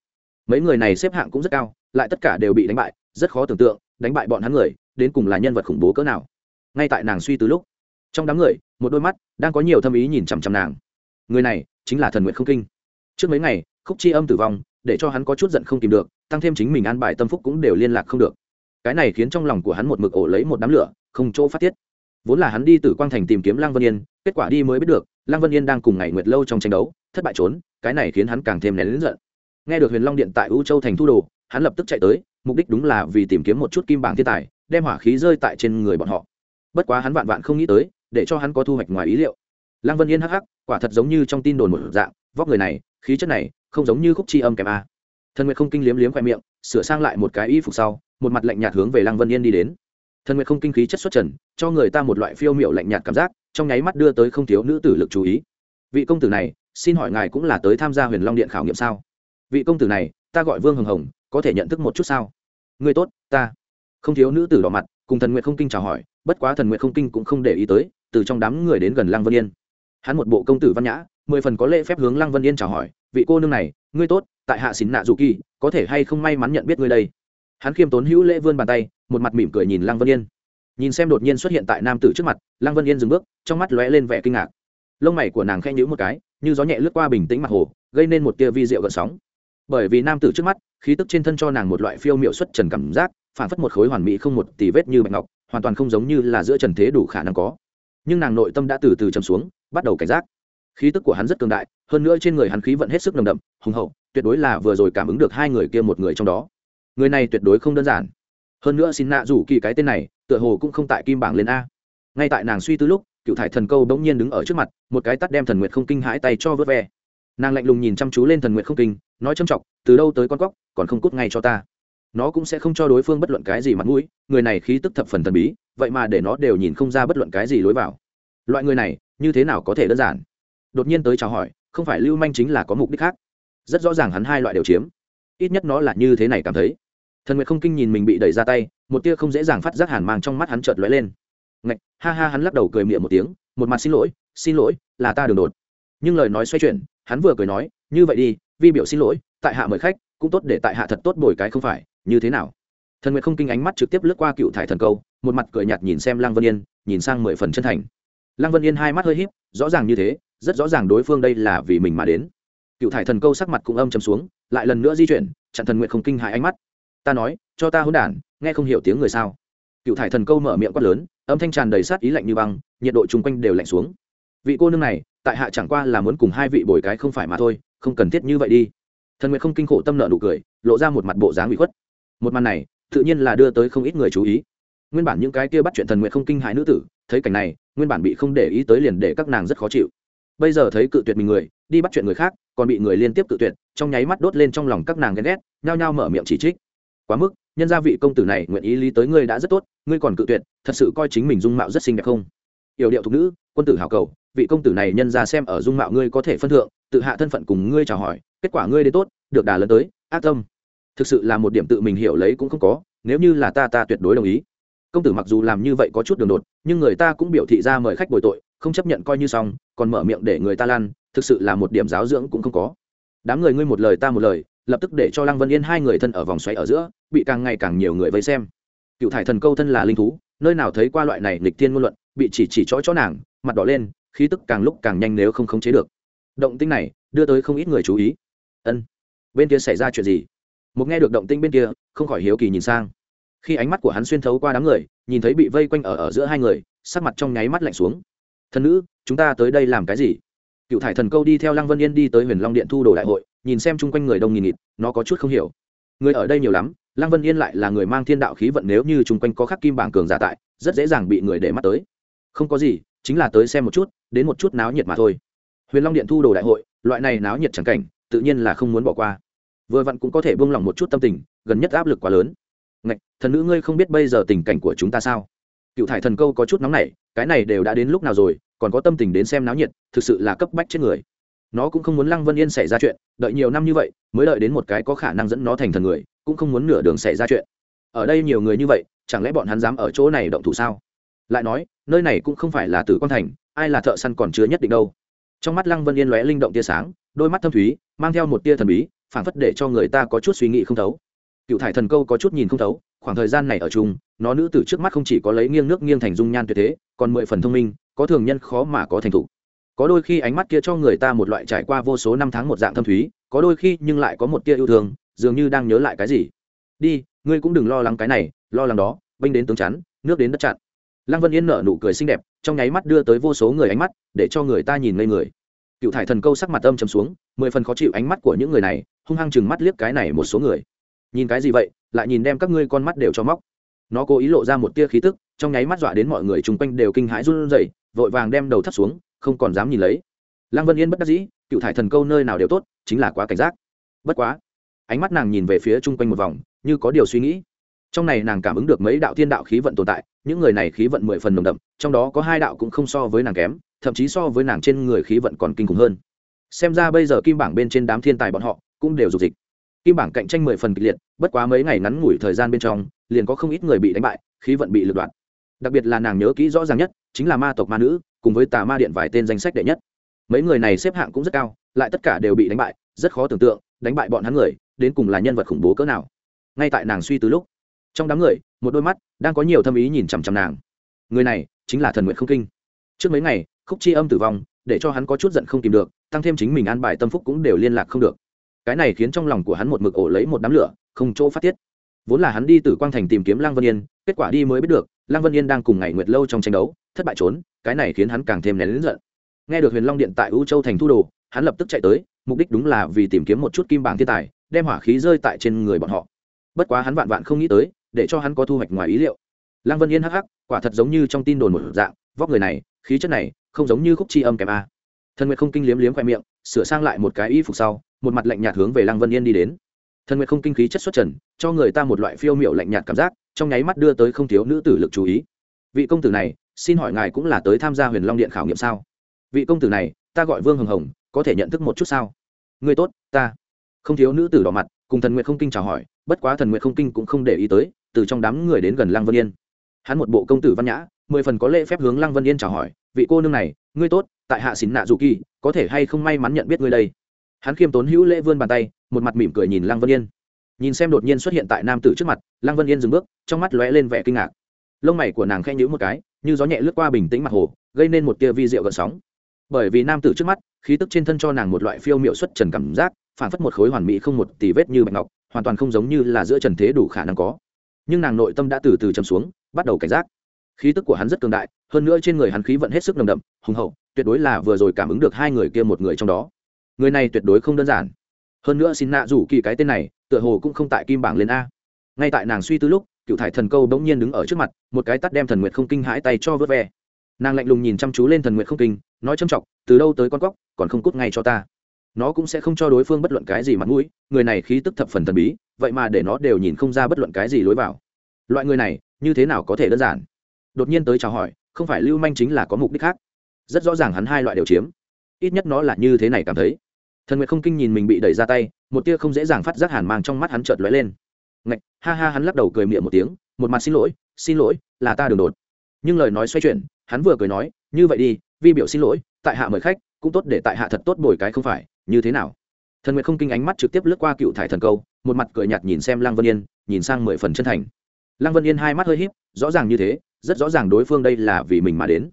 Mấy người này xếp hạng cũng rất cao, lại tất cả đều bị đánh bại, rất khó tưởng tượng, đánh bại bọn hắn người, đến cùng là nhân vật khủng bố cỡ nào. Ngay tại nàng suy từ lúc, trong đám người, một đôi mắt đang có nhiều thâm ý nhìn chằm chằm nàng. Người này chính là thần nguyện không kinh. Trước mấy ngày, khúc chi âm tử vong, để cho hắn có chút giận không tìm được, tăng thêm chính mình an bài tâm phúc cũng đều liên lạc không được cái này khiến trong lòng của hắn một mực ổ lấy một đám lửa, không chỗ phát tiết. Vốn là hắn đi từ quang thành tìm kiếm lăng vân yên, kết quả đi mới biết được, lăng vân yên đang cùng ngày nguyệt lâu trong tranh đấu, thất bại trốn, cái này khiến hắn càng thêm nén lớn giận. Nghe được huyền long điện tại u châu thành thu đồ, hắn lập tức chạy tới, mục đích đúng là vì tìm kiếm một chút kim bảng thiên tài, đem hỏa khí rơi tại trên người bọn họ. Bất quá hắn vạn vạn không nghĩ tới, để cho hắn có thu hoạch ngoài ý liệu. Lăng vân yên hắc hắc, quả thật giống như trong tin đồn một dạng, vóc người này, khí chất này, không giống như khúc chi âm kèm a. Thần nguyệt không kinh liếm liếm khoe miệng, sửa sang lại một cái y phục sau một mặt lạnh nhạt hướng về lăng vân yên đi đến. Thần nguyệt không kinh khí chất xuất trần, cho người ta một loại phiêu miệu lạnh nhạt cảm giác, trong nháy mắt đưa tới không thiếu nữ tử lực chú ý. Vị công tử này, xin hỏi ngài cũng là tới tham gia huyền long điện khảo nghiệm sao? Vị công tử này, ta gọi vương hồng hồng, có thể nhận thức một chút sao? Người tốt, ta. Không thiếu nữ tử đỏ mặt, cùng thần nguyệt không kinh chào hỏi, bất quá thần nguyệt không kinh cũng không để ý tới, từ trong đám người đến gần lăng vân yên. Hắn một bộ công tử văn nhã, mười phần có lễ phép hướng lăng vân yên chào hỏi, vị cô nương này, ngươi tốt, tại hạ xín nạ dù kỳ, có thể hay không may mắn nhận biết ngươi đây? Hắn khiêm tốn hữu lễ vươn bàn tay, một mặt mỉm cười nhìn lăng vân yên. Nhìn xem đột nhiên xuất hiện tại nam tử trước mặt, lăng vân yên dừng bước, trong mắt lóe lên vẻ kinh ngạc. Lông mày của nàng khẽ nhữ một cái, như gió nhẹ lướt qua bình tĩnh mặt hồ, gây nên một tia vi rượu gợn sóng. Bởi vì nam tử trước mắt, khí tức trên thân cho nàng một loại phiêu miệu xuất trần cảm giác, phản phất một khối hoàn mỹ không một tỷ vết như bạch ngọc, hoàn toàn không giống như là giữa trần thế đủ khả năng có. Nhưng nàng nội tâm đã từ từ chầm xuống, bắt đầu cảnh giác. Khí tức của hắn rất cường đại, hơn nữa trên người hắn khí vận hết sức nồng đậm, hùng hậu, tuyệt đối là vừa rồi cảm ứng được hai người kia một người trong đó người này tuyệt đối không đơn giản. Hơn nữa xin nạ rủ kỳ cái tên này, tựa hồ cũng không tại kim bảng lên a. Ngay tại nàng suy tư lúc, cựu thải thần câu bỗng nhiên đứng ở trước mặt, một cái tắt đem thần nguyệt không kinh hãi tay cho vớt ve. Nàng lạnh lùng nhìn chăm chú lên thần nguyệt không kinh, nói châm chọc, từ đâu tới con cóc, còn không cút ngay cho ta. Nó cũng sẽ không cho đối phương bất luận cái gì mặt mũi, người này khí tức thập phần thần bí, vậy mà để nó đều nhìn không ra bất luận cái gì lối vào. Loại người này, như thế nào có thể đơn giản? Đột nhiên tới chào hỏi, không phải lưu manh chính là có mục đích khác. Rất rõ ràng hắn hai loại đều chiếm. Ít nhất nó là như thế này cảm thấy thần nguyệt không kinh nhìn mình bị đẩy ra tay, một tia không dễ dàng phát giác hàn mang trong mắt hắn chợt lóe lên. Ngạch, ha ha, hắn lắc đầu cười miệng một tiếng, một mặt xin lỗi xin lỗi, là ta đường đột. Nhưng lời nói xoay chuyển, hắn vừa cười nói, như vậy đi, vi biểu xin lỗi, tại hạ mời khách, cũng tốt để tại hạ thật tốt bồi cái không phải, như thế nào? Thần nguyệt không kinh ánh mắt trực tiếp lướt qua cựu thải thần câu, một mặt cười nhạt nhìn xem lăng vân yên, nhìn sang mười phần chân thành. Lăng vân yên hai mắt hơi h í p rõ ràng như thế, rất rõ ràng đối phương đây là vì mình mà đến. Cựu thải thần câu sắc mặt cũng âm chấm xuống, lại lần nữa di chuyển, chặn thần nguyện không kinh hại ánh mắt ta nói, cho ta hôn đản, nghe không hiểu tiếng người sao? Cựu thải thần câu mở miệng quát lớn, âm thanh tràn đầy sát ý lạnh như băng, nhiệt độ chung quanh đều lạnh xuống. Vị cô nương này, tại hạ chẳng qua là muốn cùng hai vị bồi cái không phải mà thôi, không cần thiết như vậy đi. Thần nguyệt không kinh khổ tâm nợ nụ cười, lộ ra một mặt bộ dáng bị khuất. Một màn này, tự nhiên là đưa tới không ít người chú ý. Nguyên bản những cái kia bắt chuyện thần nguyện không kinh hại nữ tử, thấy cảnh này, nguyên bản bị không để ý tới liền để các nàng rất khó chịu. Bây giờ thấy cự tuyệt mình người, đi bắt chuyện người khác, còn bị người liên tiếp cự tuyệt, trong nháy mắt đốt lên trong lòng các nàng ghen ghét, nhao nhao mở miệng chỉ trích quá mức, nhân gia vị công tử này nguyện ý lý tới ngươi đã rất tốt, ngươi còn cự tuyệt, thật sự coi chính mình dung mạo rất xinh đẹp không? Yểu điệu thục nữ, quân tử hào cầu, vị công tử này nhân ra xem ở dung mạo ngươi có thể phân thượng, tự hạ thân phận cùng ngươi chào hỏi, kết quả ngươi đến tốt, được đà lần tới, ác tâm. Thực sự là một điểm tự mình hiểu lấy cũng không có, nếu như là ta ta tuyệt đối đồng ý. Công tử mặc dù làm như vậy có chút đường đột, nhưng người ta cũng biểu thị ra mời khách bồi tội, không chấp nhận coi như xong, còn mở miệng để người ta lan thực sự là một điểm giáo dưỡng cũng không có. Đám người ngươi một lời ta một lời lập tức để cho lăng vân yên hai người thân ở vòng xoáy ở giữa, bị càng ngày càng nhiều người vây xem. Cựu thải thần câu thân là linh thú, nơi nào thấy qua loại này lịch thiên ngôn luận, bị chỉ chỉ chói chó nàng, mặt đỏ lên, khí tức càng lúc càng nhanh nếu không khống chế được. Động tinh này, đưa tới không ít người chú ý. Ân, bên kia xảy ra chuyện gì? Một nghe được động tinh bên kia, không khỏi hiếu kỳ nhìn sang. Khi ánh mắt của hắn xuyên thấu qua đám người, nhìn thấy bị vây quanh ở ở giữa hai người, sắc mặt trong nháy mắt lạnh xuống. Thần nữ, chúng ta tới đây làm cái gì? Cựu thải thần câu đi theo lăng vân yên đi tới huyền long điện thu đồ đại hội nhìn xem chung quanh người đông nghìn nghịt, nó có chút không hiểu. Người ở đây nhiều lắm, lăng vân yên lại là người mang thiên đạo khí vận nếu như chung quanh có khắc kim bảng cường giả tại, rất dễ dàng bị người để mắt tới. Không có gì, chính là tới xem một chút, đến một chút náo nhiệt mà thôi. Huyền long điện thu đồ đại hội, loại này náo nhiệt chẳng cảnh, tự nhiên là không muốn bỏ qua. Vừa vặn cũng có thể buông lỏng một chút tâm tình, gần nhất áp lực quá lớn. Ngạch, thần nữ ngươi không biết bây giờ tình cảnh của chúng ta sao? Cựu thải thần câu có chút nóng nảy, cái này đều đã đến lúc nào rồi, còn có tâm tình đến xem náo nhiệt, thực sự là cấp bách chết người nó cũng không muốn lăng vân yên xảy ra chuyện, đợi nhiều năm như vậy, mới đợi đến một cái có khả năng dẫn nó thành thần người, cũng không muốn nửa đường xảy ra chuyện. Ở đây nhiều người như vậy, chẳng lẽ bọn hắn dám ở chỗ này động thủ sao? Lại nói, nơi này cũng không phải là tử quan thành, ai là thợ săn còn chứa nhất định đâu. Trong mắt lăng vân yên lóe linh động tia sáng, đôi mắt thâm thúy, mang theo một tia thần bí phản phất để cho người ta có chút suy nghĩ không thấu. Cựu thải thần câu có chút nhìn không thấu, khoảng thời gian này ở chung, nó nữ tử trước mắt không chỉ có lấy nghiêng nước nghiêng thành dung nhan tuyệt thế, còn mười phần thông minh, có thường nhân khó mà có thành thục có đôi khi ánh mắt kia cho người ta một loại trải qua vô số năm tháng một dạng thâm thúy, có đôi khi nhưng lại có một tia yêu thương, dường như đang nhớ lại cái gì. Đi, ngươi cũng đừng lo lắng cái này, lo lắng đó, bênh đến tướng chắn, nước đến đất chặn. Lăng vân yên nở nụ cười xinh đẹp, trong nháy mắt đưa tới vô số người ánh mắt, để cho người ta nhìn ngây người. Cựu thải thần câu sắc mặt âm chầm xuống, mười phần khó chịu ánh mắt của những người này, hung hăng chừng mắt liếc cái này một số người. Nhìn cái gì vậy, lại nhìn đem các ngươi con mắt đều cho móc. Nó cố ý lộ ra một tia khí tức, trong nháy mắt dọa đến mọi người chung quanh đều kinh hãi run rẩy, vội vàng đem đầu thắt xuống không còn dám nhìn lấy. Lăng vân yên bất đắc dĩ, cựu thải thần câu nơi nào đều tốt, chính là quá cảnh giác. Bất quá, ánh mắt nàng nhìn về phía chung quanh một vòng, như có điều suy nghĩ. Trong này nàng cảm ứng được mấy đạo thiên đạo khí vận tồn tại, những người này khí vận mười phần nồng đậm, trong đó có hai đạo cũng không so với nàng kém, thậm chí so với nàng trên người khí vận còn kinh khủng hơn. Xem ra bây giờ kim bảng bên trên đám thiên tài bọn họ cũng đều dục dịch. Kim bảng cạnh tranh mười phần kịch liệt, bất quá mấy ngày ngắn ngủi thời gian bên trong, liền có không ít người bị đánh bại, khí vận bị lật đoạn đặc biệt là nàng nhớ kỹ rõ ràng nhất chính là ma tộc ma nữ, cùng với tà ma điện vài tên danh sách đệ nhất. Mấy người này xếp hạng cũng rất cao, lại tất cả đều bị đánh bại, rất khó tưởng tượng, đánh bại bọn hắn người, đến cùng là nhân vật khủng bố cỡ nào. Ngay tại nàng suy từ lúc, trong đám người, một đôi mắt đang có nhiều thâm ý nhìn chằm chằm nàng. Người này chính là thần nguyện không kinh. Trước mấy ngày, khúc chi âm tử vong, để cho hắn có chút giận không tìm được, tăng thêm chính mình an bài tâm phúc cũng đều liên lạc không được. Cái này khiến trong lòng của hắn một mực ổ lấy một đám lửa, không chỗ phát tiết. Vốn là hắn đi từ quang thành tìm kiếm lang vân yên kết quả đi mới biết được lang vân yên đang cùng ngày nguyệt lâu trong tranh đấu, thất bại trốn, cái này khiến hắn càng thêm nén lính giận. Nghe được huyền long điện tại u châu thành thu đồ, hắn lập tức chạy tới, mục đích đúng là vì tìm kiếm một chút kim bảng thiên tài, đem hỏa khí rơi tại trên người bọn họ. Bất quá hắn vạn vạn không nghĩ tới, để cho hắn có thu hoạch ngoài ý liệu. Lăng vân yên hắc hắc, quả thật giống như trong tin đồn một dạng, vóc người này, khí chất này, không giống như khúc chi âm kèm a. Thần nguyệt không kinh liếm liếm khoe miệng, sửa sang lại một cái y phục sau, một mặt lạnh nhạt hướng về lăng vân yên đi đến. Thần nguyệt không kinh khí chất xuất trần, cho người ta một loại phiêu miệu lạnh nhạt cảm giác trong nháy mắt đưa tới không thiếu nữ tử lực chú ý. Vị công tử này, xin hỏi ngài cũng là tới tham gia huyền long điện khảo nghiệm sao? Vị công tử này, ta gọi vương hồng hồng, có thể nhận thức một chút sao? Người tốt, ta. Không thiếu nữ tử đỏ mặt, cùng thần nguyệt không kinh chào hỏi, bất quá thần nguyệt không kinh cũng không để ý tới, từ trong đám người đến gần lăng vân yên. Hắn một bộ công tử văn nhã, mười phần có lễ phép hướng lăng vân yên chào hỏi, vị cô nương này, ngươi tốt, tại hạ xín nạ dù kỳ, có thể hay không may mắn nhận biết ngươi đây? Hắn khiêm tốn hữu lễ vươn bàn tay, một mặt mỉm cười nhìn lăng vân yên nhìn xem đột nhiên xuất hiện tại nam tử trước mặt, lăng vân yên dừng bước, trong mắt lóe lên vẻ kinh ngạc. Lông mày của nàng khẽ nhữ một cái, như gió nhẹ lướt qua bình tĩnh mặt hồ, gây nên một tia vi rượu gợn sóng. Bởi vì nam tử trước mắt, khí tức trên thân cho nàng một loại phiêu miệu xuất trần cảm giác, phản phất một khối hoàn mỹ không một tỷ vết như bạch ngọc, hoàn toàn không giống như là giữa trần thế đủ khả năng có. Nhưng nàng nội tâm đã từ từ chầm xuống, bắt đầu cảnh giác. Khí tức của hắn rất cường đại, hơn nữa trên người hắn khí vận hết sức nồng đậm, hùng hậu, tuyệt đối là vừa rồi cảm ứng được hai người kia một người trong đó. Người này tuyệt đối không đơn giản hơn nữa xin nạ rủ kỳ cái tên này, tựa hồ cũng không tại kim bảng lên a. Ngay tại nàng suy tư lúc, cựu thải thần câu bỗng nhiên đứng ở trước mặt, một cái tắt đem thần nguyệt không kinh hãi tay cho vớt ve. Nàng lạnh lùng nhìn chăm chú lên thần nguyệt không kinh, nói châm chọc, từ đâu tới con cóc, còn không cút ngay cho ta. Nó cũng sẽ không cho đối phương bất luận cái gì mặt mũi, người này khí tức thập phần thần bí, vậy mà để nó đều nhìn không ra bất luận cái gì lối vào. Loại người này, như thế nào có thể đơn giản? Đột nhiên tới chào hỏi, không phải lưu manh chính là có mục đích khác. Rất rõ ràng hắn hai loại đều chiếm. Ít nhất nó là như thế này cảm thấy thần nguyệt không kinh nhìn mình bị đẩy ra tay, một tia không dễ dàng phát giác hàn mang trong mắt hắn chợt lóe lên. Ngạch, ha ha, hắn lắc đầu cười miệng một tiếng, một mặt xin lỗi xin lỗi, là ta đường đột. Nhưng lời nói xoay chuyển, hắn vừa cười nói, như vậy đi, vi biểu xin lỗi, tại hạ mời khách, cũng tốt để tại hạ thật tốt bồi cái không phải, như thế nào? Thần nguyệt không kinh ánh mắt trực tiếp lướt qua cựu thải thần câu, một mặt cười nhạt nhìn xem lăng vân yên, nhìn sang mười phần chân thành. Lăng vân yên hai mắt hơi híp, rõ ràng như thế, rất rõ ràng đối phương đây là vì mình mà đến.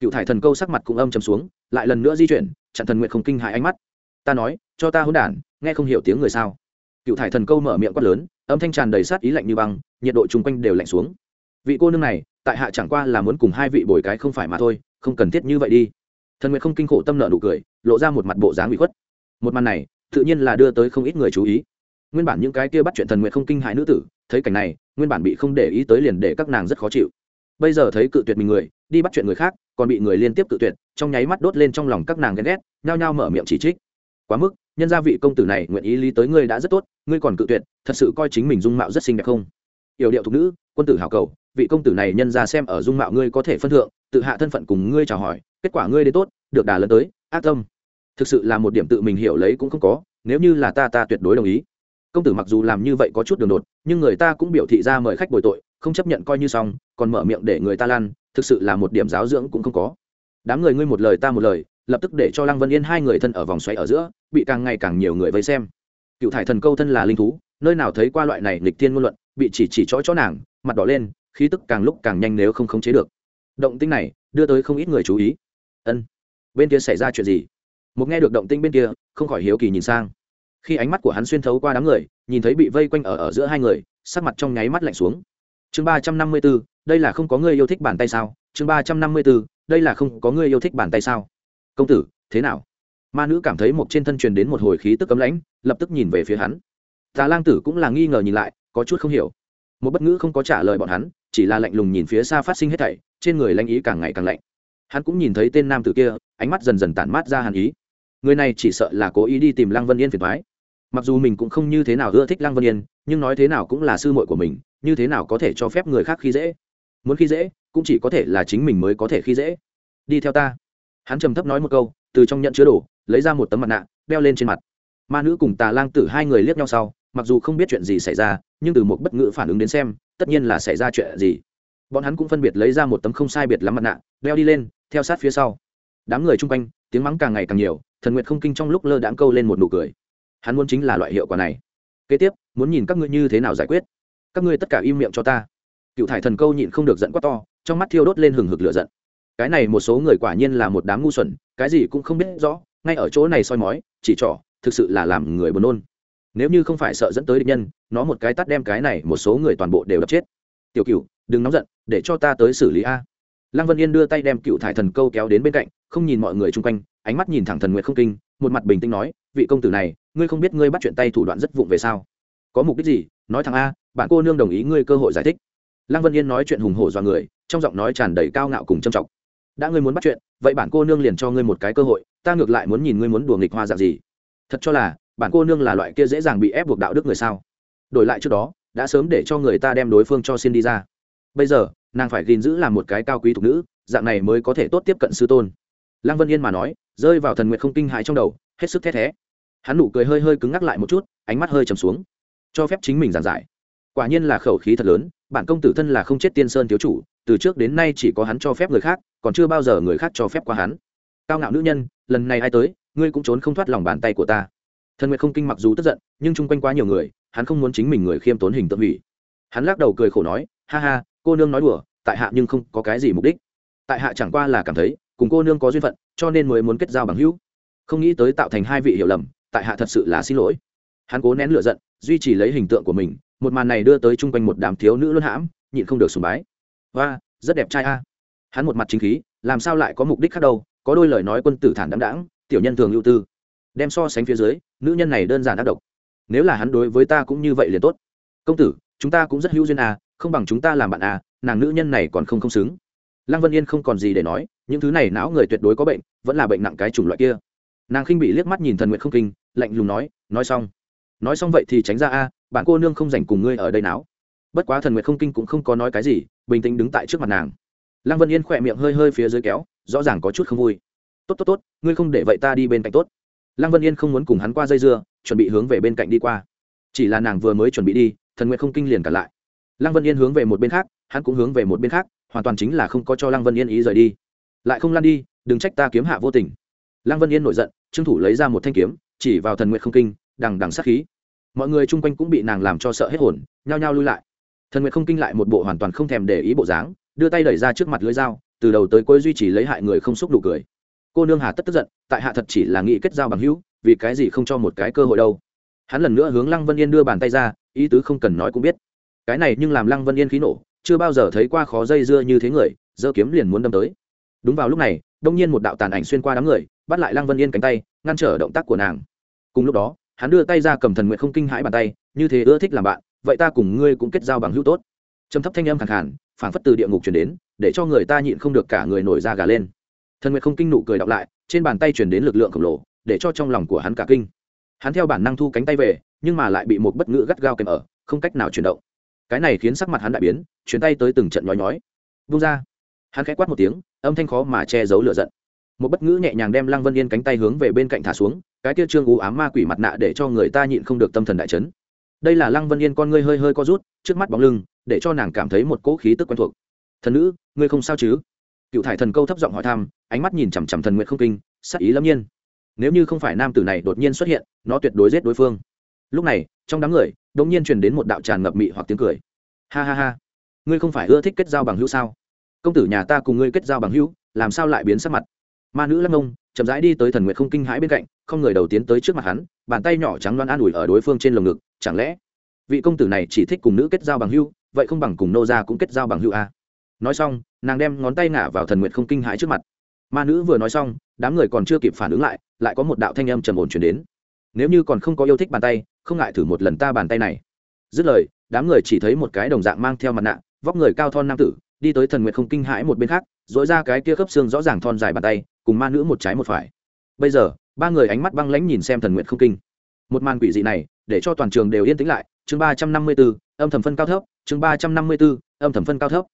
Cựu thải thần câu sắc mặt cũng âm chầm xuống, lại lần nữa di chuyển, chặn thần nguyện không kinh hại ánh mắt ta nói, cho ta hôn đản, nghe không hiểu tiếng người sao? Cựu thải thần câu mở miệng quát lớn, âm thanh tràn đầy sát ý lạnh như băng, nhiệt độ chung quanh đều lạnh xuống. Vị cô nương này, tại hạ chẳng qua là muốn cùng hai vị bồi cái không phải mà thôi, không cần thiết như vậy đi. Thần nguyệt không kinh khổ tâm nợ nụ cười, lộ ra một mặt bộ dáng bị khuất. Một màn này, tự nhiên là đưa tới không ít người chú ý. Nguyên bản những cái kia bắt chuyện thần nguyệt không kinh hại nữ tử, thấy cảnh này, nguyên bản bị không để ý tới liền để các nàng rất khó chịu. Bây giờ thấy cự tuyệt mình người, đi bắt chuyện người khác, còn bị người liên tiếp cự tuyệt, trong nháy mắt đốt lên trong lòng các nàng ghen ghét, nhao nhao mở miệng chỉ trích quá mức, nhân gia vị công tử này nguyện ý lý tới ngươi đã rất tốt, ngươi còn cự tuyệt, thật sự coi chính mình dung mạo rất xinh đẹp không? Yểu điệu thục nữ, quân tử hảo cầu, vị công tử này nhân ra xem ở dung mạo ngươi có thể phân thượng, tự hạ thân phận cùng ngươi chào hỏi, kết quả ngươi đến tốt, được đà lớn tới, ác tâm. Thực sự là một điểm tự mình hiểu lấy cũng không có, nếu như là ta ta tuyệt đối đồng ý. Công tử mặc dù làm như vậy có chút đường đột, nhưng người ta cũng biểu thị ra mời khách bồi tội, không chấp nhận coi như xong, còn mở miệng để người ta lan thực sự là một điểm giáo dưỡng cũng không có. Đám người ngươi một lời ta một lời lập tức để cho lăng vân yên hai người thân ở vòng xoáy ở giữa, bị càng ngày càng nhiều người vây xem. Cựu thải thần câu thân là linh thú, nơi nào thấy qua loại này lịch thiên ngôn luận, bị chỉ chỉ chói chó nàng, mặt đỏ lên, khí tức càng lúc càng nhanh nếu không khống chế được. Động tinh này đưa tới không ít người chú ý. Ân, bên kia xảy ra chuyện gì? Một nghe được động tinh bên kia, không khỏi hiếu kỳ nhìn sang. Khi ánh mắt của hắn xuyên thấu qua đám người, nhìn thấy bị vây quanh ở ở giữa hai người, sắc mặt trong nháy mắt lạnh xuống. Chương ba trăm năm mươi b ố đây là không có người yêu thích bàn tay sao? Chương ba trăm năm mươi b ố đây là không có người yêu thích bàn tay sao? Công tử, thế nào? Ma nữ cảm thấy một trên thân truyền đến một hồi khí tức cấm lãnh, lập tức nhìn về phía hắn. Tà lang tử cũng là nghi ngờ nhìn lại, có chút không hiểu. Một bất ngữ không có trả lời bọn hắn, chỉ là lạnh lùng nhìn phía xa phát sinh hết thảy, trên người lanh ý càng ngày càng lạnh. Hắn cũng nhìn thấy tên nam tử kia, ánh mắt dần dần tản mát ra hàn ý. Người này chỉ sợ là cố ý đi tìm lăng vân yên phiền thoái mặc dù mình cũng không như thế nào ưa thích lăng vân yên, nhưng nói thế nào cũng là sư muội của mình, như thế nào có thể cho phép người khác khi dễ? Muốn khi dễ, cũng chỉ có thể là chính mình mới có thể khi dễ. Đi theo ta hắn trầm thấp nói một câu, từ trong nhận chứa đồ, lấy ra một tấm mặt nạ, đeo lên trên mặt. Ma nữ cùng tà lang tử hai người liếc nhau sau, mặc dù không biết chuyện gì xảy ra, nhưng từ một bất ngữ phản ứng đến xem, tất nhiên là xảy ra chuyện gì. Bọn hắn cũng phân biệt lấy ra một tấm không sai biệt lắm mặt nạ, đeo đi lên, theo sát phía sau. Đám người chung quanh, tiếng mắng càng ngày càng nhiều, thần nguyệt không kinh trong lúc lơ đãng câu lên một nụ cười. Hắn muốn chính là loại hiệu quả này. Kế tiếp, muốn nhìn các ngươi như thế nào giải quyết. Các ngươi tất cả im miệng cho ta. Cựu thải thần câu nhịn không được giận quá to, trong mắt thiêu đốt lên hừng hực lửa giận cái này một số người quả nhiên là một đám ngu xuẩn, cái gì cũng không biết rõ, ngay ở chỗ này soi mói, chỉ trỏ, thực sự là làm người buồn nôn. Nếu như không phải sợ dẫn tới địch nhân, nó một cái tắt đem cái này một số người toàn bộ đều đập chết. Tiểu cựu đừng nóng giận, để cho ta tới xử lý a. Lăng vân yên đưa tay đem cựu thải thần câu kéo đến bên cạnh, không nhìn mọi người chung quanh, ánh mắt nhìn thẳng thần nguyệt không kinh, một mặt bình tĩnh nói, vị công tử này, ngươi không biết ngươi bắt chuyện tay thủ đoạn rất vụng về sao? Có mục đích gì? Nói thằng a, bạn cô nương đồng ý ngươi cơ hội giải thích. Lăng vân yên nói chuyện hùng hổ do người, trong giọng nói tràn đầy cao ngạo cùng trầm trọng đã ngươi muốn bắt chuyện, vậy bản cô nương liền cho ngươi một cái cơ hội, ta ngược lại muốn nhìn ngươi muốn đùa nghịch hoa dạng gì. Thật cho là, bản cô nương là loại kia dễ dàng bị ép buộc đạo đức người sao? Đổi lại trước đó, đã sớm để cho người ta đem đối phương cho xin đi ra. Bây giờ, nàng phải gìn giữ làm một cái cao quý thục nữ, dạng này mới có thể tốt tiếp cận sư tôn. Lăng vân yên mà nói, rơi vào thần nguyện không kinh hại trong đầu, hết sức thét thé. Hắn nụ cười hơi hơi cứng ngắc lại một chút, ánh mắt hơi trầm xuống. Cho phép chính mình giảng giải. Quả nhiên là khẩu khí thật lớn, bản công tử thân là không chết tiên sơn thiếu chủ từ trước đến nay chỉ có hắn cho phép người khác, còn chưa bao giờ người khác cho phép qua hắn. Cao ngạo nữ nhân, lần này ai tới, ngươi cũng trốn không thoát lòng bàn tay của ta. Thần nguyệt không kinh mặc dù tức giận, nhưng chung quanh quá nhiều người, hắn không muốn chính mình người khiêm tốn hình tượng hủy. Hắn lắc đầu cười khổ nói, ha ha, cô nương nói đùa, tại hạ nhưng không có cái gì mục đích. Tại hạ chẳng qua là cảm thấy, cùng cô nương có duyên phận, cho nên mới muốn kết giao bằng hữu. Không nghĩ tới tạo thành hai vị hiểu lầm, tại hạ thật sự là xin lỗi. Hắn cố nén lửa giận, duy trì lấy hình tượng của mình, một màn này đưa tới chung quanh một đám thiếu nữ luân hãm, nhịn không được sùng bái và rất đẹp trai a. Hắn một mặt chính khí, làm sao lại có mục đích khác đâu, có đôi lời nói quân tử thản đáng đáng tiểu nhân thường ưu tư. Đem so sánh phía dưới, nữ nhân này đơn giản ác độc. Nếu là hắn đối với ta cũng như vậy liền tốt. Công tử, chúng ta cũng rất hữu duyên à không bằng chúng ta làm bạn à nàng nữ nhân này còn không không xứng. Lăng vân yên không còn gì để nói, những thứ này não người tuyệt đối có bệnh, vẫn là bệnh nặng cái chủng loại kia. Nàng khinh bị liếc mắt nhìn thần nguyện không kinh, lạnh lùng nói nói xong. Nói xong vậy thì tránh ra a, bạn cô nương không dành cùng ngươi ở đây não bất quá thần nguyệt không kinh cũng không có nói cái gì, bình tĩnh đứng tại trước mặt nàng. Lăng vân yên khỏe miệng hơi hơi phía dưới kéo, rõ ràng có chút không vui. Tốt tốt tốt, ngươi không để vậy ta đi bên cạnh tốt. Lăng vân yên không muốn cùng hắn qua dây dưa, chuẩn bị hướng về bên cạnh đi qua. Chỉ là nàng vừa mới chuẩn bị đi, thần nguyệt không kinh liền cả lại. Lăng vân yên hướng về một bên khác, hắn cũng hướng về một bên khác, hoàn toàn chính là không có cho lăng vân yên ý rời đi. Lại không lan đi, đừng trách ta kiếm hạ vô tình. Lăng vân yên nổi giận, trương thủ lấy ra một thanh kiếm, chỉ vào thần nguyệt không kinh, đằng đằng sát khí. Mọi người chung quanh cũng bị nàng làm cho sợ hết hồn, nhao nhao lui lại thần Nguyệt không kinh lại một bộ hoàn toàn không thèm để ý bộ dáng, đưa tay đẩy ra trước mặt lưới dao, từ đầu tới cuối duy trì lấy hại người không xúc đủ cười. Cô nương hà tất tức giận, tại hạ thật chỉ là nghĩ kết giao bằng hữu, vì cái gì không cho một cái cơ hội đâu. Hắn lần nữa hướng lăng vân yên đưa bàn tay ra, ý tứ không cần nói cũng biết. Cái này nhưng làm lăng vân yên khí nổ, chưa bao giờ thấy qua khó dây dưa như thế người, giơ kiếm liền muốn đâm tới. Đúng vào lúc này, đông nhiên một đạo tàn ảnh xuyên qua đám người, bắt lại lăng vân yên cánh tay, ngăn trở động tác của nàng. Cùng lúc đó, hắn đưa tay ra cầm thần nguyện không kinh hãi bàn tay, như thế ưa thích làm bạn vậy ta cùng ngươi cũng kết giao bằng hữu tốt. Trầm thấp thanh âm khẳng hẳn phảng phất từ địa ngục chuyển đến, để cho người ta nhịn không được cả người nổi da gà lên. Thần nguyệt không kinh nụ cười đọc lại, trên bàn tay chuyển đến lực lượng khổng lồ, để cho trong lòng của hắn cả kinh. Hắn theo bản năng thu cánh tay về, nhưng mà lại bị một bất ngữ gắt gao kèm ở, không cách nào chuyển động. Cái này khiến sắc mặt hắn đại biến, chuyển tay tới từng trận nhói nhói. Vung ra. Hắn khẽ quát một tiếng, âm thanh khó mà che giấu lửa giận. Một bất ngữ nhẹ nhàng đem lăng vân yên cánh tay hướng về bên cạnh thả xuống, cái tia trương u ám ma quỷ mặt nạ để cho người ta nhịn không được tâm thần đại chấn đây là lăng vân yên con ngươi hơi hơi co rút, trước mắt bóng lưng, để cho nàng cảm thấy một cỗ khí tức quen thuộc. Thần nữ, ngươi không sao chứ? Cựu thải thần câu thấp giọng hỏi thăm, ánh mắt nhìn chằm chằm thần nguyện không kinh, sắc ý lâm nhiên. Nếu như không phải nam tử này đột nhiên xuất hiện, nó tuyệt đối giết đối phương. Lúc này, trong đám người, đột nhiên truyền đến một đạo tràn ngập mị hoặc tiếng cười. Ha ha ha, ngươi không phải ưa thích kết giao bằng hữu sao? Công tử nhà ta cùng ngươi kết giao bằng hữu, làm sao lại biến sắc mặt? Ma nữ lăng ông chậm rãi đi tới thần nguyện không kinh hãi bên cạnh, không người đầu tiến tới trước mặt hắn, bàn tay nhỏ trắng loan an ủi ở đối phương trên lồng ngực, chẳng lẽ vị công tử này chỉ thích cùng nữ kết giao bằng hữu vậy không bằng cùng nô gia cũng kết giao bằng hữu à? nói xong, nàng đem ngón tay ngả vào thần nguyện không kinh hãi trước mặt. Ma nữ vừa nói xong, đám người còn chưa kịp phản ứng lại lại có một đạo thanh âm trầm ổn chuyển đến. Nếu như còn không có yêu thích bàn tay, không ngại thử một lần ta bàn tay này. Dứt lời, đám người chỉ thấy một cái đồng dạng mang theo mặt nạ, vóc người cao thon nam tử, đi tới thần nguyện không kinh hãi một bên khác dỗi ra cái kia khớp xương rõ ràng thon dài bàn tay, cùng ma nữ một trái một phải. Bây giờ, ba người ánh mắt băng lãnh nhìn xem thần nguyện không kinh. Một màn quỷ dị này, để cho toàn trường đều yên tĩnh lại. Chương ba trăm năm mươi b ố âm thầm phân cao thấp. Chương ba trăm năm mươi b ố âm thầm phân cao thấp.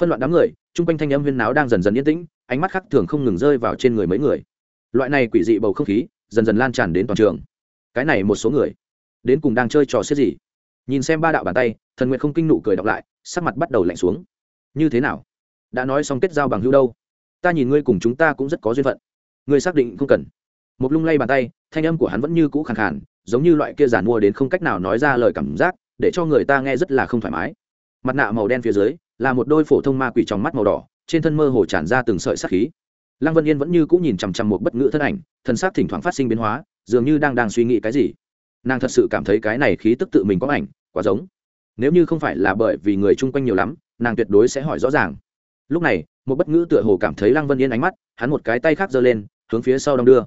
Phân loạn đám người, chung quanh thanh âm huyên náo đang dần dần yên tĩnh, ánh mắt khác thường không ngừng rơi vào trên người mấy người. Loại này quỷ dị bầu không khí, dần dần lan tràn đến toàn trường. Cái này một số người, đến cùng đang chơi trò xếp gì? Nhìn xem ba đạo bàn tay, thần nguyện không kinh nụ cười đọc lại, sắc mặt bắt đầu lạnh xuống. Như thế nào? Đã nói xong kết giao bằng hữu đâu. Ta nhìn ngươi cùng chúng ta cũng rất có duyên phận. Ngươi xác định không cần. Một lung lay bàn tay, thanh âm của hắn vẫn như cũ khàn khàn, giống như loại kia giản mua đến không cách nào nói ra lời cảm giác, để cho người ta nghe rất là không thoải mái. Mặt nạ màu đen phía dưới, là một đôi phổ thông ma quỷ trong mắt màu đỏ, trên thân mơ hồ tràn ra từng sợi sắc khí. Lăng vân yên vẫn như cũng nhìn chằm chằm một bất ngữ thân ảnh thân xác thỉnh thoảng phát sinh biến hóa, dường như đang đang suy nghĩ cái gì. Nàng thật sự cảm thấy cái này khí tức tự mình có ảnh, quá giống. Nếu như không phải là bởi vì người chung quanh nhiều lắm, nàng tuyệt đối sẽ hỏi rõ ràng lúc này, một bất ngữ tựa hồ cảm thấy lăng vân yên ánh mắt, hắn một cái tay khác giơ lên, hướng phía sau đong đưa.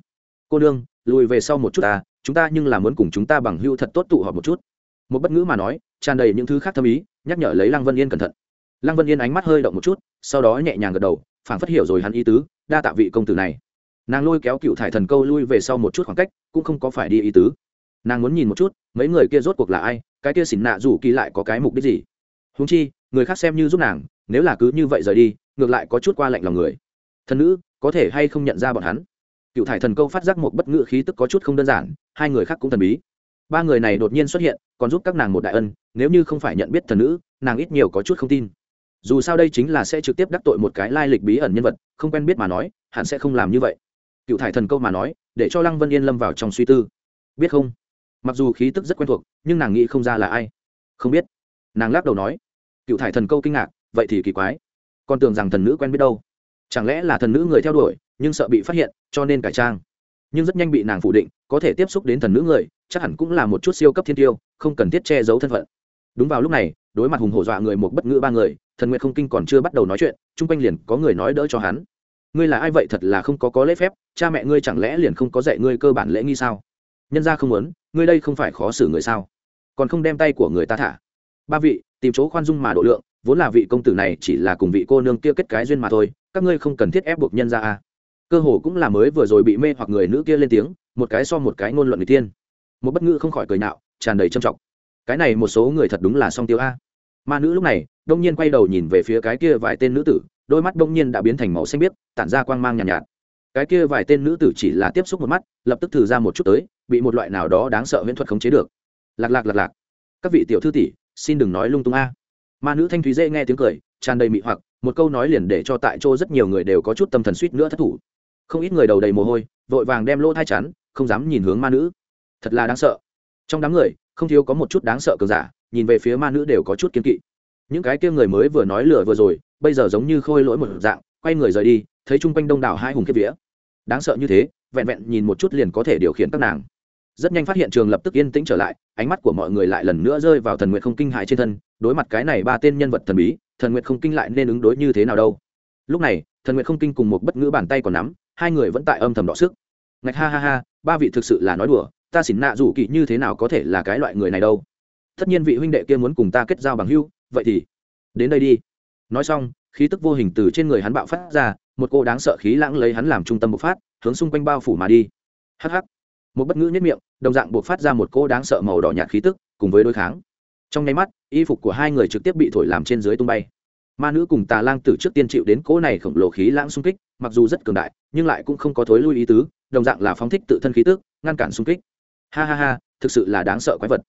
Cô nương, lùi về sau một chút ta, chúng ta nhưng là muốn cùng chúng ta bằng hưu thật tốt tụ họp một chút. Một bất ngữ mà nói, tràn đầy những thứ khác thâm ý, nhắc nhở lấy lăng vân yên cẩn thận. Lăng vân yên ánh mắt hơi động một chút, sau đó nhẹ nhàng gật đầu, phảng phất hiểu rồi hắn ý tứ, đa tạ vị công tử này. Nàng lôi kéo cựu thải thần câu lui về sau một chút khoảng cách, cũng không có phải đi ý tứ. Nàng muốn nhìn một chút, mấy người kia rốt cuộc là ai, cái kia xỉn nạ rủ kỳ lại có cái mục đích gì? Húng chi, người khác xem như giúp nàng nếu là cứ như vậy rời đi, ngược lại có chút qua lạnh lòng người. Thần nữ, có thể hay không nhận ra bọn hắn? Cựu thải thần câu phát giác một bất ngự khí tức có chút không đơn giản, hai người khác cũng thần bí. Ba người này đột nhiên xuất hiện, còn giúp các nàng một đại ân, nếu như không phải nhận biết thần nữ, nàng ít nhiều có chút không tin. Dù sao đây chính là sẽ trực tiếp đắc tội một cái lai lịch bí ẩn nhân vật, không quen biết mà nói, hẳn sẽ không làm như vậy. Cựu thải thần câu mà nói, để cho lăng vân yên lâm vào trong suy tư. Biết không? Mặc dù khí tức rất quen thuộc, nhưng nàng nghĩ không ra là ai. Không biết. Nàng lắc đầu nói. Cựu thải thần câu kinh ngạc vậy thì kỳ quái. Con tưởng rằng thần nữ quen biết đâu. Chẳng lẽ là thần nữ người theo đuổi, nhưng sợ bị phát hiện, cho nên cải trang. Nhưng rất nhanh bị nàng phủ định, có thể tiếp xúc đến thần nữ người, chắc hẳn cũng là một chút siêu cấp thiên tiêu, không cần thiết che giấu thân phận. Đúng vào lúc này, đối mặt hùng hổ dọa người một bất ngữ ba người, thần nguyện không kinh còn chưa bắt đầu nói chuyện, chung quanh liền có người nói đỡ cho hắn. Ngươi là ai vậy thật là không có có lễ phép, cha mẹ ngươi chẳng lẽ liền không có dạy ngươi cơ bản lễ nghi sao? Nhân ra không muốn, ngươi đây không phải khó xử người sao? Còn không đem tay của người ta thả. Ba vị, tìm chỗ khoan dung mà độ lượng vốn là vị công tử này chỉ là cùng vị cô nương kia kết cái duyên mà thôi các ngươi không cần thiết ép buộc nhân ra à. cơ hồ cũng là mới vừa rồi bị mê hoặc người nữ kia lên tiếng một cái so một cái ngôn luận người tiên. Một bất ngữ không khỏi cười nạo tràn đầy trầm trọng. Cái này một số người thật đúng là song tiêu a. Ma nữ lúc này đông nhiên quay đầu nhìn về phía cái kia vài tên nữ tử đôi mắt đông nhiên đã biến thành màu xanh biếc tản ra quang mang nhàn nhạt, nhạt. Cái kia vài tên nữ tử chỉ là tiếp xúc một mắt lập tức thử ra một chút tới bị một loại nào đó đáng sợ huyễn thuật khống chế được. Lạc lạc lạc lạc. Các vị tiểu thư tỷ xin đừng nói lung tung a ma nữ thanh thúy dễ nghe tiếng cười, tràn đầy mị hoặc, một câu nói liền để cho tại chỗ rất nhiều người đều có chút tâm thần suýt nữa thất thủ. Không ít người đầu đầy mồ hôi, vội vàng đem lỗ thai chắn, không dám nhìn hướng ma nữ. Thật là đáng sợ. Trong đám người, không thiếu có một chút đáng sợ cường giả, nhìn về phía ma nữ đều có chút kiên kỵ. Những cái kia người mới vừa nói lửa vừa rồi, bây giờ giống như khôi lỗi một dạng, quay người rời đi, thấy chung quanh đông đảo hai hùng kiếp vía. Đáng sợ như thế, vẹn vẹn nhìn một chút liền có thể điều khiển các nàng rất nhanh phát hiện trường lập tức yên tĩnh trở lại, ánh mắt của mọi người lại lần nữa rơi vào thần nguyện không kinh hại trên thân, đối mặt cái này ba tên nhân vật thần bí, thần nguyện không kinh lại nên ứng đối như thế nào đâu. Lúc này, thần nguyện không kinh cùng một bất ngữ bàn tay còn nắm, hai người vẫn tại âm thầm đọ sức. Ngạch ha ha ha, ba vị thực sự là nói đùa, ta xỉn nạ rủ kỵ như thế nào có thể là cái loại người này đâu. Tất nhiên vị huynh đệ kia muốn cùng ta kết giao bằng hưu, vậy thì đến đây đi. Nói xong, khí tức vô hình từ trên người hắn bạo phát ra, một cô đáng sợ khí lãng lấy hắn làm trung tâm bộc phát, hướng xung quanh bao phủ mà đi. Hắc hắc một bất ngữ nhất miệng, đồng dạng buộc phát ra một cô đáng sợ màu đỏ nhạt khí tức, cùng với đối kháng. Trong nháy mắt, y phục của hai người trực tiếp bị thổi làm trên dưới tung bay. Ma nữ cùng tà lang tử trước tiên chịu đến cỗ này khổng lồ khí lãng xung kích, mặc dù rất cường đại, nhưng lại cũng không có thối lui ý tứ, đồng dạng là phóng thích tự thân khí tức, ngăn cản xung kích. Ha ha ha, thực sự là đáng sợ quái vật.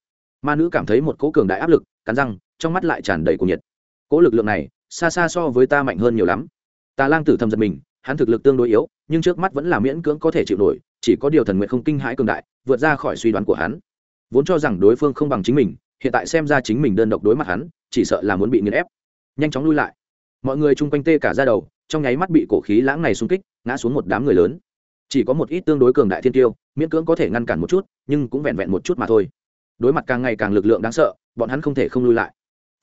Ma nữ cảm thấy một cỗ cường đại áp lực, cắn răng, trong mắt lại tràn đầy cuồng nhiệt. Cỗ lực lượng này, xa xa so với ta mạnh hơn nhiều lắm. Tà lang tử thầm giật mình, hắn thực lực tương đối yếu nhưng trước mắt vẫn là miễn cưỡng có thể chịu nổi, chỉ có điều thần nguyện không kinh hãi cường đại, vượt ra khỏi suy đoán của hắn. Vốn cho rằng đối phương không bằng chính mình, hiện tại xem ra chính mình đơn độc đối mặt hắn, chỉ sợ là muốn bị nghiền ép. Nhanh chóng lui lại. Mọi người chung quanh tê cả ra đầu, trong nháy mắt bị cổ khí lãng này xung kích, ngã xuống một đám người lớn. Chỉ có một ít tương đối cường đại thiên tiêu, miễn cưỡng có thể ngăn cản một chút, nhưng cũng vẹn vẹn một chút mà thôi. Đối mặt càng ngày càng lực lượng đáng sợ, bọn hắn không thể không lui lại.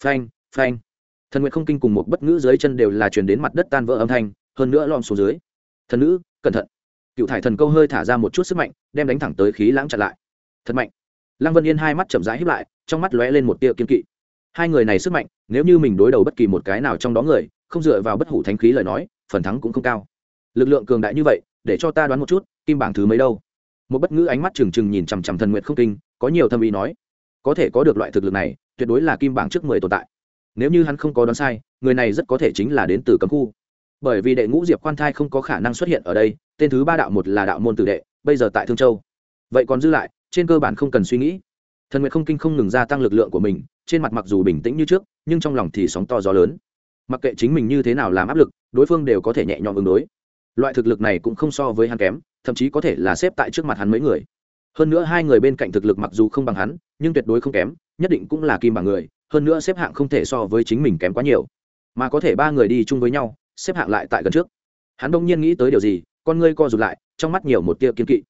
Phanh phanh. Thần nguyện không kinh cùng một bất ngữ dưới chân đều là chuyển đến mặt đất tan vỡ âm thanh, hơn nữa lom xuống dưới thần nữ, cẩn thận. Cựu thải thần câu hơi thả ra một chút sức mạnh, đem đánh thẳng tới khí lãng chặn lại. Thật mạnh. Lăng vân yên hai mắt chậm rãi hiếp lại, trong mắt lóe lên một tia kiên kỵ. Hai người này sức mạnh, nếu như mình đối đầu bất kỳ một cái nào trong đó người, không dựa vào bất hủ thánh khí lời nói, phần thắng cũng không cao. Lực lượng cường đại như vậy, để cho ta đoán một chút, kim bảng thứ mấy đâu? Một bất ngữ ánh mắt trừng trừng nhìn chằm chằm thần nguyện không kinh, có nhiều thâm ý nói. Có thể có được loại thực lực này, tuyệt đối là kim bảng trước mười tồn tại. Nếu như hắn không có đoán sai, người này rất có thể chính là đến từ cấm khu bởi vì đệ ngũ diệp quan thai không có khả năng xuất hiện ở đây, tên thứ ba đạo một là đạo môn tử đệ, bây giờ tại thương châu. Vậy còn dư lại, trên cơ bản không cần suy nghĩ. Thần nguyện không kinh không ngừng gia tăng lực lượng của mình, trên mặt mặc dù bình tĩnh như trước, nhưng trong lòng thì sóng to gió lớn. Mặc kệ chính mình như thế nào làm áp lực, đối phương đều có thể nhẹ nhõm ứng đối. Loại thực lực này cũng không so với hắn kém, thậm chí có thể là xếp tại trước mặt hắn mấy người. Hơn nữa hai người bên cạnh thực lực mặc dù không bằng hắn, nhưng tuyệt đối không kém, nhất định cũng là kim bằng người, hơn nữa xếp hạng không thể so với chính mình kém quá nhiều. Mà có thể ba người đi chung với nhau xếp hạng lại tại gần trước. Hắn đông nhiên nghĩ tới điều gì, con ngươi co rụt lại, trong mắt nhiều một tia kiên kỵ.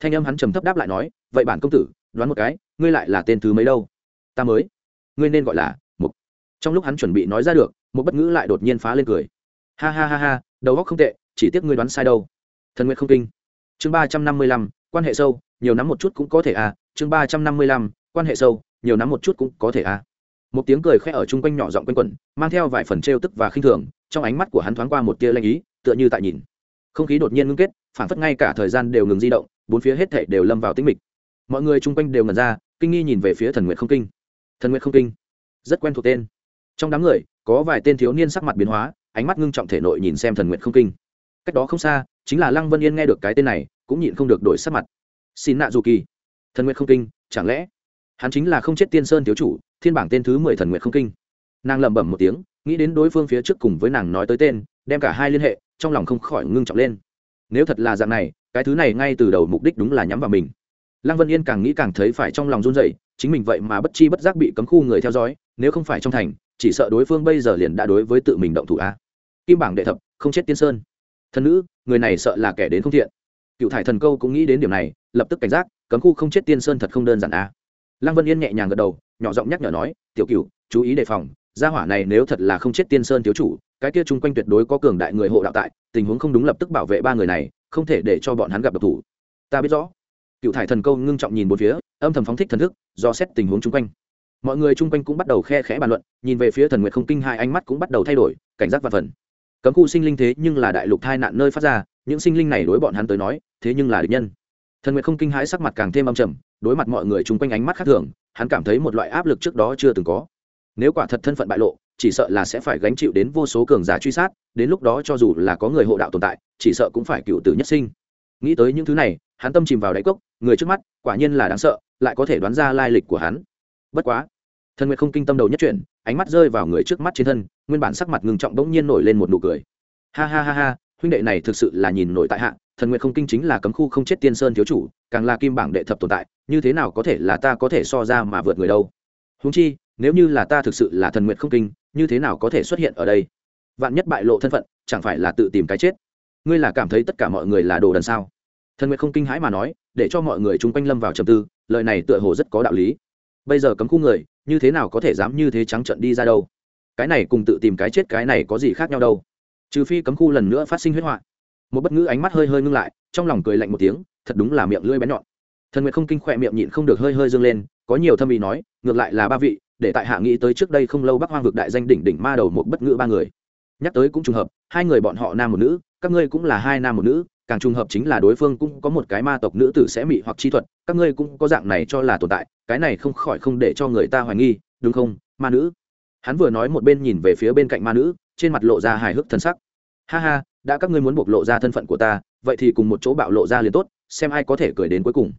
Thanh âm hắn trầm thấp đáp lại nói, vậy bản công tử, đoán một cái, ngươi lại là tên thứ mấy đâu? Ta mới. Ngươi nên gọi là mục. Trong lúc hắn chuẩn bị nói ra được, một bất ngữ lại đột nhiên phá lên cười. Ha ha ha ha, đầu óc không tệ, chỉ tiếc ngươi đoán sai đâu. Thần nguyện không kinh. Chương ba trăm năm mươi lăm, quan hệ sâu, nhiều nắm một chút cũng có thể à. Chương ba trăm năm mươi lăm, quan hệ sâu, nhiều nắm một chút cũng có thể à. Một tiếng cười khẽ ở chung quanh nhỏ giọng quanh quẩn, mang theo vài phần trêu tức và khinh thường trong ánh mắt của hắn thoáng qua một tia lanh ý, tựa như tại nhìn. Không khí đột nhiên ngưng kết phản phất ngay cả thời gian đều ngừng di động, bốn phía hết thảy đều lâm vào tĩnh mịch. Mọi người chung quanh đều ngẩn ra, kinh nghi nhìn về phía thần nguyện không kinh. Thần nguyện không kinh, rất quen thuộc tên. Trong đám người, có vài tên thiếu niên sắc mặt biến hóa, ánh mắt ngưng trọng thể nội nhìn xem thần nguyện không kinh. Cách đó không xa, chính là lăng vân yên nghe được cái tên này, cũng nhịn không được đổi sắc mặt. Xin nạ dù kỳ. Thần nguyện không kinh, chẳng lẽ hắn chính là không chết tiên sơn thiếu chủ, thiên bảng tên thứ mười thần nguyện không kinh? Nàng lẩm bẩm một tiếng nghĩ đến đối phương phía trước cùng với nàng nói tới tên, đem cả hai liên hệ, trong lòng không khỏi ngưng trọng lên. Nếu thật là dạng này, cái thứ này ngay từ đầu mục đích đúng là nhắm vào mình. Lăng vân yên càng nghĩ càng thấy phải trong lòng run dậy chính mình vậy mà bất chi bất giác bị cấm khu người theo dõi, nếu không phải trong thành, chỉ sợ đối phương bây giờ liền đã đối với tự mình động thủ a. Kim bảng đệ thập, không chết tiên sơn. Thần nữ, người này sợ là kẻ đến không thiện. Cựu thải thần câu cũng nghĩ đến điểm này, lập tức cảnh giác, cấm khu không chết tiên sơn thật không đơn giản a. Lăng vân yên nhẹ nhàng gật đầu, nhỏ giọng nhắc nhở nói, tiểu cựu chú ý đề phòng gia hỏa này nếu thật là không chết tiên sơn thiếu chủ, cái kia chung quanh tuyệt đối có cường đại người hộ đạo tại, tình huống không đúng lập tức bảo vệ ba người này, không thể để cho bọn hắn gặp độc thủ. Ta biết rõ. Cựu thải thần câu ngưng trọng nhìn một phía, âm thầm phóng thích thần thức, do xét tình huống chung quanh. Mọi người chung quanh cũng bắt đầu khe khẽ bàn luận, nhìn về phía thần nguyệt không kinh hai ánh mắt cũng bắt đầu thay đổi, cảnh giác và phần. Cấm khu sinh linh thế nhưng là đại lục thai nạn nơi phát ra, những sinh linh này đối bọn hắn tới nói, thế nhưng là địch nhân. Thần nguyệt không kinh hãi sắc mặt càng thêm âm trầm, đối mặt mọi người chung quanh ánh mắt khác thường, hắn cảm thấy một loại áp lực trước đó chưa từng có nếu quả thật thân phận bại lộ, chỉ sợ là sẽ phải gánh chịu đến vô số cường giả truy sát, đến lúc đó cho dù là có người hộ đạo tồn tại, chỉ sợ cũng phải cựu tử nhất sinh. Nghĩ tới những thứ này, hắn tâm chìm vào đáy cốc, người trước mắt, quả nhiên là đáng sợ, lại có thể đoán ra lai lịch của hắn. Bất quá, thần nguyệt không kinh tâm đầu nhất chuyển ánh mắt rơi vào người trước mắt trên thân, nguyên bản sắc mặt ngừng trọng bỗng nhiên nổi lên một nụ cười. Ha ha ha ha, huynh đệ này thực sự là nhìn nổi tại hạ, thần nguyệt không kinh chính là cấm khu không chết tiên sơn thiếu chủ, càng là kim bảng đệ thập tồn tại, như thế nào có thể là ta có thể so ra mà vượt người đâu? Húng chi nếu như là ta thực sự là thần nguyện không kinh, như thế nào có thể xuất hiện ở đây? Vạn nhất bại lộ thân phận, chẳng phải là tự tìm cái chết? Ngươi là cảm thấy tất cả mọi người là đồ đần sao? Thần nguyện không kinh hãi mà nói, để cho mọi người chung quanh lâm vào trầm tư, lời này tựa hồ rất có đạo lý. Bây giờ cấm khu người, như thế nào có thể dám như thế trắng trận đi ra đâu? Cái này cùng tự tìm cái chết cái này có gì khác nhau đâu? Trừ phi cấm khu lần nữa phát sinh huyết họa. Một bất ngữ ánh mắt hơi hơi ngưng lại, trong lòng cười lạnh một tiếng, thật đúng là miệng lưỡi bén nhọn. Thần nguyệt không kinh khỏe miệng nhịn không được hơi hơi dâng lên, có nhiều thâm ý nói, ngược lại là ba vị để tại hạ nghĩ tới trước đây không lâu bắc hoang vực đại danh đỉnh đỉnh ma đầu một bất ngữ ba người. Nhắc tới cũng trùng hợp, hai người bọn họ nam một nữ, các ngươi cũng là hai nam một nữ, càng trùng hợp chính là đối phương cũng có một cái ma tộc nữ tử sẽ mị hoặc chi thuật, các ngươi cũng có dạng này cho là tồn tại, cái này không khỏi không để cho người ta hoài nghi, đúng không, ma nữ? Hắn vừa nói một bên nhìn về phía bên cạnh ma nữ, trên mặt lộ ra hài hước thân sắc. Ha ha, đã các ngươi muốn bộc lộ ra thân phận của ta, vậy thì cùng một chỗ bạo lộ ra liền tốt, xem ai có thể cười đến cuối cùng.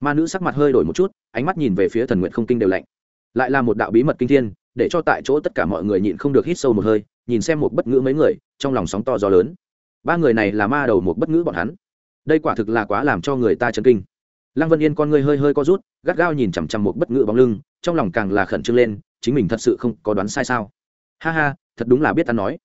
Ma nữ sắc mặt hơi đổi một chút, ánh mắt nhìn về phía thần nguyện không kinh đều lạnh lại là một đạo bí mật kinh thiên, để cho tại chỗ tất cả mọi người nhịn không được hít sâu một hơi, nhìn xem một bất ngữ mấy người, trong lòng sóng to gió lớn. Ba người này là ma đầu một bất ngữ bọn hắn. Đây quả thực là quá làm cho người ta chấn kinh. Lăng vân yên con ngươi hơi hơi co rút, gắt gao nhìn chằm chằm một bất ngữ bóng lưng, trong lòng càng là khẩn trương lên, chính mình thật sự không có đoán sai sao? Ha ha, thật đúng là biết ta nói.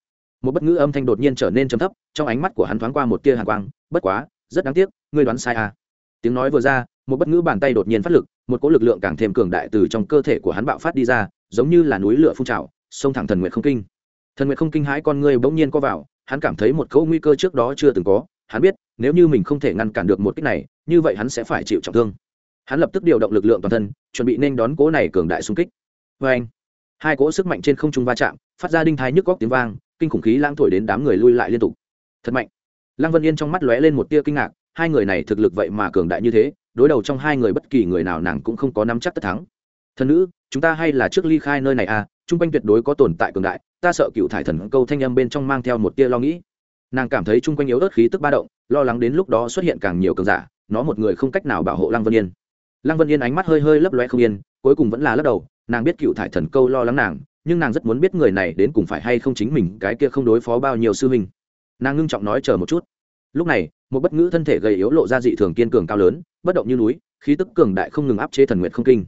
Một bất ngữ âm thanh đột nhiên trở nên trầm thấp, trong ánh mắt của hắn thoáng qua một tia hàn quang, bất quá, rất đáng tiếc, ngươi đoán sai à. Tiếng nói vừa ra một bất ngữ bàn tay đột nhiên phát lực, một cỗ lực lượng càng thêm cường đại từ trong cơ thể của hắn bạo phát đi ra, giống như là núi lửa phun trào, xông thẳng thần nguyện không kinh. Thần nguyện không kinh hãi con ngươi bỗng nhiên co vào, hắn cảm thấy một cỗ nguy cơ trước đó chưa từng có, hắn biết, nếu như mình không thể ngăn cản được một cách này, như vậy hắn sẽ phải chịu trọng thương. Hắn lập tức điều động lực lượng toàn thân, chuẩn bị nên đón cỗ này cường đại xung kích. Vê anh, hai cỗ sức mạnh trên không trung va chạm, phát ra đinh thái nhức góc tiếng vang, kinh khủng khí lãng thổi đến đám người lui lại liên tục. Thật mạnh. Lăng vân yên trong mắt lóe lên một tia kinh ngạc, hai người này thực lực vậy mà cường đại như thế đối đầu trong hai người bất kỳ người nào nàng cũng không có nắm chắc tất thắng. Thần nữ, chúng ta hay là trước ly khai nơi này à? Chung quanh tuyệt đối có tồn tại cường đại, ta sợ cựu thải thần câu thanh âm bên trong mang theo một tia lo nghĩ. Nàng cảm thấy chung quanh yếu ớt khí tức ba động, lo lắng đến lúc đó xuất hiện càng nhiều cường giả, nó một người không cách nào bảo hộ lăng vân yên. Lăng vân yên ánh mắt hơi hơi lấp loe không yên, cuối cùng vẫn là lắc đầu, nàng biết cựu thải thần câu lo lắng nàng, nhưng nàng rất muốn biết người này đến cùng phải hay không chính mình, cái kia không đối phó bao nhiêu sư huynh. Nàng ngưng trọng nói chờ một chút lúc này, một bất ngữ thân thể gầy yếu lộ ra dị thường kiên cường cao lớn, bất động như núi, khí tức cường đại không ngừng áp chế thần nguyện không kinh.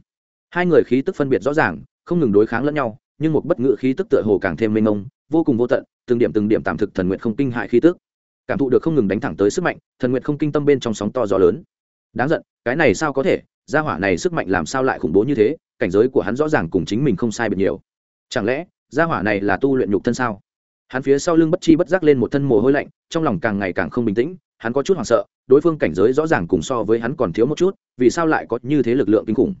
Hai người khí tức phân biệt rõ ràng, không ngừng đối kháng lẫn nhau, nhưng một bất ngữ khí tức tựa hồ càng thêm mênh mông, vô cùng vô tận, từng điểm từng điểm tạm thực thần nguyện không kinh hại khí tức. Cảm thụ được không ngừng đánh thẳng tới sức mạnh, thần nguyện không kinh tâm bên trong sóng to gió lớn. Đáng giận, cái này sao có thể? Gia hỏa này sức mạnh làm sao lại khủng bố như thế? Cảnh giới của hắn rõ ràng cùng chính mình không sai biệt nhiều. Chẳng lẽ, gia hỏa này là tu luyện nhục thân sao? Hắn phía sau lưng bất chi bất giác lên một thân mồ hôi lạnh, trong lòng càng ngày càng không bình tĩnh, hắn có chút hoảng sợ, đối phương cảnh giới rõ ràng cùng so với hắn còn thiếu một chút, vì sao lại có như thế lực lượng kinh khủng.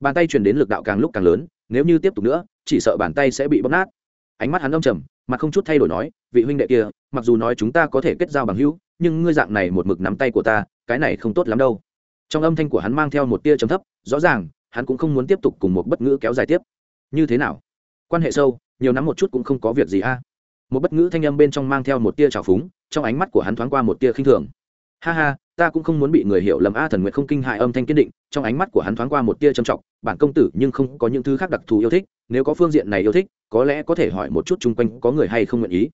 Bàn tay truyền đến lực đạo càng lúc càng lớn, nếu như tiếp tục nữa, chỉ sợ bàn tay sẽ bị bóp nát. Ánh mắt hắn đông trầm, mặt không chút thay đổi nói, vị huynh đệ kia, mặc dù nói chúng ta có thể kết giao bằng hữu, nhưng ngươi dạng này một mực nắm tay của ta, cái này không tốt lắm đâu. Trong âm thanh của hắn mang theo một tia trầm thấp, rõ ràng, hắn cũng không muốn tiếp tục cùng một bất ngữ kéo dài tiếp. Như thế nào? Quan hệ sâu, nhiều nắm một chút cũng không có việc gì a một bất ngữ thanh âm bên trong mang theo một tia trào phúng, trong ánh mắt của hắn thoáng qua một tia khinh thường. Ha ha, ta cũng không muốn bị người hiểu lầm a thần nguyện không kinh hại âm thanh kiên định, trong ánh mắt của hắn thoáng qua một tia trầm trọng, bản công tử nhưng không có những thứ khác đặc thù yêu thích, nếu có phương diện này yêu thích, có lẽ có thể hỏi một chút chung quanh có người hay không nguyện ý.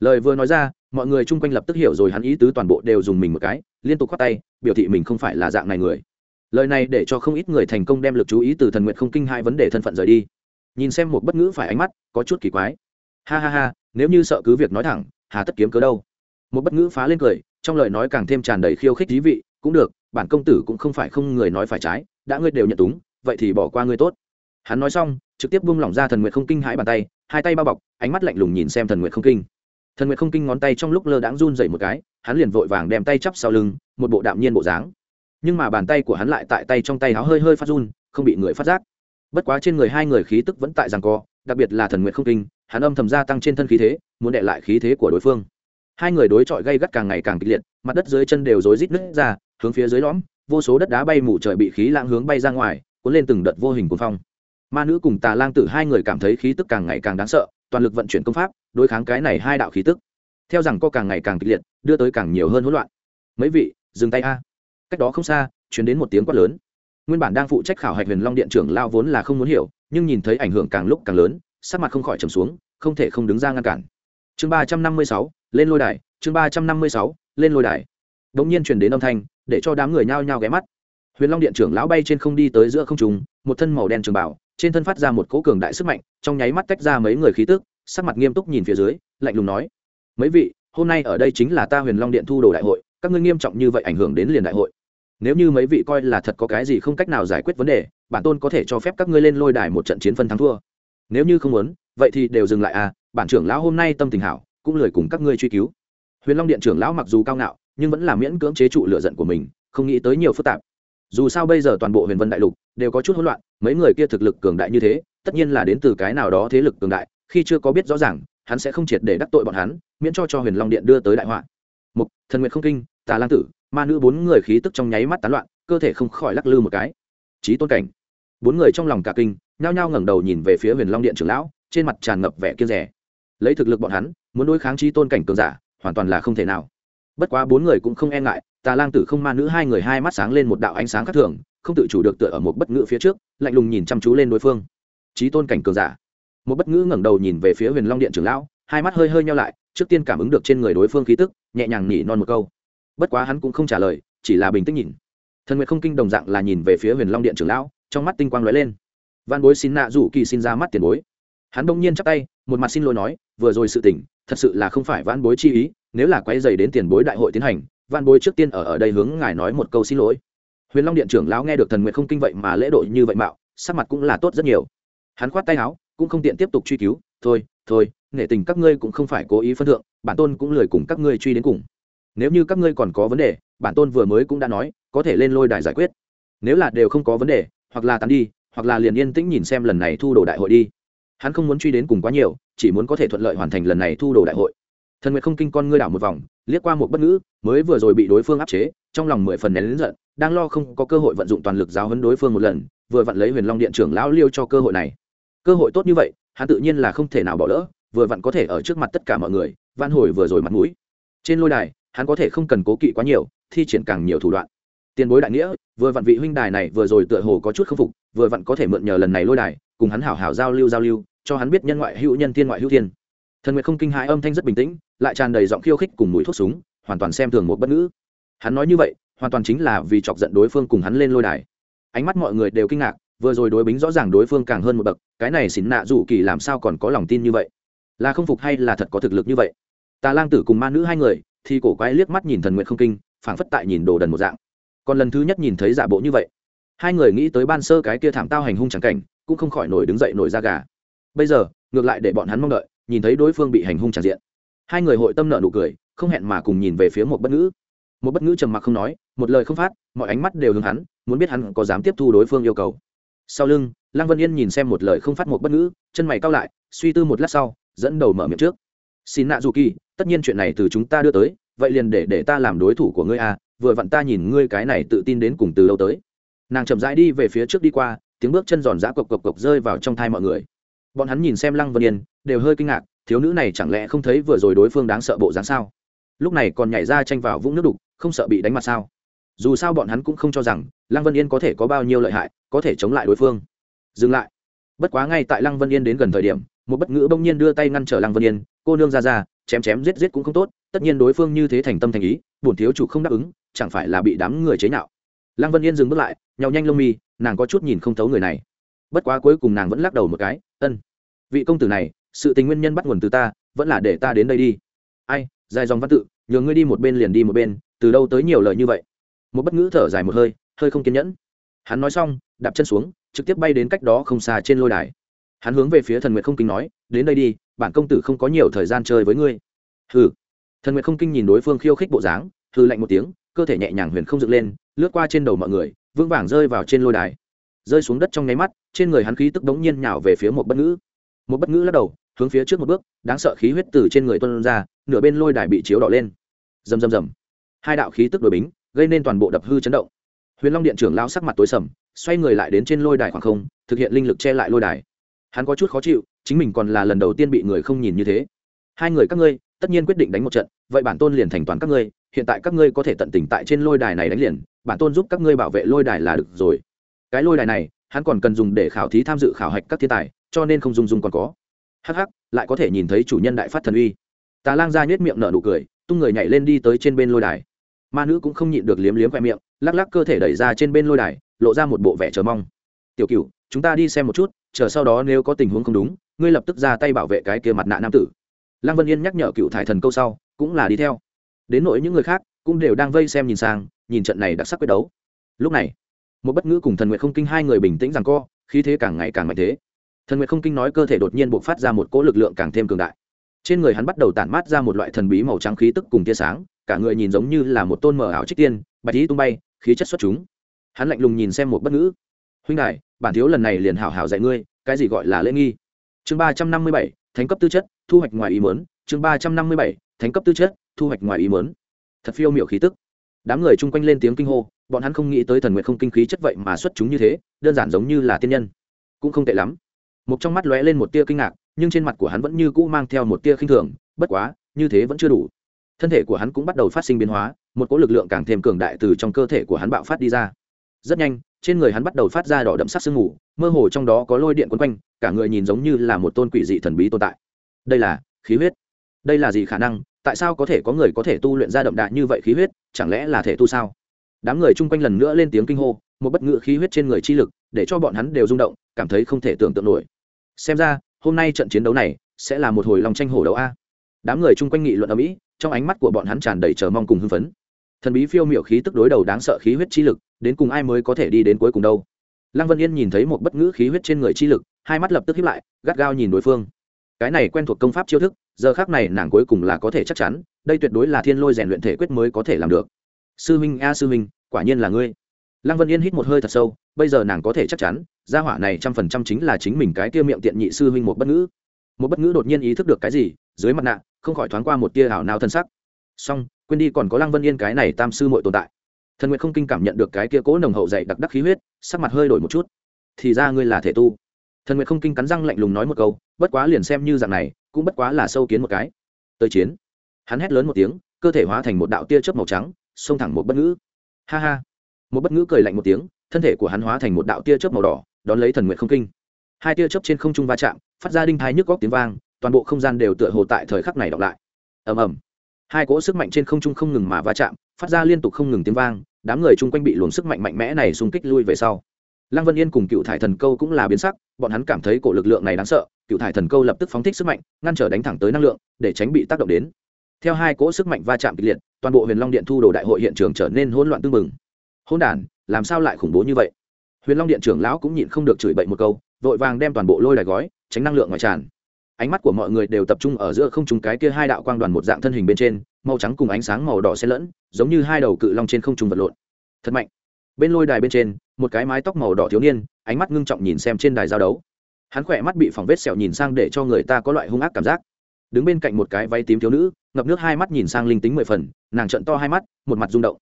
Lời vừa nói ra, mọi người chung quanh lập tức hiểu rồi hắn ý tứ toàn bộ đều dùng mình một cái, liên tục khoát tay, biểu thị mình không phải là dạng này người. Lời này để cho không ít người thành công đem lực chú ý từ thần nguyện không kinh hai vấn đề thân phận rời đi. Nhìn xem một bất ngữ phải ánh mắt, có chút kỳ quái. Ha ha ha nếu như sợ cứ việc nói thẳng, hà tất kiếm cớ đâu? Một bất ngữ phá lên cười, trong lời nói càng thêm tràn đầy khiêu khích thí vị, cũng được, bản công tử cũng không phải không người nói phải trái, đã ngươi đều nhận túng, vậy thì bỏ qua ngươi tốt. Hắn nói xong, trực tiếp buông lỏng ra thần nguyện không kinh hãi bàn tay, hai tay bao bọc, ánh mắt lạnh lùng nhìn xem thần nguyện không kinh. Thần nguyện không kinh ngón tay trong lúc lơ đãng run dậy một cái, hắn liền vội vàng đem tay chắp sau lưng, một bộ đạm nhiên bộ dáng. Nhưng mà bàn tay của hắn lại tại tay trong tay áo hơi hơi phát run, không bị người phát giác. Bất quá trên người hai người khí tức vẫn tại rằng co đặc biệt là thần nguyện không kinh, hắn âm thầm gia tăng trên thân khí thế, muốn đệ lại khí thế của đối phương. Hai người đối chọi gây gắt càng ngày càng kịch liệt, mặt đất dưới chân đều rối rít nứt ra, hướng phía dưới lõm, vô số đất đá bay mù trời bị khí lãng hướng bay ra ngoài, cuốn lên từng đợt vô hình cuồng phong. Ma nữ cùng tà lang tử hai người cảm thấy khí tức càng ngày càng đáng sợ, toàn lực vận chuyển công pháp, đối kháng cái này hai đạo khí tức. Theo rằng co càng ngày càng kịch liệt, đưa tới càng nhiều hơn hỗn loạn. Mấy vị, dừng tay a. Cách đó không xa chuyển đến một tiếng quát lớn. Nguyên bản đang phụ trách khảo hạch huyền long điện trưởng lao vốn là không muốn hiểu nhưng nhìn thấy ảnh hưởng càng lúc càng lớn, sắc mặt không khỏi trầm xuống, không thể không đứng ra ngăn cản. Chương ba trăm năm mươi sáu, lên lôi đài, chương ba trăm năm mươi sáu, lên lôi đài. Đ ỗ n g nhiên chuyển đến âm thanh, để cho đám người nhao nhao ghé mắt. Huyền long điện trưởng lão bay trên không đi tới giữa không trùng một thân màu đen trường bảo, trên thân phát ra một cỗ cường đại sức mạnh, trong nháy mắt tách ra mấy người khí tức, sắc mặt nghiêm túc nhìn phía dưới, lạnh lùng nói, mấy vị, hôm nay ở đây chính là ta huyền long điện thu đồ đại hội, các ngươi nghiêm trọng như vậy ảnh hưởng đến liền đại hội. Nếu như mấy vị coi là thật có cái gì không cách nào giải quyết vấn đề bản tôn có thể cho phép các ngươi lên lôi đài một trận chiến phân thắng thua. Nếu như không muốn, vậy thì đều dừng lại à bản trưởng lão hôm nay tâm tình hảo, cũng lười cùng các ngươi truy cứu. Huyền long điện trưởng lão mặc dù cao ngạo, nhưng vẫn là miễn cưỡng chế trụ lựa giận của mình, không nghĩ tới nhiều phức tạp. Dù sao bây giờ toàn bộ huyền vân đại lục đều có chút hỗn loạn, mấy người kia thực lực cường đại như thế, tất nhiên là đến từ cái nào đó thế lực cường đại, khi chưa có biết rõ ràng, hắn sẽ không triệt để đắc tội bọn hắn, miễn cho cho huyền long điện đưa tới đại họa. Mục, thần nguyện không kinh, tà Lan tử, ma nữ bốn người khí tức trong nháy mắt tán loạn, cơ thể không khỏi lắc lư một cái. Trí tôn cảnh bốn người trong lòng cả kinh, nhao nhao ngẩng đầu nhìn về phía huyền long điện trưởng lão, trên mặt tràn ngập vẻ kiên rẻ lấy thực lực bọn hắn, muốn đối kháng trí tôn cảnh cường giả, hoàn toàn là không thể nào. Bất quá bốn người cũng không e ngại, tà lang tử không ma nữ hai người hai mắt sáng lên một đạo ánh sáng khác thường, không tự chủ được tựa ở một bất ngữ phía trước, lạnh lùng nhìn chăm chú lên đối phương. Trí tôn cảnh cường giả. Một bất ngữ ngẩng đầu nhìn về phía huyền long điện trưởng lão, hai mắt hơi hơi nhau lại, trước tiên cảm ứng được trên người đối phương khí tức, nhẹ nhàng nhỉ non một câu. Bất quá hắn cũng không trả lời, chỉ là bình tĩnh nhìn. Thần nguyệt không kinh đồng dạng là nhìn về phía huyền long điện trưởng lão trong mắt tinh quang lóe lên. Văn bối xin nạ rủ kỳ xin ra mắt tiền bối. Hắn đông nhiên chắp tay, một mặt xin lỗi nói, vừa rồi sự tỉnh thật sự là không phải văn bối chi ý, nếu là quay dày đến tiền bối đại hội tiến hành văn bối trước tiên ở ở đây hướng ngài nói một câu xin lỗi. Huyền long điện trưởng lão nghe được thần nguyệt không kinh vậy mà lễ độ như vậy mạo, sắc mặt cũng là tốt rất nhiều. Hắn khoát tay áo, cũng không tiện tiếp tục truy cứu, thôi thôi nghệ tình các ngươi cũng không phải cố ý phân thượng, bản tôn cũng lười cùng các ngươi truy đến cùng. Nếu như các ngươi còn có vấn đề, bản tôn vừa mới cũng đã nói, có thể lên lôi đài giải quyết. Nếu là đều không có vấn đề hoặc là tán đi, hoặc là liền yên tĩnh nhìn xem lần này thu đồ đại hội đi. Hắn không muốn truy đến cùng quá nhiều, chỉ muốn có thể thuận lợi hoàn thành lần này thu đồ đại hội. Thần nguyệt không kinh con ngươi đảo một vòng, liếc qua một bất ngữ, mới vừa rồi bị đối phương áp chế, trong lòng mười phần nén lớn giận, đang lo không có cơ hội vận dụng toàn lực giáo hấn đối phương một lần, vừa vặn lấy huyền long điện trưởng lão liêu cho cơ hội này. Cơ hội tốt như vậy, hắn tự nhiên là không thể nào bỏ lỡ, vừa vặn có thể ở trước mặt tất cả mọi người van hồi vừa rồi mặt mũi. Trên lôi đài, hắn có thể không cần cố kỵ quá nhiều, thi triển càng nhiều thủ đoạn tiền bối đại nghĩa, vừa vặn vị huynh đài này vừa rồi tựa hồ có chút khâm phục, vừa vặn có thể mượn nhờ lần này lôi đài, cùng hắn hảo hảo giao lưu giao lưu, cho hắn biết nhân ngoại hữu nhân thiên ngoại hữu thiên. Thần nguyệt không kinh hãi, âm thanh rất bình tĩnh, lại tràn đầy giọng khiêu khích cùng mũi thuốc súng, hoàn toàn xem thường một bất ngữ. Hắn nói như vậy, hoàn toàn chính là vì chọc giận đối phương cùng hắn lên lôi đài. Ánh mắt mọi người đều kinh ngạc, vừa rồi đối bính rõ ràng đối phương càng hơn một bậc, cái này xỉn nạ rủ kỳ làm sao còn có lòng tin như vậy? Là không phục hay là thật có thực lực như vậy? Tà lang tử cùng ma nữ hai người, thì cổ quái liếc mắt nhìn thần nguyện không kinh, phảng phất tại nhìn đồ đần một dạng còn lần thứ nhất nhìn thấy giả bộ như vậy, hai người nghĩ tới ban sơ cái kia thảm tao hành hung chẳng cảnh, cũng không khỏi nổi đứng dậy nổi ra gà. Bây giờ, ngược lại để bọn hắn mong đợi, nhìn thấy đối phương bị hành hung tràn diện. Hai người hội tâm nợ nụ cười, không hẹn mà cùng nhìn về phía một bất ngữ. Một bất ngữ trầm mặc không nói, một lời không phát, mọi ánh mắt đều hướng hắn, muốn biết hắn có dám tiếp thu đối phương yêu cầu. Sau lưng, lăng vân yên nhìn xem một lời không phát một bất ngữ, chân mày cao lại, suy tư một lát sau, dẫn đầu mở miệng trước. Xin nạ dù kỳ, tất nhiên chuyện này từ chúng ta đưa tới, vậy liền để để ta làm đối thủ của ngươi à vừa vặn ta nhìn ngươi cái này tự tin đến cùng từ đâu tới. Nàng chậm rãi đi về phía trước đi qua, tiếng bước chân giòn giã cộc cộc cộc rơi vào trong thai mọi người. Bọn hắn nhìn xem lăng vân yên, đều hơi kinh ngạc, thiếu nữ này chẳng lẽ không thấy vừa rồi đối phương đáng sợ bộ dáng sao? Lúc này còn nhảy ra tranh vào vũng nước đục, không sợ bị đánh mặt sao? Dù sao bọn hắn cũng không cho rằng lăng vân yên có thể có bao nhiêu lợi hại, có thể chống lại đối phương. Dừng lại. Bất quá ngay tại lăng vân yên đến gần thời điểm, một bất ngữ bỗng nhiên đưa tay ngăn trở lăng vân yên, cô nương ra ra, chém chém giết giết cũng không tốt, tất nhiên đối phương như thế thành tâm thành ý, bổn thiếu chủ không đáp ứng chẳng phải là bị đám người chế nhạo. Lăng vân yên dừng bước lại nhau nhanh lông mi, nàng có chút nhìn không thấu người này. Bất quá cuối cùng nàng vẫn lắc đầu một cái, ân, vị công tử này, sự tình nguyên nhân bắt nguồn từ ta, vẫn là để ta đến đây đi. Ai, dài dòng văn tự, nhờ ngươi đi một bên liền đi một bên, từ đâu tới nhiều lời như vậy? Một bất ngữ thở dài một hơi hơi không kiên nhẫn. Hắn nói xong, đạp chân xuống, trực tiếp bay đến cách đó không xa trên lôi đài. Hắn hướng về phía thần nguyệt không kinh nói, đến đây đi, bản công tử không có nhiều thời gian chơi với ngươi. Hừ. Thần nguyệt không kinh nhìn đối phương khiêu khích bộ dáng hư lạnh một tiếng cơ thể nhẹ nhàng huyền không dựng lên, lướt qua trên đầu mọi người, vững vàng rơi vào trên lôi đài. Rơi xuống đất trong nháy mắt, trên người hắn khí tức đống nhiên nhào về phía một bất ngữ. Một bất ngữ lắc đầu, hướng phía trước một bước, đáng sợ khí huyết từ trên người tuân ra, nửa bên lôi đài bị chiếu đỏ lên. Rầm rầm rầm. Hai đạo khí tức đổi bính, gây nên toàn bộ đập hư chấn động. Huyền long điện trưởng lao sắc mặt tối sầm, xoay người lại đến trên lôi đài khoảng không, thực hiện linh lực che lại lôi đài. Hắn có chút khó chịu, chính mình còn là lần đầu tiên bị người không nhìn như thế. Hai người các ngươi tất nhiên quyết định đánh một trận vậy bản tôn liền thành toàn các ngươi hiện tại các ngươi có thể tận tình tại trên lôi đài này đánh liền bản tôn giúp các ngươi bảo vệ lôi đài là được rồi. Cái lôi đài này hắn còn cần dùng để khảo thí tham dự khảo hạch các thiên tài cho nên không dùng dùng còn có. Hắc hắc, lại có thể nhìn thấy chủ nhân đại phát thần uy. Tà lang ra nhếch miệng nở nụ cười tung người nhảy lên đi tới trên bên lôi đài. Ma nữ cũng không nhịn được liếm liếm khoe miệng lắc lắc cơ thể đẩy ra trên bên lôi đài lộ ra một bộ vẻ chờ mong. Tiểu cựu chúng ta đi xem một chút chờ sau đó nếu có tình huống không đúng ngươi lập tức ra tay bảo vệ cái kia mặt nạ nam tử lăng vân yên nhắc nhở cựu thải thần câu sau, cũng là đi theo. Đến nỗi những người khác, cũng đều đang vây xem nhìn sang, nhìn trận này đặc sắc quyết đấu. Lúc này, một bất ngữ cùng thần nguyện không kinh hai người bình tĩnh rằng co, khí thế càng ngày càng mạnh thế. Thần nguyện không kinh nói cơ thể đột nhiên buộc phát ra một cỗ lực lượng càng thêm cường đại. Trên người hắn bắt đầu tản mát ra một loại thần bí màu trắng khí tức cùng tia sáng, cả người nhìn giống như là một tôn mở ảo trích tiên, bạch ý tung bay, khí chất xuất chúng. Hắn lạnh lùng nhìn xem một bất ngữ. Huynh đại bản thiếu lần này liền hảo hảo dạy ngươi, cái gì gọi là lễ nghi? Chương ba trăm năm mươi bảy, thánh cấp tư chất thu hoạch ngoài ý mớn chương ba trăm năm mươi bảy, thánh cấp tư chất, thu hoạch ngoài ý mớn thật phiêu m i ệ u khí tức. Đám người chung quanh lên tiếng kinh hô, bọn hắn không nghĩ tới thần nguyện không kinh khí chất vậy mà xuất chúng như thế, đơn giản giống như là tiên nhân. Cũng không tệ lắm. Một trong mắt lóe lên một tia kinh ngạc, nhưng trên mặt của hắn vẫn như cũ mang theo một tia khinh thường, bất quá, như thế vẫn chưa đủ. Thân thể của hắn cũng bắt đầu phát sinh biến hóa, một cỗ lực lượng càng thêm cường đại từ trong cơ thể của hắn bạo phát đi ra. Rất nhanh, trên người hắn bắt đầu phát ra đỏ đậm sắc sương mù, mơ hồ trong đó có lôi điện quấn quanh, cả người nhìn giống như là một tôn quỷ dị thần bí tồn tại đây là khí huyết. Đây là gì khả năng? Tại sao có thể có người có thể tu luyện ra đậm đà như vậy khí huyết? Chẳng lẽ là thể tu sao? Đám người chung quanh lần nữa lên tiếng kinh hô, một bất ngự khí huyết trên người chi lực, để cho bọn hắn đều rung động, cảm thấy không thể tưởng tượng nổi. Xem ra, hôm nay trận chiến đấu này sẽ là một hồi lòng tranh hổ đấu a. Đám người chung quanh nghị luận ở mỹ trong ánh mắt của bọn hắn tràn đầy chờ mong cùng hưng phấn. Thần bí phiêu miểu khí tức đối đầu đáng sợ khí huyết chi lực, đến cùng ai mới có thể đi đến cuối cùng đâu? Lăng vân yên nhìn thấy một bất ngữ khí huyết trên người chi lực, hai mắt lập tức hiếp lại, gắt gao nhìn đối phương cái này quen thuộc công pháp chiêu thức, giờ khác này nàng cuối cùng là có thể chắc chắn, đây tuyệt đối là thiên lôi rèn luyện thể quyết mới có thể làm được. Sư huynh a sư huynh quả nhiên là ngươi. Lăng vân yên hít một hơi thật sâu, bây giờ nàng có thể chắc chắn, gia hỏa này trăm phần trăm chính là chính mình cái tia miệng tiện nhị sư huynh một bất ngữ. Một bất ngữ đột nhiên ý thức được cái gì, dưới mặt nạ, không khỏi thoáng qua một tia ảo nào thân sắc. Song quên đi còn có lăng vân yên cái này tam sư mội tồn tại. Thần nguyện không kinh cảm nhận được cái kia cố nồng hậu dày đặc đắc khí huyết, sắc mặt hơi đổi một chút. Thì ra ngươi là thể tu thần Nguyệt không kinh cắn răng lạnh lùng nói một câu, bất quá liền xem như dạng này, cũng bất quá là sâu kiến một cái. Tới chiến. Hắn hét lớn một tiếng, cơ thể hóa thành một đạo tia chớp màu trắng, xông thẳng một bất ngữ. Ha ha. Một bất ngữ cười lạnh một tiếng, thân thể của hắn hóa thành một đạo tia chớp màu đỏ, đón lấy thần Nguyệt không kinh. Hai tia chớp trên không trung va chạm, phát ra đinh thai nhức góc tiếng vang, toàn bộ không gian đều tựa hồ tại thời khắc này đọc lại. Ầm ầm. Hai cỗ sức mạnh trên không trung không ngừng mà va chạm, phát ra liên tục không ngừng tiếng vang, đám người chung quanh bị luồng sức mạnh mạnh mẽ này xung kích lui về sau lăng vân yên cùng cựu thải thần câu cũng là biến sắc, bọn hắn cảm thấy cổ lực lượng này đáng sợ, cựu thải thần câu lập tức phóng thích sức mạnh, ngăn trở đánh thẳng tới năng lượng, để tránh bị tác động đến. Theo hai cỗ sức mạnh va chạm kịch liệt, toàn bộ huyền long điện thu đồ đại hội hiện trường trở nên hỗn loạn tưng bừng. Hỗn đản, làm sao lại khủng bố như vậy? Huyền long điện trưởng lão cũng nhịn không được chửi bậy một câu, vội vàng đem toàn bộ lôi đài gói, tránh năng lượng ngoài tràn. Ánh mắt của mọi người đều tập trung ở giữa không trung cái kia hai đạo quang đoàn một dạng thân hình bên trên, màu trắng cùng ánh sáng màu đỏ xen lẫn, giống như hai đầu cự long trên không trung vật lộn. Thật mạnh. Bên lôi đài bên trên một cái mái tóc màu đỏ thiếu niên, ánh mắt ngưng trọng nhìn xem trên đài giao đấu. Hắn khỏe mắt bị phỏng vết sẹo nhìn sang để cho người ta có loại hung ác cảm giác. Đứng bên cạnh một cái váy tím thiếu nữ, ngập nước hai mắt nhìn sang linh tính mười phần, nàng trận to hai mắt, một mặt rung động.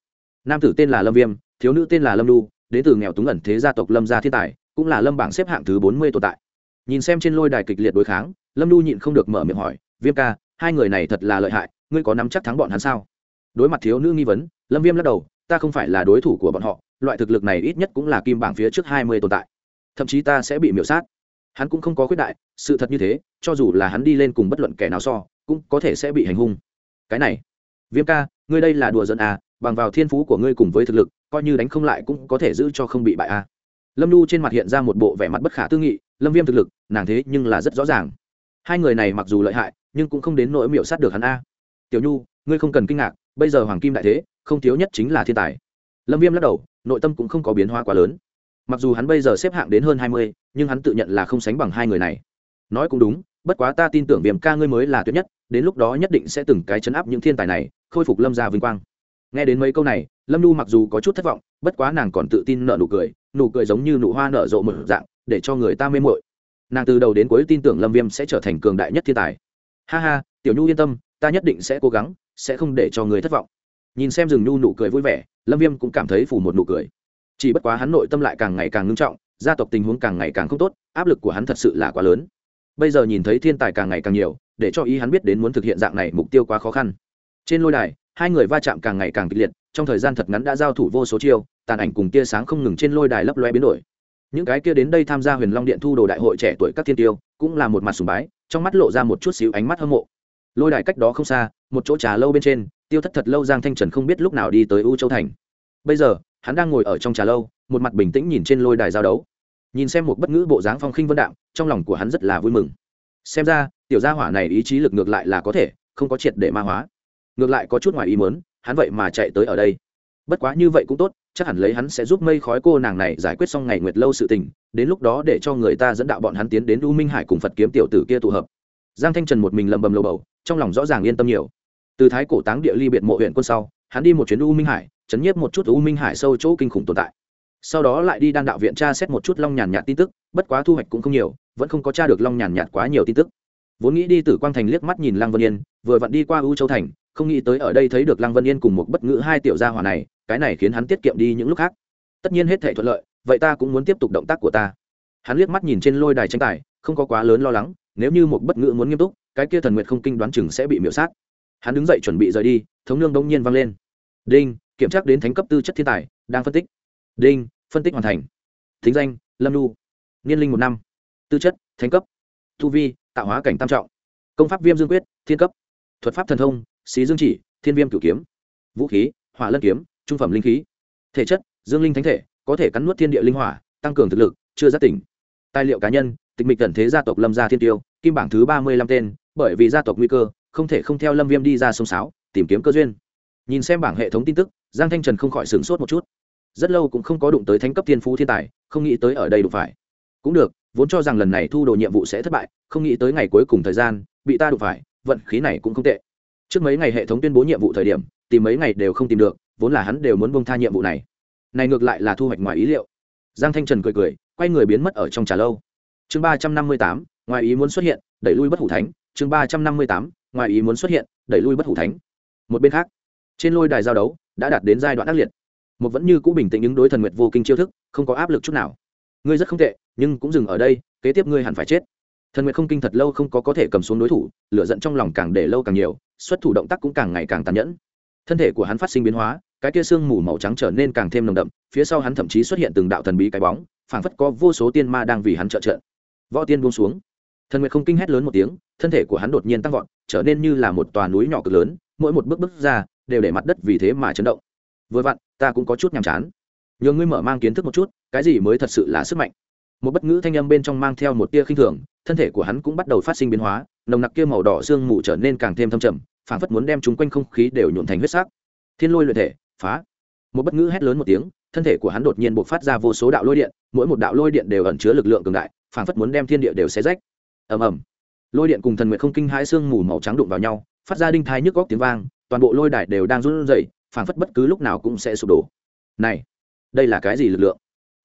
Nam tử tên là lâm viêm, thiếu nữ tên là lâm lu đến từ nghèo túng ẩn thế gia tộc lâm gia thiên tài, cũng là lâm bảng xếp hạng thứ bốn mươi tồn tại. Nhìn xem trên lôi đài kịch liệt đối kháng, lâm lu nhịn không được mở miệng hỏi, viêm ca, hai người này thật là lợi hại, ngươi có nắm chắc thắng bọn hắn sao? Đối mặt thiếu nữ nghi vấn, lâm viêm lắc đầu, ta không phải là đối thủ của bọn họ loại thực lực này ít nhất cũng là kim bảng phía trước hai mươi tồn tại. Thậm chí ta sẽ bị miểu sát. Hắn cũng không có khuyết đại, sự thật như thế, cho dù là hắn đi lên cùng bất luận kẻ nào so, cũng có thể sẽ bị hành hung. Cái này, viêm ca, ngươi đây là đùa giận à bằng vào thiên phú của ngươi cùng với thực lực, coi như đánh không lại cũng có thể giữ cho không bị bại à. Lâm nhu trên mặt hiện ra một bộ vẻ mặt bất khả tư nghị, lâm viêm thực lực, nàng thế nhưng là rất rõ ràng. Hai người này mặc dù lợi hại, nhưng cũng không đến nỗi miểu sát được hắn a. Tiểu nhu, ngươi không cần kinh ngạc, bây giờ hoàng kim đại thế, không thiếu nhất chính là thiên tài. Lâm viêm lắc đầu nội tâm cũng không có biến hóa quá lớn. Mặc dù hắn bây giờ xếp hạng đến hơn hai mươi, nhưng hắn tự nhận là không sánh bằng hai người này. Nói cũng đúng, bất quá ta tin tưởng viêm ca ngươi mới là tuyệt nhất, đến lúc đó nhất định sẽ từng cái chấn áp những thiên tài này, khôi phục lâm gia vinh quang. Nghe đến mấy câu này, lâm nhu mặc dù có chút thất vọng, bất quá nàng còn tự tin nợ nụ cười nụ cười giống như nụ hoa nở rộ một dạng, để cho người ta mê mội nàng từ đầu đến cuối tin tưởng lâm viêm sẽ trở thành cường đại nhất thiên tài. Ha ha, tiểu nhu yên tâm, ta nhất định sẽ cố gắng, sẽ không để cho người thất vọng nhìn xem rừng nhu nụ cười vui vẻ, lâm viêm cũng cảm thấy phủ một nụ cười. Chỉ bất quá hắn nội tâm lại càng ngày càng ngưng trọng, gia tộc tình huống càng ngày càng không tốt, áp lực của hắn thật sự là quá lớn. Bây giờ nhìn thấy thiên tài càng ngày càng nhiều, để cho ý hắn biết đến muốn thực hiện dạng này mục tiêu quá khó khăn. Trên lôi đài, hai người va chạm càng ngày càng kịch liệt, trong thời gian thật ngắn đã giao thủ vô số chiêu, tàn ảnh cùng tia sáng không ngừng trên lôi đài lấp loe biến đổi. Những cái kia đến đây tham gia huyền long điện thu đồ đại hội trẻ tuổi các thiên tiêu, cũng là một mặt sùng bái, trong mắt lộ ra một chút xíu ánh mắt hâm mộ. Lôi đài cách đó không xa, một chỗ trà lâu bên trên tiêu thất thật lâu giang thanh trần không biết lúc nào đi tới u châu thành bây giờ hắn đang ngồi ở trong trà lâu một mặt bình tĩnh nhìn trên lôi đài giao đấu nhìn xem một bất ngữ bộ dáng phong khinh vân đạm trong lòng của hắn rất là vui mừng xem ra tiểu gia hỏa này ý chí lực ngược lại là có thể không có triệt để ma hóa ngược lại có chút ngoài ý mớn hắn vậy mà chạy tới ở đây. Bất quá như vậy cũng tốt, chắc hẳn lấy hắn sẽ giúp mây khói cô nàng này giải quyết xong ngày nguyệt lâu sự tình, đến lúc đó để cho người ta dẫn đạo bọn hắn tiến đến u minh hải cùng phật kiếm tiểu tử kia tụ hợp. Giang thanh trần một mình lầm bầm lầu bầu, trong lòng rõ ràng yên tâm nhiều từ thái cổ táng địa ly biệt mộ huyện quân sau, hắn đi một chuyến u minh hải, chấn nhiếp một chút u minh hải sâu chỗ kinh khủng tồn tại. Sau đó lại đi đan đạo viện tra xét một chút long nhàn nhạt tin tức, bất quá thu hoạch cũng không nhiều, vẫn không có tra được long nhàn nhạt quá nhiều tin tức. Vốn nghĩ đi từ quang thành liếc mắt nhìn lăng vân yên, vừa vặn đi qua u châu thành, không nghĩ tới ở đây thấy được lăng vân yên cùng một bất ngữ hai tiểu gia hỏa này, cái này khiến hắn tiết kiệm đi những lúc khác. Tất nhiên hết thể thuận lợi, vậy ta cũng muốn tiếp tục động tác của ta. Hắn liếc mắt nhìn trên lôi đài tranh tài, không có quá lớn lo lắng, nếu như một bất ngữ muốn nghiêm túc, cái kia thần nguyệt không kinh đoán chừng sẽ bị miễu sát hắn đứng dậy chuẩn bị rời đi, thống lương đông nhiên vang lên. Đinh, kiểm tra đến thánh cấp tư chất thiên tài, đang phân tích. Đinh, phân tích hoàn thành. Thính danh, lâm lu niên linh một năm. Tư chất, thánh cấp. Tu vi, tạo hóa cảnh tam trọng. Công pháp viêm dương quyết, thiên cấp. Thuật pháp thần thông, xí dương chỉ, thiên viêm cửu kiếm. Vũ khí, hỏa lân kiếm, trung phẩm linh khí. Thể chất, dương linh thánh thể, có thể cắn nuốt thiên địa linh hỏa, tăng cường thực lực, chưa giác tỉnh. Tài liệu cá nhân, tịch mịch tần thế gia tộc lâm gia thiên tiêu, kim bảng thứ ba mươi lăm tên, bởi vì gia tộc nguy cơ không thể không theo lâm viêm đi ra sông sáo, tìm kiếm cơ duyên. Nhìn xem bảng hệ thống tin tức, giang thanh trần không khỏi sửng sốt một chút. Rất lâu cũng không có đụng tới thánh cấp thiên phú thiên tài, không nghĩ tới ở đây đụng phải. Cũng được, vốn cho rằng lần này thu đồ nhiệm vụ sẽ thất bại, không nghĩ tới ngày cuối cùng thời gian, bị ta đụng phải, vận khí này cũng không tệ. Trước mấy ngày hệ thống tuyên bố nhiệm vụ thời điểm, tìm mấy ngày đều không tìm được, vốn là hắn đều muốn bông tha nhiệm vụ này. Này ngược lại là thu hoạch ngoài ý liệu. Giang thanh trần cười cười, quay người biến mất ở trong trà lâu. Chương ba trăm năm mươi tám, ngoài ý muốn xuất hiện, đẩy lui bất hủ thánh. Chương ba trăm năm mươi tám ngoài ý muốn xuất hiện, đẩy lui bất hủ thánh. Một bên khác, trên lôi đài giao đấu đã đạt đến giai đoạn ác liệt. Một vẫn như cũ bình tĩnh ứng đối thần nguyệt vô kinh chiêu thức, không có áp lực chút nào. Ngươi rất không tệ, nhưng cũng dừng ở đây, kế tiếp ngươi hẳn phải chết. Thần nguyệt không kinh thật lâu không có có thể cầm xuống đối thủ, lửa giận trong lòng càng để lâu càng nhiều, xuất thủ động tác cũng càng ngày càng tàn nhẫn. Thân thể của hắn phát sinh biến hóa, cái kia xương mù màu trắng trở nên càng thêm nồng đậm, phía sau hắn thậm chí xuất hiện từng đạo thần bí cái bóng, phảng phất có vô số tiên ma đang vì hắn trợ trợ. Võ tiên buông xuống thần nguyệt không kinh hét lớn một tiếng, thân thể của hắn đột nhiên tăng vọt, trở nên như là một tòa núi nhỏ cực lớn, mỗi một bước bước ra, đều để mặt đất vì thế mà chấn động. Vừa vặn, ta cũng có chút nhàm chán. Nhờ ngươi mở mang kiến thức một chút, cái gì mới thật sự là sức mạnh? Một bất ngữ thanh âm bên trong mang theo một tia khinh thường, thân thể của hắn cũng bắt đầu phát sinh biến hóa, nồng nặc kia màu đỏ sương mù trở nên càng thêm thâm trầm, phảng phất muốn đem chúng quanh không khí đều nhuộn thành huyết sắc. Thiên lôi luyện thể, phá. Một bất ngữ hét lớn một tiếng, thân thể của hắn đột nhiên bộc phát ra vô số đạo lôi điện, mỗi một đạo lôi điện đều ẩn chứa lực lượng cường đại, phảng phất muốn đem thiên địa đều xé rách ầm ầm. Lôi điện cùng thần nguyện không kinh hãi sương mù màu trắng đụng vào nhau, phát ra đinh thai nhức góc tiếng vang, toàn bộ lôi đài đều đang run rẩy, phảng phất bất cứ lúc nào cũng sẽ sụp đổ. Này, đây là cái gì lực lượng?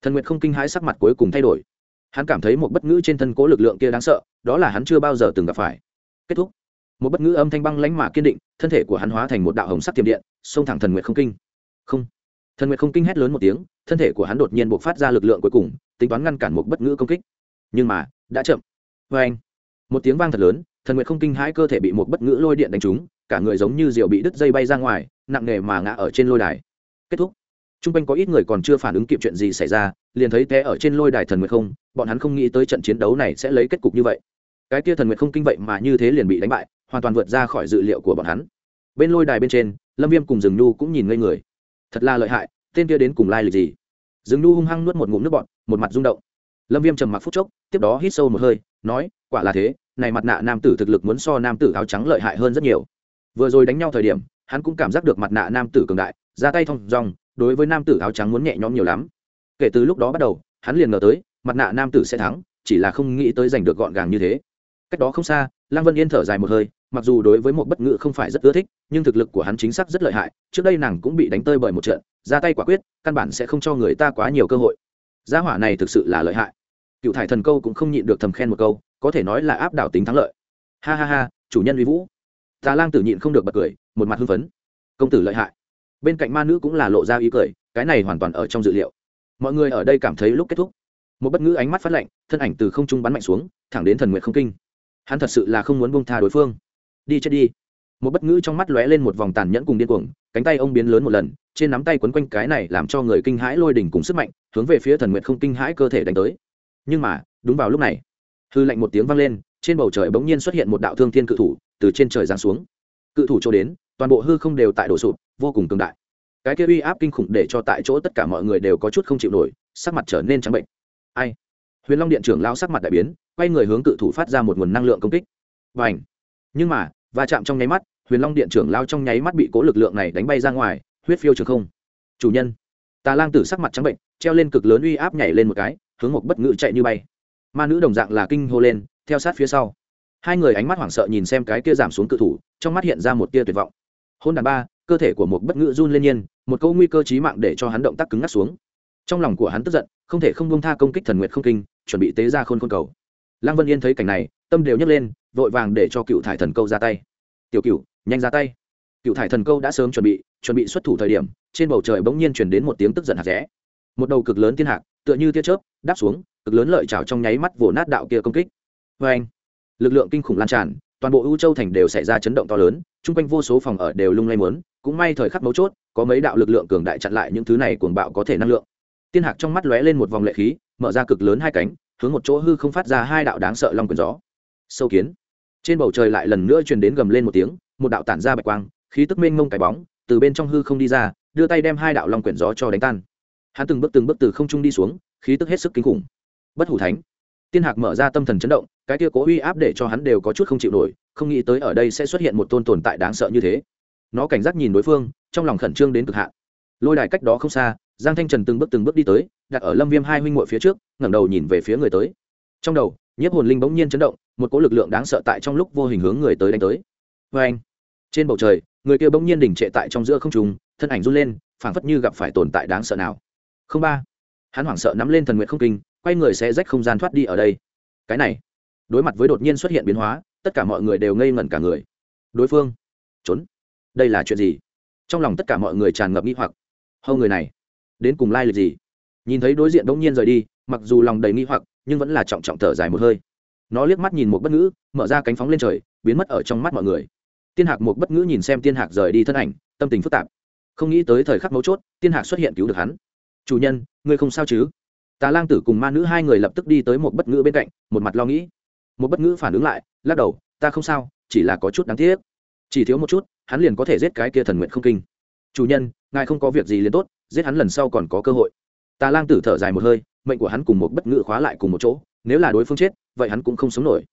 Thần nguyệt không kinh hãi sắc mặt cuối cùng thay đổi. Hắn cảm thấy một bất ngữ trên thân cố lực lượng kia đáng sợ, đó là hắn chưa bao giờ từng gặp phải. Kết thúc. Một bất ngữ âm thanh băng lãnh mà kiên định, thân thể của hắn hóa thành một đạo hồng sắc tiềm điện, xông thẳng thần nguyệt không kinh. Không. Thần nguyệt không kinh hét lớn một tiếng, thân thể của hắn đột nhiên buộc phát ra lực lượng cuối cùng, tính toán ngăn cản một bất ngữ công kích. Nhưng mà, đã chậm vê anh. Một tiếng vang thật lớn, thần nguyệt không kinh hãi cơ thể bị một bất ngữ lôi điện đánh trúng, cả người giống như diều bị đứt dây bay ra ngoài, nặng nề mà ngã ở trên lôi đài. Kết thúc. T r u n g quanh có ít người còn chưa phản ứng kịp chuyện gì xảy ra, liền thấy té ở trên lôi đài thần nguyệt không, bọn hắn không nghĩ tới trận chiến đấu này sẽ lấy kết cục như vậy. Cái kia thần nguyệt không kinh vậy mà như thế liền bị đánh bại, hoàn toàn vượt ra khỏi dự liệu của bọn hắn. Bên lôi đài bên trên, lâm viêm cùng rừng nhu cũng nhìn ngây người. Thật là lợi hại, tên kia đến cùng lai lịch gì? Rừng nhu hung hăng nuốt một ngụm nước bọn một mặt rung động lâm viêm trầm mặc phút chốc, tiếp đó hít sâu một hơi, nói, quả là thế, này mặt nạ nam tử thực lực muốn so nam tử áo trắng lợi hại hơn rất nhiều. Vừa rồi đánh nhau thời điểm, hắn cũng cảm giác được mặt nạ nam tử cường đại, ra tay thong dong, đối với nam tử áo trắng muốn nhẹ nhõm nhiều lắm. Kể từ lúc đó bắt đầu, hắn liền ngờ tới, mặt nạ nam tử sẽ thắng, chỉ là không nghĩ tới giành được gọn gàng như thế. Cách đó không xa, lăng vân yên thở dài một hơi, mặc dù đối với một bất ngữ không phải rất ưa thích, nhưng thực lực của hắn chính xác rất lợi hại, trước đây nàng cũng bị đánh tơi bởi một trận, ra tay quả quyết, căn bản sẽ không cho người ta quá nhiều cơ hội. Gia hỏa này thực sự là lợi hại cựu thải thần câu cũng không nhịn được thầm khen một câu, có thể nói là áp đảo tính thắng lợi. Ha ha ha, chủ nhân uy vũ. Tà lang tử nhịn không được bật cười, một mặt hưng phấn. Công tử lợi hại. Bên cạnh ma nữ cũng là lộ ra ý cười, cái này hoàn toàn ở trong dự liệu. Mọi người ở đây cảm thấy lúc kết thúc. Một bất ngữ ánh mắt phát lạnh, thân ảnh từ không trung bắn mạnh xuống, thẳng đến thần nguyện không kinh. Hắn thật sự là không muốn bông tha đối phương. Đi chết đi. Một bất ngữ trong mắt lóe lên một vòng tàn nhẫn cùng điên cuồng, cánh tay ông biến lớn một lần, trên nắm tay quấn quanh cái này làm cho người kinh hãi lôi đỉnh cùng sức mạnh, hướng về phía thần nguyện không kinh hãi cơ thể đánh tới nhưng mà, đúng vào lúc này, hư lạnh một tiếng vang lên, trên bầu trời bỗng nhiên xuất hiện một đạo thương thiên cự thủ từ trên trời giáng xuống. Cự thủ chỗ đến, toàn bộ hư không đều tại đổ sụp, vô cùng cường đại. Cái kia uy áp kinh khủng để cho tại chỗ tất cả mọi người đều có chút không chịu nổi, sắc mặt trở nên trắng bệnh. Ai? Huyền long điện trưởng lao sắc mặt đại biến, quay người hướng cự thủ phát ra một nguồn năng lượng công kích. Và ảnh nhưng mà, va chạm trong nháy mắt, huyền long điện trưởng lao trong nháy mắt bị cố lực lượng này đánh bay ra ngoài, huyết phiêu trường không. Chủ nhân! Tà lang tử sắc mặt trắng bệnh, treo lên cực lớn uy áp nhảy lên một cái hướng một bất ngữ chạy như bay. Ma nữ đồng dạng là kinh hô lên, theo sát phía sau. Hai người ánh mắt hoảng sợ nhìn xem cái kia giảm xuống cự thủ, trong mắt hiện ra một tia tuyệt vọng. Hôn đàn ba, cơ thể của một bất ngữ run lên nhiên, một câu nguy cơ chí mạng để cho hắn động tác cứng ngắt xuống. Trong lòng của hắn tức giận, không thể không bông tha công kích thần nguyện không kinh, chuẩn bị tế ra khôn khôn cầu. Lăng vân yên thấy cảnh này, tâm đều nhấc lên, vội vàng để cho cựu thải thần câu ra tay. Tiểu cựu nhanh ra tay. Cựu thải thần câu đã sớm chuẩn bị chuẩn bị xuất thủ thời điểm, trên bầu trời bỗng nhiên chuyển đến một tiếng tức giận hạt rẽ. Một đầu cực lớn thiên hạc tựa như tia chớp, đáp xuống, cực lớn lợi trào trong nháy mắt vồ nát đạo kia công kích. Vê anh, lực lượng kinh khủng lan tràn, toàn bộ ưu châu thành đều xảy ra chấn động to lớn, chung quanh vô số phòng ở đều lung lay mướn cũng may thời khắc mấu chốt, có mấy đạo lực lượng cường đại chặn lại những thứ này cuồng bạo có thể năng lượng. Tiên hạc trong mắt lóe lên một vòng lệ khí, mở ra cực lớn hai cánh, hướng một chỗ hư không phát ra hai đạo đáng sợ long quyền gió. Sâu kiến. Trên bầu trời lại lần nữa truyền đến gầm lên một tiếng, một đạo tản ra bạch quang, khí tức mênh mông cái bóng, từ bên trong hư không đi ra, đưa tay đem hai đạo long quyển gió cho đánh tan hắn từng bước từng bước từ không trung đi xuống, khí tức hết sức kinh khủng. Bất hủ thánh. Tiên hạc mở ra tâm thần chấn động, cái kia cố uy áp để cho hắn đều có chút không chịu nổi, không nghĩ tới ở đây sẽ xuất hiện một tôn tồn tại đáng sợ như thế. Nó cảnh giác nhìn đối phương, trong lòng khẩn trương đến cực hạn. Lôi đài cách đó không xa, giang thanh trần từng bước từng bước đi tới, đặt ở lâm viêm hai huynh muội phía trước, ngẩng đầu nhìn về phía người tới. Trong đầu, nhiếp hồn linh bỗng nhiên chấn động, một cỗ lực lượng đáng sợ tại trong lúc vô hình hướng người tới đánh tới. Vê anh, trên bầu trời, người kia bỗng nhiên đỉnh trệ tại trong giữa không trùng thân ảnh run lên, phảng phất như gặp phải tồn tại đáng sợ nào không ba. Hắn hoảng sợ nắm lên thần nguyện không kinh, quay người sẽ rách không gian thoát đi ở đây. Cái này, đối mặt với đột nhiên xuất hiện biến hóa, tất cả mọi người đều ngây ngẩn cả người. Đối phương, trốn. Đây là chuyện gì? Trong lòng tất cả mọi người tràn ngập nghi hoặc. Hâu người này, đến cùng lai lịch gì? Nhìn thấy đối diện bỗng nhiên rời đi, mặc dù lòng đầy nghi hoặc, nhưng vẫn là trọng trọng thở dài một hơi. Nó liếc mắt nhìn một bất ngữ, mở ra cánh phóng lên trời, biến mất ở trong mắt mọi người. Tiên hạc một bất ngữ nhìn xem tiên hạc rời đi thân ảnh, tâm tình phức tạp. Không nghĩ tới thời khắc mấu chốt, tiên hạc xuất hiện cứu được hắn chủ nhân, ngươi không sao chứ? Tà lang tử cùng ma nữ hai người lập tức đi tới một bất ngữ bên cạnh, một mặt lo nghĩ. Một bất ngữ phản ứng lại, lắc đầu, ta không sao, chỉ là có chút đáng tiếc. Chỉ thiếu một chút, hắn liền có thể giết cái kia thần nguyện không kinh. Chủ nhân, ngài không có việc gì liền tốt, giết hắn lần sau còn có cơ hội. Tà lang tử thở dài một hơi, mệnh của hắn cùng một bất ngữ khóa lại cùng một chỗ, nếu là đối phương chết, vậy hắn cũng không sống nổi.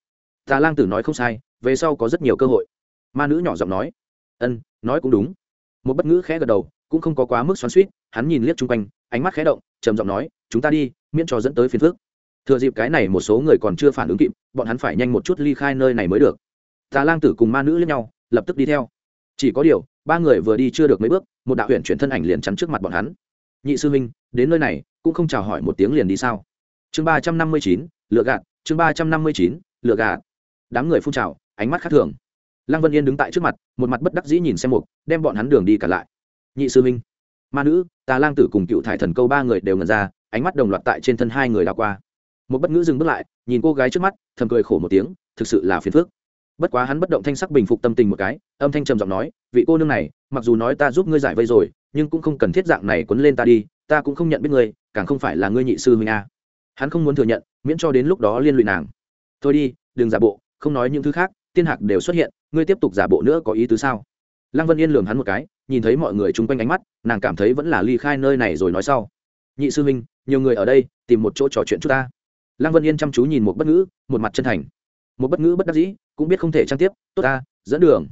Tà lang tử nói không sai, về sau có rất nhiều cơ hội. Ma nữ nhỏ giọng nói, ân, nói cũng đúng. Một bất ngữ khẽ gật đầu, cũng không có quá mức xoắn suýt hắn nhìn liếc chung quanh ánh mắt khẽ động, trầm giọng nói, chúng ta đi, miễn cho dẫn tới phiền phước thừa dịp cái này một số người còn chưa phản ứng kịp, bọn hắn phải nhanh một chút ly khai nơi này mới được. Tà lang tử cùng ma nữ lẫn nhau, lập tức đi theo. Chỉ có điều, ba người vừa đi chưa được mấy bước, một đạo huyện chuyển thân ảnh liền chắn trước mặt bọn hắn. Nhị sư huynh, đến nơi này, cũng không chào hỏi một tiếng liền đi sao? Chương ba trăm năm mươi chín, lựa gạt, chương ba trăm năm mươi chín, lựa gạt. Đám người phun trào, ánh mắt khác thường. Lăng vân yên đứng tại trước mặt, một mặt bất đắc dĩ nhìn xem mục, đem bọn hắn đường đi cả lại. Nhị sư huynh ma nữ, tà lang tử cùng cựu thải thần câu ba người đều ngần ra, ánh mắt đồng loạt tại trên thân hai người đào qua. Một bất ngữ dừng bước lại, nhìn cô gái trước mắt, thầm cười khổ một tiếng, thực sự là phiền phước bất quá hắn bất động thanh sắc bình phục tâm tình một cái, âm thanh trầm giọng nói, vị cô nương này, mặc dù nói ta giúp ngươi giải vây rồi, nhưng cũng không cần thiết dạng này quấn lên ta đi, ta cũng không nhận biết ngươi, càng không phải là ngươi nhị sư huynh a. Hắn không muốn thừa nhận, miễn cho đến lúc đó liên lụy nàng. Thôi đi, đừng giả bộ, không nói những thứ khác, tiên hạc đều xuất hiện, ngươi tiếp tục giả bộ nữa có ý tứ sao? Lăng vân yên lường hắn một cái nhìn thấy mọi người chung quanh ánh mắt, nàng cảm thấy vẫn là ly khai nơi này rồi nói sau. Nhị sư huynh, nhiều người ở đây, tìm một chỗ trò chuyện chút ta. Lăng vân yên chăm chú nhìn một bất ngữ, một mặt chân thành. Một bất ngữ bất đắc dĩ, cũng biết không thể trang tiếp, tốt ta, dẫn đường.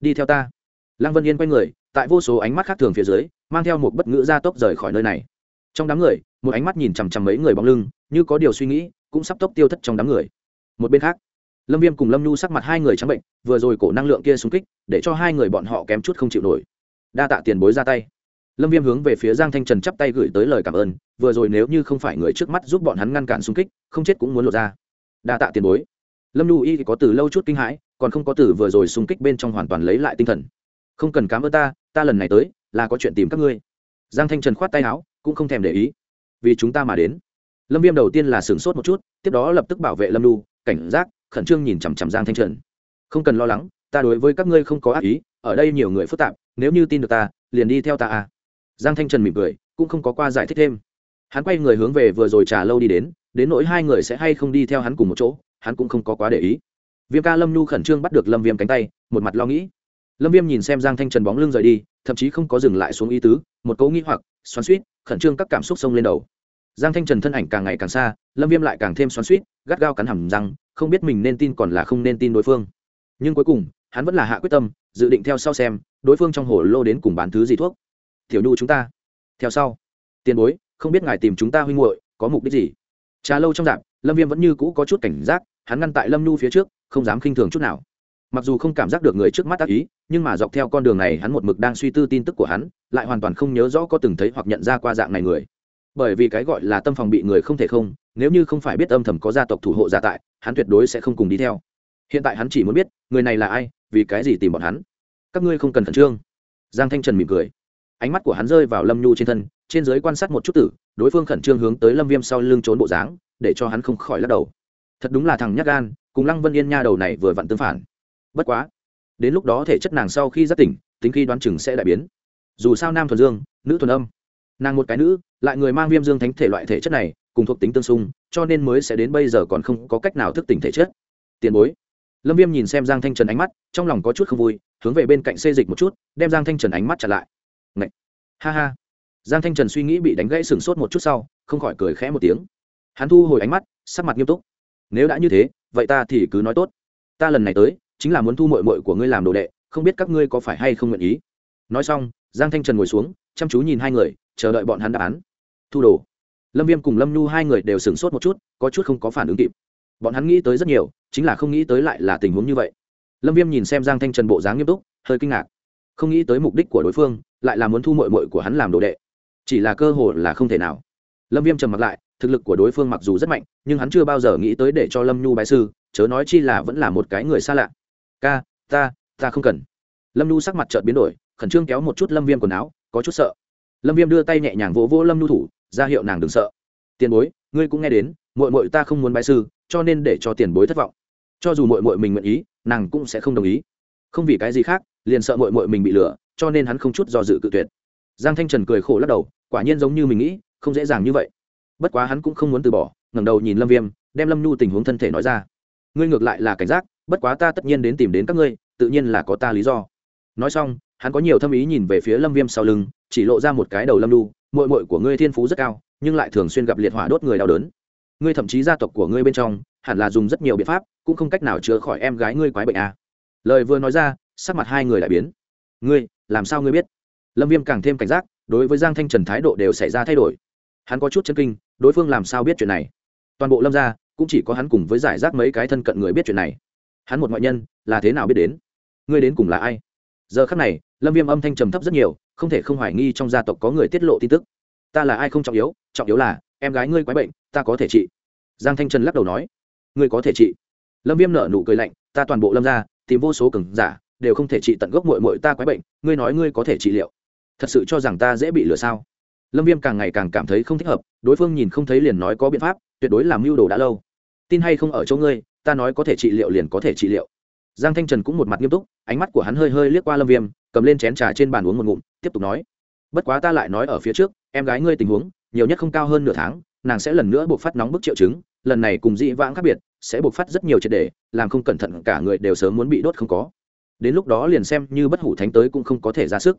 Đi theo ta. Lăng vân yên quay người, tại vô số ánh mắt khác thường phía dưới, mang theo một bất ngữ ra tốc rời khỏi nơi này. Trong đám người, một ánh mắt nhìn chằm chằm mấy người bóng lưng, như có điều suy nghĩ, cũng sắp tốc tiêu thất trong đám người. Một bên khác, lâm viêm cùng lâm nhu sắc mặt hai người trắng bệnh, vừa rồi cổ năng lượng kia xung kích, để cho hai người bọn họ kém chút không chịu nổi đa tạ tiền bối ra tay. Lâm viêm hướng về phía giang thanh trần chắp tay gửi tới lời cảm ơn, vừa rồi nếu như không phải người trước mắt giúp bọn hắn ngăn cản xung kích, không chết cũng muốn lột ra. Đa tạ tiền bối. Lâm lưu y có từ lâu chút kinh hãi, còn không có từ vừa rồi xung kích bên trong hoàn toàn lấy lại tinh thần. Không cần cám ơn ta ta lần này tới, là có chuyện tìm các ngươi. Giang thanh trần khoát tay áo, cũng không thèm để ý. Vì chúng ta mà đến. Lâm viêm đầu tiên là sửng sốt một chút, tiếp đó lập tức bảo vệ lâm lưu, cảnh giác, khẩn trương nhìn chằm chằm giang thanh trần. Không cần lo lắng, ta đối với các ngươi không có ác ý ở đây nhiều người phức tạp, nếu như tin được ta, liền đi theo ta à. Giang thanh trần mỉm cười, cũng không có qua giải thích thêm. Hắn quay người hướng về vừa rồi trà lâu đi đến đến nỗi hai người sẽ hay không đi theo hắn cùng một chỗ, hắn cũng không có quá để ý. Viêm ca lâm nhu khẩn trương bắt được lâm viêm cánh tay, một mặt lo nghĩ. Lâm viêm nhìn xem giang thanh trần bóng lưng rời đi, thậm chí không có dừng lại xuống ý tứ, một cấu nghĩ hoặc, xoắn suýt khẩn trương các cảm xúc sông lên đầu. Giang thanh trần thân ảnh càng ngày càng xa, lâm viêm lại càng thêm xoắn suýt gắt gao cắn hầm răng, không biết mình nên tin còn là không nên tin đối phương. Nhưng cuối cùng hắn vẫn là hạ quyết tâm, dự định theo sau xem, đối phương trong hồ lô đến cùng bán thứ gì thuốc. Tiểu nhu chúng ta, theo sau. Tiền bối, không biết ngài tìm chúng ta huynh muội, có mục đích gì? Trà lâu trong dạp, lâm viêm vẫn như cũ có chút cảnh giác, hắn ngăn tại lâm nhu phía trước, không dám khinh thường chút nào. Mặc dù không cảm giác được người trước mắt tác ý, nhưng mà dọc theo con đường này hắn một mực đang suy tư tin tức của hắn, lại hoàn toàn không nhớ rõ có từng thấy hoặc nhận ra qua dạng này người. Bởi vì cái gọi là tâm phòng bị người không thể không, nếu như không phải biết âm thầm có gia tộc thủ hộ gia tại, hắn tuyệt đối sẽ không cùng đi theo hiện tại hắn chỉ muốn biết, người này là ai, vì cái gì tìm bọn hắn? Các ngươi không cần khẩn trương. Giang thanh trần mỉm cười. Ánh mắt của hắn rơi vào lâm nhu trên thân, trên giới quan sát một chút tử, đối phương khẩn trương hướng tới lâm viêm sau lưng trốn bộ dáng, để cho hắn không khỏi lắc đầu. Thật đúng là thằng nhắc gan, cùng lăng vân yên nha đầu này vừa vặn tương phản. Bất quá, đến lúc đó thể chất nàng sau khi giác tỉnh, tính khi đoán chừng sẽ đại biến. Dù sao nam thuần dương, nữ thuần âm. Nàng một cái nữ, lại người mang viêm dương thánh thể loại thể chất này, cùng thuộc tính tương xung, cho nên mới sẽ đến bây giờ còn không có cách nào thức tỉnh thể chất. Tiền bối lâm viêm nhìn xem giang thanh trần ánh mắt, trong lòng có chút không vui, hướng về bên cạnh xê dịch một chút, đem giang thanh trần ánh mắt chặt lại. Ngậy! ha ha! Giang thanh trần suy nghĩ bị đánh gãy sừng sốt một chút sau, không khỏi cười khẽ một tiếng. Hắn thu hồi ánh mắt, sắc mặt nghiêm túc. Nếu đã như thế, vậy ta thì cứ nói tốt. Ta lần này tới, chính là muốn thu mội mội của ngươi làm đồ đệ, không biết các ngươi có phải hay không nguyện ý. Nói xong, giang thanh trần ngồi xuống, chăm chú nhìn hai người, chờ đợi bọn hắn đáp án. Thu đồ! Lâm viêm cùng lâm nhu hai người đều sửng sốt một chút, có chút không có phản ứng kịp bọn hắn nghĩ tới rất nhiều, chính là không nghĩ tới lại là tình huống như vậy. Lâm viêm nhìn xem giang thanh trần bộ dáng nghiêm túc, hơi kinh ngạc. Không nghĩ tới mục đích của đối phương, lại là muốn thu mội mội của hắn làm đồ đệ. Chỉ là cơ hội là không thể nào. Lâm viêm trầm mặc lại, thực lực của đối phương mặc dù rất mạnh, nhưng hắn chưa bao giờ nghĩ tới để cho lâm nhu bái sư, chớ nói chi là vẫn là một cái người xa lạ. Ca, ta ta không cần. Lâm nhu sắc mặt trợt biến đổi, khẩn trương kéo một chút lâm viêm quần áo, có chút sợ. Lâm viêm đưa tay nhẹ nhàng vỗ vỗ lâm nhu thủ, ra hiệu nàng đừng sợ. Tiền bối ngươi cũng nghe đến mội mội ta không muốn bái sư, cho nên để cho tiền bối thất vọng. Cho dù mội mội mình nguyện ý, nàng cũng sẽ không đồng ý. Không vì cái gì khác, liền sợ mội mội mình bị lừa, cho nên hắn không chút do dự cự tuyệt. Giang thanh trần cười khổ lắc đầu, quả nhiên giống như mình nghĩ, không dễ dàng như vậy. Bất quá hắn cũng không muốn từ bỏ, ngẩng đầu nhìn lâm viêm, đem lâm nhu tình huống thân thể nói ra. Ngươi ngược lại là cảnh giác, bất quá ta tất nhiên đến tìm đến các ngươi, tự nhiên là có ta lý do. Nói xong, hắn có nhiều thâm ý nhìn về phía lâm viêm sau lưng, chỉ lộ ra một cái đầu lâm nhu mội mội của ngươi thiên phú rất cao nhưng lại thường xuyên gặp liệt hỏa đốt người đau đớn. Ngươi thậm chí gia tộc của ngươi bên trong, hẳn là dùng rất nhiều biện pháp, cũng không cách nào chữa khỏi em gái ngươi quái bệnh à. lời vừa nói ra, sắc mặt hai người lại biến. Ngươi, làm sao ngươi biết? Lâm viêm càng thêm cảnh giác, đối với giang thanh trần thái độ đều xảy ra thay đổi. Hắn có chút chân kinh, đối phương làm sao biết chuyện này? Toàn bộ lâm gia, cũng chỉ có hắn cùng với giải rác mấy cái thân cận người biết chuyện này. Hắn một ngoại nhân, là thế nào biết đến? Ngươi đến cùng là ai? Giờ khắc này, lâm viêm âm thanh trầm thấp rất nhiều, không thể không hoài nghi trong gia tộc có người tiết lộ tin tức ta là ai không trọng yếu trọng yếu là, em gái ngươi quái bệnh, ta có thể trị. Giang thanh trần lắc đầu nói, ngươi có thể trị. Lâm viêm nở nụ cười lạnh, ta toàn bộ lâm ra, tìm vô số cừng giả, đều không thể trị tận gốc mội mội ta quái bệnh, ngươi nói ngươi có thể trị liệu. Thật sự cho rằng ta dễ bị lừa sao? Lâm viêm càng ngày càng cảm thấy không thích hợp, đối phương nhìn không thấy liền nói có biện pháp, tuyệt đối làm mưu đồ đã lâu. Tin hay không ở chỗ ngươi, ta nói có thể trị liệu liền có thể trị liệu. Giang thanh trần cũng một mặt nghiêm túc, ánh mắt của hắn hơi hơi liếc qua lâm viêm, cầm lên chén trà trên bàn uống một ngụm, tiếp tục nói bất quá ta lại nói ở phía trước, em gái ngươi tình huống, nhiều nhất không cao hơn nửa tháng, nàng sẽ lần nữa buộc phát nóng bức triệu chứng, lần này cùng dị vãng khác biệt, sẽ buộc phát rất nhiều triệt đề làm không cẩn thận cả người đều sớm muốn bị đốt không có. Đến lúc đó liền xem như bất hủ thánh tới cũng không có thể ra sức.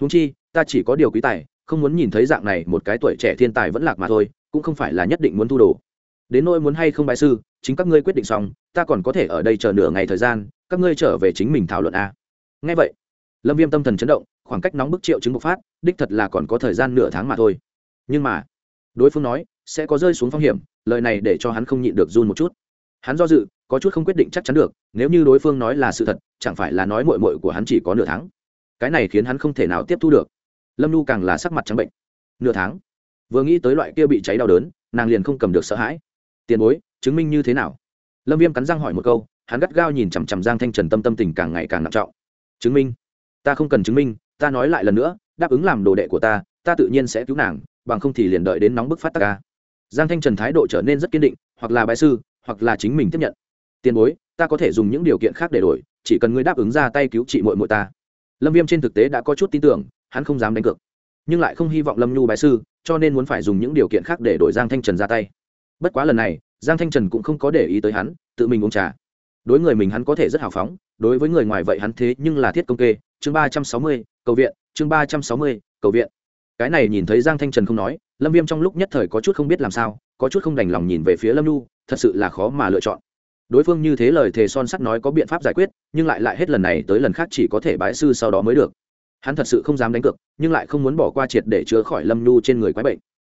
Húng chi, ta chỉ có điều quý tài, không muốn nhìn thấy dạng này một cái tuổi trẻ thiên tài vẫn lạc mà thôi, cũng không phải là nhất định muốn thu đồ. Đến nỗi muốn hay không bài sư, chính các ngươi quyết định xong, ta còn có thể ở đây chờ nửa ngày thời gian, các ngươi trở về chính mình thảo luận a. Ngay vậy lâm viêm tâm thần chấn động, khoảng cách nóng bức triệu chứng bộc phát, đích thật là còn có thời gian nửa tháng mà thôi. Nhưng mà, đối phương nói, sẽ có rơi xuống phong hiểm, lời này để cho hắn không nhịn được run một chút. Hắn do dự, có chút không quyết định chắc chắn được, nếu như đối phương nói là sự thật, chẳng phải là nói mội mội của hắn chỉ có nửa tháng. Cái này khiến hắn không thể nào tiếp thu được. Lâm Lu càng là sắc mặt trắng bệnh. Nửa tháng? Vừa nghĩ tới loại kia bị cháy đau đớn, nàng liền không cầm được sợ hãi. Tiền bối, chứng minh như thế nào? Lâm viêm cắn răng hỏi một câu, hắn gắt gao nhìn chằm chằm giang thanh trần tâm tâm tình càng ngày càng nặng trọng. Chứng minh? Ta không cần chứng minh, ta nói lại lần nữa, đáp ứng làm đồ đệ của ta ta tự nhiên sẽ cứu nàng, bằng không thì liền đợi đến nóng bức phát tắc ca. Giang thanh trần thái độ trở nên rất kiên định, hoặc là bài sư, hoặc là chính mình tiếp nhận. Tiền bối, ta có thể dùng những điều kiện khác để đổi, chỉ cần ngươi đáp ứng ra tay cứu chị mội mội ta. Lâm viêm trên thực tế đã có chút tin tưởng, hắn không dám đánh cược. Nhưng lại không hy vọng lâm nhu bài sư, cho nên muốn phải dùng những điều kiện khác để đổi giang thanh trần ra tay. Bất quá lần này, giang thanh trần cũng không có để ý tới hắn, tự mình uống trà. Đối người mình hắn có thể rất hào phóng, đối với người ngoài vậy hắn thế nhưng là thiết công kê chương ba trăm sáu mươi, cầu viện, chương ba trăm sáu mươi, cầu viện. Cái này nhìn thấy giang thanh trần không nói, lâm viêm trong lúc nhất thời có chút không biết làm sao, có chút không đành lòng nhìn về phía lâm nhu, thật sự là khó mà lựa chọn. Đối phương như thế lời thề son sắt nói có biện pháp giải quyết, nhưng lại lại hết lần này tới lần khác chỉ có thể bái sư sau đó mới được. Hắn thật sự không dám đánh cược, nhưng lại không muốn bỏ qua triệt để chữa khỏi lâm nhu trên người quái bệnh.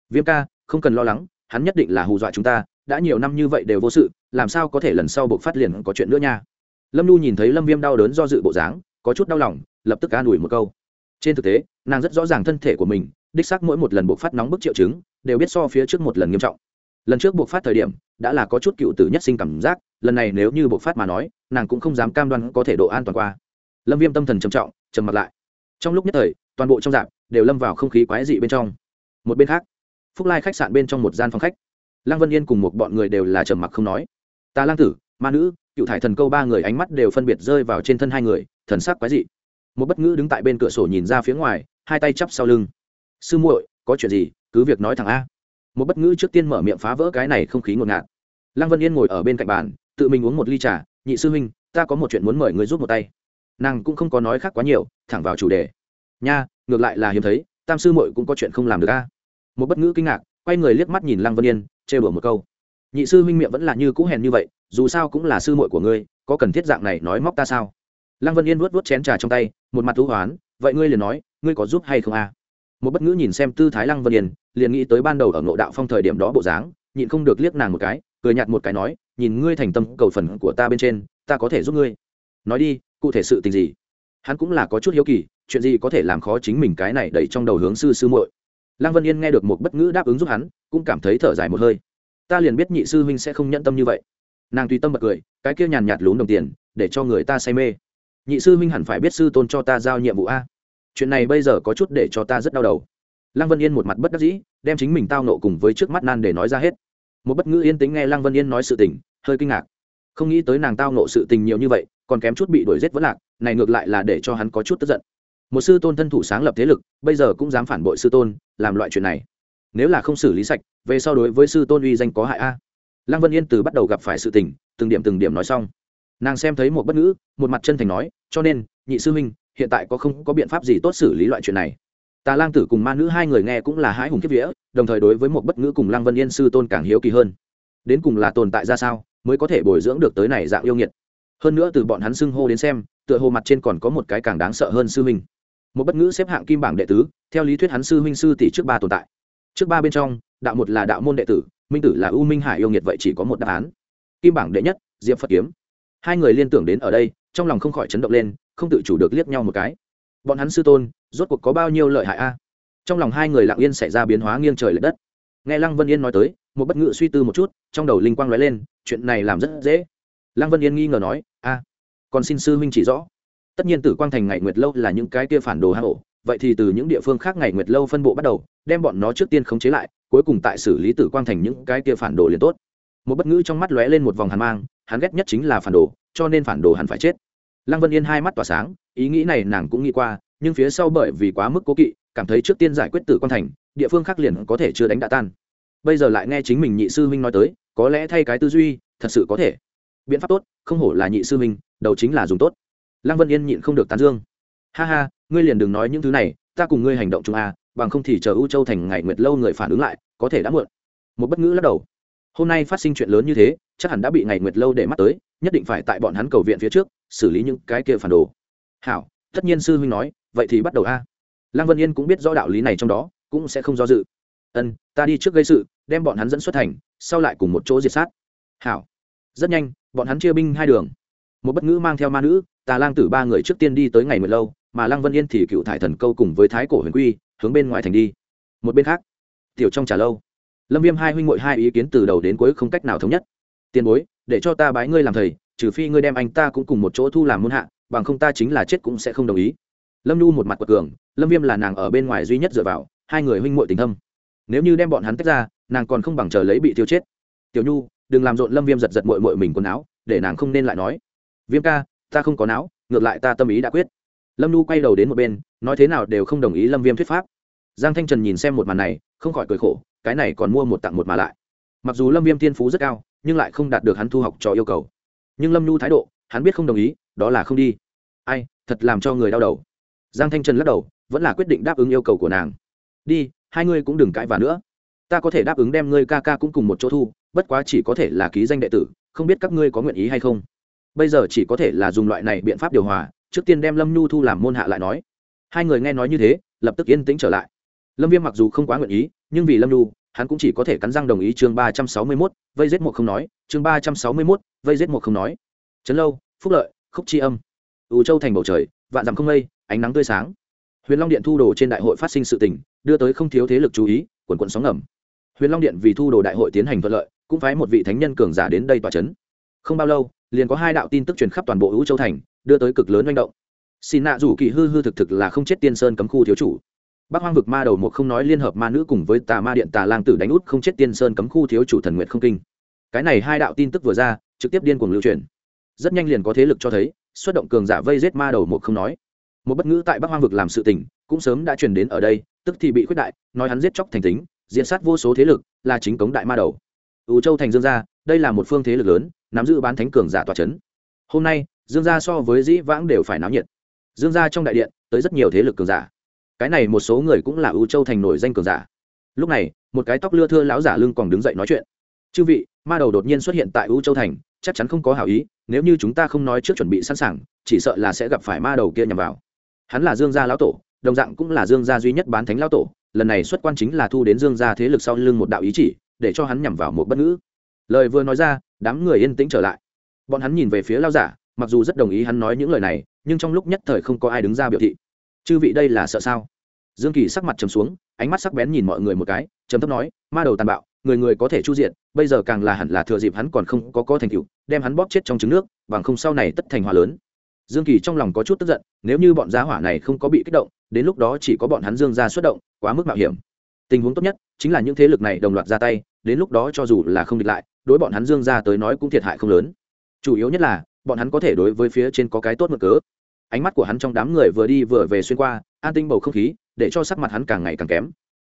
Viêm ca, không cần lo lắng, hắn nhất định là hù dọa chúng ta, đã nhiều năm như vậy đều vô sự, làm sao có thể lần sau buộc phát liền có chuyện nữa nha. Lâm nhu nhìn thấy lâm viêm đau đớn do dự bộ dáng, có chút đau lòng lập tức an ủi một câu. Trên thực tế, nàng rất rõ ràng thân thể của mình, đích xác mỗi một lần buộc phát nóng bức triệu chứng, đều biết so phía trước một lần nghiêm trọng. Lần trước buộc phát thời điểm, đã là có chút cựu tử nhất sinh cảm giác, lần này nếu như buộc phát mà nói, nàng cũng không dám cam đoan có thể độ an toàn qua. Lâm viêm tâm thần trầm trọng, trầm mặt lại. Trong lúc nhất thời, toàn bộ trong dạp đều lâm vào không khí quái dị bên trong. Một bên khác, phúc lai khách sạn bên trong một gian phòng khách. Lăng vân yên cùng một bọn người đều là trầm mặc không nói. Ta lang tử, ma nữ, cựu thải thần câu ba người ánh mắt đều phân biệt rơi vào trên thân hai người, thần sắc quái dị một bất ngữ đứng tại bên cửa sổ nhìn ra phía ngoài, hai tay chắp sau lưng. Sư muội, có chuyện gì? Cứ việc nói thẳng a. Một bất ngữ trước tiên mở miệng phá vỡ cái này không khí ngột ngạt. Lăng vân yên ngồi ở bên cạnh bàn, tự mình uống một ly trà. Nhị sư huynh, ta có một chuyện muốn mời người giúp một tay. Nàng cũng không có nói khác quá nhiều, thẳng vào chủ đề. Nha, ngược lại là hiếm thấy, tam sư muội cũng có chuyện không làm được a. Một bất ngữ kinh ngạc, quay người liếc mắt nhìn lăng vân yên chê đùa một câu. Nhị sư huynh miệng vẫn là như cũ hèn như vậy, dù sao cũng là sư muội của ngươi, có cần thiết dạng này nói móc ta sao? Lăng vân yên vuốt vuốt chén trà trong tay, một mặt thú hoán, vậy ngươi liền nói, ngươi có giúp hay không a? Một bất ngữ nhìn xem tư thái lăng vân yên, liền nghĩ tới ban đầu ở ngộ đạo phong thời điểm đó bộ dáng, nhịn không được liếc nàng một cái, cười nhạt một cái nói, nhìn ngươi thành tâm, cầu phần của ta bên trên, ta có thể giúp ngươi. Nói đi, cụ thể sự tình gì? Hắn cũng là có chút hiếu kỳ, chuyện gì có thể làm khó chính mình cái này đẩy trong đầu hướng sư sư muội. Lăng vân yên nghe được một bất ngữ đáp ứng giúp hắn, cũng cảm thấy thở dài một hơi. Ta liền biết nhị sư huynh sẽ không nhận tâm như vậy. Nàng tùy tâm bật cười, cái kia nhàn nhạt lún đồng tiền, để cho người ta say mê nhị sư huynh hẳn phải biết sư tôn cho ta giao nhiệm vụ a. Chuyện này bây giờ có chút để cho ta rất đau đầu. Lăng vân yên một mặt bất đắc dĩ, đem chính mình tao nộ cùng với trước mắt nan để nói ra hết. Một bất ngữ yên tính nghe lăng vân yên nói sự tình, hơi kinh ngạc. Không nghĩ tới nàng tao nộ sự tình nhiều như vậy, còn kém chút bị đuổi g i ế t vẫn lạc, này ngược lại là để cho hắn có chút tức giận. Một sư tôn thân thủ sáng lập thế lực, bây giờ cũng dám phản bội sư tôn, làm loại chuyện này. Nếu là không xử lý sạch, về sau đối với sư tôn uy danh có hại a. Lăng vân yên từ bắt đầu gặp phải sự tình, từng điểm từng điểm nói xong nàng xem thấy một bất ngữ, một mặt chân thành nói, cho nên, nhị sư huynh, hiện tại có không có biện pháp gì tốt xử lý loại chuyện này? Tà lang tử cùng ma nữ hai người nghe cũng là hãi hùng kiếp vía, đồng thời đối với một bất ngữ cùng lang vân yên sư tôn càng hiếu kỳ hơn. Đến cùng là tồn tại ra sao, mới có thể bồi dưỡng được tới này dạng yêu nghiệt? Hơn nữa từ bọn hắn xưng hô đến xem, tựa hồ mặt trên còn có một cái càng đáng sợ hơn sư huynh. Một bất ngữ xếp hạng kim bảng đệ tứ, theo lý thuyết hắn sư huynh sư tỷ trước ba tồn tại. Trước ba bên trong, đạo một là đạo môn đệ tử, minh tử là u minh hải yêu nghiệt vậy chỉ có một đáp án. Kim bảng đệ nhất, diệp phật kiếm hai người liên tưởng đến ở đây, trong lòng không khỏi chấn động lên, không tự chủ được liếc nhau một cái. Bọn hắn sư tôn, rốt cuộc có bao nhiêu lợi hại a? Trong lòng hai người lặng yên xảy ra biến hóa nghiêng trời l ệ đất. Nghe lăng vân yên nói tới, một bất ngự suy tư một chút, trong đầu linh quang nói lên, chuyện này làm rất dễ. Lăng vân yên nghi ngờ nói, a, còn xin sư huynh chỉ rõ. Tất nhiên tử quang thành ngày nguyệt lâu là những cái kia phản đồ hạ hổ vậy thì từ những địa phương khác ngày nguyệt lâu phân bộ bắt đầu, đem bọn nó trước tiên khống chế lại, cuối cùng tại xử lý tử quang thành những cái kia phản đồ liền tốt. Một bất ngữ trong mắt lóe lên một vòng hàn mang hắn ghét nhất chính là phản đồ, cho nên phản đồ hắn phải chết. Lăng vân yên hai mắt tỏa sáng, ý nghĩ này nàng cũng nghĩ qua, nhưng phía sau bởi vì quá mức cố kỵ, cảm thấy trước tiên giải quyết tử quan thành, địa phương khác liền có thể chưa đánh đã tan. Bây giờ lại nghe chính mình nhị sư huynh nói tới, có lẽ thay cái tư duy, thật sự có thể. Biện pháp tốt, không hổ là nhị sư huynh, đầu chính là dùng tốt. Lăng vân yên nhịn không được tán dương. Ha ha, ngươi liền đừng nói những thứ này, ta cùng ngươi hành động chung a bằng không thì chờ u châu thành ngày nguyệt lâu người phản ứng lại, có thể đã muộn. Một bất ngữ lắc đầu hôm nay phát sinh chuyện lớn như thế, chắc hẳn đã bị ngày nguyệt lâu để mắt tới, nhất định phải tại bọn hắn cầu viện phía trước, xử lý những cái kia phản đồ. Hảo, tất nhiên sư huynh nói, vậy thì bắt đầu a. Lăng vân yên cũng biết rõ đạo lý này trong đó, cũng sẽ không do dự. Ân, ta đi trước gây sự, đem bọn hắn dẫn xuất thành, sau lại cùng một chỗ diệt sát. Hảo. Rất nhanh, bọn hắn chia binh hai đường. Một bất ngữ mang theo ma nữ, tà lang tử ba người trước tiên đi tới ngày nguyệt lâu, mà lăng vân yên thì cựu thải thần câu cùng với thái cổ huyền quy, hướng bên ngoài thành đi. Một bên khác, tiểu trong trả lâu lâm viêm hai huynh m hai ý kiến từ đầu đến cuối không cách nào thống nhất. Tiền bối, để cho ta bái ngươi làm thầy, trừ phi ngươi đem anh ta cũng cùng một chỗ thu làm môn hạ, bằng không ta chính là chết cũng sẽ không đồng ý. Lâm nhu một mặt quật cường, lâm viêm là nàng ở bên ngoài duy nhất dựa vào, hai người huynh m tình thâm. Nếu như đem bọn hắn tách ra, nàng còn không bằng chờ lấy bị tiêu chết. Tiểu nhu, đừng làm rộn lâm viêm giật giật mội mội mình quần áo, để nàng không nên lại nói. Viêm ca, ta không có não, ngược lại ta tâm ý đã quyết. Lâm nhu quay đầu đến một bên, nói thế nào đều không đồng ý lâm viêm thuyết pháp. Giang thanh trần nhìn xem một màn này, không khỏi cười khổ cái này còn mua một tặng một mà lại. Mặc dù lâm viêm thiên phú rất cao, nhưng lại không đạt được hắn thu học cho yêu cầu. Nhưng lâm nhu thái độ, hắn biết không đồng ý, đó là không đi. Ai, thật làm cho người đau đầu. Giang thanh trần lắc đầu, vẫn là quyết định đáp ứng yêu cầu của nàng. Đi, hai ngươi cũng đừng cãi vả nữa. Ta có thể đáp ứng đem ngươi ca ca cũng cùng một chỗ thu, bất quá chỉ có thể là ký danh đệ tử, không biết các ngươi có nguyện ý hay không. Bây giờ chỉ có thể là dùng loại này biện pháp điều hòa, trước tiên đem lâm nhu thu làm môn hạ lại nói. Hai người nghe nói như thế, lập tức yên tĩnh trở lại. Lâm viêm mặc dù không quá nguyện ý nhưng vì lâm nhu, hắn cũng chỉ có thể cắn răng đồng ý chương ba trăm sáu mươi mốt, vây giết một không nói. Chương ba trăm sáu mươi mốt, vây giết một không nói. Trấn lâu, phúc lợi, khúc chi âm. Ủ châu thành bầu trời, vạn dặm không mây, ánh nắng tươi sáng. Huyền long điện thu đồ trên đại hội phát sinh sự tình, đưa tới không thiếu thế lực chú ý, quần quận sóng ngầm. Huyền long điện vì thu đồ đại hội tiến hành thuận lợi, cũng phái một vị thánh nhân cường giả đến đây tòa c h ấ n không bao lâu, liền có hai đạo tin tức truyền khắp toàn bộ hữu châu thành, đưa tới cực lớn manh động. Xin nạ rủ kỳ hư hư thực thực là không chết tiên sơn cấm khu thiếu chủ bác hoang vực ma đầu một không nói liên hợp ma nữ cùng với tà ma điện tà lang tử đánh út không chết tiên sơn cấm khu thiếu chủ thần nguyện không kinh. Cái này hai đạo tin tức vừa ra, trực tiếp điên cuồng lưu truyền. Rất nhanh liền có thế lực cho thấy, xuất động cường giả vây giết ma đầu một không nói. Một bất ngữ tại bắc hoang vực làm sự tình, cũng sớm đã truyền đến ở đây, tức thì bị khuyết đại, nói hắn giết chóc thành tính diện sát vô số thế lực, là chính cống đại ma đầu. U châu thành dương gia, đây là một phương thế lực lớn, nắm giữ bán thánh cường giả tòa c h ấ n hôm nay, dương gia so với dĩ vãng đều phải náo nhiệt. Dương gia trong đại điện, tới rất nhiều thế lực cường giả cái này một số người cũng là ưu châu thành nổi danh cường giả. Lúc này, một cái tóc lưa thưa lão giả lưng còn đứng dậy nói chuyện. Chư vị, ma đầu đột nhiên xuất hiện tại ưu châu thành, chắc chắn không có hảo ý, nếu như chúng ta không nói trước chuẩn bị sẵn sàng, chỉ sợ là sẽ gặp phải ma đầu kia nhằm vào. Hắn là dương gia lão tổ, đồng dạng cũng là dương gia duy nhất bán thánh lão tổ, lần này xuất quan chính là thu đến dương gia thế lực sau lưng một đạo ý chỉ, để cho hắn nhằm vào một bất ngữ. Lời vừa nói ra, đám người yên tĩnh trở lại. Bọn hắn nhìn về phía lao giả, mặc dù rất đồng ý hắn nói những lời này, nhưng trong lúc nhất thời không có ai đứng ra biểu thị. Chư vị đây là sợ sao? Dương kỳ sắc mặt trầm xuống, ánh mắt sắc bén nhìn mọi người một cái, trầm thấp nói, ma đầu tàn bạo, người người có thể chu diện, bây giờ càng là hẳn là thừa dịp hắn còn không có có thành tựu, đem hắn bóp chết trong trứng nước, bằng không sau này tất thành hòa lớn. Dương kỳ trong lòng có chút tức giận, nếu như bọn giá hỏa này không có bị kích động, đến lúc đó chỉ có bọn hắn dương ra xuất động, quá mức mạo hiểm. Tình huống tốt nhất chính là những thế lực này đồng loạt ra tay, đến lúc đó cho dù là không địch lại, đối bọn hắn dương ra tới nói cũng thiệt hại không lớn. Chủ yếu nhất là, bọn hắn có thể đối với phía trên có cái tốt mực cớ. Ánh mắt của hắn trong đám người vừa đi vừa về xuyên qua, an tinh bầu không khí để cho sắc mặt hắn càng ngày càng kém.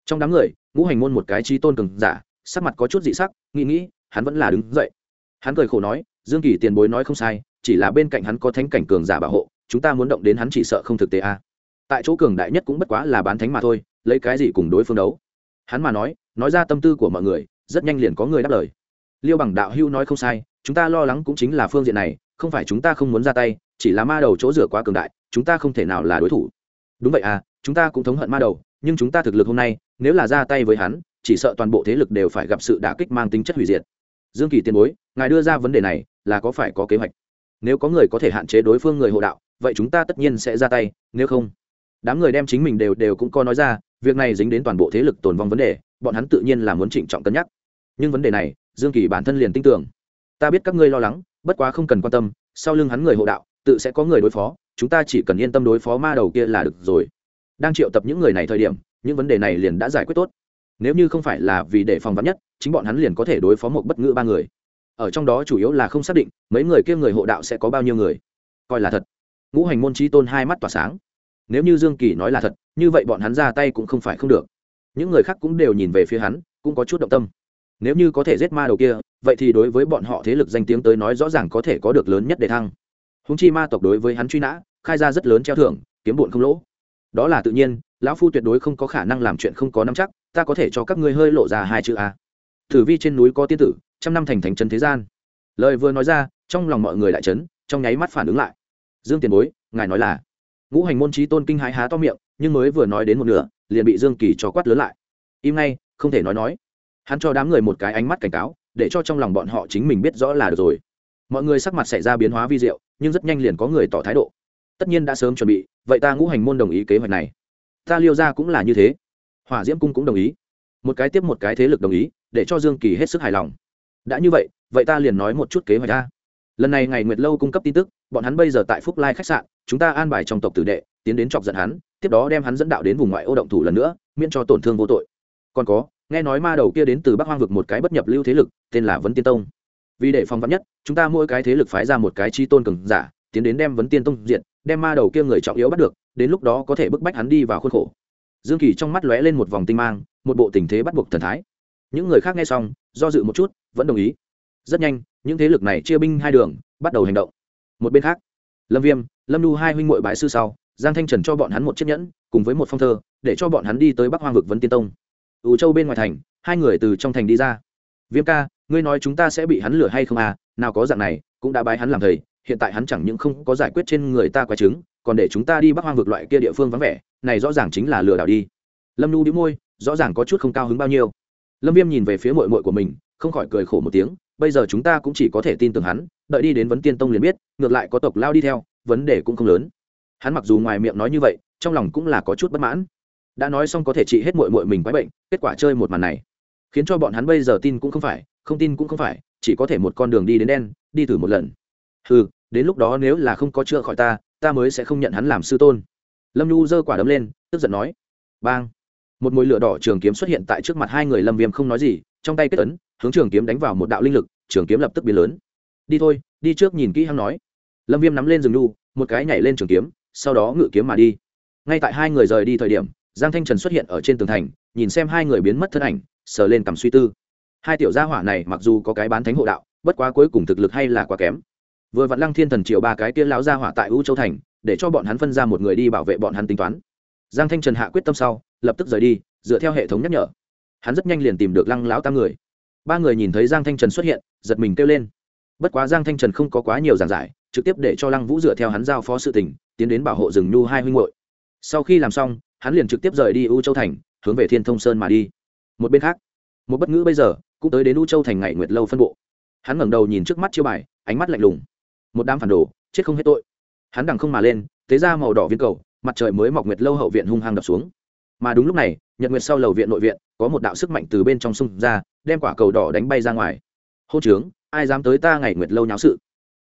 Trong đám người, ngũ hành môn một cái trí tôn cường giả, sắc mặt có chút dị sắc, nghĩ nghĩ, hắn vẫn là đứng dậy. Hắn cười khổ nói, dương kỳ tiền bối nói không sai, chỉ là bên cạnh hắn có thánh cảnh cường giả bảo hộ, chúng ta muốn động đến hắn chỉ sợ không thực tế a tại chỗ cường đại nhất cũng bất quá là bán thánh mà thôi, lấy cái gì cùng đối phương đấu? Hắn mà nói nói ra tâm tư của mọi người, rất nhanh liền có người đáp lời. Liêu bằng đạo hưu nói không sai, chúng ta lo lắng cũng chính là phương diện này, không phải chúng ta không muốn ra tay, chỉ là ma đầu chỗ rửa quá cường đại, chúng ta không thể nào là đối thủ. Đúng vậy à chúng ta cũng thống hận ma đầu, nhưng chúng ta thực lực hôm nay, nếu là ra tay với hắn, chỉ sợ toàn bộ thế lực đều phải gặp sự đả kích mang tính chất hủy diệt. Dương kỳ tiền bối, ngài đưa ra vấn đề này, là có phải có kế hoạch? Nếu có người có thể hạn chế đối phương người hộ đạo, vậy chúng ta tất nhiên sẽ ra tay, nếu không, đám người đem chính mình đều đều cũng có nói ra, việc này dính đến toàn bộ thế lực tồn vong vấn đề, bọn hắn tự nhiên là muốn trịnh trọng cân nhắc. Nhưng vấn đề này, dương kỳ bản thân liền tin tưởng. Ta biết các ngươi lo lắng, bất quá không cần quan tâm, sau lưng hắn người hộ đạo, tự sẽ có người đối phó, chúng ta chỉ cần yên tâm đối phó ma đầu kia là được rồi đang triệu tập những người này thời điểm, những vấn đề này liền đã giải quyết tốt. Nếu như không phải là vì để phòng vắn nhất, chính bọn hắn liền có thể đối phó một bất ngữ ba người. Ở trong đó chủ yếu là không xác định mấy người kia người hộ đạo sẽ có bao nhiêu người. Coi là thật. Ngũ hành môn trí tôn hai mắt tỏa sáng. Nếu như dương kỳ nói là thật, như vậy bọn hắn ra tay cũng không phải không được. Những người khác cũng đều nhìn về phía hắn, cũng có chút động tâm. Nếu như có thể giết ma đầu kia, vậy thì đối với bọn họ thế lực danh tiếng tới nói rõ ràng có thể có được lớn nhất để thăng. Húng chi ma tộc đối với hắn truy nã, khai ra rất lớn treo thưởng, kiếm bụn không lỗ đó là tự nhiên, lão phu tuyệt đối không có khả năng làm chuyện không có năm chắc, ta có thể cho các ngươi hơi lộ ra hai chữ a. Thử vi trên núi có tiên tử, trăm năm thành thành trấn thế gian. Lời vừa nói ra, trong lòng mọi người đại trấn trong nháy mắt phản ứng lại. Dương tiền bối, ngài nói là, ngũ hành môn trí tôn kinh hái há to miệng, nhưng mới vừa nói đến một nửa, liền bị dương kỳ cho quát lớn lại. Im ngay, không thể nói nói. Hắn cho đám người một cái ánh mắt cảnh cáo, để cho trong lòng bọn họ chính mình biết rõ là được rồi. Mọi người sắc mặt xảy ra biến hóa vi diệu, nhưng rất nhanh liền có người tỏ thái độ tất nhiên đã sớm chuẩn bị, vậy ta ngũ hành môn đồng ý kế hoạch này. Ta liêu ra cũng là như thế. Hỏa diễm cung cũng đồng ý. Một cái tiếp một cái thế lực đồng ý, để cho dương kỳ hết sức hài lòng. Đã như vậy vậy ta liền nói một chút kế hoạch ta lần này ngày nguyệt lâu cung cấp tin tức, bọn hắn bây giờ tại phúc lai khách sạn, chúng ta an bài trong tộc tử đệ, tiến đến chọc giận hắn, tiếp đó đem hắn dẫn đạo đến vùng ngoại ô động thủ lần nữa, miễn cho tổn thương vô tội. Còn có, nghe nói ma đầu kia đến từ bắc hoang vực một cái bất nhập lưu thế lực, tên là vấn tiên tông. Vì để phòng vắn nhất, chúng ta mỗi cái thế lực phái ra một cái chi tôn cường giả tiến đến đem vấn tiên tông diện đem ma đầu kia người trọng yếu bắt được, đến lúc đó có thể bức bách hắn đi vào khuôn khổ. Dương kỳ trong mắt lóe lên một vòng tinh mang, một bộ tình thế bắt buộc thần thái. Những người khác nghe xong, do dự một chút, vẫn đồng ý. Rất nhanh, những thế lực này chia binh hai đường, bắt đầu hành động. Một bên khác, lâm viêm, lâm nhu hai huynh m bái sư sau, giang thanh trần cho bọn hắn một chiếc nhẫn, cùng với một phong thơ, để cho bọn hắn đi tới bắc hoang vực vấn tiên tông. Ủ châu bên ngoài thành, hai người từ trong thành đi ra. Viêm ca, ngươi nói chúng ta sẽ bị hắn lửa hay không à? Nào có dạng này, cũng đã bái hắn làm thầy hiện tại hắn chẳng những không có giải quyết trên người ta quái chứng, còn để chúng ta đi bắc hoang vực loại kia địa phương vắng vẻ, này rõ ràng chính là lừa đảo đi. Lâm nhu đĩu môi, rõ ràng có chút không cao hứng bao nhiêu. Lâm viêm nhìn về phía mội mội của mình, không khỏi cười khổ một tiếng, bây giờ chúng ta cũng chỉ có thể tin tưởng hắn, đợi đi đến vấn tiên tông liền biết, ngược lại có tộc lao đi theo, vấn đề cũng không lớn. Hắn mặc dù ngoài miệng nói như vậy, trong lòng cũng là có chút bất mãn. Đã nói xong có thể trị hết mội mội mình quái bệnh, kết quả chơi một màn này, khiến cho bọn hắn bây giờ tin cũng không phải, không tin cũng không phải, chỉ có thể một con đường đi đến đen, đi thử một lần. Ừ đến lúc đó nếu là không có chữa khỏi ta ta mới sẽ không nhận hắn làm sư tôn. Lâm nhu giơ quả đấm lên, tức giận nói. Bang. Một mũi lửa đỏ trường kiếm xuất hiện tại trước mặt hai người lâm viêm không nói gì, trong tay kết ấn, hướng trường kiếm đánh vào một đạo linh lực, trường kiếm lập tức biến lớn. Đi thôi, đi trước nhìn kỹ hắn nói. Lâm viêm nắm lên rừng nhu, một cái nhảy lên trường kiếm, sau đó ngự kiếm mà đi. Ngay tại hai người rời đi thời điểm, giang thanh trần xuất hiện ở trên tường thành, nhìn xem hai người biến mất thân ảnh, sờ lên cầm suy tư. Hai tiểu gia hỏa này mặc dù có cái bán thánh hộ đạo, bất quá cuối cùng thực lực hay là quá kém vừa vặn lăng thiên thần triều ba cái kia lão gia hỏa tại u châu thành, để cho bọn hắn phân ra một người đi bảo vệ bọn hắn tính toán. Giang thanh trần hạ quyết tâm sau, lập tức rời đi, dựa theo hệ thống nhắc nhở. Hắn rất nhanh liền tìm được lăng lão tam người. Ba người nhìn thấy giang thanh trần xuất hiện, giật mình kêu lên. Bất quá giang thanh trần không có quá nhiều giảng giải, trực tiếp để cho lăng vũ dựa theo hắn giao phó sự tình, tiến đến bảo hộ rừng nhu hai huynh hội sau khi làm xong, hắn liền trực tiếp rời đi u châu thành, hướng về thiên thông sơn mà đi. Một bên khác, một bất ngữ bây giờ, cũng tới đến u châu thành ngày nguyệt lâu phân bộ. Hắn ngẩng đầu nhìn trước mắt chiêu bài, ánh mắt lạnh lùng một đám phản đồ, chết không hết tội. Hắn đằng không mà lên tế ra màu đỏ viên cầu, mặt trời mới mọc nguyệt lâu hậu viện hung hăng đập xuống. Mà đúng lúc này, nhật nguyệt sau lầu viện nội viện, có một đạo sức mạnh từ bên trong sông ra, đem quả cầu đỏ đánh bay ra ngoài. Hô trướng ai dám tới ta ngày nguyệt lâu nháo sự?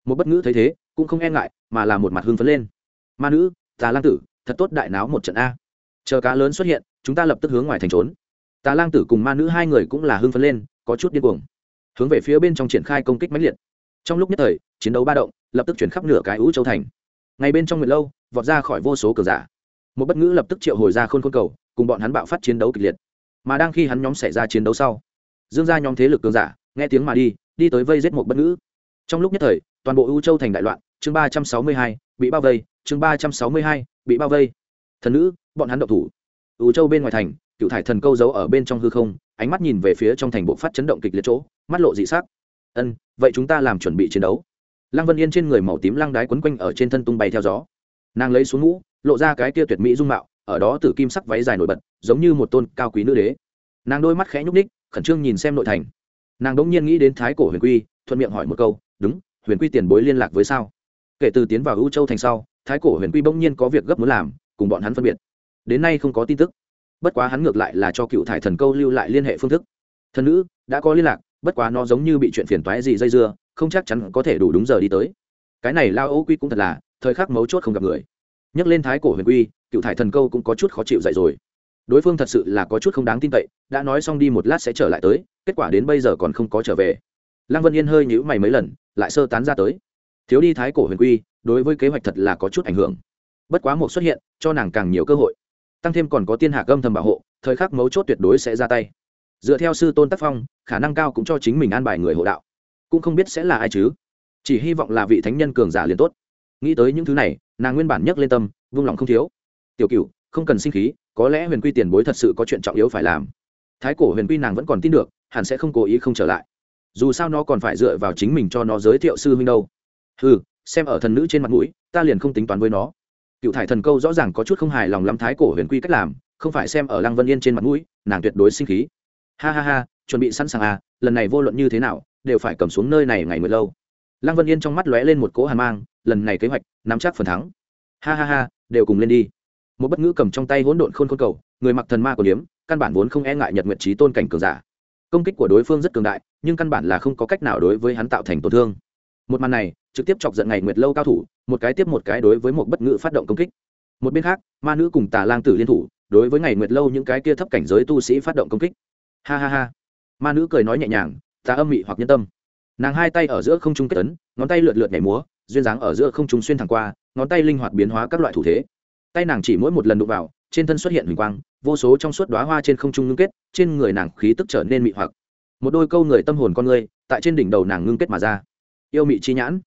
Một bất ngữ thấy thế, cũng không e ngại, mà là một mặt hưng phấn lên. Ma nữ, tà lang tử, thật tốt đại náo một trận a. Chờ cá lớn xuất hiện, chúng ta lập tức hướng ngoài thành trốn. Tà lang tử cùng ma nữ hai người cũng là hưng phấn lên, có chút điên cuồng. Hướng về phía bên trong triển khai công kích mãnh liệt. Trong lúc nhất thời, chiến đấu ba động lập tức chuyển khắp nửa cái ú châu thành. Ngay bên trong nguyệt lâu, vọt ra khỏi vô số cờ giả. Một bất ngữ lập tức triệu hồi ra khôn khôn cầu, cùng bọn hắn bạo phát chiến đấu kịch liệt. Mà đang khi hắn nhóm xảy ra chiến đấu sau, dương ra nhóm thế lực cường giả, nghe tiếng mà đi đi tới vây giết một bất ngữ. Trong lúc nhất thời, toàn bộ ưu châu thành đại loạn, chương ba trăm sáu mươi hai, bị bao vây, chương ba trăm sáu mươi hai, bị bao vây. Thần nữ, bọn hắn độc thủ. Ưu châu bên ngoài thành, cựu thải thần câu giấu ở bên trong hư không, ánh mắt nhìn về phía trong thành bộ phát chấn động kịch liệt chỗ, mắt lộ dị sắc. Ân, vậy chúng ta làm chuẩn bị chiến đấu lăng vân yên trên người màu tím lăng đái quấn quanh ở trên thân tung bay theo gió. Nàng lấy xuống mũ, lộ ra cái kia tuyệt mỹ dung mạo, ở đó tử kim sắc váy dài nổi bật, giống như một tôn cao quý nữ đế. Nàng đôi mắt khẽ nhúc ních khẩn trương nhìn xem nội thành. Nàng đỗng nhiên nghĩ đến thái cổ huyền quy, thuận miệng hỏi một câu, đúng, huyền quy tiền bối liên lạc với sao? Kể từ tiến vào ưu châu thành sau, thái cổ huyền quy bỗng nhiên có việc gấp muốn làm, cùng bọn hắn phân biệt. Đến nay không có tin tức. Bất quá hắn ngược lại là cho cựu thải thần câu lưu lại liên hệ phương thức. Thần nữ, đã có liên lạc, bất quá nó giống như bị chuyện phiền toái gì dây dưa không chắc chắn có thể đủ đúng giờ đi tới. Cái này lao ô quy cũng thật là, thời khắc mấu chốt không gặp người. Nhắc lên thái cổ huyền quy, cựu thải thần câu cũng có chút khó chịu dậy rồi. Đối phương thật sự là có chút không đáng tin cậy, đã nói xong đi một lát sẽ trở lại tới, kết quả đến bây giờ còn không có trở về. Lăng vân yên hơi nhữ mày mấy lần, lại sơ tán ra tới. Thiếu đi thái cổ huyền quy, đối với kế hoạch thật là có chút ảnh hưởng. Bất quá một xuất hiện, cho nàng càng nhiều cơ hội. Tăng thêm còn có tiên hạ âm thầm bảo hộ, thời khắc mấu chốt tuyệt đối sẽ ra tay. Dựa theo sư tôn tác phong, khả năng cao cũng cho chính mình an bài người hộ đạo cũng không biết sẽ là ai chứ. Chỉ hy vọng là vị thánh nhân cường giả liền tốt. Nghĩ tới những thứ này, nàng nguyên bản nhấc lên tâm, vung lòng không thiếu. Tiểu cựu không cần sinh khí, có lẽ huyền quy tiền bối thật sự có chuyện trọng yếu phải làm. Thái cổ huyền quy nàng vẫn còn tin được, hẳn sẽ không cố ý không trở lại. Dù sao nó còn phải dựa vào chính mình cho nó giới thiệu sư huynh đâu. Ừ xem ở thần nữ trên mặt mũi, ta liền không tính toán với nó. Cựu thải thần câu rõ ràng có chút không hài lòng lắm thái cổ huyền quy cách làm, không phải xem ở lăng vân yên trên mặt mũi, nàng tuyệt đối sinh khí. Ha ha ha, chuẩn bị sẵn sàng à lần này vô luận như thế nào đều phải cầm xuống nơi này ngày mới lâu. Lăng vân yên trong mắt lóe lên một cỗ hàn mang, lần này kế hoạch, nắm chắc phần thắng. Ha ha ha, đều cùng lên đi. Một bất ngữ cầm trong tay hỗn độn khôn khôn cầu, người mặc thần ma của điếm, căn bản vốn không e ngại nhật nguyện trí tôn cảnh cường giả. Công kích của đối phương rất cường đại, nhưng căn bản là không có cách nào đối với hắn tạo thành tổn thương. Một màn này, trực tiếp chọc giận ngày nguyệt lâu cao thủ, một cái tiếp một cái đối với một bất ngữ phát động công kích. Một bên khác, ma nữ cùng tà lang tử liên thủ, đối với ngày nguyệt lâu những cái kia thấp cảnh giới tu sĩ phát động công kích. Ha ha ha. Ma nữ cười nói nhẹ nhàng tà âm mị hoặc nhân tâm. Nàng hai tay ở giữa không trung kết tấn ngón tay lượt lượt nhảy múa, duyên dáng ở giữa không trung xuyên thẳng qua, ngón tay linh hoạt biến hóa các loại thủ thế. Tay nàng chỉ mỗi một lần đụng vào, trên thân xuất hiện huỳnh quang, vô số trong suốt đoá hoa trên không trung ngưng kết, trên người nàng khí tức trở nên mị hoặc. Một đôi câu người tâm hồn con người, tại trên đỉnh đầu nàng ngưng kết mà ra. Yêu mị chi nhãn.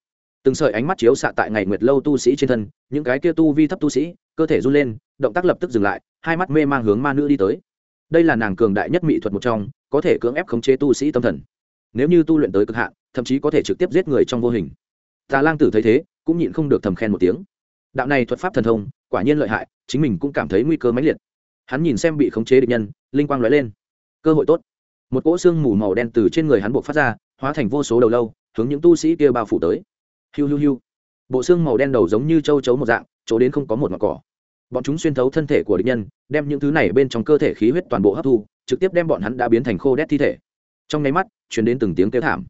Từng sợi ánh mắt chiếu xạ tại ngày nguyệt lâu tu sĩ trên thân, những cái kia tu vi thấp tu sĩ, cơ thể run lên, động tác lập tức dừng lại, hai mắt mê mang hướng ma nữ đi tới. Đây là nàng cường đại nhất mỹ thuật một trong, có thể cưỡng ép khống chế tu sĩ tâm thần nếu như tu luyện tới cực hạn, thậm chí có thể trực tiếp giết người trong vô hình. Tà lang tử thấy thế, cũng nhịn không được thầm khen một tiếng. Đạo này thuật pháp thần thông, quả nhiên lợi hại, chính mình cũng cảm thấy nguy cơ mãnh liệt. Hắn nhìn xem bị khống chế địch nhân, linh quang lóe lên. Cơ hội tốt. Một cỗ xương mù màu đen từ trên người hắn buộc phát ra, hóa thành vô số đầu lâu, hướng những tu sĩ kia bao phủ tới. Hiu hiu hiu. Bộ xương màu đen đầu giống như châu chấu một dạng, chỗ đến không có một mặt cỏ. Bọn chúng xuyên thấu thân thể của địch nhân, đem những thứ này bên trong cơ thể khí huyết toàn bộ hấp thu, trực tiếp đem bọn hắn đã biến thành khô đét thi thể. Trong nháy mắt chuyển đến từng tiếng kêu thảm.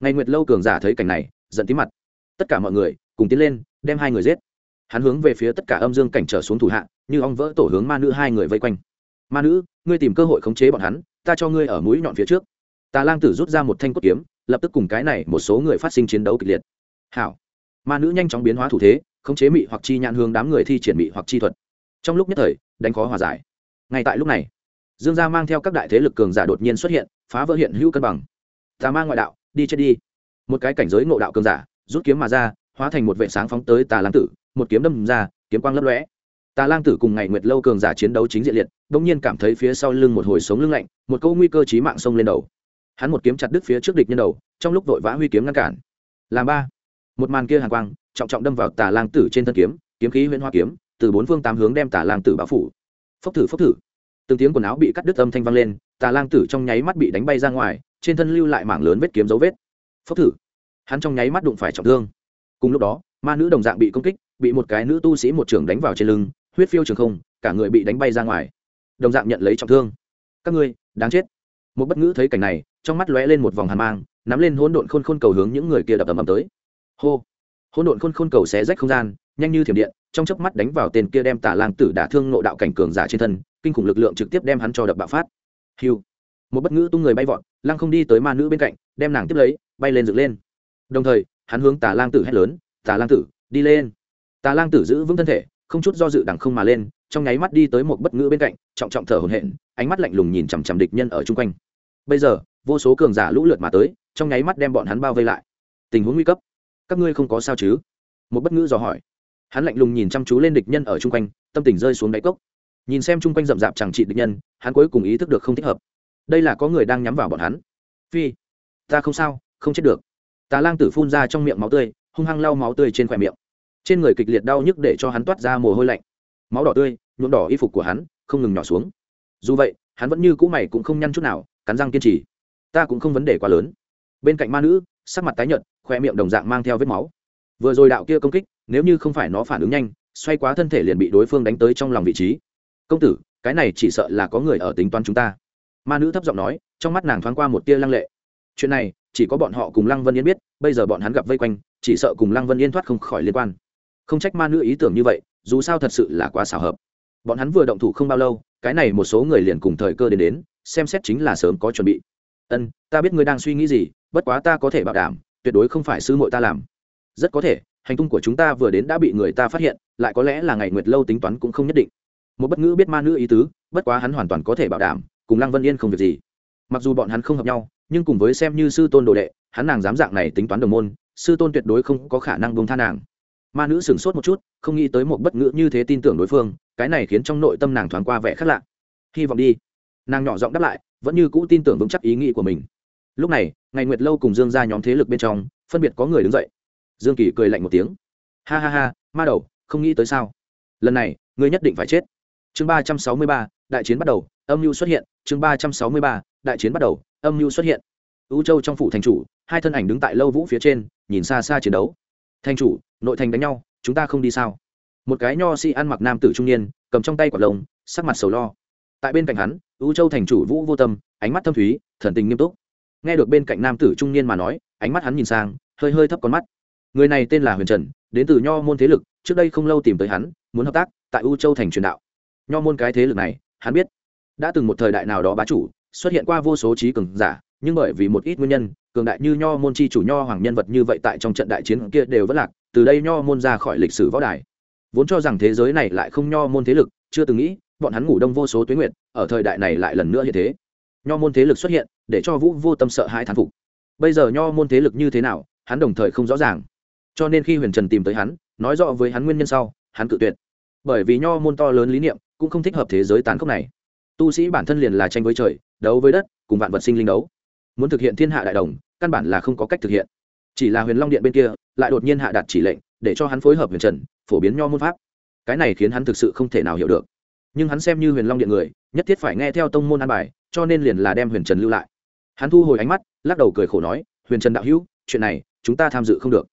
Ngày nguyệt lâu cường giả thấy cảnh này, giận tí mặt. Tất cả mọi người cùng tiến lên, đem hai người giết. Hắn hướng về phía tất cả âm dương cảnh trở xuống thủ hạ, như ong vỡ tổ hướng ma nữ hai người vây quanh. Ma nữ, ngươi tìm cơ hội khống chế bọn hắn, ta cho ngươi ở mũi nhọn phía trước. Tà lang tử rút ra một thanh cốt kiếm, lập tức cùng cái này một số người phát sinh chiến đấu kịch liệt. Hảo. Ma nữ nhanh chóng biến hóa thủ thế, khống chế mị hoặc chi nhãn hướng đám người thi triển mị hoặc chi thuật. Trong lúc nhất thời, đánh khó hòa giải. Ngay tại lúc này, dương gia mang theo các đại thế lực cường giả đột nhiên xuất hiện, phá vỡ hiện hữu cân bằng tà ma ngoại đạo, đi chết đi. Một cái cảnh giới ngộ đạo cường giả, rút kiếm mà ra, hóa thành một vệ sáng phóng tới tà lang tử, một kiếm đâm ra, kiếm quang lấp lóe. Tà lang tử cùng ngày nguyệt lâu cường giả chiến đấu chính diện liệt, bỗng nhiên cảm thấy phía sau lưng một hồi sống lưng lạnh, một câu nguy cơ chí mạng xông lên đầu. Hắn một kiếm chặt đứt phía trước địch nhân đầu, trong lúc vội vã huy kiếm ngăn cản. Làm ba. Một màn kia hàn quang, trọng trọng đâm vào tà lang tử trên thân kiếm kiếm khí huyễn hoa kiếm, từ bốn phương tám hướng đem tà lang tử bao phủ. Phốc thử phốc thử. Từng tiếng quần áo bị cắt đứt âm thanh vang lên, tà lang tử trong nháy mắt bị đánh bay ra ngoài trên thân lưu lại mảng lớn vết kiếm dấu vết. Phốc thử. Hắn trong nháy mắt đụng phải trọng thương. Cùng lúc đó, ma nữ đồng dạng bị công kích, bị một cái nữ tu sĩ một trưởng đánh vào trên lưng, huyết phiêu trường không, cả người bị đánh bay ra ngoài. Đồng dạng nhận lấy trọng thương. Các ngươi, đáng chết. Một bất ngữ thấy cảnh này, trong mắt lóe lên một vòng hàn mang, nắm lên hỗn độn khôn khôn cầu hướng những người kia đập ầm ầm tới. Hô. Hỗn độn khôn khôn cầu xé rách không gian, nhanh như thiểm điện, trong chớp mắt đánh vào tên kia đem tả lang tử đả thương nộ đạo cảnh cường giả trên thân, kinh khủng lực lượng trực tiếp đem hắn cho đập bạo phát. Hiu một bất ngữ tung người bay vọt, lăng không đi tới ma nữ bên cạnh, đem nàng tiếp lấy, bay lên dựng lên. Đồng thời, hắn hướng tà lang tử hét lớn, tà lang tử, đi lên. Tà lang tử giữ vững thân thể, không chút do dự đằng không mà lên, trong nháy mắt đi tới một bất ngữ bên cạnh, trọng trọng thở hổn hển, ánh mắt lạnh lùng nhìn chằm chằm địch nhân ở chung quanh. Bây giờ, vô số cường giả lũ lượt mà tới, trong nháy mắt đem bọn hắn bao vây lại. Tình huống nguy cấp, các ngươi không có sao chứ? Một bất ngữ dò hỏi. Hắn lạnh lùng nhìn chăm chú lên địch nhân ở chung quanh, tâm tình rơi xuống đáy cốc. Nhìn xem chung quanh rậm rạp chẳng trị địch nhân, hắn cuối cùng ý thức được không thích hợp đây là có người đang nhắm vào bọn hắn. Phi, ta không sao, không chết được. Tà lang tử phun ra trong miệng máu tươi, hung hăng lau máu tươi trên khoe miệng. Trên người kịch liệt đau nhức để cho hắn toát ra mồ hôi lạnh. Máu đỏ tươi, nhuộm đỏ y phục của hắn, không ngừng nhỏ xuống. Dù vậy, hắn vẫn như cũ mày cũng không nhăn chút nào, cắn răng kiên trì. Ta cũng không vấn đề quá lớn. Bên cạnh ma nữ, sắc mặt tái nhợt khoe miệng đồng dạng mang theo vết máu. Vừa rồi đạo kia công kích, nếu như không phải nó phản ứng nhanh, xoay quá thân thể liền bị đối phương đánh tới trong lòng vị trí. Công tử, cái này chỉ sợ là có người ở tính toán chúng ta ma nữ thấp giọng nói, trong mắt nàng thoáng qua một tia lăng lệ. Chuyện này, chỉ có bọn họ cùng lăng vân yên biết, bây giờ bọn hắn gặp vây quanh, chỉ sợ cùng lăng vân yên thoát không khỏi liên quan. Không trách ma nữ ý tưởng như vậy, dù sao thật sự là quá xảo hợp. Bọn hắn vừa động thủ không bao lâu, cái này một số người liền cùng thời cơ đến đến, xem xét chính là sớm có chuẩn bị. Ân, ta biết ngươi đang suy nghĩ gì, bất quá ta có thể bảo đảm, tuyệt đối không phải sư muội ta làm. Rất có thể, hành tung của chúng ta vừa đến đã bị người ta phát hiện, lại có lẽ là ngày nguyệt lâu tính toán cũng không nhất định. Một bất ngữ biết ma nữ ý tứ, bất quá hắn hoàn toàn có thể bảo đảm cùng lăng vân yên không việc gì. Mặc dù bọn hắn không hợp nhau, nhưng cùng với xem như sư tôn đồ đệ, hắn nàng dám dạng này tính toán đồng môn, sư tôn tuyệt đối không có khả năng bông tha nàng. Ma nữ sửng sốt một chút, không nghĩ tới một bất ngữ như thế tin tưởng đối phương, cái này khiến trong nội tâm nàng thoáng qua vẻ khác lạ. Hy vọng đi. Nàng nhỏ giọng đáp lại, vẫn như cũ tin tưởng vững chắc ý nghĩ của mình. Lúc này, ngày nguyệt lâu cùng dương ra nhóm thế lực bên trong, phân biệt có người đứng dậy. Dương kỳ cười lạnh một tiếng. Ha ha ha, ma đầu, không nghĩ tới sao? Lần này, ngươi nhất định phải chết chương ba trăm sáu mươi ba, đại chiến bắt đầu, âm mưu xuất hiện. Chương ba trăm sáu mươi ba, đại chiến bắt đầu, âm mưu xuất hiện. U châu trong phủ thành chủ, hai thân ảnh đứng tại lâu vũ phía trên, nhìn xa xa chiến đấu. Thành chủ, nội thành đánh nhau, chúng ta không đi sao? Một cái nho si ăn mặc nam tử trung niên, cầm trong tay quả lồng sắc mặt sầu lo. Tại bên cạnh hắn u châu thành chủ vũ vô tâm, ánh mắt thâm thúy, thần tình nghiêm túc. Nghe được bên cạnh nam tử trung niên mà nói, ánh mắt hắn nhìn sang, hơi hơi thấp con mắt. Người này tên là huyền trần, đến từ nho môn thế lực, trước đây không lâu tìm tới hắn, muốn hợp tác tại u châu thành truyền đạo nho môn cái thế lực này, hắn biết, đã từng một thời đại nào đó bá chủ, xuất hiện qua vô số trí cường giả, nhưng bởi vì một ít nguyên nhân, cường đại như nho môn chi chủ nho hoàng nhân vật như vậy tại trong trận đại chiến kia đều vẫn lạc, từ đây nho môn ra khỏi lịch sử võ đài. Vốn cho rằng thế giới này lại không nho môn thế lực, chưa từng nghĩ, bọn hắn ngủ đông vô số tuyến nguyện ở thời đại này lại lần nữa như thế. Nho môn thế lực xuất hiện, để cho vũ vô tâm sợ hai thán phục. Bây giờ nho môn thế lực như thế nào, hắn đồng thời không rõ ràng. Cho nên khi huyền trần tìm tới hắn, nói rõ với hắn nguyên nhân sau, hắn cự tuyệt. Bởi vì nho môn to lớn lý niệm cũng không thích hợp thế giới tàn khốc này. Tu sĩ bản thân liền là tranh với trời, đấu với đất, cùng vạn vật sinh linh đấu. Muốn thực hiện thiên hạ đại đồng, căn bản là không có cách thực hiện. Chỉ là huyền long điện bên kia, lại đột nhiên hạ đạt chỉ lệnh, để cho hắn phối hợp huyền trần, phổ biến nho môn pháp. Cái này khiến hắn thực sự không thể nào hiểu được. Nhưng hắn xem như huyền long điện người, nhất thiết phải nghe theo tông môn an bài, cho nên liền là đem huyền trần lưu lại. Hắn thu hồi ánh mắt, lắc đầu cười khổ nói, huyền trần đạo hữu, chuyện này, chúng ta tham dự không được.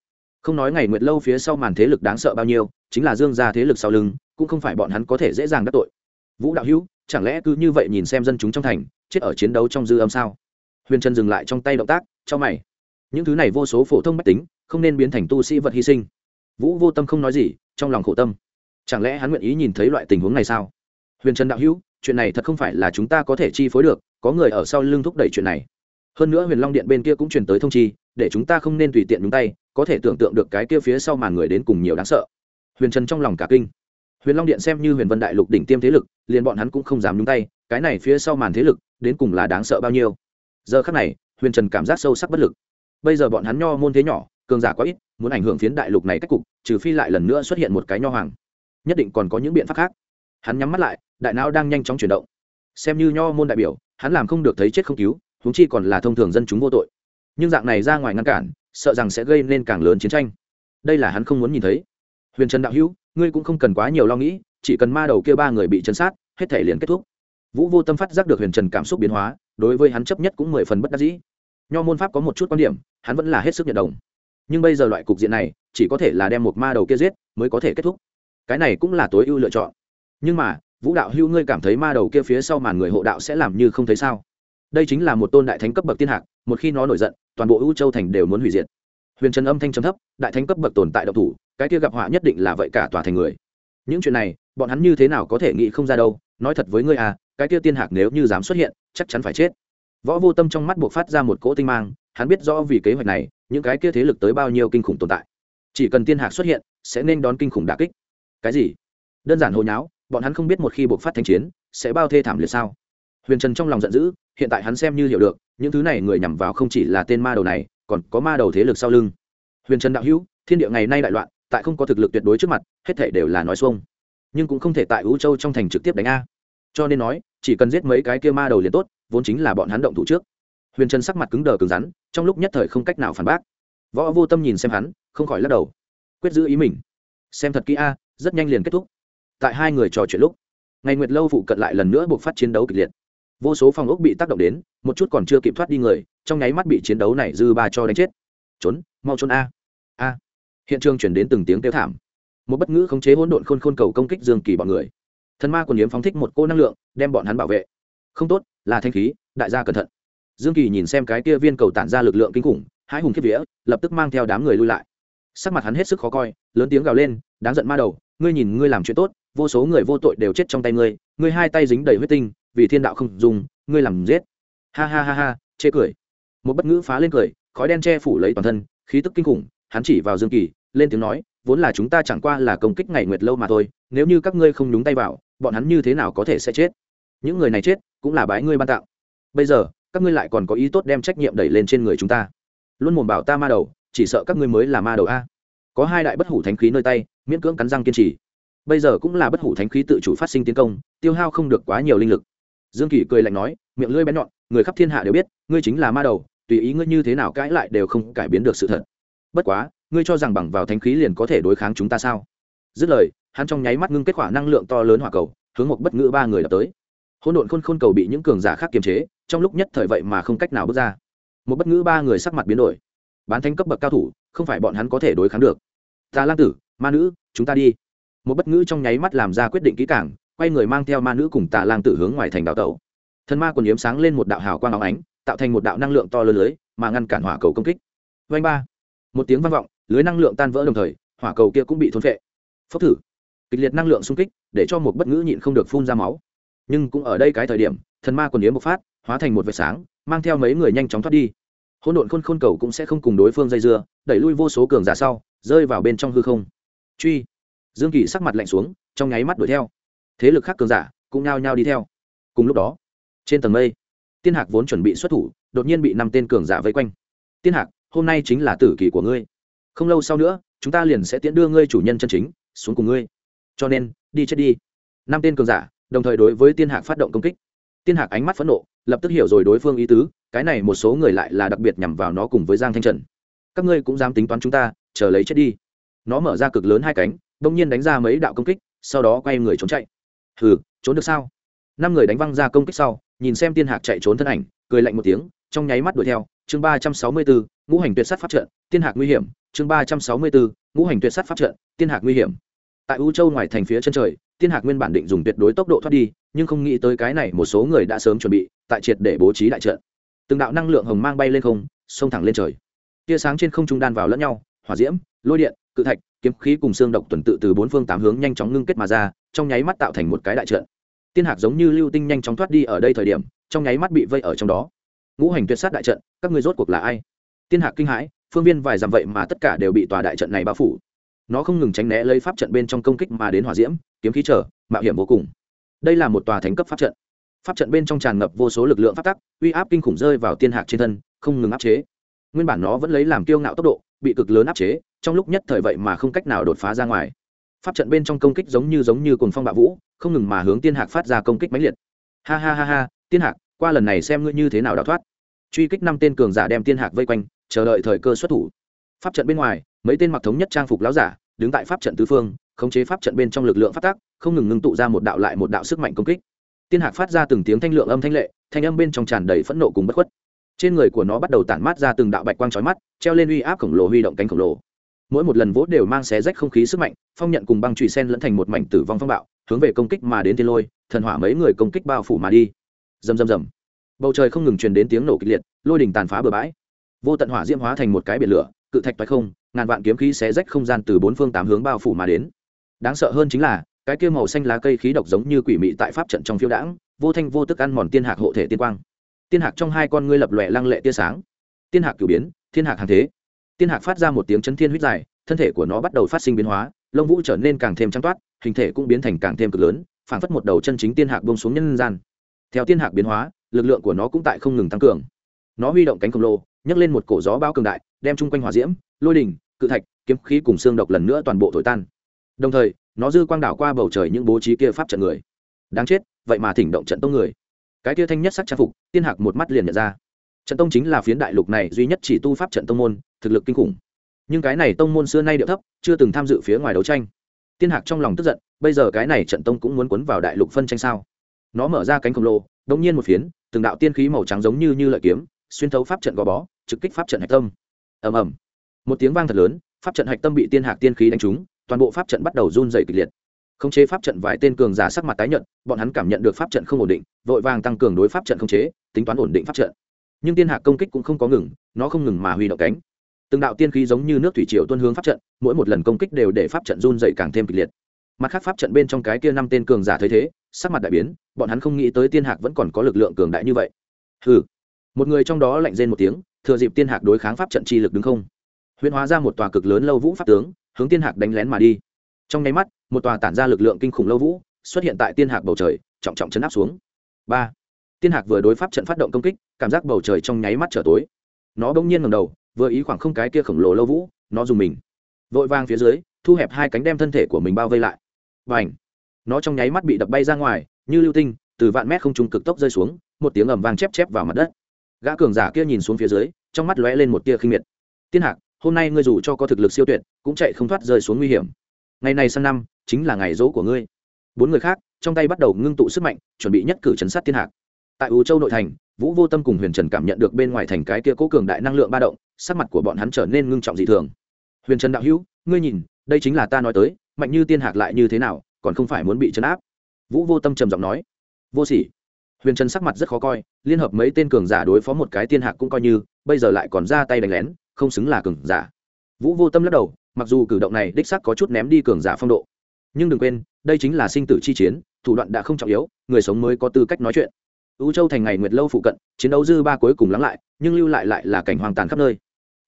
Không nói ngày nguyệt lâu phía sau màn thế lực đáng sợ bao nhiêu, chính là dương gia thế lực sau lưng cũng không phải bọn hắn có thể dễ dàng đắc tội. Vũ đạo hữu, chẳng lẽ cứ như vậy nhìn xem dân chúng trong thành, chết ở chiến đấu trong dư âm sao? Huyền trần dừng lại trong tay động tác, cho mày. Những thứ này vô số phổ thông mách tính, không nên biến thành tu sĩ vật hy sinh. Vũ vô tâm không nói gì, trong lòng khổ tâm. Chẳng lẽ hắn nguyện ý nhìn thấy loại tình huống này sao? Huyền trần đạo hữu, chuyện này thật không phải là chúng ta có thể chi phối được, có người ở sau lưng thúc đẩy chuyện này. Hơn nữa huyền long điện bên kia cũng truyền tới thông chi, để chúng ta không nên tùy tiện nhúng tay, có thể tưởng tượng được cái kia phía sau màn người đến cùng nhiều đáng sợ. Huyền trần trong lòng cả kinh huyền long điện xem như huyền vân đại lục đỉnh tiêm thế lực, liền bọn hắn cũng không dám nhúng tay, cái này phía sau màn thế lực, đến cùng là đáng sợ bao nhiêu. Giờ khắc này, huyền trần cảm giác sâu sắc bất lực. Bây giờ bọn hắn nho môn thế nhỏ, cường giả quá ít, muốn ảnh hưởng phiến đại lục này cách cục, trừ phi lại lần nữa xuất hiện một cái nho hoàng. Nhất định còn có những biện pháp khác. Hắn nhắm mắt lại, đại não đang nhanh chóng chuyển động. Xem như nho môn đại biểu, hắn làm không được thấy chết không cứu, huống chi còn là thông thường dân chúng vô tội. Nhưng dạng này ra ngoài ngăn cản, sợ rằng sẽ gây nên càng lớn chiến tranh. Đây là hắn không muốn nhìn thấy huyền trần đạo hữu, ngươi cũng không cần quá nhiều lo nghĩ, chỉ cần ma đầu kia ba người bị chấn sát, hết thể liền kết thúc. Vũ vô tâm phát giác được huyền trần cảm xúc biến hóa, đối với hắn chấp nhất cũng mười phần bất đắc dĩ. Nho môn pháp có một chút quan điểm, hắn vẫn là hết sức nhận đồng. Nhưng bây giờ loại cục diện này, chỉ có thể là đem một ma đầu kia giết, mới có thể kết thúc. Cái này cũng là tối ưu lựa chọn. Nhưng mà, vũ đạo hưu ngươi cảm thấy ma đầu kia phía sau màn người hộ đạo sẽ làm như không thấy sao? Đây chính là một tôn đại thánh cấp bậc tiên hạc, một khi nó nổi giận, toàn bộ ưu châu thành đều muốn hủy diệt. Huyền trần âm thanh trầm thấp, đại thánh cấp bậc tồn tại độc thủ cái kia gặp họa nhất định là vậy cả tòa thành người. Những chuyện này, bọn hắn như thế nào có thể nghĩ không ra đâu, nói thật với ngươi à cái kia tiên hạc nếu như dám xuất hiện, chắc chắn phải chết. Võ vô tâm trong mắt buộc phát ra một cỗ tinh mang, hắn biết rõ vì kế hoạch này, những cái kia thế lực tới bao nhiêu kinh khủng tồn tại. Chỉ cần tiên hạc xuất hiện, sẽ nên đón kinh khủng đà kích. Cái gì? Đơn giản hồi nháo, bọn hắn không biết một khi buộc phát thanh chiến, sẽ bao thê thảm liệt sao? Huyền trần trong lòng giận dữ, hiện tại hắn xem như hiểu được, những thứ này người nhằm vào không chỉ là tên ma đầu này, còn có ma đầu thế lực sau lưng. Huyền trần đạo hữu, thiên địa ngày nay đại loạn tại không có thực lực tuyệt đối trước mặt, hết thể đều là nói xuông. Nhưng cũng không thể tại ú châu trong thành trực tiếp đánh a. Cho nên nói, chỉ cần giết mấy cái kia ma đầu liền tốt, vốn chính là bọn hắn động thủ trước. Huyền trần sắc mặt cứng đờ cứng rắn, trong lúc nhất thời không cách nào phản bác. Võ vô tâm nhìn xem hắn, không khỏi lắc đầu. Quyết giữ ý mình. Xem thật kỹ a, rất nhanh liền kết thúc. Tại hai người trò chuyện lúc, ngày nguyệt lâu phụ cận lại lần nữa buộc phát chiến đấu kịch liệt. Vô số phòng ốc bị tác động đến, một chút còn chưa kịp thoát đi người, trong nháy mắt bị chiến đấu này dư ba cho đánh chết. Trốn, mau trốn a hiện trường chuyển đến từng tiếng kêu thảm. Một bất ngữ khống chế hỗn độn khôn khôn cầu công kích dương kỳ bọn người. Thần ma còn yếm phóng thích một cô năng lượng, đem bọn hắn bảo vệ. Không tốt, là thanh khí, đại gia cẩn thận. Dương kỳ nhìn xem cái kia viên cầu tản ra lực lượng kinh khủng, hai hùng kiếp vía, lập tức mang theo đám người lui lại. Sắc mặt hắn hết sức khó coi, lớn tiếng gào lên, đáng giận ma đầu, ngươi nhìn ngươi làm chuyện tốt, vô số người vô tội đều chết trong tay ngươi ngươi hai tay dính đầy huyết tinh, vì thiên đạo không dùng, ngươi làm giết. Ha ha ha ha, chê cười. Một bất ngữ phá lên cười, khói đen che phủ lấy toàn thân, khí tức kinh khủng, hắn chỉ vào dương kỳ lên tiếng nói, vốn là chúng ta chẳng qua là công kích ngày nguyệt lâu mà thôi, nếu như các ngươi không nhúng tay vào, bọn hắn như thế nào có thể sẽ chết? Những người này chết, cũng là bái ngươi ban tặng. bây giờ, các ngươi lại còn có ý tốt đem trách nhiệm đẩy lên trên người chúng ta. Luôn mồm bảo ta ma đầu, chỉ sợ các ngươi mới là ma đầu a. Có hai đại bất hủ thánh khí nơi tay, miễn cưỡng cắn răng kiên trì. Bây giờ cũng là bất hủ thánh khí tự chủ phát sinh tiến công, tiêu hao không được quá nhiều linh lực. Dương kỷ cười lạnh nói, miệng lưỡi bén nhọn, người khắp thiên hạ đều biết, ngươi chính là ma đầu, tùy ý ngươi như thế nào cãi lại đều không cải biến được sự thật. Bất quá ngươi cho rằng bằng vào thánh khí liền có thể đối kháng chúng ta sao? Dứt lời, hắn trong nháy mắt ngưng kết quả năng lượng to lớn hỏa cầu, hướng một bất ngữ ba người đập tới. Hỗn độn khôn khôn cầu bị những cường giả khác kiềm chế, trong lúc nhất thời vậy mà không cách nào bước ra. Một bất ngữ ba người sắc mặt biến đổi. Bán thánh cấp bậc cao thủ, không phải bọn hắn có thể đối kháng được. Ta lang tử, ma nữ, chúng ta đi. Một bất ngữ trong nháy mắt làm ra quyết định kỹ càng, quay người mang theo ma nữ cùng tà lang tử hướng ngoài thành đào tẩu. Thân ma còn yếm sáng lên một đạo hào quang áo ánh, tạo thành một đạo năng lượng to lớn lưới, mà ngăn cản hỏa cầu công kích. Vanh ba. Một tiếng vang vọng lưới năng lượng tan vỡ đồng thời, hỏa cầu kia cũng bị thôn phệ. Phốc thử. Kịch liệt năng lượng xung kích, để cho một bất ngữ nhịn không được phun ra máu. Nhưng cũng ở đây cái thời điểm, thần ma quần yếm bộc phát, hóa thành một vệt sáng, mang theo mấy người nhanh chóng thoát đi. Hỗn độn khôn khôn cầu cũng sẽ không cùng đối phương dây dưa, đẩy lui vô số cường giả sau, rơi vào bên trong hư không. Truy. Dương kỳ sắc mặt lạnh xuống, trong nháy mắt đuổi theo. Thế lực khác cường giả cũng nhao nhao đi theo. Cùng lúc đó, trên tầng mây, tiên hạc vốn chuẩn bị xuất thủ, đột nhiên bị năm tên cường giả vây quanh. Tiên hạc, hôm nay chính là tử kỳ của ngươi không lâu sau nữa, chúng ta liền sẽ tiễn đưa ngươi chủ nhân chân chính, xuống cùng ngươi. Cho nên, đi chết đi. Năm tên cường giả, đồng thời đối với tiên hạc phát động công kích. Tiên hạc ánh mắt phẫn nộ, lập tức hiểu rồi đối phương ý tứ, cái này một số người lại là đặc biệt nhằm vào nó cùng với giang thanh trần. Các ngươi cũng dám tính toán chúng ta, chờ lấy chết đi. Nó mở ra cực lớn hai cánh, bỗng nhiên đánh ra mấy đạo công kích, sau đó quay người trốn chạy. Hừ, trốn được sao? Năm người đánh văng ra công kích sau, nhìn xem tiên hạc chạy trốn thân ảnh, cười lạnh một tiếng, trong nháy mắt đuổi theo. Chương ba trăm sáu mươi bốn, ngũ hành tuyệt sát phát trận, tiên hạc nguy hiểm chương ba trăm sáu mươi bốn, ngũ hành tuyệt sát pháp trận, tiên hạc nguy hiểm. Tại u châu ngoài thành phía chân trời, tiên hạc nguyên bản định dùng tuyệt đối tốc độ thoát đi, nhưng không nghĩ tới cái này một số người đã sớm chuẩn bị, tại triệt để bố trí đại trận. Từng đạo năng lượng hồng mang bay lên không, xông thẳng lên trời. Tia sáng trên không trung đan vào lẫn nhau, hỏa diễm, lôi điện, cự thạch, kiếm khí cùng xương độc tuần tự từ bốn phương tám hướng nhanh chóng ngưng kết mà ra, trong nháy mắt tạo thành một cái đại trận. Tiên hạc giống như lưu tinh nhanh chóng thoát đi ở đây thời điểm, trong nháy mắt bị vây ở trong đó. Ngũ hành tuyệt sát đại trận, các ngươi rốt cuộc là ai? Tiên hạc kinh hãi, phương viên vài dặm vậy mà tất cả đều bị tòa đại trận này bao phủ. Nó không ngừng tránh né lấy pháp trận bên trong công kích mà đến hỏa diễm, kiếm khí trở, mạo hiểm vô cùng. Đây là một tòa thánh cấp pháp trận. Pháp trận bên trong tràn ngập vô số lực lượng pháp tắc, uy áp kinh khủng rơi vào tiên hạc trên thân, không ngừng áp chế. Nguyên bản nó vẫn lấy làm kiêu ngạo tốc độ, bị cực lớn áp chế, trong lúc nhất thời vậy mà không cách nào đột phá ra ngoài. Pháp trận bên trong công kích giống như giống như cồn phong bạo vũ, không ngừng mà hướng tiên hạc phát ra công kích mãnh liệt. Ha ha ha ha, tiên hạc, qua lần này xem ngươi như thế nào đào thoát. Truy kích năm tên cường giả đem tiên hạc vây quanh chờ đợi thời cơ xuất thủ. Pháp trận bên ngoài, mấy tên mặc thống nhất trang phục láo giả, đứng tại pháp trận tứ phương, khống chế pháp trận bên trong lực lượng phát tác, không ngừng ngưng tụ ra một đạo lại một đạo sức mạnh công kích. Tiên hạc phát ra từng tiếng thanh lượng âm thanh lệ, thanh âm bên trong tràn đầy phẫn nộ cùng bất khuất. Trên người của nó bắt đầu tản mát ra từng đạo bạch quang trói mắt, treo lên uy áp khổng lồ huy động cánh khổng lồ. Mỗi một lần vỗ đều mang xé rách không khí sức mạnh, phong nhận cùng băng trụy sen lẫn thành một mảnh tử vong phong bạo, hướng về công kích mà đến thiên lôi, thần hỏa mấy người công kích bao phủ mà đi. Rầm rầm rầm. Bầu trời không ngừng truyền đến tiếng nổ kịch liệt, lôi đỉnh tàn phá bừa bãi vô tận hỏa diễm hóa thành một cái biển lửa, cự thạch toái không, ngàn vạn kiếm khí xé rách không gian từ bốn phương tám hướng bao phủ mà đến. Đáng sợ hơn chính là, cái kia màu xanh lá cây khí độc giống như quỷ mị tại pháp trận trong phiêu đãng, vô thanh vô tức ăn mòn tiên hạc hộ thể tiên quang. Tiên hạc trong hai con ngươi lập lòe lăng lệ tia sáng. Tiên hạc cửu biến, thiên hạc hàng thế. Tiên hạc phát ra một tiếng chấn thiên huyết dài, thân thể của nó bắt đầu phát sinh biến hóa, lông vũ trở nên càng thêm trắng toát, hình thể cũng biến thành càng thêm cực lớn, phảng phất một đầu chân chính tiên hạc bông xuống nhân gian. Theo tiên hạc biến hóa, lực lượng của nó cũng tại không ngừng tăng cường. Nó huy động cánh khổng lồ nhấc lên một cổ gió bao cường đại, đem chung quanh hỏa diễm, lôi đỉnh, cự thạch, kiếm khí cùng xương độc lần nữa toàn bộ thổi tan. Đồng thời, nó dư quang đảo qua bầu trời những bố trí kia pháp trận người. Đáng chết, vậy mà thỉnh động trận tông người. Cái kia thanh nhất sắc trang phục, tiên hạc một mắt liền nhận ra. Trận tông chính là phiến đại lục này duy nhất chỉ tu pháp trận tông môn, thực lực kinh khủng. Nhưng cái này tông môn xưa nay điệu thấp, chưa từng tham dự phía ngoài đấu tranh. Tiên hạc trong lòng tức giận, bây giờ cái này trận tông cũng muốn cuốn vào đại lục phân tranh sao? Nó mở ra cánh khổng lồ đông nhiên một phiến, từng đạo tiên khí màu trắng giống như như lợi kiếm xuyên thấu pháp trận gò bó, trực kích pháp trận hạch tâm. Ầm ầm. Một tiếng vang thật lớn, pháp trận hạch tâm bị tiên hạc tiên khí đánh trúng, toàn bộ pháp trận bắt đầu run dày kịch liệt. Khống chế pháp trận vài tên cường giả sắc mặt tái nhận bọn hắn cảm nhận được pháp trận không ổn định, vội vàng tăng cường đối pháp trận khống chế, tính toán ổn định pháp trận. Nhưng tiên hạc công kích cũng không có ngừng, nó không ngừng mà huy động cánh. Từng đạo tiên khí giống như nước thủy triều tuân hướng pháp trận, mỗi một lần công kích đều để pháp trận run dày càng thêm kịch liệt. Mặt khác pháp trận bên trong cái kia năm tên cường giả thấy thế, sắc mặt đại biến, bọn hắn không nghĩ tới tiên hạc vẫn còn có lực lượng cường đại như vậy. Hừ một người trong đó lạnh rên một tiếng, thừa dịp tiên hạc đối kháng pháp trận chi lực đứng không. Huyễn hóa ra một tòa cực lớn lâu vũ pháp tướng, hướng tiên hạc đánh lén mà đi. Trong nháy mắt, một tòa tản ra lực lượng kinh khủng lâu vũ, xuất hiện tại tiên hạc bầu trời, trọng trọng chấn áp xuống. Ba. Tiên hạc vừa đối pháp trận phát động công kích, cảm giác bầu trời trong nháy mắt trở tối. Nó bỗng nhiên ngầm đầu, vừa ý khoảng không cái kia khổng lồ lâu vũ, nó dùng mình. Vội vang phía dưới, thu hẹp hai cánh đem thân thể của mình bao vây lại. Và ảnh nó trong nháy mắt bị đập bay ra ngoài, như lưu tinh, từ vạn mét không trung cực tốc rơi xuống, một tiếng ầm vang chép chép vào mặt đất gã cường giả kia nhìn xuống phía dưới, trong mắt lóe lên một tia khinh miệt. Tiên hạc, hôm nay ngươi dù cho có thực lực siêu tuyệt, cũng chạy không thoát rơi xuống nguy hiểm. Ngày này sang năm, chính là ngày dỗ của ngươi. Bốn người khác, trong tay bắt đầu ngưng tụ sức mạnh, chuẩn bị nhất cử chấn sát thiên hạc. Tại ủ châu nội thành, vũ vô tâm cùng huyền trần cảm nhận được bên ngoài thành cái kia cố cường đại năng lượng ba động, sắc mặt của bọn hắn trở nên ngưng trọng dị thường. Huyền trần đạo hữu, ngươi nhìn, đây chính là ta nói tới, mạnh như tiên hạc lại như thế nào, còn không phải muốn bị chấn áp? Vũ vô tâm trầm giọng nói. Vô sỉ huyền trần sắc mặt rất khó coi, liên hợp mấy tên cường giả đối phó một cái tiên hạc cũng coi như, bây giờ lại còn ra tay đánh lén, không xứng là cường giả. Vũ vô tâm lắc đầu, mặc dù cử động này đích sắc có chút ném đi cường giả phong độ. Nhưng đừng quên, đây chính là sinh tử chi chiến, thủ đoạn đã không trọng yếu, người sống mới có tư cách nói chuyện. U châu thành ngày nguyệt lâu phụ cận, chiến đấu dư ba cuối cùng lắng lại, nhưng lưu lại lại là cảnh hoang tàn khắp nơi.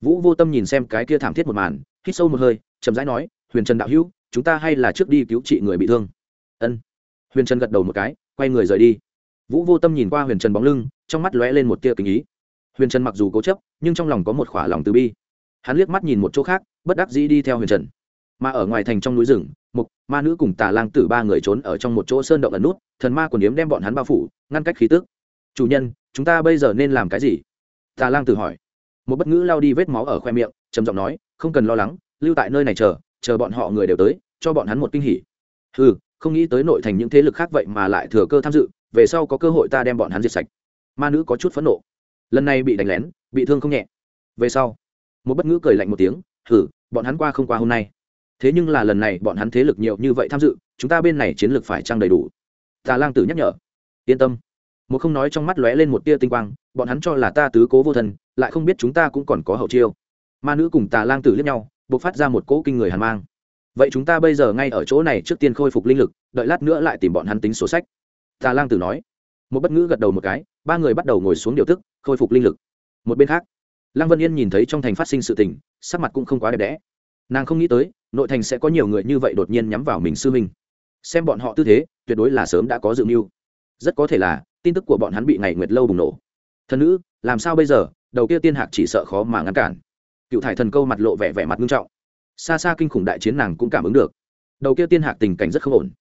Vũ vô tâm nhìn xem cái kia thảm thiết một màn, hít sâu một hơi, chậm rãi nói, huyền trần đạo hữu, chúng ta hay là trước đi cứu trị người bị thương. Ân. Huyền trần gật đầu một cái, quay người rời đi vũ vô tâm nhìn qua huyền trần bóng lưng, trong mắt lóe lên một tia kinh ý. Huyền trần mặc dù cố chấp, nhưng trong lòng có một khỏa lòng từ bi. Hắn liếc mắt nhìn một chỗ khác, bất đắc dĩ đi theo huyền trần. Mà ở ngoài thành trong núi rừng mục ma nữ cùng tà lang tử ba người trốn ở trong một chỗ sơn động ẩn nút, thần ma quần yếm đem bọn hắn bao phủ, ngăn cách khí tước chủ nhân, chúng ta bây giờ nên làm cái gì? Tà lang tử hỏi. Một bất ngữ lao đi vết máu ở khoe miệng, trầm giọng nói, không cần lo lắng, lưu tại nơi này chờ chờ bọn họ người đều tới, cho bọn hắn một kinh hỉ. Ừ không nghĩ tới nội thành những thế lực khác vậy mà lại thừa cơ tham dự về sau có cơ hội ta đem bọn hắn diệt sạch. Ma nữ có chút phẫn nộ. Lần này bị đánh lén, bị thương không nhẹ. Về sau, một bất ngữ cười lạnh một tiếng thử bọn hắn qua không qua hôm nay? Thế nhưng là lần này bọn hắn thế lực nhiều như vậy tham dự, chúng ta bên này chiến lược phải trăng đầy đủ? Tà lang tử nhắc nhở. Yên tâm. Một không nói trong mắt lóe lên một tia tinh quang, bọn hắn cho là ta tứ cố vô thần, lại không biết chúng ta cũng còn có hậu chiêu. Ma nữ cùng tà lang tử liếc nhau, buộc phát ra một cỗ kinh người hàn mang. Vậy chúng ta bây giờ ngay ở chỗ này trước tiên khôi phục linh lực, đợi lát nữa lại tìm bọn hắn tính sổ sách tà lang tử nói. Một bất ngữ gật đầu một cái, ba người bắt đầu ngồi xuống điều tức, khôi phục linh lực. Một bên khác, lăng vân yên nhìn thấy trong thành phát sinh sự tình, sắc mặt cũng không quá đẹp đẽ. Nàng không nghĩ tới, nội thành sẽ có nhiều người như vậy đột nhiên nhắm vào mình sư minh xem bọn họ tư thế, tuyệt đối là sớm đã có dự mưu. Rất có thể là, tin tức của bọn hắn bị ngày nguyệt lâu bùng nổ. Thần nữ, làm sao bây giờ? Đầu kia tiên hạc chỉ sợ khó mà ngăn cản. Cựu thải thần câu mặt lộ vẻ vẻ mặt nghiêm trọng. Xa xa kinh khủng đại chiến nàng cũng cảm ứng được. Đầu kia tiên hạc tình cảnh rất không ổn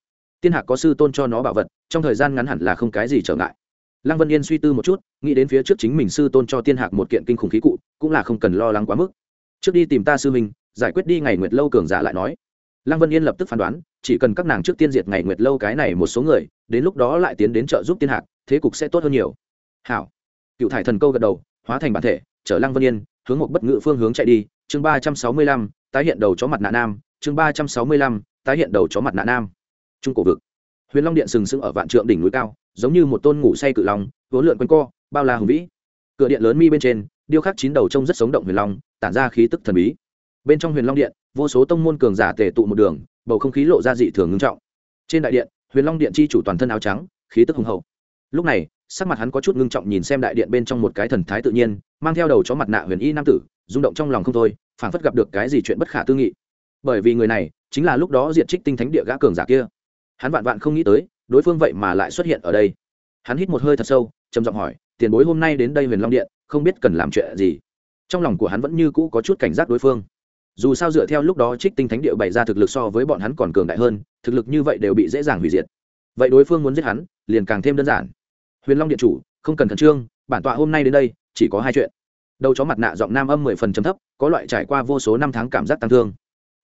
tiên hạc có sư tôn cho nó bảo vật, trong thời gian ngắn hẳn là không cái gì trở ngại. Lăng vân yên suy tư một chút, nghĩ đến phía trước chính mình sư tôn cho tiên hạc một kiện kinh khủng khí cụ, cũng là không cần lo lắng quá mức. Trước đi tìm ta sư minh giải quyết đi ngày nguyệt lâu cường giả lại nói. Lăng vân yên lập tức phán đoán, chỉ cần các nàng trước tiên diệt ngày nguyệt lâu cái này một số người, đến lúc đó lại tiến đến trợ giúp tiên hạc, thế cục sẽ tốt hơn nhiều. Hảo. Cựu thải thần câu gật đầu, hóa thành bản thể, chở lăng vân yên, hướng một bất ngự phương hướng chạy đi, chương ba trăm sáu mươi lăm, tái hiện đầu chó mặt nạ nam, chương ba trăm sáu mươi lăm, tái hiện đầu chó mặt nạ nam trung cổ vực. Huyền long điện sừng sững ở vạn trượng đỉnh núi cao, giống như một tôn ngủ say cự long, vốn lượn quanh co, bao la hùng vĩ. Cửa điện lớn mi bên trên, điêu khắc chín đầu trông rất sống động huyền long, tản ra khí tức thần bí. Bên trong huyền long điện, vô số tông môn cường giả tề tụ một đường, bầu không khí lộ ra dị thường ngưng trọng. Trên đại điện, huyền long điện chi chủ toàn thân áo trắng, khí tức hùng hậu. Lúc này, sắc mặt hắn có chút ngưng trọng nhìn xem đại điện bên trong một cái thần thái tự nhiên, mang theo đầu chó mặt nạ huyền y nam tử, rung động trong lòng không thôi, phảng phất gặp được cái gì chuyện bất khả tư nghị. Bởi vì người này, chính là lúc đó diện trích tinh thánh địa gã cường giả kia hắn vạn vạn không nghĩ tới, đối phương vậy mà lại xuất hiện ở đây. Hắn hít một hơi thật sâu, trầm giọng hỏi, tiền bối hôm nay đến đây huyền long điện, không biết cần làm chuyện gì? Trong lòng của hắn vẫn như cũ có chút cảnh giác đối phương. Dù sao dựa theo lúc đó trích tinh thánh địa bày ra thực lực so với bọn hắn còn cường đại hơn, thực lực như vậy đều bị dễ dàng hủy diệt. Vậy đối phương muốn giết hắn, liền càng thêm đơn giản. Huyền long điện chủ, không cần khẩn trương, bản tọa hôm nay đến đây, chỉ có hai chuyện. Đầu chó mặt nạ giọng nam âm mười phần chấm thấp, có loại trải qua vô số năm tháng cảm giác tăng thương.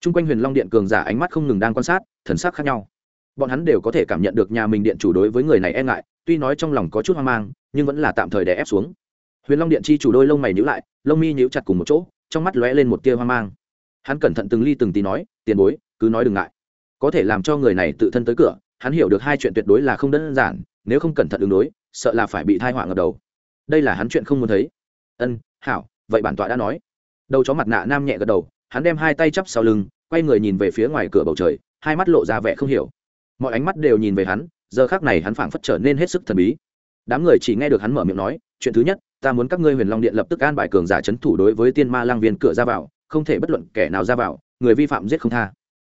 T r u n g quanh huyền long điện cường giả ánh mắt không ngừng đang quan sát, thần sắc khác nhau bọn hắn đều có thể cảm nhận được nhà mình điện chủ đối với người này e ngại, tuy nói trong lòng có chút hoang mang, nhưng vẫn là tạm thời đè ép xuống. Huyền long điện chi chủ đôi lông mày nhữ lại, lông mi nhữ chặt cùng một chỗ, trong mắt lóe lên một tia hoang mang. Hắn cẩn thận từng ly từng tí nói, tiền bối, cứ nói đừng ngại. Có thể làm cho người này tự thân tới cửa, hắn hiểu được hai chuyện tuyệt đối là không đơn giản, nếu không cẩn thận ứng đối, sợ là phải bị thai họa ngập đầu. Đây là hắn chuyện không muốn thấy. Ân, hảo, vậy bản tọa đã nói. Đầu chó mặt nạ nam nhẹ gật đầu, hắn đem hai tay chắp sau lưng, quay người nhìn về phía ngoài cửa bầu trời, hai mắt lộ ra vẻ không hiểu mọi ánh mắt đều nhìn về hắn, giờ khác này hắn phảng phất trở nên hết sức thần bí. Đám người chỉ nghe được hắn mở miệng nói, chuyện thứ nhất, ta muốn các ngươi huyền long điện lập tức an bài cường giả c h ấ n thủ đối với tiên ma lang viên cửa ra vào, không thể bất luận kẻ nào ra vào, người vi phạm giết không tha.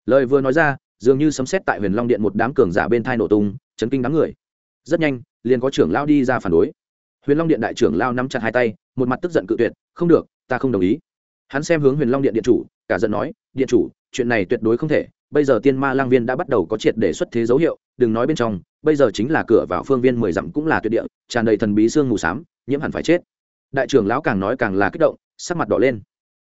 Lời vừa nói ra, dường như sấm xét tại huyền long điện một đám cường giả bên thai nổ tung, chấn kinh đám người. Rất nhanh, liền có trưởng lao đi ra phản đối. Huyền long điện đại trưởng lao nắm chặt hai tay, một mặt tức giận cự tuyệt, không được, ta không đồng ý. Hắn xem hướng huyền long điện điện chủ, cả giận nói, điện chủ, chuyện này tuyệt đối không thể bây giờ tiên ma lang viên đã bắt đầu có triệt để xuất thế dấu hiệu, đừng nói bên trong, bây giờ chính là cửa vào phương viên mười dặm cũng là tuyệt địa, tràn đầy thần bí xương mù s á m nhiễm hẳn phải chết. Đại trưởng lão càng nói càng là kích động, sắc mặt đỏ lên.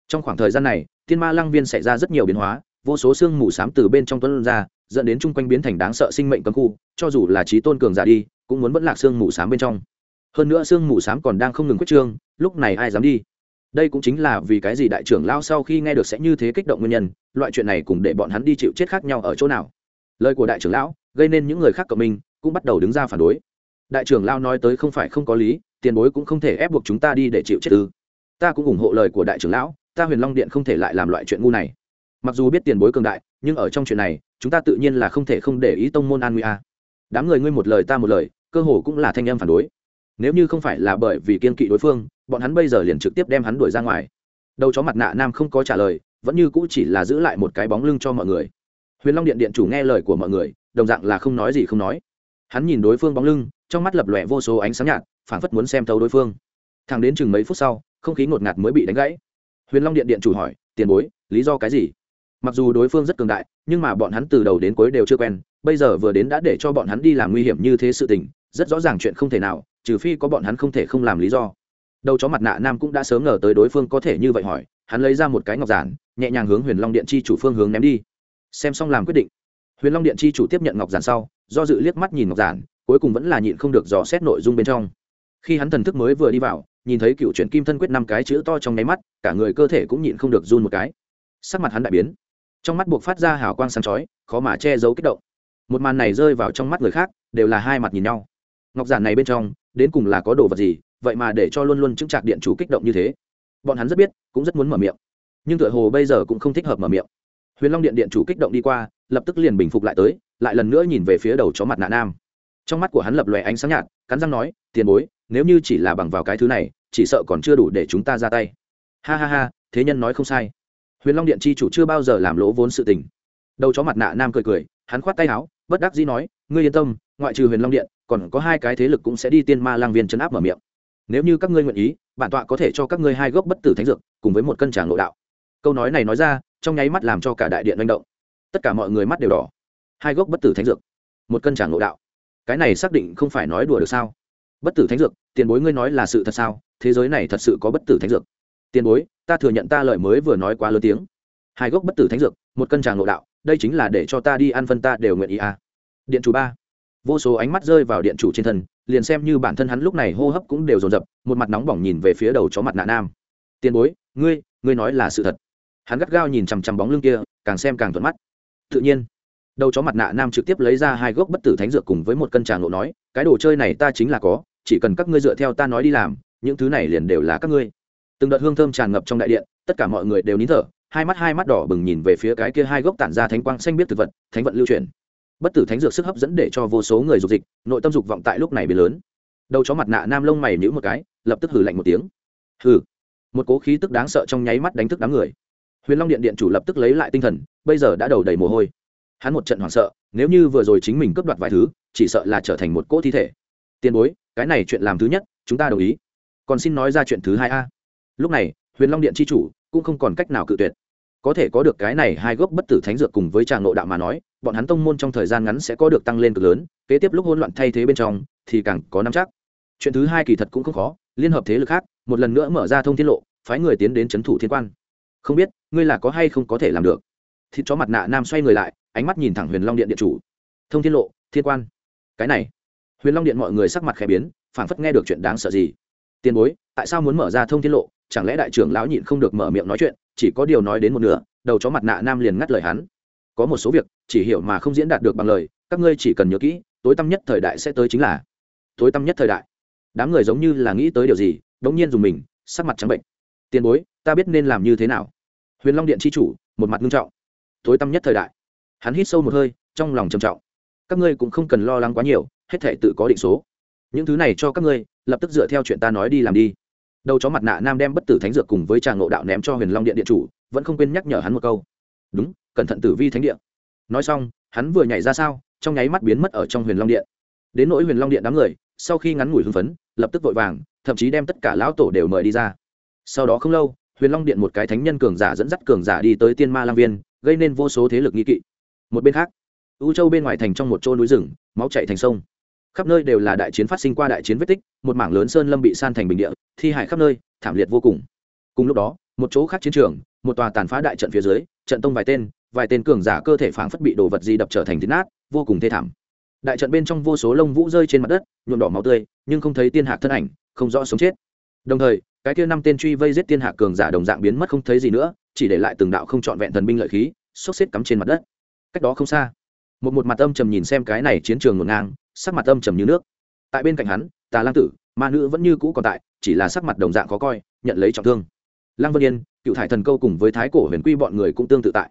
Trong khoảng thời gian này, tiên ma lang viên xảy ra rất nhiều biến hóa, vô số xương mù s á m từ bên trong tuấn ra, dẫn đến chung quanh biến thành đáng sợ sinh mệnh cấm khu, cho dù là trí tôn cường giả đi, cũng muốn vẫn lạc xương mù s á m bên trong. Hơn nữa xương mù s á m còn đang không ngừng quyết trương, lúc này ai dám đi? Đây cũng chính là vì cái gì đại trưởng lao sau khi nghe được sẽ như thế kích động nguyên nhân, loại chuyện này cùng để bọn hắn đi chịu chết khác nhau ở chỗ nào. Lời của đại trưởng lão, gây nên những người khác cộng minh, cũng bắt đầu đứng ra phản đối. Đại trưởng lao nói tới không phải không có lý, tiền bối cũng không thể ép buộc chúng ta đi để chịu chết ư. Ta cũng ủng hộ lời của đại trưởng lão, ta huyền long điện không thể lại làm loại chuyện ngu này. Mặc dù biết tiền bối cường đại, nhưng ở trong chuyện này, chúng ta tự nhiên là không thể không để ý tông môn an nguy a. Đám người ngươi một lời ta một lời, cơ hồ cũng là thanh em phản đối. Nếu như không phải là bởi vì kiên kỵ đối phương bọn hắn bây giờ liền trực tiếp đem hắn đuổi ra ngoài. Đầu chó mặt nạ nam không có trả lời, vẫn như cũ chỉ là giữ lại một cái bóng lưng cho mọi người. Huyền long điện điện chủ nghe lời của mọi người, đồng dạng là không nói gì không nói. Hắn nhìn đối phương bóng lưng, trong mắt lập lòe vô số ánh sáng nhạt, phảng phất muốn xem thấu đối phương. Thẳng đến chừng mấy phút sau, không khí ngột ngạt mới bị đánh gãy. Huyền long điện điện chủ hỏi, tiền bối, lý do cái gì? Mặc dù đối phương rất cường đại, nhưng mà bọn hắn từ đầu đến cuối đều chưa quen, bây giờ vừa đến đã để cho bọn hắn đi làm nguy hiểm như thế sự tình, rất rõ ràng chuyện không thể nào, trừ phi có bọn hắn không thể không làm lý do đầu chó mặt nạ nam cũng đã sớm ngờ tới đối phương có thể như vậy hỏi, hắn lấy ra một cái ngọc giản, nhẹ nhàng hướng huyền long điện chi chủ phương hướng ném đi. Xem xong làm quyết định. Huyền long điện chi chủ tiếp nhận ngọc giản sau, do dự liếc mắt nhìn ngọc giản, cuối cùng vẫn là nhịn không được dò xét nội dung bên trong. Khi hắn thần thức mới vừa đi vào, nhìn thấy cựu chuyển kim thân quyết năm cái chữ to trong nháy mắt, cả người cơ thể cũng nhịn không được run một cái. Sắc mặt hắn đại biến. Trong mắt buộc phát ra hào quang sáng chói, khó mà che giấu kích động. Một màn này rơi vào trong mắt người khác, đều là hai mặt nhìn nhau. Ngọc giản này bên trong, đến cùng là có đồ vật gì vậy mà để cho luôn luôn chứng trạc điện chủ kích động như thế. Bọn hắn rất biết, cũng rất muốn mở miệng. Nhưng tựa hồ bây giờ cũng không thích hợp mở miệng. Huyền long điện điện chủ kích động đi qua, lập tức liền bình phục lại tới, lại lần nữa nhìn về phía đầu chó mặt nạ nam. Trong mắt của hắn lập lòe ánh sáng nhạt, cắn răng nói, tiền bối, nếu như chỉ là bằng vào cái thứ này, chỉ sợ còn chưa đủ để chúng ta ra tay. Ha ha ha, thế nhân nói không sai. Huyền long điện chi chủ chưa bao giờ làm lỗ vốn sự tình. Đầu chó mặt nạ nam cười cười, hắn khoát tay áo, bất đắc dĩ nói, ngươi yên tâm, ngoại trừ huyền long điện, còn có hai cái thế lực cũng sẽ đi tiên ma lang viên chấn áp mở miệng nếu như các ngươi nguyện ý, bản tọa có thể cho các ngươi hai gốc bất tử thánh dược, cùng với một cân tràng nội đạo. Câu nói này nói ra, trong nháy mắt làm cho cả đại điện manh động. Tất cả mọi người mắt đều đỏ. Hai gốc bất tử thánh dược, một cân tràng nội đạo. Cái này xác định không phải nói đùa được sao? Bất tử thánh dược, tiền bối ngươi nói là sự thật sao? Thế giới này thật sự có bất tử thánh dược. Tiền bối, ta thừa nhận ta lời mới vừa nói quá lớn tiếng. Hai gốc bất tử thánh dược, một cân tràng nội đạo, đây chính là để cho ta đi ăn phân ta đều nguyện ý à. điện chủ ba vô số ánh mắt rơi vào điện chủ trên thân, liền xem như bản thân hắn lúc này hô hấp cũng đều dồn dập, một mặt nóng bỏng nhìn về phía đầu chó mặt nạ nam. Tiền bối, ngươi ngươi nói là sự thật. Hắn gắt gao nhìn chằm chằm bóng lưng kia, càng xem càng thuận mắt. Tự nhiên, đầu chó mặt nạ nam trực tiếp lấy ra hai gốc bất tử thánh dược cùng với một cân tràng lộ nói, cái đồ chơi này ta chính là có, chỉ cần các ngươi dựa theo ta nói đi làm, những thứ này liền đều là các ngươi. Từng đợt hương thơm tràn ngập trong đại điện, tất cả mọi người đều nín thở, hai mắt hai mắt đỏ bừng nhìn về phía cái kia hai gốc tản ra thánh quang xanh biết thực vật, thánh vận lưu truyền bất tử thánh dược sức hấp dẫn để cho vô số người dục dịch, nội tâm dục vọng tại lúc này bị lớn. Đầu chó mặt nạ nam lông mày nhữ một cái, lập tức hử lạnh một tiếng. Hử một cố khí tức đáng sợ trong nháy mắt đánh thức đám người. Huyền long điện điện chủ lập tức lấy lại tinh thần, bây giờ đã đầu đầy mồ hôi. Hắn một trận hoảng sợ, nếu như vừa rồi chính mình cướp đoạt vài thứ, chỉ sợ là trở thành một cỗ thi thể. Tiền bối, cái này chuyện làm thứ nhất, chúng ta đồng ý. Còn xin nói ra chuyện thứ hai a. Lúc này, huyền long điện c h i chủ cũng không còn cách nào cự tuyệt. Có thể có được cái này hai gốc bất tử thánh dược cùng với tràng nội đạo mà nói bọn hắn tông môn trong thời gian ngắn sẽ có được tăng lên cực lớn, kế tiếp lúc hỗn loạn thay thế bên trong thì càng có năm chắc. Chuyện thứ hai kỳ thật cũng không khó, liên hợp thế lực khác, một lần nữa mở ra thông tiết lộ, phái người tiến đến c h ấ n thủ thiên quan. Không biết, ngươi là có hay không có thể làm được? Thịt chó mặt nạ nam xoay người lại, ánh mắt nhìn thẳng huyền long điện điện chủ. Thông tiết lộ, thiên quan. Cái này. Huyền long điện mọi người sắc mặt khẽ biến, phảng phất nghe được chuyện đáng sợ gì. Tiền bối, tại sao muốn mở ra thông tiết lộ? Chẳng lẽ đại trưởng lão nhịn không được mở miệng nói chuyện, chỉ có điều nói đến một nửa, đầu chó mặt nạ nam liền ngắt lời hắn. Có một số việc chỉ hiểu mà không diễn đạt được bằng lời, các ngươi chỉ cần nhớ kỹ, tối tăm nhất thời đại sẽ tới chính là, tối tăm nhất thời đại. Đám người giống như là nghĩ tới điều gì, đống nhiên dùng mình, sắc mặt trắng bệnh. Tiền bối, ta biết nên làm như thế nào. Huyền long điện tri chủ, một mặt nghiêm trọng. Tối tăm nhất thời đại. Hắn hít sâu một hơi, trong lòng trầm trọng. Các ngươi cũng không cần lo lắng quá nhiều, hết thể tự có định số. Những thứ này cho các ngươi, lập tức dựa theo chuyện ta nói đi làm đi. Đầu chó mặt nạ nam đem bất tử thánh dược cùng với tràng ngộ đạo ném cho huyền long điện điện chủ, vẫn không quên nhắc nhở hắn một câu. Đúng, cẩn thận tử vi thánh điện nói xong, hắn vừa nhảy ra sao, trong nháy mắt biến mất ở trong huyền long điện. Đến nỗi huyền long điện đám người, sau khi ngắn ngủi hưng phấn, lập tức vội vàng, thậm chí đem tất cả lão tổ đều mời đi ra. Sau đó không lâu, huyền long điện một cái thánh nhân cường giả dẫn dắt cường giả đi tới tiên ma lang viên, gây nên vô số thế lực nghi kỵ. Một bên khác, u châu bên ngoài thành trong một chỗ núi rừng, máu chạy thành sông. Khắp nơi đều là đại chiến phát sinh qua đại chiến vết tích, một mảng lớn sơn lâm bị san thành bình địa, thi hại khắp nơi, thảm liệt vô cùng. Cùng lúc đó, một chỗ khác chiến trường, một tòa tàn phá đại trận phía dưới, trận tông vài tên vài tên cường giả cơ thể phảng phất bị đồ vật gì đập trở thành thịt nát, vô cùng thê thảm. Đại trận bên trong vô số lông vũ rơi trên mặt đất, nhuộm đỏ máu tươi, nhưng không thấy tiên hạc thân ảnh, không rõ sống chết. Đồng thời, cái kia năm tên truy vây giết tiên hạc cường giả đồng dạng biến mất không thấy gì nữa, chỉ để lại từng đạo không trọn vẹn thần binh lợi khí xốc xếp cắm trên mặt đất. Cách đó không xa, một một mặt âm trầm nhìn xem cái này chiến trường ngổn ngang, sắc mặt âm trầm như nước. Tại bên cạnh hắn, tà lang tử, ma nữ vẫn như cũ còn tại, chỉ là sắc mặt đồng dạng khó coi, nhận lấy trọng thương. Lăng vân yên, cựu thải thần câu cùng với thái cổ huyền quy bọn người cũng tương tự tại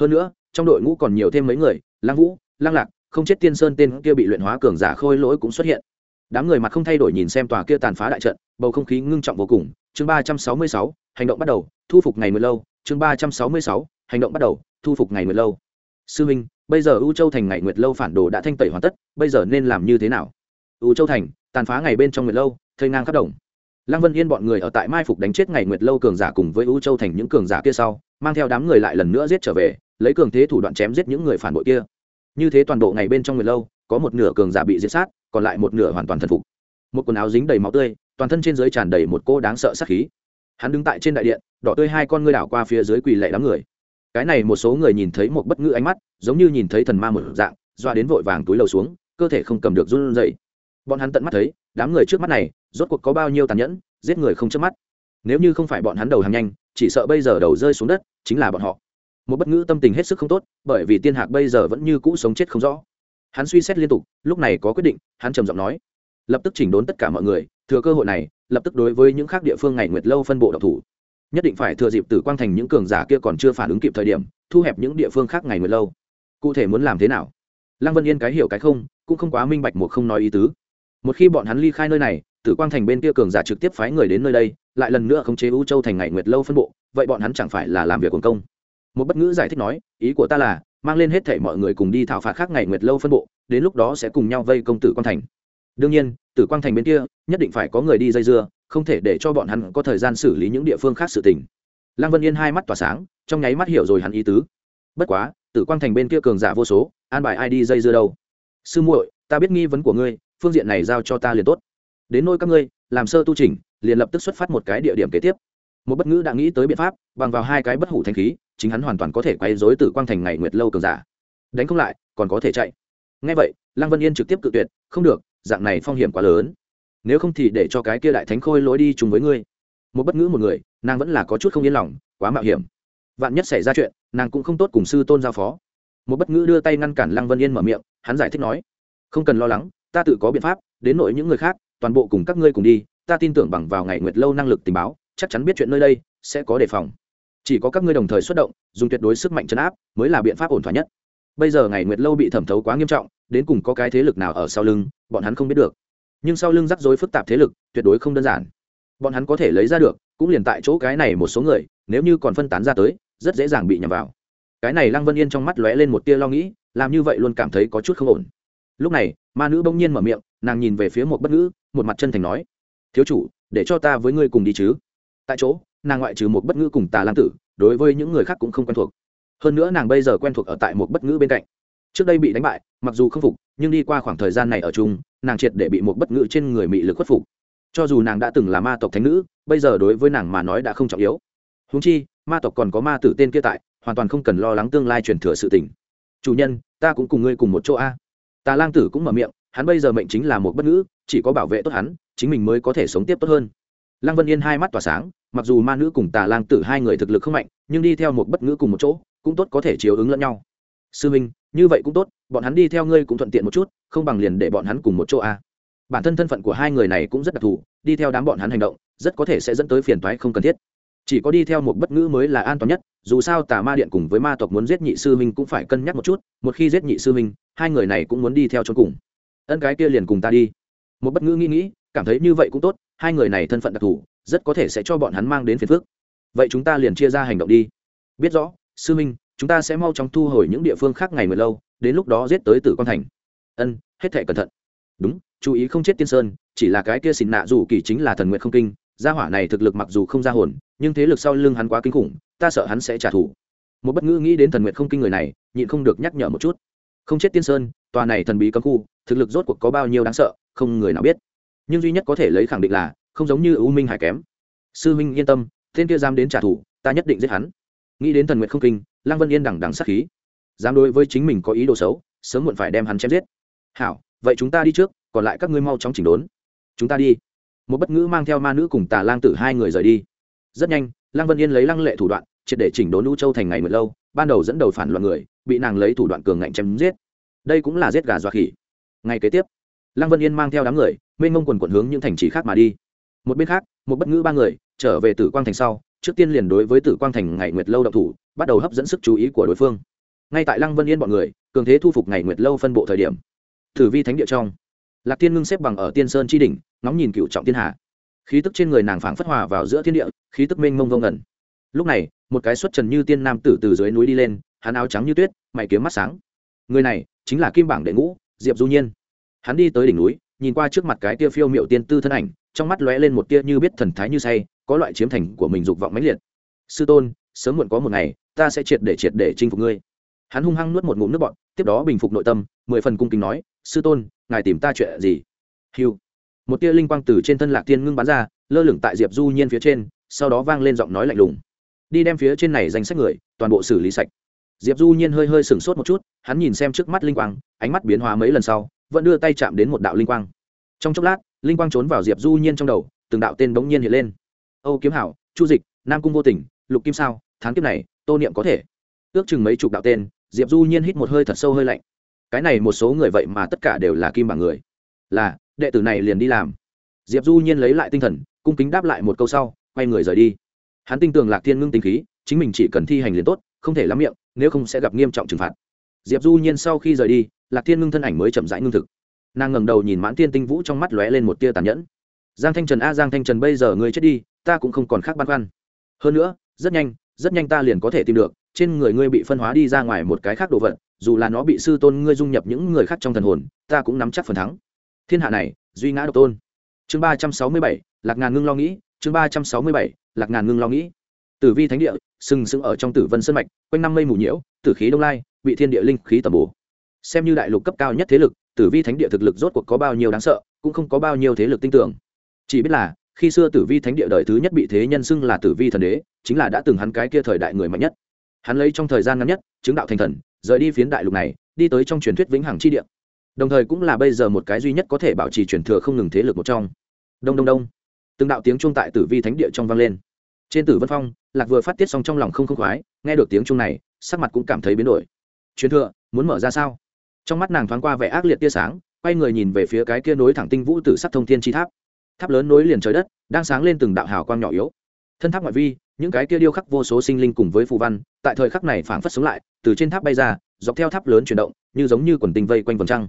hơn nữa, trong đội ngũ còn nhiều thêm mấy người, lăng vũ, lăng lạc, không chết tiên sơn tên kia bị luyện hóa cường giả khôi lỗi cũng xuất hiện. Đám người mặt không thay đổi nhìn xem tòa kia tàn phá đại trận, bầu không khí ngưng trọng vô cùng. Chương ba trăm sáu mươi sáu, hành động bắt đầu, thu phục ngày mười lâu. Chương ba trăm sáu mươi sáu, hành động bắt đầu, thu phục ngày mười lâu. Sư minh, bây giờ u châu thành ngày nguyệt lâu phản đồ đã thanh tẩy hoàn tất, bây giờ nên làm như thế nào? U châu thành, tàn phá ngày bên trong nguyệt lâu thơi ngang khắp đồng. Lăng vân yên bọn người ở tại mai phục đánh chết ngày nguyệt lâu cường giả cùng với u châu thành những cường giả kia sau, mang theo đám người lại lần nữa giết trở về lấy cường thế thủ đoạn chém giết những người phản bội kia. Như thế toàn bộ ngày bên trong người lâu, có một nửa cường giả bị giết sát, còn lại một nửa hoàn toàn thần phục. Một quần áo dính đầy máu tươi, toàn thân trên dưới tràn đầy một cô đáng sợ sát khí. Hắn đứng tại trên đại điện, đỏ tươi hai con ngươi đảo qua phía dưới quỳ lệ đám người. Cái này một số người nhìn thấy một bất ngữ ánh mắt, giống như nhìn thấy thần ma một dạng, doa đến vội vàng túi lầu xuống, cơ thể không cầm được run rẩy. Bọn hắn tận mắt thấy, đám người trước mắt này, rốt cuộc có bao nhiêu tàn nhẫn, giết người không chớp mắt. Nếu như không phải bọn hắn đầu hàng nhanh, chỉ sợ bây giờ đầu rơi xuống đất, chính là bọn họ một bất ngữ tâm tình hết sức không tốt, bởi vì tiên hạc bây giờ vẫn như cũ sống chết không rõ. Hắn suy xét liên tục, lúc này có quyết định, hắn trầm giọng nói, lập tức chỉnh đốn tất cả mọi người, thừa cơ hội này, lập tức đối với những khác địa phương ngày nguyệt lâu phân bộ độc thủ. Nhất định phải thừa dịp tử quang thành những cường giả kia còn chưa phản ứng kịp thời điểm, thu hẹp những địa phương khác ngày nguyệt lâu. Cụ thể muốn làm thế nào? Lăng vân yên cái hiểu cái không, cũng không quá minh bạch một không nói ý tứ. Một khi bọn hắn ly khai nơi này, tử quang thành bên kia cường giả trực tiếp phái người đến nơi đây, lại lần nữa khống chế u châu thành ngày nguyệt lâu phân bộ, vậy bọn hắn chẳng phải là làm việc quần công một bất ngữ giải thích nói, ý của ta là, mang lên hết thể mọi người cùng đi thảo phạt khác ngày nguyệt lâu phân bộ, đến lúc đó sẽ cùng nhau vây công tử quang thành. Đương nhiên, tử quang thành bên kia, nhất định phải có người đi dây dưa, không thể để cho bọn hắn có thời gian xử lý những địa phương khác sự tình. Lăng vân yên hai mắt tỏa sáng, trong nháy mắt hiểu rồi hắn ý tứ. Bất quá, tử quang thành bên kia cường giả vô số, an bài ai đi dây dưa đâu? Sư muội, ta biết nghi vấn của ngươi, phương diện này giao cho ta liền tốt. Đến nôi các ngươi, làm sơ tu trình liền lập tức xuất phát một cái địa điểm kế tiếp. Một bất ngữ đã nghĩ tới biện pháp, bằng vào hai cái bất hủ thanh khí chính hắn hoàn toàn có thể quay dối tử quang thành ngày nguyệt lâu cường giả. Đánh không lại, còn có thể chạy. Ngay vậy, lăng vân yên trực tiếp cự tuyệt, không được, dạng này phong hiểm quá lớn. Nếu không thì để cho cái kia đại thánh khôi lối đi chung với ngươi. Một bất ngữ một người, nàng vẫn là có chút không yên lòng, quá mạo hiểm. Vạn nhất xảy ra chuyện, nàng cũng không tốt cùng sư tôn giao phó. Một bất ngữ đưa tay ngăn cản lăng vân yên mở miệng, hắn giải thích nói, không cần lo lắng, ta tự có biện pháp, đến nội những người khác, toàn bộ cùng các ngươi cùng đi, ta tin tưởng bằng vào ngày nguyệt lâu năng lực tình báo, chắc chắn biết chuyện nơi đây sẽ có đề phòng chỉ có các ngươi đồng thời xuất động, dùng tuyệt đối sức mạnh chấn áp mới là biện pháp ổn thỏa nhất. Bây giờ ngày nguyệt lâu bị thẩm thấu quá nghiêm trọng, đến cùng có cái thế lực nào ở sau lưng, bọn hắn không biết được. Nhưng sau lưng rắc rối phức tạp thế lực, tuyệt đối không đơn giản. Bọn hắn có thể lấy ra được, cũng liền tại chỗ cái này một số người, nếu như còn phân tán ra tới, rất dễ dàng bị nhầm vào. Cái này lăng vân yên trong mắt lóe lên một tia lo nghĩ, làm như vậy luôn cảm thấy có chút không ổn. Lúc này, ma nữ bỗng nhiên mở miệng, nàng nhìn về phía một bất ngữ, một mặt chân thành nói, thiếu chủ, để cho ta với ngươi cùng đi chứ. Tại chỗ nàng ngoại trừ một bất ngữ cùng tà lam tử, đối với những người khác cũng không quen thuộc. Hơn nữa nàng bây giờ quen thuộc ở tại một bất ngữ bên cạnh. Trước đây bị đánh bại, mặc dù không phục, nhưng đi qua khoảng thời gian này ở chung, nàng triệt để bị một bất ngữ trên người mị lực khuất phục. Cho dù nàng đã từng là ma tộc thánh nữ, bây giờ đối với nàng mà nói đã không trọng yếu. Húng chi, ma tộc còn có ma tử tên kia tại, hoàn toàn không cần lo lắng tương lai truyền thừa sự tình. Chủ nhân, ta cũng cùng ngươi cùng một chỗ a. Tà lang tử cũng mở miệng, hắn bây giờ mệnh chính là một bất ngữ, chỉ có bảo vệ tốt hắn, chính mình mới có thể sống tiếp tốt hơn lăng vân yên hai mắt tỏa sáng, mặc dù ma nữ cùng tà lang tử hai người thực lực không mạnh, nhưng đi theo một bất ngữ cùng một chỗ, cũng tốt có thể chiếu ứng lẫn nhau. Sư minh, như vậy cũng tốt, bọn hắn đi theo ngươi cũng thuận tiện một chút, không bằng liền để bọn hắn cùng một chỗ a. Bản thân thân phận của hai người này cũng rất đặc thù, đi theo đám bọn hắn hành động, rất có thể sẽ dẫn tới phiền toái không cần thiết. Chỉ có đi theo một bất ngữ mới là an toàn nhất, dù sao tà ma điện cùng với ma tộc muốn giết nhị sư minh cũng phải cân nhắc một chút, một khi giết nhị sư minh hai người này cũng muốn đi theo cho cùng. Ân cái kia liền cùng ta đi. Một bất ngữ nghĩ nghĩ, cảm thấy như vậy cũng tốt hai người này thân phận đặc thù, rất có thể sẽ cho bọn hắn mang đến phiền phức. Vậy chúng ta liền chia ra hành động đi. Biết rõ, sư minh, chúng ta sẽ mau chóng thu hồi những địa phương khác ngày mười lâu, đến lúc đó giết tới tử quan thành. Ân, hết thể cẩn thận. Đúng, chú ý không chết tiên sơn, chỉ là cái kia xịn nạ dù kỳ chính là thần nguyện không kinh, gia hỏa này thực lực mặc dù không ra hồn, nhưng thế lực sau lưng hắn quá kinh khủng, ta sợ hắn sẽ trả thù. Một bất ngữ nghĩ đến thần nguyện không kinh người này, nhịn không được nhắc nhở một chút. Không chết tiên sơn, tòa này thần bí cấm khu, thực lực rốt cuộc có bao nhiêu đáng sợ, không người nào biết nhưng duy nhất có thể lấy khẳng định là không giống như u minh hải kém sư minh yên tâm tên kia dám đến trả thù ta nhất định giết hắn nghĩ đến thần nguyện không kinh lăng vân yên đằng đằng sát khí dám đối với chính mình có ý đồ xấu sớm muộn phải đem hắn chém giết hảo vậy chúng ta đi trước còn lại các ngươi mau chóng chỉnh đốn chúng ta đi một bất ngữ mang theo ma nữ cùng tà lang tử hai người rời đi rất nhanh lăng vân yên lấy lăng lệ thủ đoạn triệt để chỉnh đốn u châu thành ngày một lâu ban đầu dẫn đầu phản loạn người bị nàng lấy thủ đoạn cường ngạnh chém giết đây cũng là giết gà dọa khỉ ngày kế tiếp lăng vân yên mang theo đám người mênh mông quần quận hướng những thành trì khác mà đi. Một bên khác, một bất ngữ ba người trở về tử quang thành sau, trước tiên liền đối với tử quang thành ngày nguyệt lâu độc thủ, bắt đầu hấp dẫn sức chú ý của đối phương. Ngay tại lăng vân yên bọn người, cường thế thu phục ngày nguyệt lâu phân bộ thời điểm thử vi thánh địa trong, lạc tiên ngưng xếp bằng ở tiên sơn tri đỉnh, ngóng nhìn cựu trọng tiên hà khí tức trên người nàng phảng phất hòa vào giữa thiên địa, khí tức mênh mông vô ngẩn lúc này, một cái xuất trần như tiên nam tử từ dưới núi đi lên, hắn áo trắng như tuyết, mày kiếm mắt sáng. Người này chính là kim bảng đệ ngũ, diệp du nhiên. Hắn đi tới đỉnh núi nhìn qua trước mặt cái tia phiêu miệu tiên tư thân ảnh, trong mắt lóe lên một tia như biết thần thái như say, có loại chiếm thành của mình dục vọng mãnh liệt. Sư tôn, sớm muộn có một ngày, ta sẽ triệt để triệt để chinh phục ngươi. Hắn hung hăng nuốt một ngụm nước bọt, tiếp đó bình phục nội tâm, mười phần cung kính nói, sư tôn, ngài tìm ta chuyện gì? Hiu một tia linh quang từ trên thân lạc tiên ngưng bắn ra, lơ lửng tại diệp du nhiên phía trên, sau đó vang lên giọng nói lạnh lùng. Đi đem phía trên này danh sách người, toàn bộ xử lý sạch. Diệp du nhiên hơi hơi sửng sốt một chút, hắn nhìn xem trước mắt linh quang, ánh mắt biến hóa mấy lần sau vẫn đưa tay chạm đến một đạo linh quang. Trong chốc lát, linh quang trốn vào diệp du nhiên trong đầu, từng đạo tên bỗng nhiên hiện lên. Âu kiếm hảo, chu dịch, nam cung vô tình, lục kim sao tháng kiếp này, tô niệm có thể. Ước chừng mấy chục đạo tên, diệp du nhiên hít một hơi thật sâu hơi lạnh. Cái này một số người vậy mà tất cả đều là kim bảng người. Là, đệ tử này liền đi làm. Diệp du nhiên lấy lại tinh thần, cung kính đáp lại một câu sau, quay người rời đi. Hắn tin tưởng lạc thiên ngưng tinh khí, chính mình chỉ cần thi hành liền tốt, không thể lắm miệng, nếu không sẽ gặp nghiêm trọng trừng phạt. Diệp du nhiên sau khi rời đi lạc thiên ngưng thân ảnh mới chậm rãi ngưng thực. Nàng ngẩng đầu nhìn mãn Thiên tinh vũ trong mắt lóe lên một tia tàn nhẫn. Giang thanh trần a, giang thanh trần, bây giờ ngươi chết đi, ta cũng không còn khác băn khoăn. Hơn nữa, rất nhanh rất nhanh ta liền có thể tìm được, trên người ngươi bị phân hóa đi ra ngoài một cái khác đồ vật, dù là nó bị sư tôn ngươi dung nhập những người khác trong thần hồn, ta cũng nắm chắc phần thắng. Thiên hạ này, duy ngã độc tôn. Chương ba trăm sáu mươi bảy, lạc ngàn ngưng lo nghĩ, chương ba trăm sáu mươi bảy, lạc ngàn ngưng lo nghĩ. Tử vi thánh địa, sừng sững ở trong tử vân sân mạch, quanh năm mây mù nhiễu, tử khí đông lai, bị thiên địa linh khí tầm bổ xem như đại lục cấp cao nhất thế lực, tử vi thánh địa thực lực rốt cuộc có bao nhiêu đáng sợ, cũng không có bao nhiêu thế lực tin tưởng. Chỉ biết là, khi xưa tử vi thánh địa đời thứ nhất bị thế nhân xưng là tử vi thần đế, chính là đã từng hắn cái kia thời đại người mạnh nhất. Hắn lấy trong thời gian ngắn nhất, chứng đạo thành thần, rời đi phiến đại lục này, đi tới trong truyền thuyết vĩnh hằng chi địa. Đồng thời cũng là bây giờ một cái duy nhất có thể bảo trì truyền thừa không ngừng thế lực một trong. Đông đông đông. Từng đạo tiếng chuông tại tử vi thánh địa trong vang lên. Trên tử vân phong, lạc vừa phát tiết xong trong lòng không không khoái, nghe được tiếng chuông này, sắc mặt cũng cảm thấy biến đổi. Truyền thừa, muốn mở ra sao? Trong mắt nàng thoáng qua vẻ ác liệt tia sáng, quay người nhìn về phía cái kia nối thẳng tinh vũ tử sắc thông thiên chi tháp. Tháp lớn nối liền trời đất, đang sáng lên từng đạo hào quang nhỏ yếu. Thân tháp ngoại vi, những cái kia điêu khắc vô số sinh linh cùng với phù văn, tại thời khắc này phảng phất sống lại, từ trên tháp bay ra, dọc theo tháp lớn chuyển động, như giống như quần tinh vây quanh vòng trăng.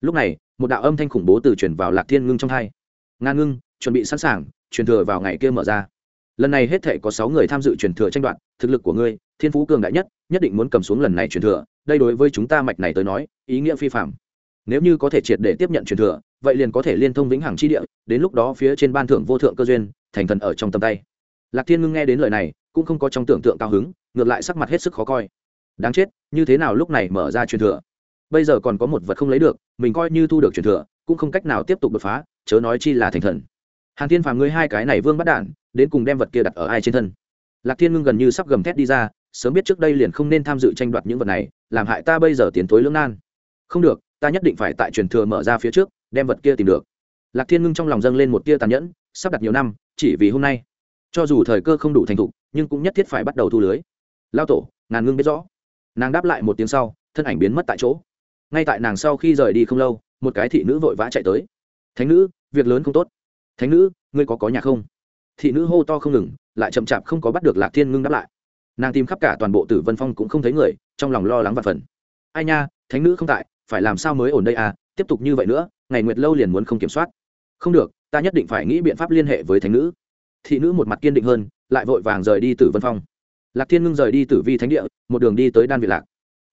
Lúc này, một đạo âm thanh khủng bố từ chuyển vào lạc thiên ngưng trong hai. Nga ngưng, chuẩn bị sẵn sàng, truyền thừa vào ngày kia mở ra. Lần này hết thể có sáu người tham dự truyền thừa tranh đoạt, thực lực của ngươi, thiên phú cường đại nhất nhất định muốn cầm xuống lần này truyền thừa đây đối với chúng ta mạch này tới nói, ý nghĩa phi phạm nếu như có thể triệt để tiếp nhận truyền thừa, vậy liền có thể liên thông vĩnh hằng chi địa, đến lúc đó phía trên ban thưởng vô thượng cơ duyên, thành thần ở trong tầm tay. Lạc thiên ngưng nghe đến lời này, cũng không có trong tưởng tượng cao hứng, ngược lại sắc mặt hết sức khó coi. Đáng chết, như thế nào lúc này mở ra truyền thừa? Bây giờ còn có một vật không lấy được, mình coi như thu được truyền thừa, cũng không cách nào tiếp tục đột phá, chớ nói chi là thành thần. Hàn thiên phàm ngươi hai cái này vương bắt đản, đến cùng đem vật kia đặt ở ai trên thân? Lạc thiên ngưng gần như sắp gầm thét đi ra sớm biết trước đây liền không nên tham dự tranh đoạt những vật này, làm hại ta bây giờ tiến thối lưỡng nan. Không được, ta nhất định phải tại truyền thừa mở ra phía trước, đem vật kia tìm được. Lạc thiên ngưng trong lòng dâng lên một tia tàn nhẫn, sắp đặt nhiều năm, chỉ vì hôm nay. Cho dù thời cơ không đủ thành thục, nhưng cũng nhất thiết phải bắt đầu thu lưới. Lao tổ, ngàn ngưng biết rõ. Nàng đáp lại một tiếng sau, thân ảnh biến mất tại chỗ. Ngay tại nàng sau khi rời đi không lâu, một cái thị nữ vội vã chạy tới. Thánh nữ, việc lớn không tốt. Thánh nữ, ngươi có có nhà không? Thị nữ hô to không ngừng, lại chậm chạp không có bắt được lạc thiên ngưng đáp lại nàng tìm khắp cả toàn bộ tử vân phong cũng không thấy người, trong lòng lo lắng và phần ai nha, thánh nữ không tại, phải làm sao mới ổn đây à tiếp tục như vậy nữa, ngày nguyệt lâu liền muốn không kiểm soát. Không được, ta nhất định phải nghĩ biện pháp liên hệ với thánh nữ. Thị nữ một mặt kiên định hơn, lại vội vàng rời đi tử vân phong. Lạc thiên ngưng rời đi tử vi thánh địa, một đường đi tới đan việt lạc.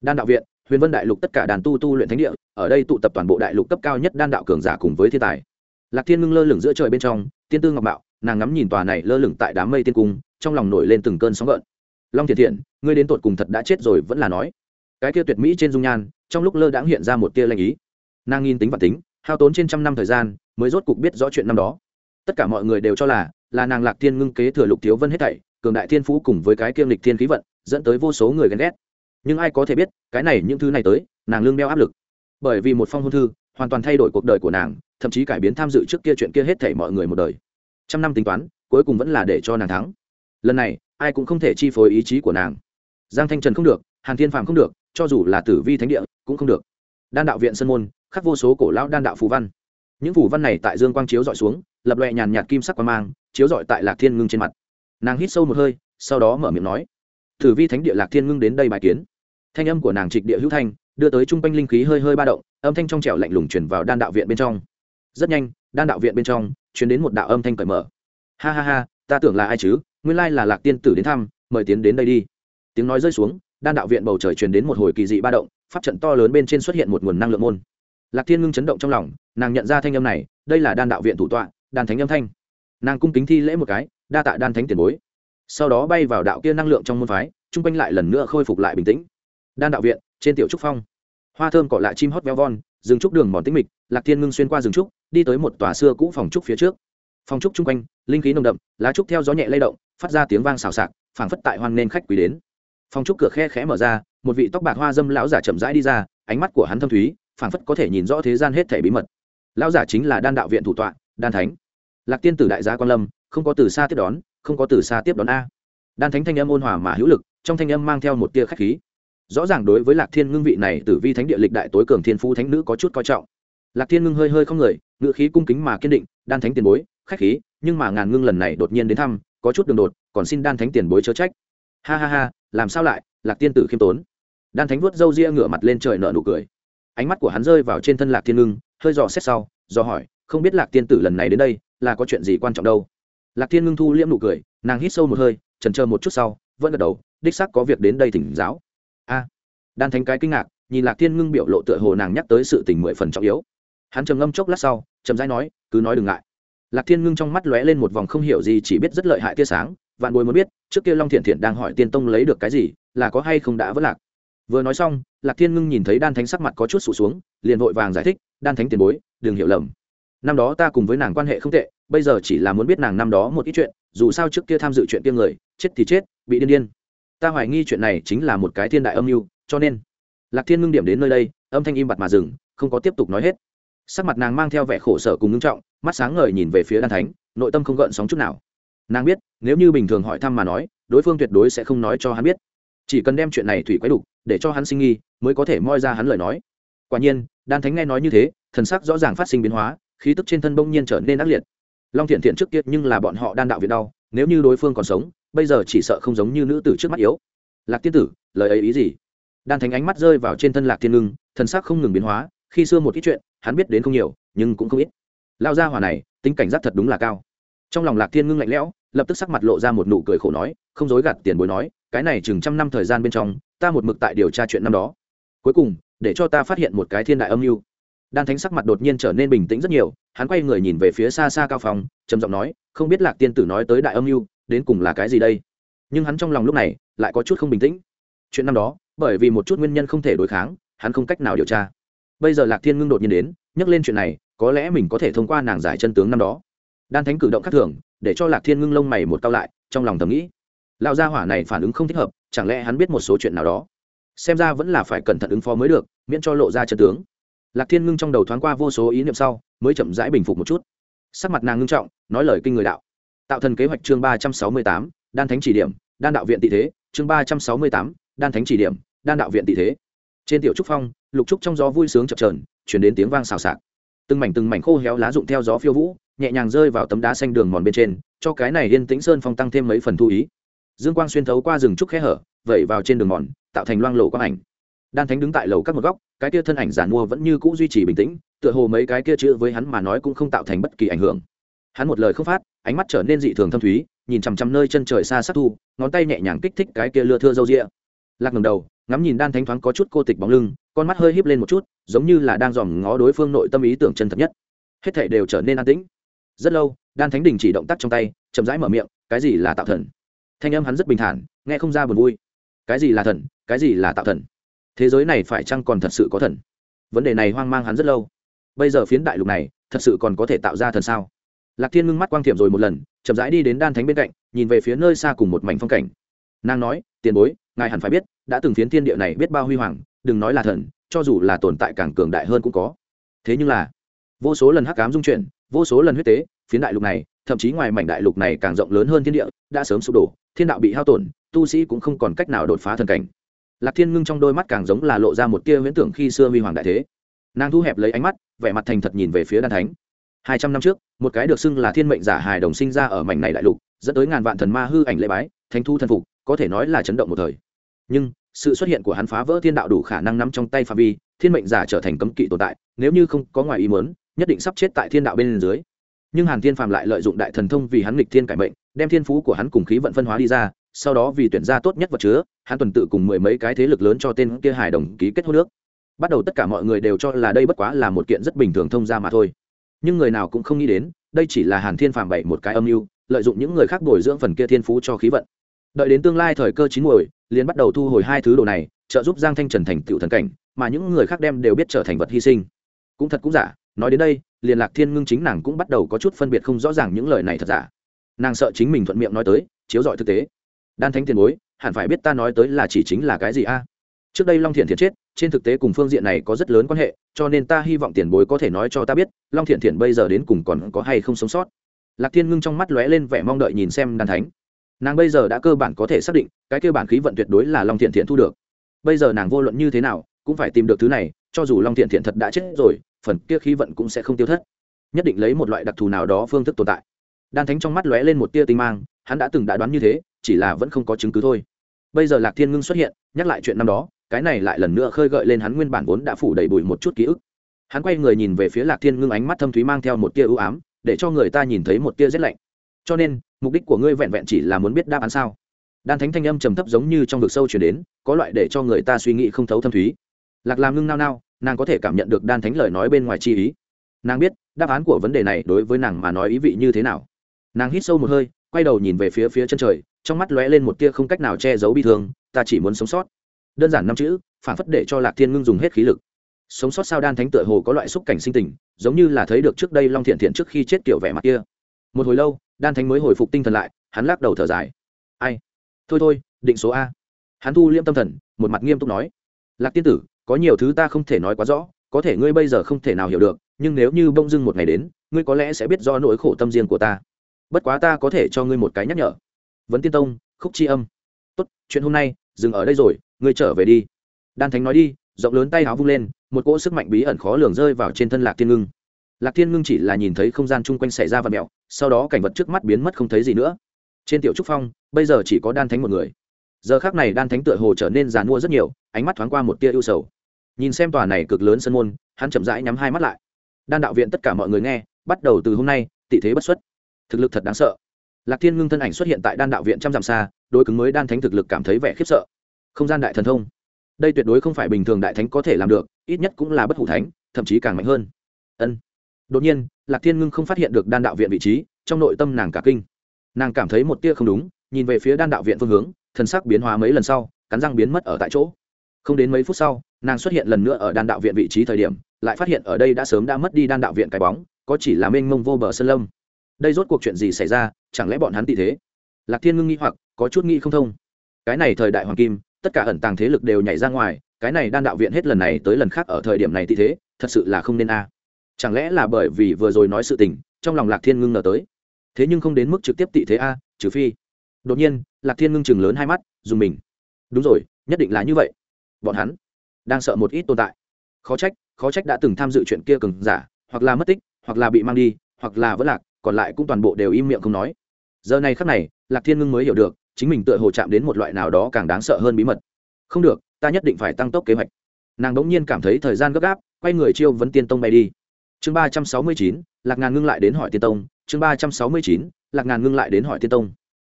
Đan đạo viện, huyền vân đại lục tất cả đàn tu tu luyện thánh địa, ở đây tụ tập toàn bộ đại lục cấp cao nhất đan đạo cường giả cùng với thiên tài. Lạc thiên ngưng lơ lửng giữa trời bên trong, tiên tư ngọc mạo, nàng ngắm nhìn tòa này lơ lửng tại đám mây tiên cung, trong lòng nổi lên từng cơn sóng gợn long thiện thiện, ngươi đến tột cùng thật đã chết rồi vẫn là nói. Cái kia tuyệt mỹ trên dung nhan, trong lúc lơ đãng hiện ra một tia lanh ý. Nàng nghiên tính và tính, hao tốn trên trăm năm thời gian, mới rốt cục biết rõ chuyện năm đó. Tất cả mọi người đều cho là là nàng lạc thiên ngưng kế thừa lục thiếu vân hết thảy, cường đại thiên phú cùng với cái kiêm lịch thiên khí vận, dẫn tới vô số người ghen ghét. Nhưng ai có thể biết, cái này những thứ này tới, nàng lương đeo áp lực. Bởi vì một phong hôn thư, hoàn toàn thay đổi cuộc đời của nàng, thậm chí cải biến tham dự trước kia chuyện kia hết thảy mọi người một đời. Trăm năm tính toán, cuối cùng vẫn là để cho nàng thắng. Lần này ai cũng không thể chi phối ý chí của nàng. Giang thanh trần không được, hàn thiên phàm không được, cho dù là tử vi thánh địa, cũng không được. Đan đạo viện sơn môn khắc vô số cổ lão đan đạo phù văn. Những phù văn này tại dương quang chiếu dọi xuống, lập loẹ nhàn nhạt kim sắc quang mang, chiếu dọi tại lạc thiên ngưng trên mặt. Nàng hít sâu một hơi, sau đó mở miệng nói, tử vi thánh địa lạc thiên ngưng đến đây bài kiến. Thanh âm của nàng trịch địa hữu thanh, đưa tới trung quanh linh khí hơi hơi ba động, âm thanh trong trẻo lạnh lùng chuyển vào đan đạo viện bên trong. Rất nhanh, đan đạo viện bên trong chuyển đến một đạo âm thanh cởi mở. Ha ha ha, ta tưởng là ai chứ? Nguyên lai là lạc tiên tử đến thăm, mời tiến đến đây đi. Tiếng nói rơi xuống, đan đạo viện bầu trời truyền đến một hồi kỳ dị ba động, pháp trận to lớn bên trên xuất hiện một nguồn năng lượng môn. Lạc thiên ngưng chấn động trong lòng, nàng nhận ra thanh âm này, đây là đan đạo viện thủ tọa, đan thánh âm thanh. Nàng cung kính thi lễ một cái, đa tạ đan thánh tiền bối. Sau đó bay vào đạo kia năng lượng trong môn phái, chung quanh lại lần nữa khôi phục lại bình tĩnh. Đan đạo viện, trên tiểu trúc phong. Hoa thơm cọ lại chim hót veo von, rừng trúc đường mòn tĩnh mịch, lạc thiên ngưng xuyên qua rừng trúc, đi tới một tòa xưa cũ phòng trúc phía trước. Phòng trúc chung quanh, linh khí nồng đậm, lá trúc theo gió nhẹ lay động phát ra tiếng vang xào xạc, phảng phất tại hoan nên khách quý đến. Phòng trúc cửa khe khẽ mở ra, một vị tóc bạc hoa dâm lão giả chậm rãi đi ra, ánh mắt của hắn thâm thúy, phảng phất có thể nhìn rõ thế gian hết thể bí mật. Lão giả chính là đan đạo viện thủ tọa, đan thánh. Lạc tiên tử đại gia quan lâm, không có từ xa tiếp đón, không có từ xa tiếp đón a. Đan thánh thanh âm ôn hòa mà hữu lực, trong thanh âm mang theo một tia khách khí. Rõ ràng đối với lạc thiên ngưng vị này tử vi thánh địa lịch đại tối cường thiên phú thánh nữ có chút coi trọng. Lạc thiên ngưng hơi hơi không người ngự khí cung kính mà kiên định, đan thánh tiền bối, khách khí, nhưng mà ngàn ngưng lần này đột nhiên đến thăm có chút đường đột, còn xin đan thánh tiền bối chớ trách. Ha ha ha, làm sao lại, lạc tiên tử khiêm tốn. Đan thánh vuốt râu ria ngửa mặt lên trời nở nụ cười. Ánh mắt của hắn rơi vào trên thân lạc thiên ngưng, hơi dò xét sau, do hỏi, không biết lạc tiên tử lần này đến đây, là có chuyện gì quan trọng đâu? Lạc thiên ngưng thu liễm nụ cười, nàng hít sâu một hơi trần chờ một chút sau, vẫn gật đầu, đích xác có việc đến đây thỉnh giáo. A. Đan thánh cái kinh ngạc, nhìn lạc thiên ngưng biểu lộ tựa hồ nàng nhắc tới sự tình mười phần trọng yếu. Hắn trầm ngâm chốc lát sau trầm rãi nói, cứ nói đừng ngại lạc thiên ngưng trong mắt lóe lên một vòng không hiểu gì, chỉ biết rất lợi hại tia sáng. Vạn bối muốn biết, trước kia long thiện thiện đang hỏi tiên tông lấy được cái gì, là có hay không đã vất lạc. Vừa nói xong, lạc thiên ngưng nhìn thấy đan thánh sắc mặt có chút sụt xuống, liền vội vàng giải thích, đan thánh tiền bối, đừng hiểu lầm. Năm đó ta cùng với nàng quan hệ không tệ, bây giờ chỉ là muốn biết nàng năm đó một ít chuyện, dù sao trước kia tham dự chuyện tiêm người, chết thì chết, bị điên điên. Ta hoài nghi chuyện này chính là một cái thiên đại âm mưu, cho nên. Lạc thiên ngưng điểm đến nơi đây, âm thanh im bặt mà dừng, không có tiếp tục nói hết sắc mặt nàng mang theo vẻ khổ sở cùng ngưng trọng, mắt sáng ngời nhìn về phía đan thánh, nội tâm không gợn sóng chút nào. Nàng biết, nếu như bình thường hỏi thăm mà nói, đối phương tuyệt đối sẽ không nói cho hắn biết. Chỉ cần đem chuyện này thủy quái đục, để cho hắn sinh nghi, mới có thể moi ra hắn lời nói. Quả nhiên, đan thánh nghe nói như thế, thần sắc rõ ràng phát sinh biến hóa, khí tức trên thân bỗng nhiên trở nên ác liệt. Long thiện thiện trước kia nhưng là bọn họ đan đạo việt đau, nếu như đối phương còn sống, bây giờ chỉ sợ không giống như nữ tử trước mắt yếu. Lạc tiên tử, lời ấy ý gì? Đan thánh ánh mắt rơi vào trên thân lạc thiên ngưng, thần sắc không ngừng biến hóa, khi xưa một ít chuyện hắn biết đến không nhiều, nhưng cũng không ít. Lao ra hỏa này, tính cảnh giác thật đúng là cao. Trong lòng lạc thiên ngưng lạnh lẽo, lập tức sắc mặt lộ ra một nụ cười khổ nói, không dối gạt tiền bối nói, cái này chừng trăm năm thời gian bên trong, ta một mực tại điều tra chuyện năm đó. Cuối cùng, để cho ta phát hiện một cái thiên đại âm mưu. Đan thánh sắc mặt đột nhiên trở nên bình tĩnh rất nhiều, hắn quay người nhìn về phía xa xa cao phòng, trầm giọng nói, không biết lạc tiên tử nói tới đại âm mưu, đến cùng là cái gì đây? Nhưng hắn trong lòng lúc này, lại có chút không bình tĩnh. Chuyện năm đó, bởi vì một chút nguyên nhân không thể đối kháng, hắn không cách nào điều tra bây giờ lạc thiên ngưng đột nhiên đến, nhắc lên chuyện này, có lẽ mình có thể thông qua nàng giải chân tướng năm đó. Đan thánh cử động khác thường, để cho lạc thiên ngưng lông mày một cao lại, trong lòng thầm nghĩ, lão gia hỏa này phản ứng không thích hợp, chẳng lẽ hắn biết một số chuyện nào đó? Xem ra vẫn là phải cẩn thận ứng phó mới được, miễn cho lộ ra chân tướng. Lạc thiên ngưng trong đầu thoáng qua vô số ý niệm sau, mới chậm rãi bình phục một chút. Sắc mặt nàng ngưng trọng, nói lời kinh người đạo, tạo thần kế hoạch chương ba trăm sáu mươi tám, đan thánh chỉ điểm, đan đạo viện tị thế, chương ba trăm sáu mươi tám, đan thánh chỉ điểm, đan đạo viện tị thế. Trên tiểu trúc phong lục trúc trong gió vui sướng chập trờn chuyển đến tiếng vang xào xạc. Từng mảnh từng mảnh khô héo lá rụng theo gió phiêu vũ, nhẹ nhàng rơi vào tấm đá xanh đường mòn bên trên, cho cái này yên tĩnh sơn phong tăng thêm mấy phần thu ý. Dương quang xuyên thấu qua rừng trúc khe hở, vẩy vào trên đường mòn, tạo thành loang lộ quang ảnh. Đan thánh đứng tại lầu các một góc, cái kia thân ảnh giản mua vẫn như cũ duy trì bình tĩnh, tựa hồ mấy cái kia chữ với hắn mà nói cũng không tạo thành bất kỳ ảnh hưởng. Hắn một lời không phát, ánh mắt trở nên dị thường thâm thúy, nhìn chằm chằm nơi chân trời xa sát thu, ngón tay nhẹ nhàng kích thích cái kia lưa thưa râu rịa lạc ngầm đầu, ngắm nhìn đan thánh thoáng có chút cô tịch bóng lưng con mắt hơi híp lên một chút, giống như là đang dòm ngó đối phương nội tâm ý tưởng chân thật nhất. Hết thảy đều trở nên an tĩnh. Rất lâu, đan thánh đình chỉ động tác trong tay, chậm rãi mở miệng, cái gì là tạo thần? Thanh âm hắn rất bình thản, nghe không ra buồn vui. Cái gì là thần? Cái gì là tạo thần? Thế giới này phải chăng còn thật sự có thần? Vấn đề này hoang mang hắn rất lâu. Bây giờ phiến đại lục này, thật sự còn có thể tạo ra thần sao? Lạc thiên ngưng mắt quang thiệm rồi một lần, chậm rãi đi đến đan thánh bên cạnh, nhìn về phía nơi xa cùng một mảnh phong cảnh. Nàng nói, tiền bối, ngài hẳn phải biết, đã từng phiến thiên địa này biết bao huy hoàng đừng nói là thần, cho dù là tồn tại càng cường đại hơn cũng có. Thế nhưng là, vô số lần hắc cám dung chuyển, vô số lần huyết tế, phiến đại lục này, thậm chí ngoài mảnh đại lục này càng rộng lớn hơn thiên địa, đã sớm sụp đổ, thiên đạo bị hao tổn, tu sĩ cũng không còn cách nào đột phá thần cảnh. Lạc thiên ngưng trong đôi mắt càng giống là lộ ra một tia huyễn tưởng khi xưa huy hoàng đại thế. Nàng thu hẹp lấy ánh mắt, vẻ mặt thành thật nhìn về phía đan thánh. Hai trăm năm trước, một cái được xưng là thiên mệnh giả hài đồng sinh ra ở mảnh này đại lục, dẫn tới ngàn vạn thần ma hư ảnh lễ bái, thánh thu thần phục, có thể nói là chấn động một thời. Nhưng sự xuất hiện của hắn phá vỡ thiên đạo đủ khả năng nắm trong tay phạm vi, thiên mệnh giả trở thành cấm kỵ tồn tại, nếu như không có ngoài ý muốn, nhất định sắp chết tại thiên đạo bên dưới. Nhưng hàn thiên phàm lại lợi dụng đại thần thông vì hắn nghịch thiên cải mệnh, đem thiên phú của hắn cùng khí vận phân hóa đi ra, sau đó vì tuyển ra tốt nhất vật chứa, hắn tuần tự cùng mười mấy cái thế lực lớn cho tên kia hài đồng ký kết hô nước bắt đầu tất cả mọi người đều cho là đây bất quá là một kiện rất bình thường thông ra mà thôi. Nhưng người nào cũng không nghĩ đến, đây chỉ là hàn thiên phàm bậy một cái âm mưu, lợi dụng những người khác bồi dưỡng phần kia thiên phú cho khí vận đợi đến tương lai thời cơ chín muồi, liền bắt đầu thu hồi hai thứ đồ này, trợ giúp giang thanh trần thành tựu thần cảnh, mà những người khác đem đều biết trở thành vật hy sinh. Cũng thật cũng giả, nói đến đây, liền lạc thiên ngưng chính nàng cũng bắt đầu có chút phân biệt không rõ ràng những lời này thật giả. Nàng sợ chính mình thuận miệng nói tới, chiếu dọi thực tế. Đan thánh tiền bối, hẳn phải biết ta nói tới là chỉ chính là cái gì a? Trước đây long thiện thiện chết, trên thực tế cùng phương diện này có rất lớn quan hệ, cho nên ta hy vọng tiền bối có thể nói cho ta biết, long thiện thiện bây giờ đến cùng còn có hay không sống sót. Lạc thiên ngưng trong mắt lóe lên vẻ mong đợi nhìn xem Đan thánh nàng bây giờ đã cơ bản có thể xác định, cái kêu bản khí vận tuyệt đối là long thiện thiện thu được. Bây giờ nàng vô luận như thế nào, cũng phải tìm được thứ này, cho dù long thiện thiện thật đã chết rồi, phần kia khí vận cũng sẽ không tiêu thất. Nhất định lấy một loại đặc thù nào đó phương thức tồn tại. Đan thánh trong mắt lóe lên một tia tinh mang, hắn đã từng đã đoán như thế, chỉ là vẫn không có chứng cứ thôi. Bây giờ lạc thiên ngưng xuất hiện, nhắc lại chuyện năm đó, cái này lại lần nữa khơi gợi lên hắn nguyên bản vốn đã phủ đầy bụi một chút ký ức. Hắn quay người nhìn về phía lạc thiên ngưng ánh mắt thâm thúy mang theo một tia ưu ám, để cho người ta nhìn thấy một tia rét lạnh. Cho nên mục đích của ngươi vẹn vẹn chỉ là muốn biết đáp án sao? Đan thánh thanh âm trầm thấp giống như trong vực sâu chuyển đến, có loại để cho người ta suy nghĩ không thấu thâm thúy. Lạc làm ngưng nao nao, nàng có thể cảm nhận được đan thánh lời nói bên ngoài chi ý. Nàng biết, đáp án của vấn đề này đối với nàng mà nói ý vị như thế nào. Nàng hít sâu một hơi, quay đầu nhìn về phía phía chân trời, trong mắt lóe lên một tia không cách nào che giấu bi thương, ta chỉ muốn sống sót. Đơn giản năm chữ, phản phất để cho lạc thiên ngưng dùng hết khí lực. Sống sót sao đan thánh tựa hồ có loại xúc cảnh sinh tình, giống như là thấy được trước đây long thiện thiện trước khi chết kiểu vẻ mặt kia một hồi lâu, đan thánh mới hồi phục tinh thần lại, hắn lắc đầu thở dài. Ai? Thôi thôi, định số a. Hắn thu liêm tâm thần, một mặt nghiêm túc nói. Lạc tiên tử, có nhiều thứ ta không thể nói quá rõ, có thể ngươi bây giờ không thể nào hiểu được, nhưng nếu như bông dưng một ngày đến, ngươi có lẽ sẽ biết do nỗi khổ tâm riêng của ta. Bất quá ta có thể cho ngươi một cái nhắc nhở. Vấn tiên tông, khúc chi âm. Tốt, chuyện hôm nay, dừng ở đây rồi, ngươi trở về đi. Đan thánh nói đi, rộng lớn tay áo vung lên, một cỗ sức mạnh bí ẩn khó lường rơi vào trên thân lạc Tiên ngưng lạc thiên ngưng chỉ là nhìn thấy không gian chung quanh xảy ra và mẹo, sau đó cảnh vật trước mắt biến mất không thấy gì nữa. Trên tiểu trúc phong, bây giờ chỉ có đan thánh một người. Giờ khác này đan thánh tựa hồ trở nên giàn mua rất nhiều, ánh mắt thoáng qua một tia ưu sầu. Nhìn xem tòa này cực lớn sân môn, hắn chậm rãi nhắm hai mắt lại. Đan đạo viện tất cả mọi người nghe, bắt đầu từ hôm nay, tị thế bất xuất. Thực lực thật đáng sợ. Lạc thiên ngưng thân ảnh xuất hiện tại đan đạo viện trăm dặm xa đôi cứng mới đan thánh thực lực cảm thấy vẻ khiếp sợ. Không gian đại thần thông. Đây tuyệt đối không phải bình thường đại thánh có thể làm được, ít nhất cũng là bất hủ thánh, thậm chí càng mạnh hơn. Ân đột nhiên, lạc thiên ngưng không phát hiện được đan đạo viện vị trí, trong nội tâm nàng cả kinh. Nàng cảm thấy một tia không đúng, nhìn về phía đan đạo viện phương hướng, thần sắc biến hóa mấy lần sau, cắn răng biến mất ở tại chỗ. Không đến mấy phút sau, nàng xuất hiện lần nữa ở đan đạo viện vị trí thời điểm, lại phát hiện ở đây đã sớm đã mất đi đan đạo viện cái bóng, có chỉ là mênh mông vô bờ sơn lâm. Đây rốt cuộc chuyện gì xảy ra, chẳng lẽ bọn hắn tị thế? Lạc thiên ngưng nghĩ hoặc, có chút nghĩ không thông. Cái này thời đại hoàng kim, tất cả ẩn tàng thế lực đều nhảy ra ngoài, cái này đan đạo viện hết lần này tới lần khác ở thời điểm này tị thế, thật sự là không nên a chẳng lẽ là bởi vì vừa rồi nói sự tình, trong lòng lạc thiên ngưng ngờ tới? Thế nhưng không đến mức trực tiếp tị thế a, trừ phi. Đột nhiên, lạc thiên ngưng chừng lớn hai mắt, dùng mình. Đúng rồi, nhất định là như vậy. Bọn hắn đang sợ một ít tồn tại. Khó trách khó trách đã từng tham dự chuyện kia cừng giả, hoặc là mất tích, hoặc là bị mang đi, hoặc là vẫn lạc, còn lại cũng toàn bộ đều im miệng không nói. Giờ này khắc này, lạc thiên ngưng mới hiểu được, chính mình tựa hồ chạm đến một loại nào đó càng đáng sợ hơn bí mật. Không được, ta nhất định phải tăng tốc kế hoạch. Nàng đ ỗ n g nhiên cảm thấy thời gian gấp gáp, quay người chiêu vấn tiên tông bay đi chương ba trăm sáu mươi chín, lạc ngàn ngưng lại đến hỏi tiên tông. Chương ba trăm sáu mươi chín, lạc ngàn ngưng lại đến hỏi tiên tông.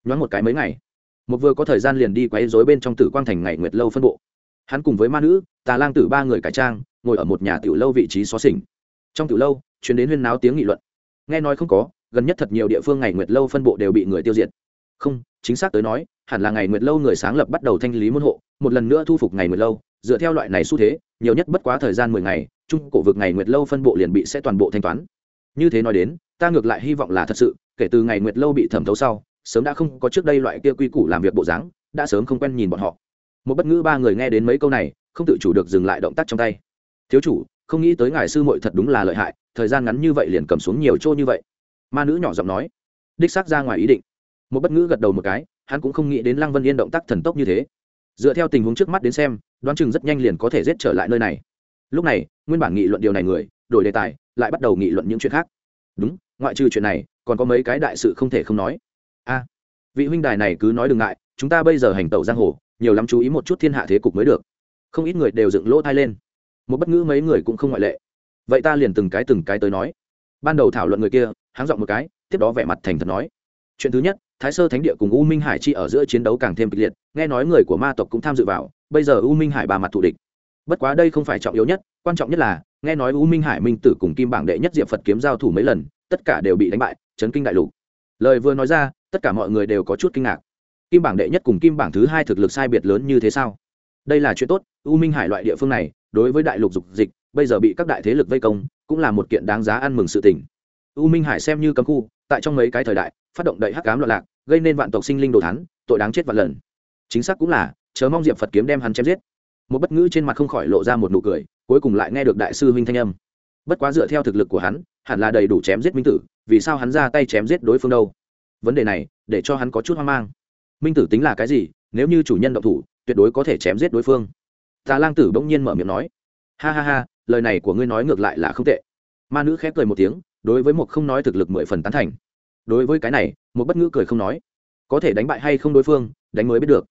Nhoáng một cái mấy ngày, một vừa có thời gian liền đi quấy dối bên trong tử quang thành ngày nguyệt lâu phân bộ. Hắn cùng với ma nữ, tà lang tử ba người cải trang, ngồi ở một nhà tiểu lâu vị trí xó xỉnh. Trong tiểu lâu chuyến đến huyên náo tiếng nghị luận. Nghe nói không có, gần nhất thật nhiều địa phương ngày nguyệt lâu phân bộ đều bị người tiêu diệt. Không, chính xác tới nói, hẳn là ngày nguyệt lâu người sáng lập bắt đầu thanh lý môn hộ một lần nữa thu phục ngày nguyệt lâu, dựa theo loại này xu thế, nhiều nhất bất quá thời gian mười ngày, trung cổ vực ngày nguyệt lâu phân bộ liền bị sẽ toàn bộ thanh toán. Như thế nói đến, ta ngược lại hy vọng là thật sự, kể từ ngày nguyệt lâu bị thẩm thấu sau, sớm đã không có trước đây loại kia quy củ làm việc bộ dáng, đã sớm không quen nhìn bọn họ. Một bất ngữ ba người nghe đến mấy câu này, không tự chủ được dừng lại động tác trong tay. Thiếu chủ, không nghĩ tới ngài sư muội thật đúng là lợi hại, thời gian ngắn như vậy liền cầm xuống nhiều chỗ như vậy. Ma nữ nhỏ giọng nói. Đích xác ra ngoài ý định. Một bất ngữ gật đầu một cái, hắn cũng không nghĩ đến lăng vân yên động tác thần tốc như thế dựa theo tình huống trước mắt đến xem, đoán chừng rất nhanh liền có thể giết trở lại nơi này. Lúc này, nguyên bản nghị luận điều này người, đổi đề tài, lại bắt đầu nghị luận những chuyện khác. Đúng, ngoại trừ chuyện này, còn có mấy cái đại sự không thể không nói. A, vị huynh đài này cứ nói đừng ngại, chúng ta bây giờ hành tẩu giang hồ, nhiều lắm chú ý một chút thiên hạ thế cục mới được. Không ít người đều dựng lỗ thai lên. Một bất ngữ mấy người cũng không ngoại lệ. Vậy ta liền từng cái từng cái tới nói. Ban đầu thảo luận người kia, háng dọn một cái, tiếp đó vẻ mặt thành thật nói. Chuyện thứ nhất thái sơ thánh địa cùng u minh hải chi ở giữa chiến đấu càng thêm kịch liệt, nghe nói người của ma tộc cũng tham dự vào, bây giờ u minh hải ba mặt thù địch. Bất quá đây không phải trọng yếu nhất, quan trọng nhất là, nghe nói u minh hải minh tử cùng kim bảng đệ nhất diệp phật kiếm giao thủ mấy lần, tất cả đều bị đánh bại, chấn kinh đại lục. Lời vừa nói ra, tất cả mọi người đều có chút kinh ngạc. Kim bảng đệ nhất cùng kim bảng thứ hai thực lực sai biệt lớn như thế sao? Đây là chuyện tốt, u minh hải loại địa phương này, đối với đại lục dục dịch, bây giờ bị các đại thế lực vây công, cũng là một kiện đáng giá ăn mừng sự tình. U minh hải xem như cấm khu, tại trong mấy cái thời đại, phát động đậy hắc cám loạn lạc gây nên vạn tộc sinh linh đồ thán, tội đáng chết vạn lần. Chính xác cũng là chớ mong diệp phật kiếm đem hắn chém giết. Một bất ngữ trên mặt không khỏi lộ ra một nụ cười cuối cùng lại nghe được đại sư huynh thanh âm. Bất quá dựa theo thực lực của hắn hẳn là đầy đủ chém giết minh tử vì sao hắn ra tay chém giết đối phương đâu? Vấn đề này để cho hắn có chút hoang mang. Minh tử tính là cái gì nếu như chủ nhân động thủ tuyệt đối có thể chém giết đối phương. Tà lang tử bỗng nhiên mở miệng nói ha ha ha lời này của ngươi nói ngược lại là không tệ. Ma nữ khép cười một tiếng đối với một không nói thực lực mười phần tán thành. Đối với cái này một bất ngữ cười không nói. Có thể đánh bại hay không đối phương, đánh mới biết được.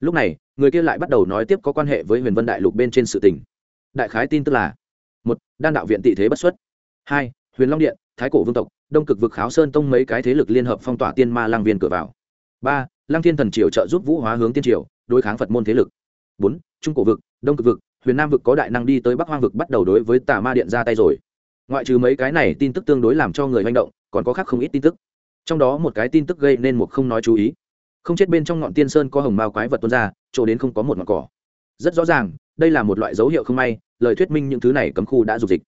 Lúc này, người kia lại bắt đầu nói tiếp có quan hệ với huyền vân đại lục bên trên sự tình. Đại khái tin tức là, một, đan đạo viện tị thế bất xuất. Hai, huyền long điện, thái cổ vương tộc, đông cực vực kháo sơn tông mấy cái thế lực liên hợp phong tỏa tiên ma lang viên cửa vào. Ba Lang thiên thần triều trợ giúp vũ hóa hướng tiên triều, đối kháng phật môn thế lực. Bốn, trung cổ vực, đông cực vực, huyền nam vực có đại năng đi tới bắc hoang vực bắt đầu đối với tà ma điện ra tay rồi. Ngoại trừ mấy cái này tin tức tương đối làm cho người manh động, còn có khác không ít tin tức trong đó một cái tin tức gây nên một không nói chú ý. Không chết bên trong ngọn tiên sơn có hồng mao quái vật tuôn ra, chỗ đến không có một ngọn cỏ. Rất rõ ràng, đây là một loại dấu hiệu không may, lời thuyết minh những thứ này cấm khu đã dục dịch.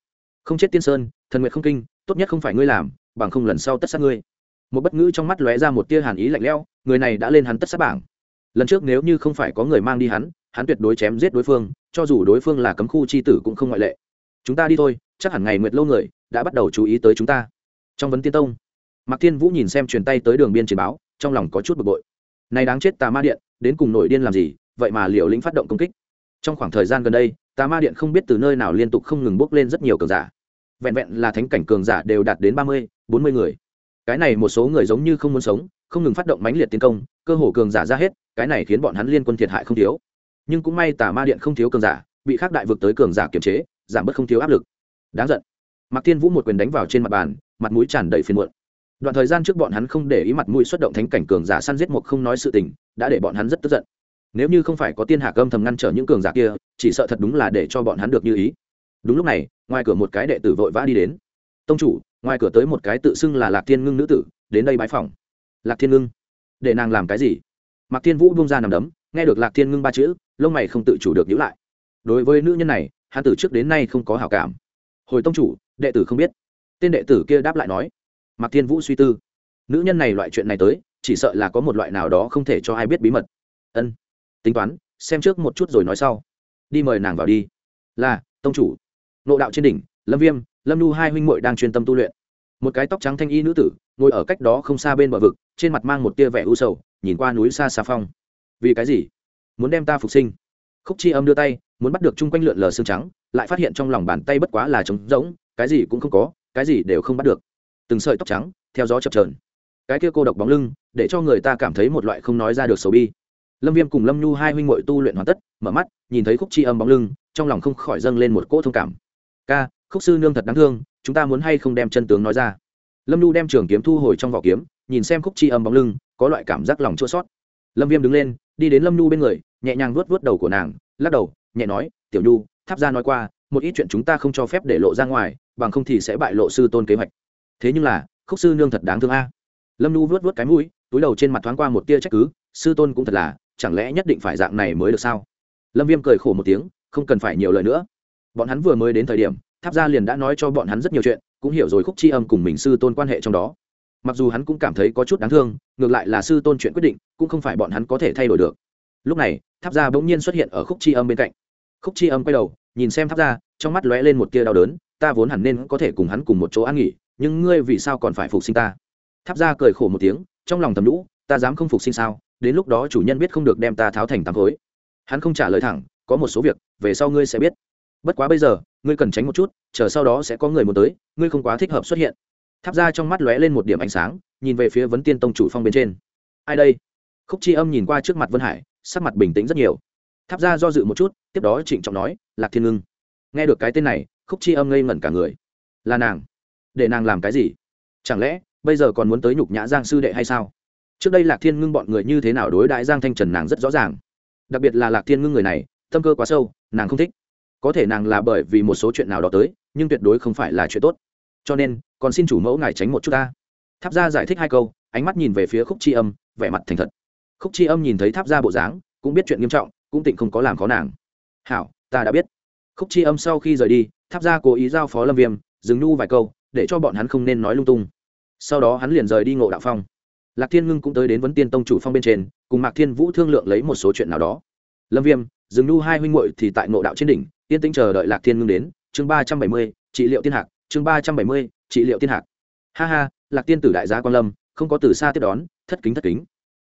Không chết tiên sơn, thần nguyện không kinh, tốt nhất không phải ngươi làm, bằng không lần sau tất sát ngươi. Một bất ngữ trong mắt lóe ra một tia hàn ý lạnh lẽo, người này đã lên hắn tất sát bảng. Lần trước nếu như không phải có người mang đi hắn hắn tuyệt đối chém giết đối phương, cho dù đối phương là cấm khu c h i tử cũng không ngoại lệ. Chúng ta đi thôi, chắc hẳn ngày nguyệt lâu người đã bắt đầu chú ý tới chúng ta. Trong vấn tiên tông mạc Thiên vũ nhìn xem truyền tay tới đường biên chiến báo, trong lòng có chút bực bội. Này đáng chết tà ma điện, đến cùng nổi điên làm gì, vậy mà liều lĩnh phát động công kích. Trong khoảng thời gian gần đây, tà ma điện không biết từ nơi nào liên tục không ngừng bốc lên rất nhiều cường giả. Vẹn vẹn là thánh cảnh cường giả đều đạt đến ba mươi, bốn mươi người. Cái này một số người giống như không muốn sống, không ngừng phát động mãnh liệt tiến công, cơ hồ cường giả ra hết, cái này khiến bọn hắn liên quân thiệt hại không thiếu. Nhưng cũng may tà ma điện không thiếu cường giả, bị khác đại vực tới cường giả kiềm chế, giảm bớt không thiếu áp lực. Đáng giận. Mạc thiên vũ một quyền đánh vào trên mặt bàn, mặt mũi tràn đầy phiền muộn đoạn thời gian trước bọn hắn không để ý mặt mũi xuất động thánh cảnh cường giả săn giết một không nói sự tình, đã để bọn hắn rất tức giận. Nếu như không phải có tiên hạ âm thầm ngăn trở những cường giả kia, chỉ sợ thật đúng là để cho bọn hắn được như ý. Đúng lúc này, ngoài cửa một cái đệ tử vội vã đi đến. Tông chủ, ngoài cửa tới một cái tự xưng là lạc thiên ngưng nữ tử, đến đây bãi phòng lạc thiên ngưng? Để nàng làm cái gì? Mạc thiên vũ bung ra nằm đấm, nghe được lạc thiên ngưng ba chữ, lông mày không tự chủ được nhữ lại. Đối với nữ nhân này, hắn từ trước đến nay không có hảo cảm. Hồi tông chủ, đệ tử không biết. Tên đệ tử kia đáp lại nói mạc thiên vũ suy tư. Nữ nhân này loại chuyện này tới, chỉ sợ là có một loại nào đó không thể cho ai biết bí mật. Ân. Tính toán, xem trước một chút rồi nói sau. Đi mời nàng vào đi. Là, tông chủ. Nộ đạo trên đỉnh, lâm viêm, lâm nu hai huynh muội đang chuyên tâm tu luyện. Một cái tóc trắng thanh y nữ tử, ngồi ở cách đó không xa bên bờ vực, trên mặt mang một tia vẻ u sầu, nhìn qua núi xa xa phong. Vì cái gì? Muốn đem ta phục sinh. Khúc chi âm đưa tay, muốn bắt được chung quanh lượn lờ xương trắng, lại phát hiện trong lòng bàn tay bất quá là trống rỗng, cái gì cũng không có, cái gì đều không bắt được từng sợi tóc trắng, theo gió chập trờn cái kia cô độc bóng lưng, để cho người ta cảm thấy một loại không nói ra được sầu bi. Lâm viêm cùng lâm nhu hai huynh ngội tu luyện hoàn tất, mở mắt, nhìn thấy khúc chi âm bóng lưng, trong lòng không khỏi dâng lên một cỗ thông cảm. Ca, khúc sư nương thật đáng thương, chúng ta muốn hay không đem chân tướng nói ra? Lâm nhu đem trường kiếm thu hồi trong vỏ kiếm, nhìn xem khúc chi âm bóng lưng, có loại cảm giác lòng chua sót lâm viêm đứng lên, đi đến lâm nhu bên người, nhẹ nhàng vuốt vuốt đầu của nàng, lắc đầu, nhẹ nói, tiểu nhu, tháp ra nói qua, một ít chuyện chúng ta không cho phép để lộ ra ngoài, bằng không thì sẽ bại lộ sư tôn kế hoạch thế nhưng là, khúc sư nương thật đáng thương a. Lâm nhu vuốt vuốt cái mũi, túi đầu trên mặt thoáng qua một tia trách cứ, sư tôn cũng thật là, chẳng lẽ nhất định phải dạng này mới được sao? Lâm viêm cười khổ một tiếng, không cần phải nhiều lời nữa. Bọn hắn vừa mới đến thời điểm, tháp gia liền đã nói cho bọn hắn rất nhiều chuyện, cũng hiểu rồi khúc c h i âm cùng mình sư tôn quan hệ trong đó. Mặc dù hắn cũng cảm thấy có chút đáng thương, ngược lại là sư tôn chuyện quyết định, cũng không phải bọn hắn có thể thay đổi được. Lúc này, tháp gia bỗng nhiên xuất hiện ở khúc c h i âm bên cạnh. Khúc c h i âm quay đầu, nhìn xem tháp gia, trong mắt lóe lên một tia đau đớn, ta vốn hẳn nên có thể cùng hắn cùng một chỗ an nghỉ nhưng ngươi vì sao còn phải phục sinh ta? Tháp gia cười khổ một tiếng, trong lòng thầm lũ ta dám không phục sinh sao? Đến lúc đó chủ nhân biết không được đem ta tháo thành tám khối. Hắn không trả lời thẳng, có một số việc, về sau ngươi sẽ biết. Bất quá bây giờ, ngươi cần tránh một chút, chờ sau đó sẽ có người muốn tới, ngươi không quá thích hợp xuất hiện. Tháp ra trong mắt lóe lên một điểm ánh sáng, nhìn về phía vấn tiên tông chủ phong bên trên. Ai đây? Khúc chi âm nhìn qua trước mặt vân hải, sắc mặt bình tĩnh rất nhiều. Tháp ra do dự một chút, tiếp đó trịnh trọng nói, lạc thiên ngưng. Nghe được cái tên này, khúc chi âm ngây ngẩn cả người. Là nàng để nàng làm cái gì? Chẳng lẽ, bây giờ còn muốn tới nhục nhã giang sư đệ hay sao? Trước đây lạc thiên ngưng bọn người như thế nào đối đãi giang thanh trần nàng rất rõ ràng. Đặc biệt là lạc thiên ngưng người này, tâm cơ quá sâu, nàng không thích. Có thể nàng là bởi vì một số chuyện nào đó tới, nhưng tuyệt đối không phải là chuyện tốt. Cho nên, còn xin chủ mẫu ngài tránh một chút ta. Tháp gia giải thích hai câu, ánh mắt nhìn về phía khúc c âm, vẻ mặt thành thật. Khúc c âm nhìn thấy tháp gia bộ dáng, cũng biết chuyện nghiêm trọng, cũng tịnh không có làm khó nàng. Hảo, ta đã biết. Khúc c âm sau khi rời đi, tháp gia cố ý giao phó lâm viêm, dừng nhu vài câu để cho bọn hắn không nên nói lung tung. Sau đó hắn liền rời đi ngộ đạo phong. Lạc thiên ngưng cũng tới đến vấn tiên tông chủ phong bên trên, cùng mạc thiên vũ thương lượng lấy một số chuyện nào đó. Lâm viêm, dừng nu hai huynh muội thì tại ngộ đạo trên đỉnh, yên tĩnh chờ đợi lạc thiên ngưng đến. Chương ba trăm bảy mươi, trị liệu tiên hạc, chương ba trăm bảy mươi, trị liệu tiên hạc. Ha ha, lạc tiên tử đại gia quan lâm, không có từ xa tiếp đón, thất kính thất kính.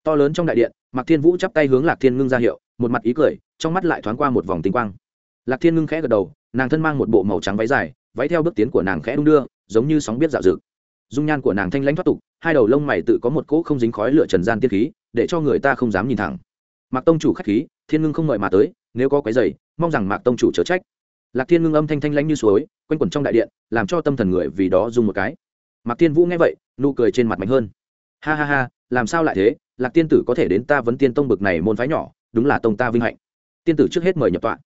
To lớn trong đại điện, mạc thiên vũ chắp tay hướng lạc thiên ngưng ra hiệu, một mặt ý cười, trong mắt lại thoáng qua một vòng tinh quang. Lạc thiên ngưng khẽ gật đầu, nàng thân mang một bộ màu trắng váy dài, váy theo bước tiến của nàng khẽ đung đưa giống như sóng biết dạo dực. Dung nhan của nàng thanh lãnh thoát tục, hai đầu lông mày tự có một cỗ không dính khói lửa trần gian tiên khí, để cho người ta không dám nhìn thẳng. Mạc tông chủ k h á c h khí, thiên ngưng không ngợi mà tới, nếu có cái dày mong rằng mạc tông chủ chớ trách. Lạc thiên ngưng âm thanh thanh lãnh như suối, quanh quẩn trong đại điện, làm cho tâm thần người vì đó dùng một cái. Mạc thiên vũ nghe vậy, nụ cười trên mặt mạnh hơn. Ha ha ha, làm sao lại thế? Lạc tiên tử có thể đến ta vấn tiên tông bực này môn phái nhỏ, đúng là tông ta vinh hạnh. Tiên tử trước hết mời nhập tọa.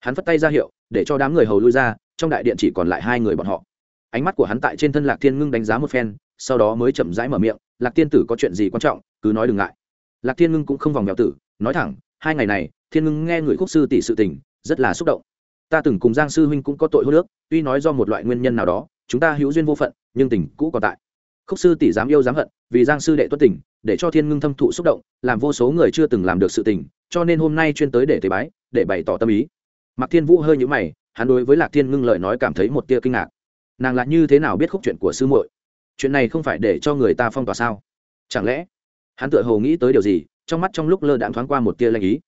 Hắn phất tay ra hiệu, để cho đám người hầu lui ra, trong đại điện chỉ còn lại hai người bọn họ ánh mắt của hắn tại trên thân lạc thiên ngưng đánh giá một phen, sau đó mới chậm rãi mở miệng, lạc tiên tử có chuyện gì quan trọng, cứ nói đừng ngại. Lạc thiên ngưng cũng không vòng mèo tử, nói thẳng, hai ngày này, thiên ngưng nghe người khúc sư tỷ sự tình, rất là xúc động. Ta từng cùng giang sư huynh cũng có tội hô nước, tuy nói do một loại nguyên nhân nào đó, chúng ta hữu duyên vô phận, nhưng tình cũ còn tại. Khúc sư tỷ dám yêu dám hận, vì giang sư đệ tuất tình, để cho thiên ngưng thâm thụ xúc động, làm vô số người chưa từng làm được sự tình, cho nên hôm nay chuyên tới để tế bái, để bày tỏ tâm ý. Mạc thiên vũ hơi nhũ mày, hắn đối với lạc thiên ngưng lời nói cảm thấy một tia kinh ngạc nàng lại như thế nào biết khúc chuyện của sư muội? Chuyện này không phải để cho người ta phong tỏa sao? Chẳng lẽ hắn tựa hồ nghĩ tới điều gì, trong mắt trong lúc lơ đãng thoáng qua một tia lanh ý?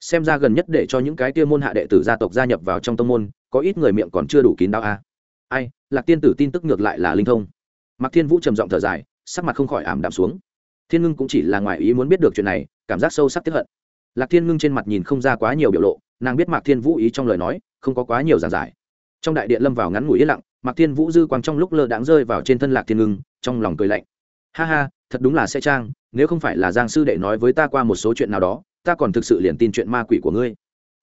Xem ra gần nhất để cho những cái tia môn hạ đệ tử gia tộc gia nhập vào trong tông môn, có ít người miệng còn chưa đủ kín đáo a ai, lạc tiên tử tin tức ngược lại là linh thông. Mạc thiên vũ trầm giọng thở dài, sắc mặt không khỏi ảm đạm xuống. Thiên ngưng cũng chỉ là ngoài ý muốn biết được chuyện này, cảm giác sâu sắc tiếp hận. Lạc thiên ngưng trên mặt nhìn không ra quá nhiều biểu lộ, nàng biết mạc thiên vũ ý trong lời nói, không có quá nhiều giảng giải. Trong đại điện lâm vào ngắn ngủi yên lặng mạc thiên vũ dư quang trong lúc lơ đãng rơi vào trên thân lạc thiên ngưng, trong lòng cười lạnh. Ha ha, thật đúng là sẽ trang, nếu không phải là giang sư đệ nói với ta qua một số chuyện nào đó, ta còn thực sự liền tin chuyện ma quỷ của ngươi.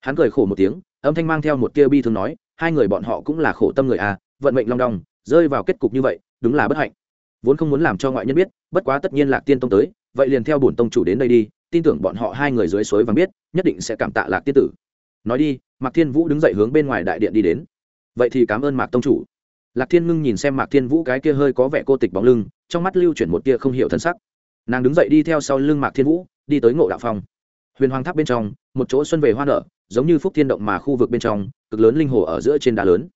Hắn cười khổ một tiếng, âm thanh mang theo một tia bi thương nói, hai người bọn họ cũng là khổ tâm người à vận mệnh long đong, rơi vào kết cục như vậy, đúng là bất hạnh. Vốn không muốn làm cho ngoại nhân biết, bất quá tất nhiên lạc tiên tông tới, vậy liền theo bổn tông chủ đến đây đi, tin tưởng bọn họ hai người dưới suối vàng biết, nhất định sẽ cảm tạ lạc tiên tử. Nói đi, mạc thiên vũ đứng dậy hướng bên ngoài đại điện đi đến. Vậy thì cảm ơn mạc tông chủ lạc thiên ngưng nhìn xem mạc thiên vũ cái kia hơi có vẻ cô tịch bóng lưng, trong mắt lưu chuyển một tia không hiểu thân sắc. Nàng đứng dậy đi theo sau lưng mạc thiên vũ, đi tới ngộ đạo phong. Huyền hoàng tháp bên trong, một chỗ xuân về hoa nở, giống như phúc thiên động mà khu vực bên trong, cực lớn linh hồ ở giữa trên đá lớn.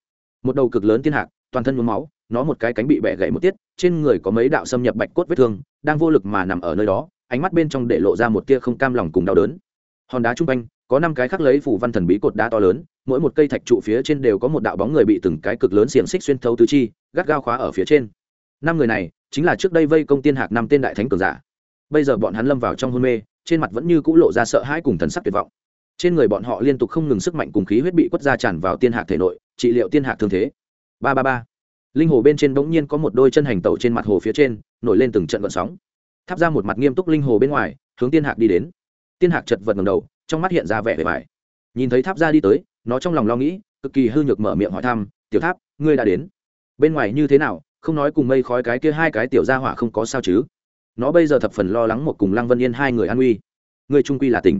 Một đầu cực lớn tiên hạc, toàn thân nhuốm máu, nó một cái cánh bị bẻ gãy một tiết, trên người có mấy đạo xâm nhập bạch cốt vết thương, đang vô lực mà nằm ở nơi đó, ánh mắt bên trong để lộ ra một tia không cam lòng cùng đau đớn. Hòn đá trung quanh có năm cái khắc lấy phủ văn thần bí cột đá to lớn, mỗi một cây thạch trụ phía trên đều có một đạo bóng người bị từng cái cực lớn xiềng xích xuyên thấu tứ chi, gắt gao khóa ở phía trên. Năm người này, chính là trước đây vây công tiên hạc năm tên đại thánh cường giả. Bây giờ bọn hắn lâm vào trong hôn mê, trên mặt vẫn như cũ lộ ra sợ hãi cùng thần sắc tuyệt vọng. Trên người bọn họ liên tục không ngừng sức mạnh cùng khí huyết bị quất ra tràn vào tiên hạc thể nội, trị liệu tiên hạc thương thế. Ba ba ba. Linh hồ bên trên bỗng nhiên có một đôi chân hành tẩu trên mặt hồ phía trên, nổi lên từng trận vận sóng. Tháp ra một mặt nghiêm túc linh hồ bên ngoài, hướng tiên hạc đi đến. Tiên hạc chật vật ngầm đầu trong mắt hiện ra vẻ vẻ vải nhìn thấy tháp ra đi tới, nó trong lòng lo nghĩ, cực kỳ hư nhược mở miệng hỏi thăm, tiểu tháp, ngươi đã đến? Bên ngoài như thế nào? Không nói cùng mây khói cái kia hai cái tiểu gia hỏa không có sao chứ? Nó bây giờ thập phần lo lắng một cùng lăng vân yên hai người an uy người trung quy là tỉnh.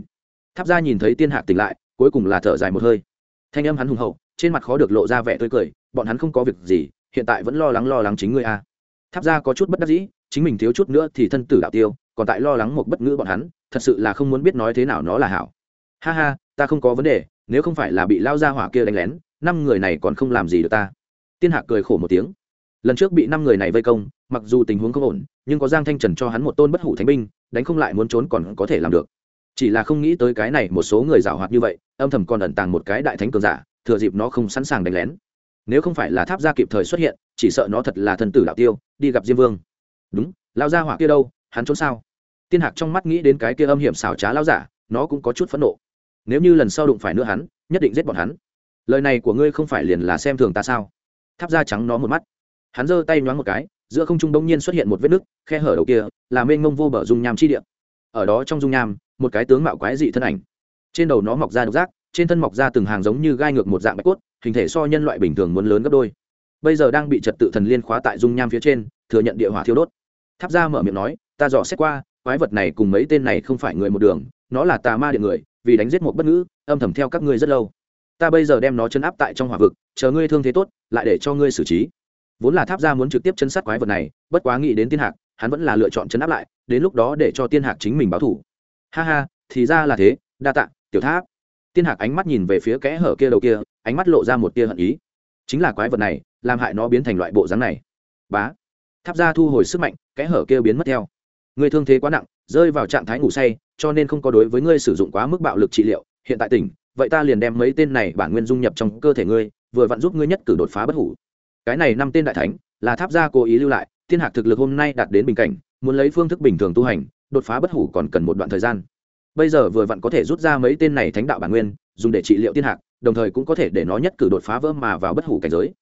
Tháp ra nhìn thấy tiên hạc tỉnh lại, cuối cùng là thở dài một hơi. Thanh âm hắn hùng hậu, trên mặt khó được lộ ra vẻ tươi cười, bọn hắn không có việc gì, hiện tại vẫn lo lắng lo lắng chính ngươi a. Tháp ra có chút bất đắc dĩ, chính mình thiếu chút nữa thì thân tử đạo tiêu, còn tại lo lắng một bất ngữ bọn hắn, thật sự là không muốn biết nói thế nào nó là hảo ha ha, ta không có vấn đề, nếu không phải là bị lao ra hỏa kia đánh lén, năm người này còn không làm gì được ta. Tiên hạc cười khổ một tiếng. Lần trước bị năm người này vây công, mặc dù tình huống không ổn, nhưng có giang thanh trần cho hắn một tôn bất hủ thánh binh, đánh không lại muốn trốn còn có thể làm được. Chỉ là không nghĩ tới cái này một số người giảo hoạt như vậy, âm thầm còn ẩn tàng một cái đại thánh cường giả, thừa dịp nó không sẵn sàng đánh lén. Nếu không phải là tháp gia kịp thời xuất hiện, chỉ sợ nó thật là thân tử đạo tiêu, đi gặp diêm vương. Đúng, lao ra hỏa kia đâu, hắn trốn sao? Tiên hạc trong mắt nghĩ đến cái kia âm hiểm xảo trá lao giả, nó cũng có chút phẫn nộ nếu như lần sau đụng phải nữa hắn, nhất định giết bọn hắn. Lời này của ngươi không phải liền là xem thường ta sao? Tháp da trắng nó một mắt. Hắn giơ tay nhoáng một cái, giữa không trung đông nhiên xuất hiện một vết nứt, khe hở đầu kia, là mênh mông vô bờ dung nham chi địa. Ở đó trong dung nham, một cái tướng mạo quái dị thân ảnh. Trên đầu nó mọc ra độc giác, trên thân mọc ra từng hàng giống như gai ngược một dạng bạch cốt, hình thể so nhân loại bình thường muốn lớn gấp đôi. Bây giờ đang bị trật tự thần liên khóa tại dung nham phía trên, thừa nhận địa hỏa thiêu đốt. Tháp ra mở miệng nói, ta dò xét qua, quái vật này cùng mấy tên này không phải người một đường, nó là tà ma điện người vì đánh giết một bất ngữ, âm thầm theo các ngươi rất lâu. Ta bây giờ đem nó chân áp tại trong hỏa vực, chờ ngươi thương thế tốt, lại để cho ngươi xử trí. Vốn là tháp ra muốn trực tiếp chân sát quái vật này, bất quá nghĩ đến tiên hạc, hắn vẫn là lựa chọn chân áp lại, đến lúc đó để cho tiên hạc chính mình báo thủ. Ha ha, thì ra là thế, đa tạ, tiểu tháp. Tiên hạc ánh mắt nhìn về phía kẽ hở kia đầu kia, ánh mắt lộ ra một tia hận ý. Chính là quái vật này, làm hại nó biến thành loại bộ dáng này. Bá. Tháp ra thu hồi sức mạnh, kẽ hở kia biến mất theo. Người thương thế quá nặng rơi vào trạng thái ngủ say, cho nên không có đối với ngươi sử dụng quá mức bạo lực trị liệu. Hiện tại tỉnh, vậy ta liền đem mấy tên này bản nguyên dung nhập trong cơ thể ngươi, vừa vặn giúp ngươi nhất cử đột phá bất hủ. Cái này năm tên đại thánh, là tháp gia cố ý lưu lại, thiên hạc thực lực hôm nay đạt đến bình cảnh, muốn lấy phương thức bình thường tu hành, đột phá bất hủ còn cần một đoạn thời gian. Bây giờ vừa vặn có thể rút ra mấy tên này thánh đạo bản nguyên, dùng để trị liệu thiên hạc, đồng thời cũng có thể để nó nhất cử đột phá vỡ mà vào bất hủ cảnh giới.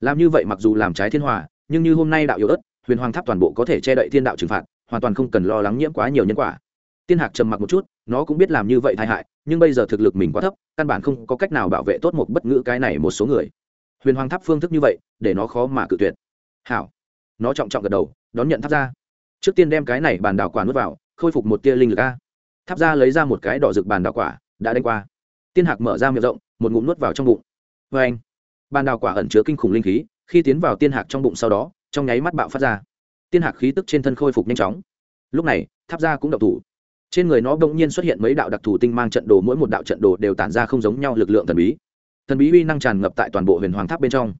Làm như vậy mặc dù làm trái thiên hòa, nhưng như hôm nay đạo yếu ớt, huyền hoàng tháp toàn bộ có thể che đậy thiên đạo trừng phạt hoàn toàn không cần lo lắng nhiễm quá nhiều nhân quả. Tiên hạc trầm mặc một chút, nó cũng biết làm như vậy tai hại, nhưng bây giờ thực lực mình quá thấp, căn bản không có cách nào bảo vệ tốt một bất ngữ cái này một số người. Huyền hoàng tháp phương thức như vậy, để nó khó mà cự tuyệt. Hảo. Nó trọng trọng gật đầu, đón nhận tháp ra trước tiên đem cái này bàn đào quả nuốt vào, khôi phục một tia linh lực a. Tháp ra lấy ra một cái đỏ rực bàn đào quả, đã đánh qua. Tiên hạc mở ra miệng rộng, một ngụm nuốt vào trong bụng. Vê anh bàn đào quả ẩn chứa kinh khủng linh khí, khi tiến vào tiên hạc trong bụng sau đó, trong nháy mắt bạo phát ra tiên hạc khí tức trên thân khôi phục nhanh chóng. Lúc này, tháp ra cũng đậu thủ. Trên người nó bỗng nhiên xuất hiện mấy đạo đặc thù tinh mang trận đồ, mỗi một đạo trận đồ đều tản ra không giống nhau lực lượng thần bí. Thần bí uy năng tràn ngập tại toàn bộ huyền hoàng tháp bên trong.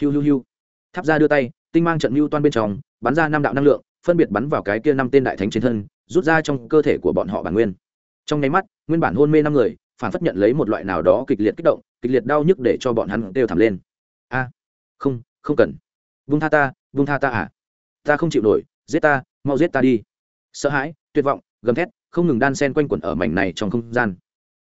Hiu hiu hiu. Tháp ra đưa tay, tinh mang trận mưu toan bên trong, bắn ra năm đạo năng lượng, phân biệt bắn vào cái kia năm tên đại thánh trên thân, rút ra trong cơ thể của bọn họ bản nguyên. Trong nháy mắt, nguyên bản hôn mê năm người, phản phất nhận lấy một loại nào đó kịch liệt kích động, kịch liệt đau nhức để cho bọn hắn đều thẳm lên. A, không không cần. Vung tha ta, vung tha ta à ta không chịu nổi, giết ta, mau giết ta đi. Sợ hãi, tuyệt vọng, gầm thét, không ngừng đan sen quanh quẩn ở mảnh này trong không gian.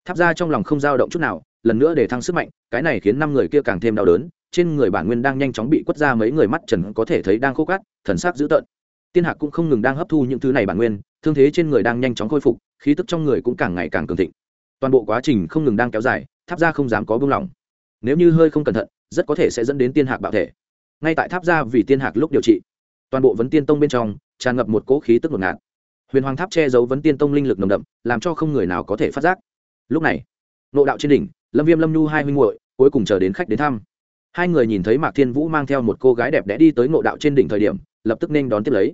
Tháp ra trong lòng không dao động chút nào, lần nữa để thăng sức mạnh, cái này khiến năm người kia càng thêm đau đớn, trên người bản nguyên đang nhanh chóng bị quất ra mấy người mắt trần có thể thấy đang khô cát, thần sắc dữ tợn. Tiên hạc cũng không ngừng đang hấp thu những thứ này bản nguyên, thương thế trên người đang nhanh chóng khôi phục, khí tức trong người cũng càng ngày càng cường thịnh. Toàn bộ quá trình không ngừng đang kéo dài, tháp ra không dám có buông lỏng. Nếu như hơi không cẩn thận, rất có thể sẽ dẫn đến tiên hạc bạo thể. Ngay tại tháp ra vì tiên hạc lúc điều trị toàn bộ vấn tiên tông bên trong tràn ngập một cỗ khí tức ngột ngạt. Huyền hoàng tháp che giấu vấn tiên tông linh lực nồng đậm, làm cho không người nào có thể phát giác. Lúc này nộ đạo trên đỉnh, lâm viêm lâm nhu hai huynh muội, cuối cùng chờ đến khách đến thăm. Hai người nhìn thấy mạc thiên vũ mang theo một cô gái đẹp đẽ đi tới ngộ đạo trên đỉnh thời điểm, lập tức nên đón tiếp lấy.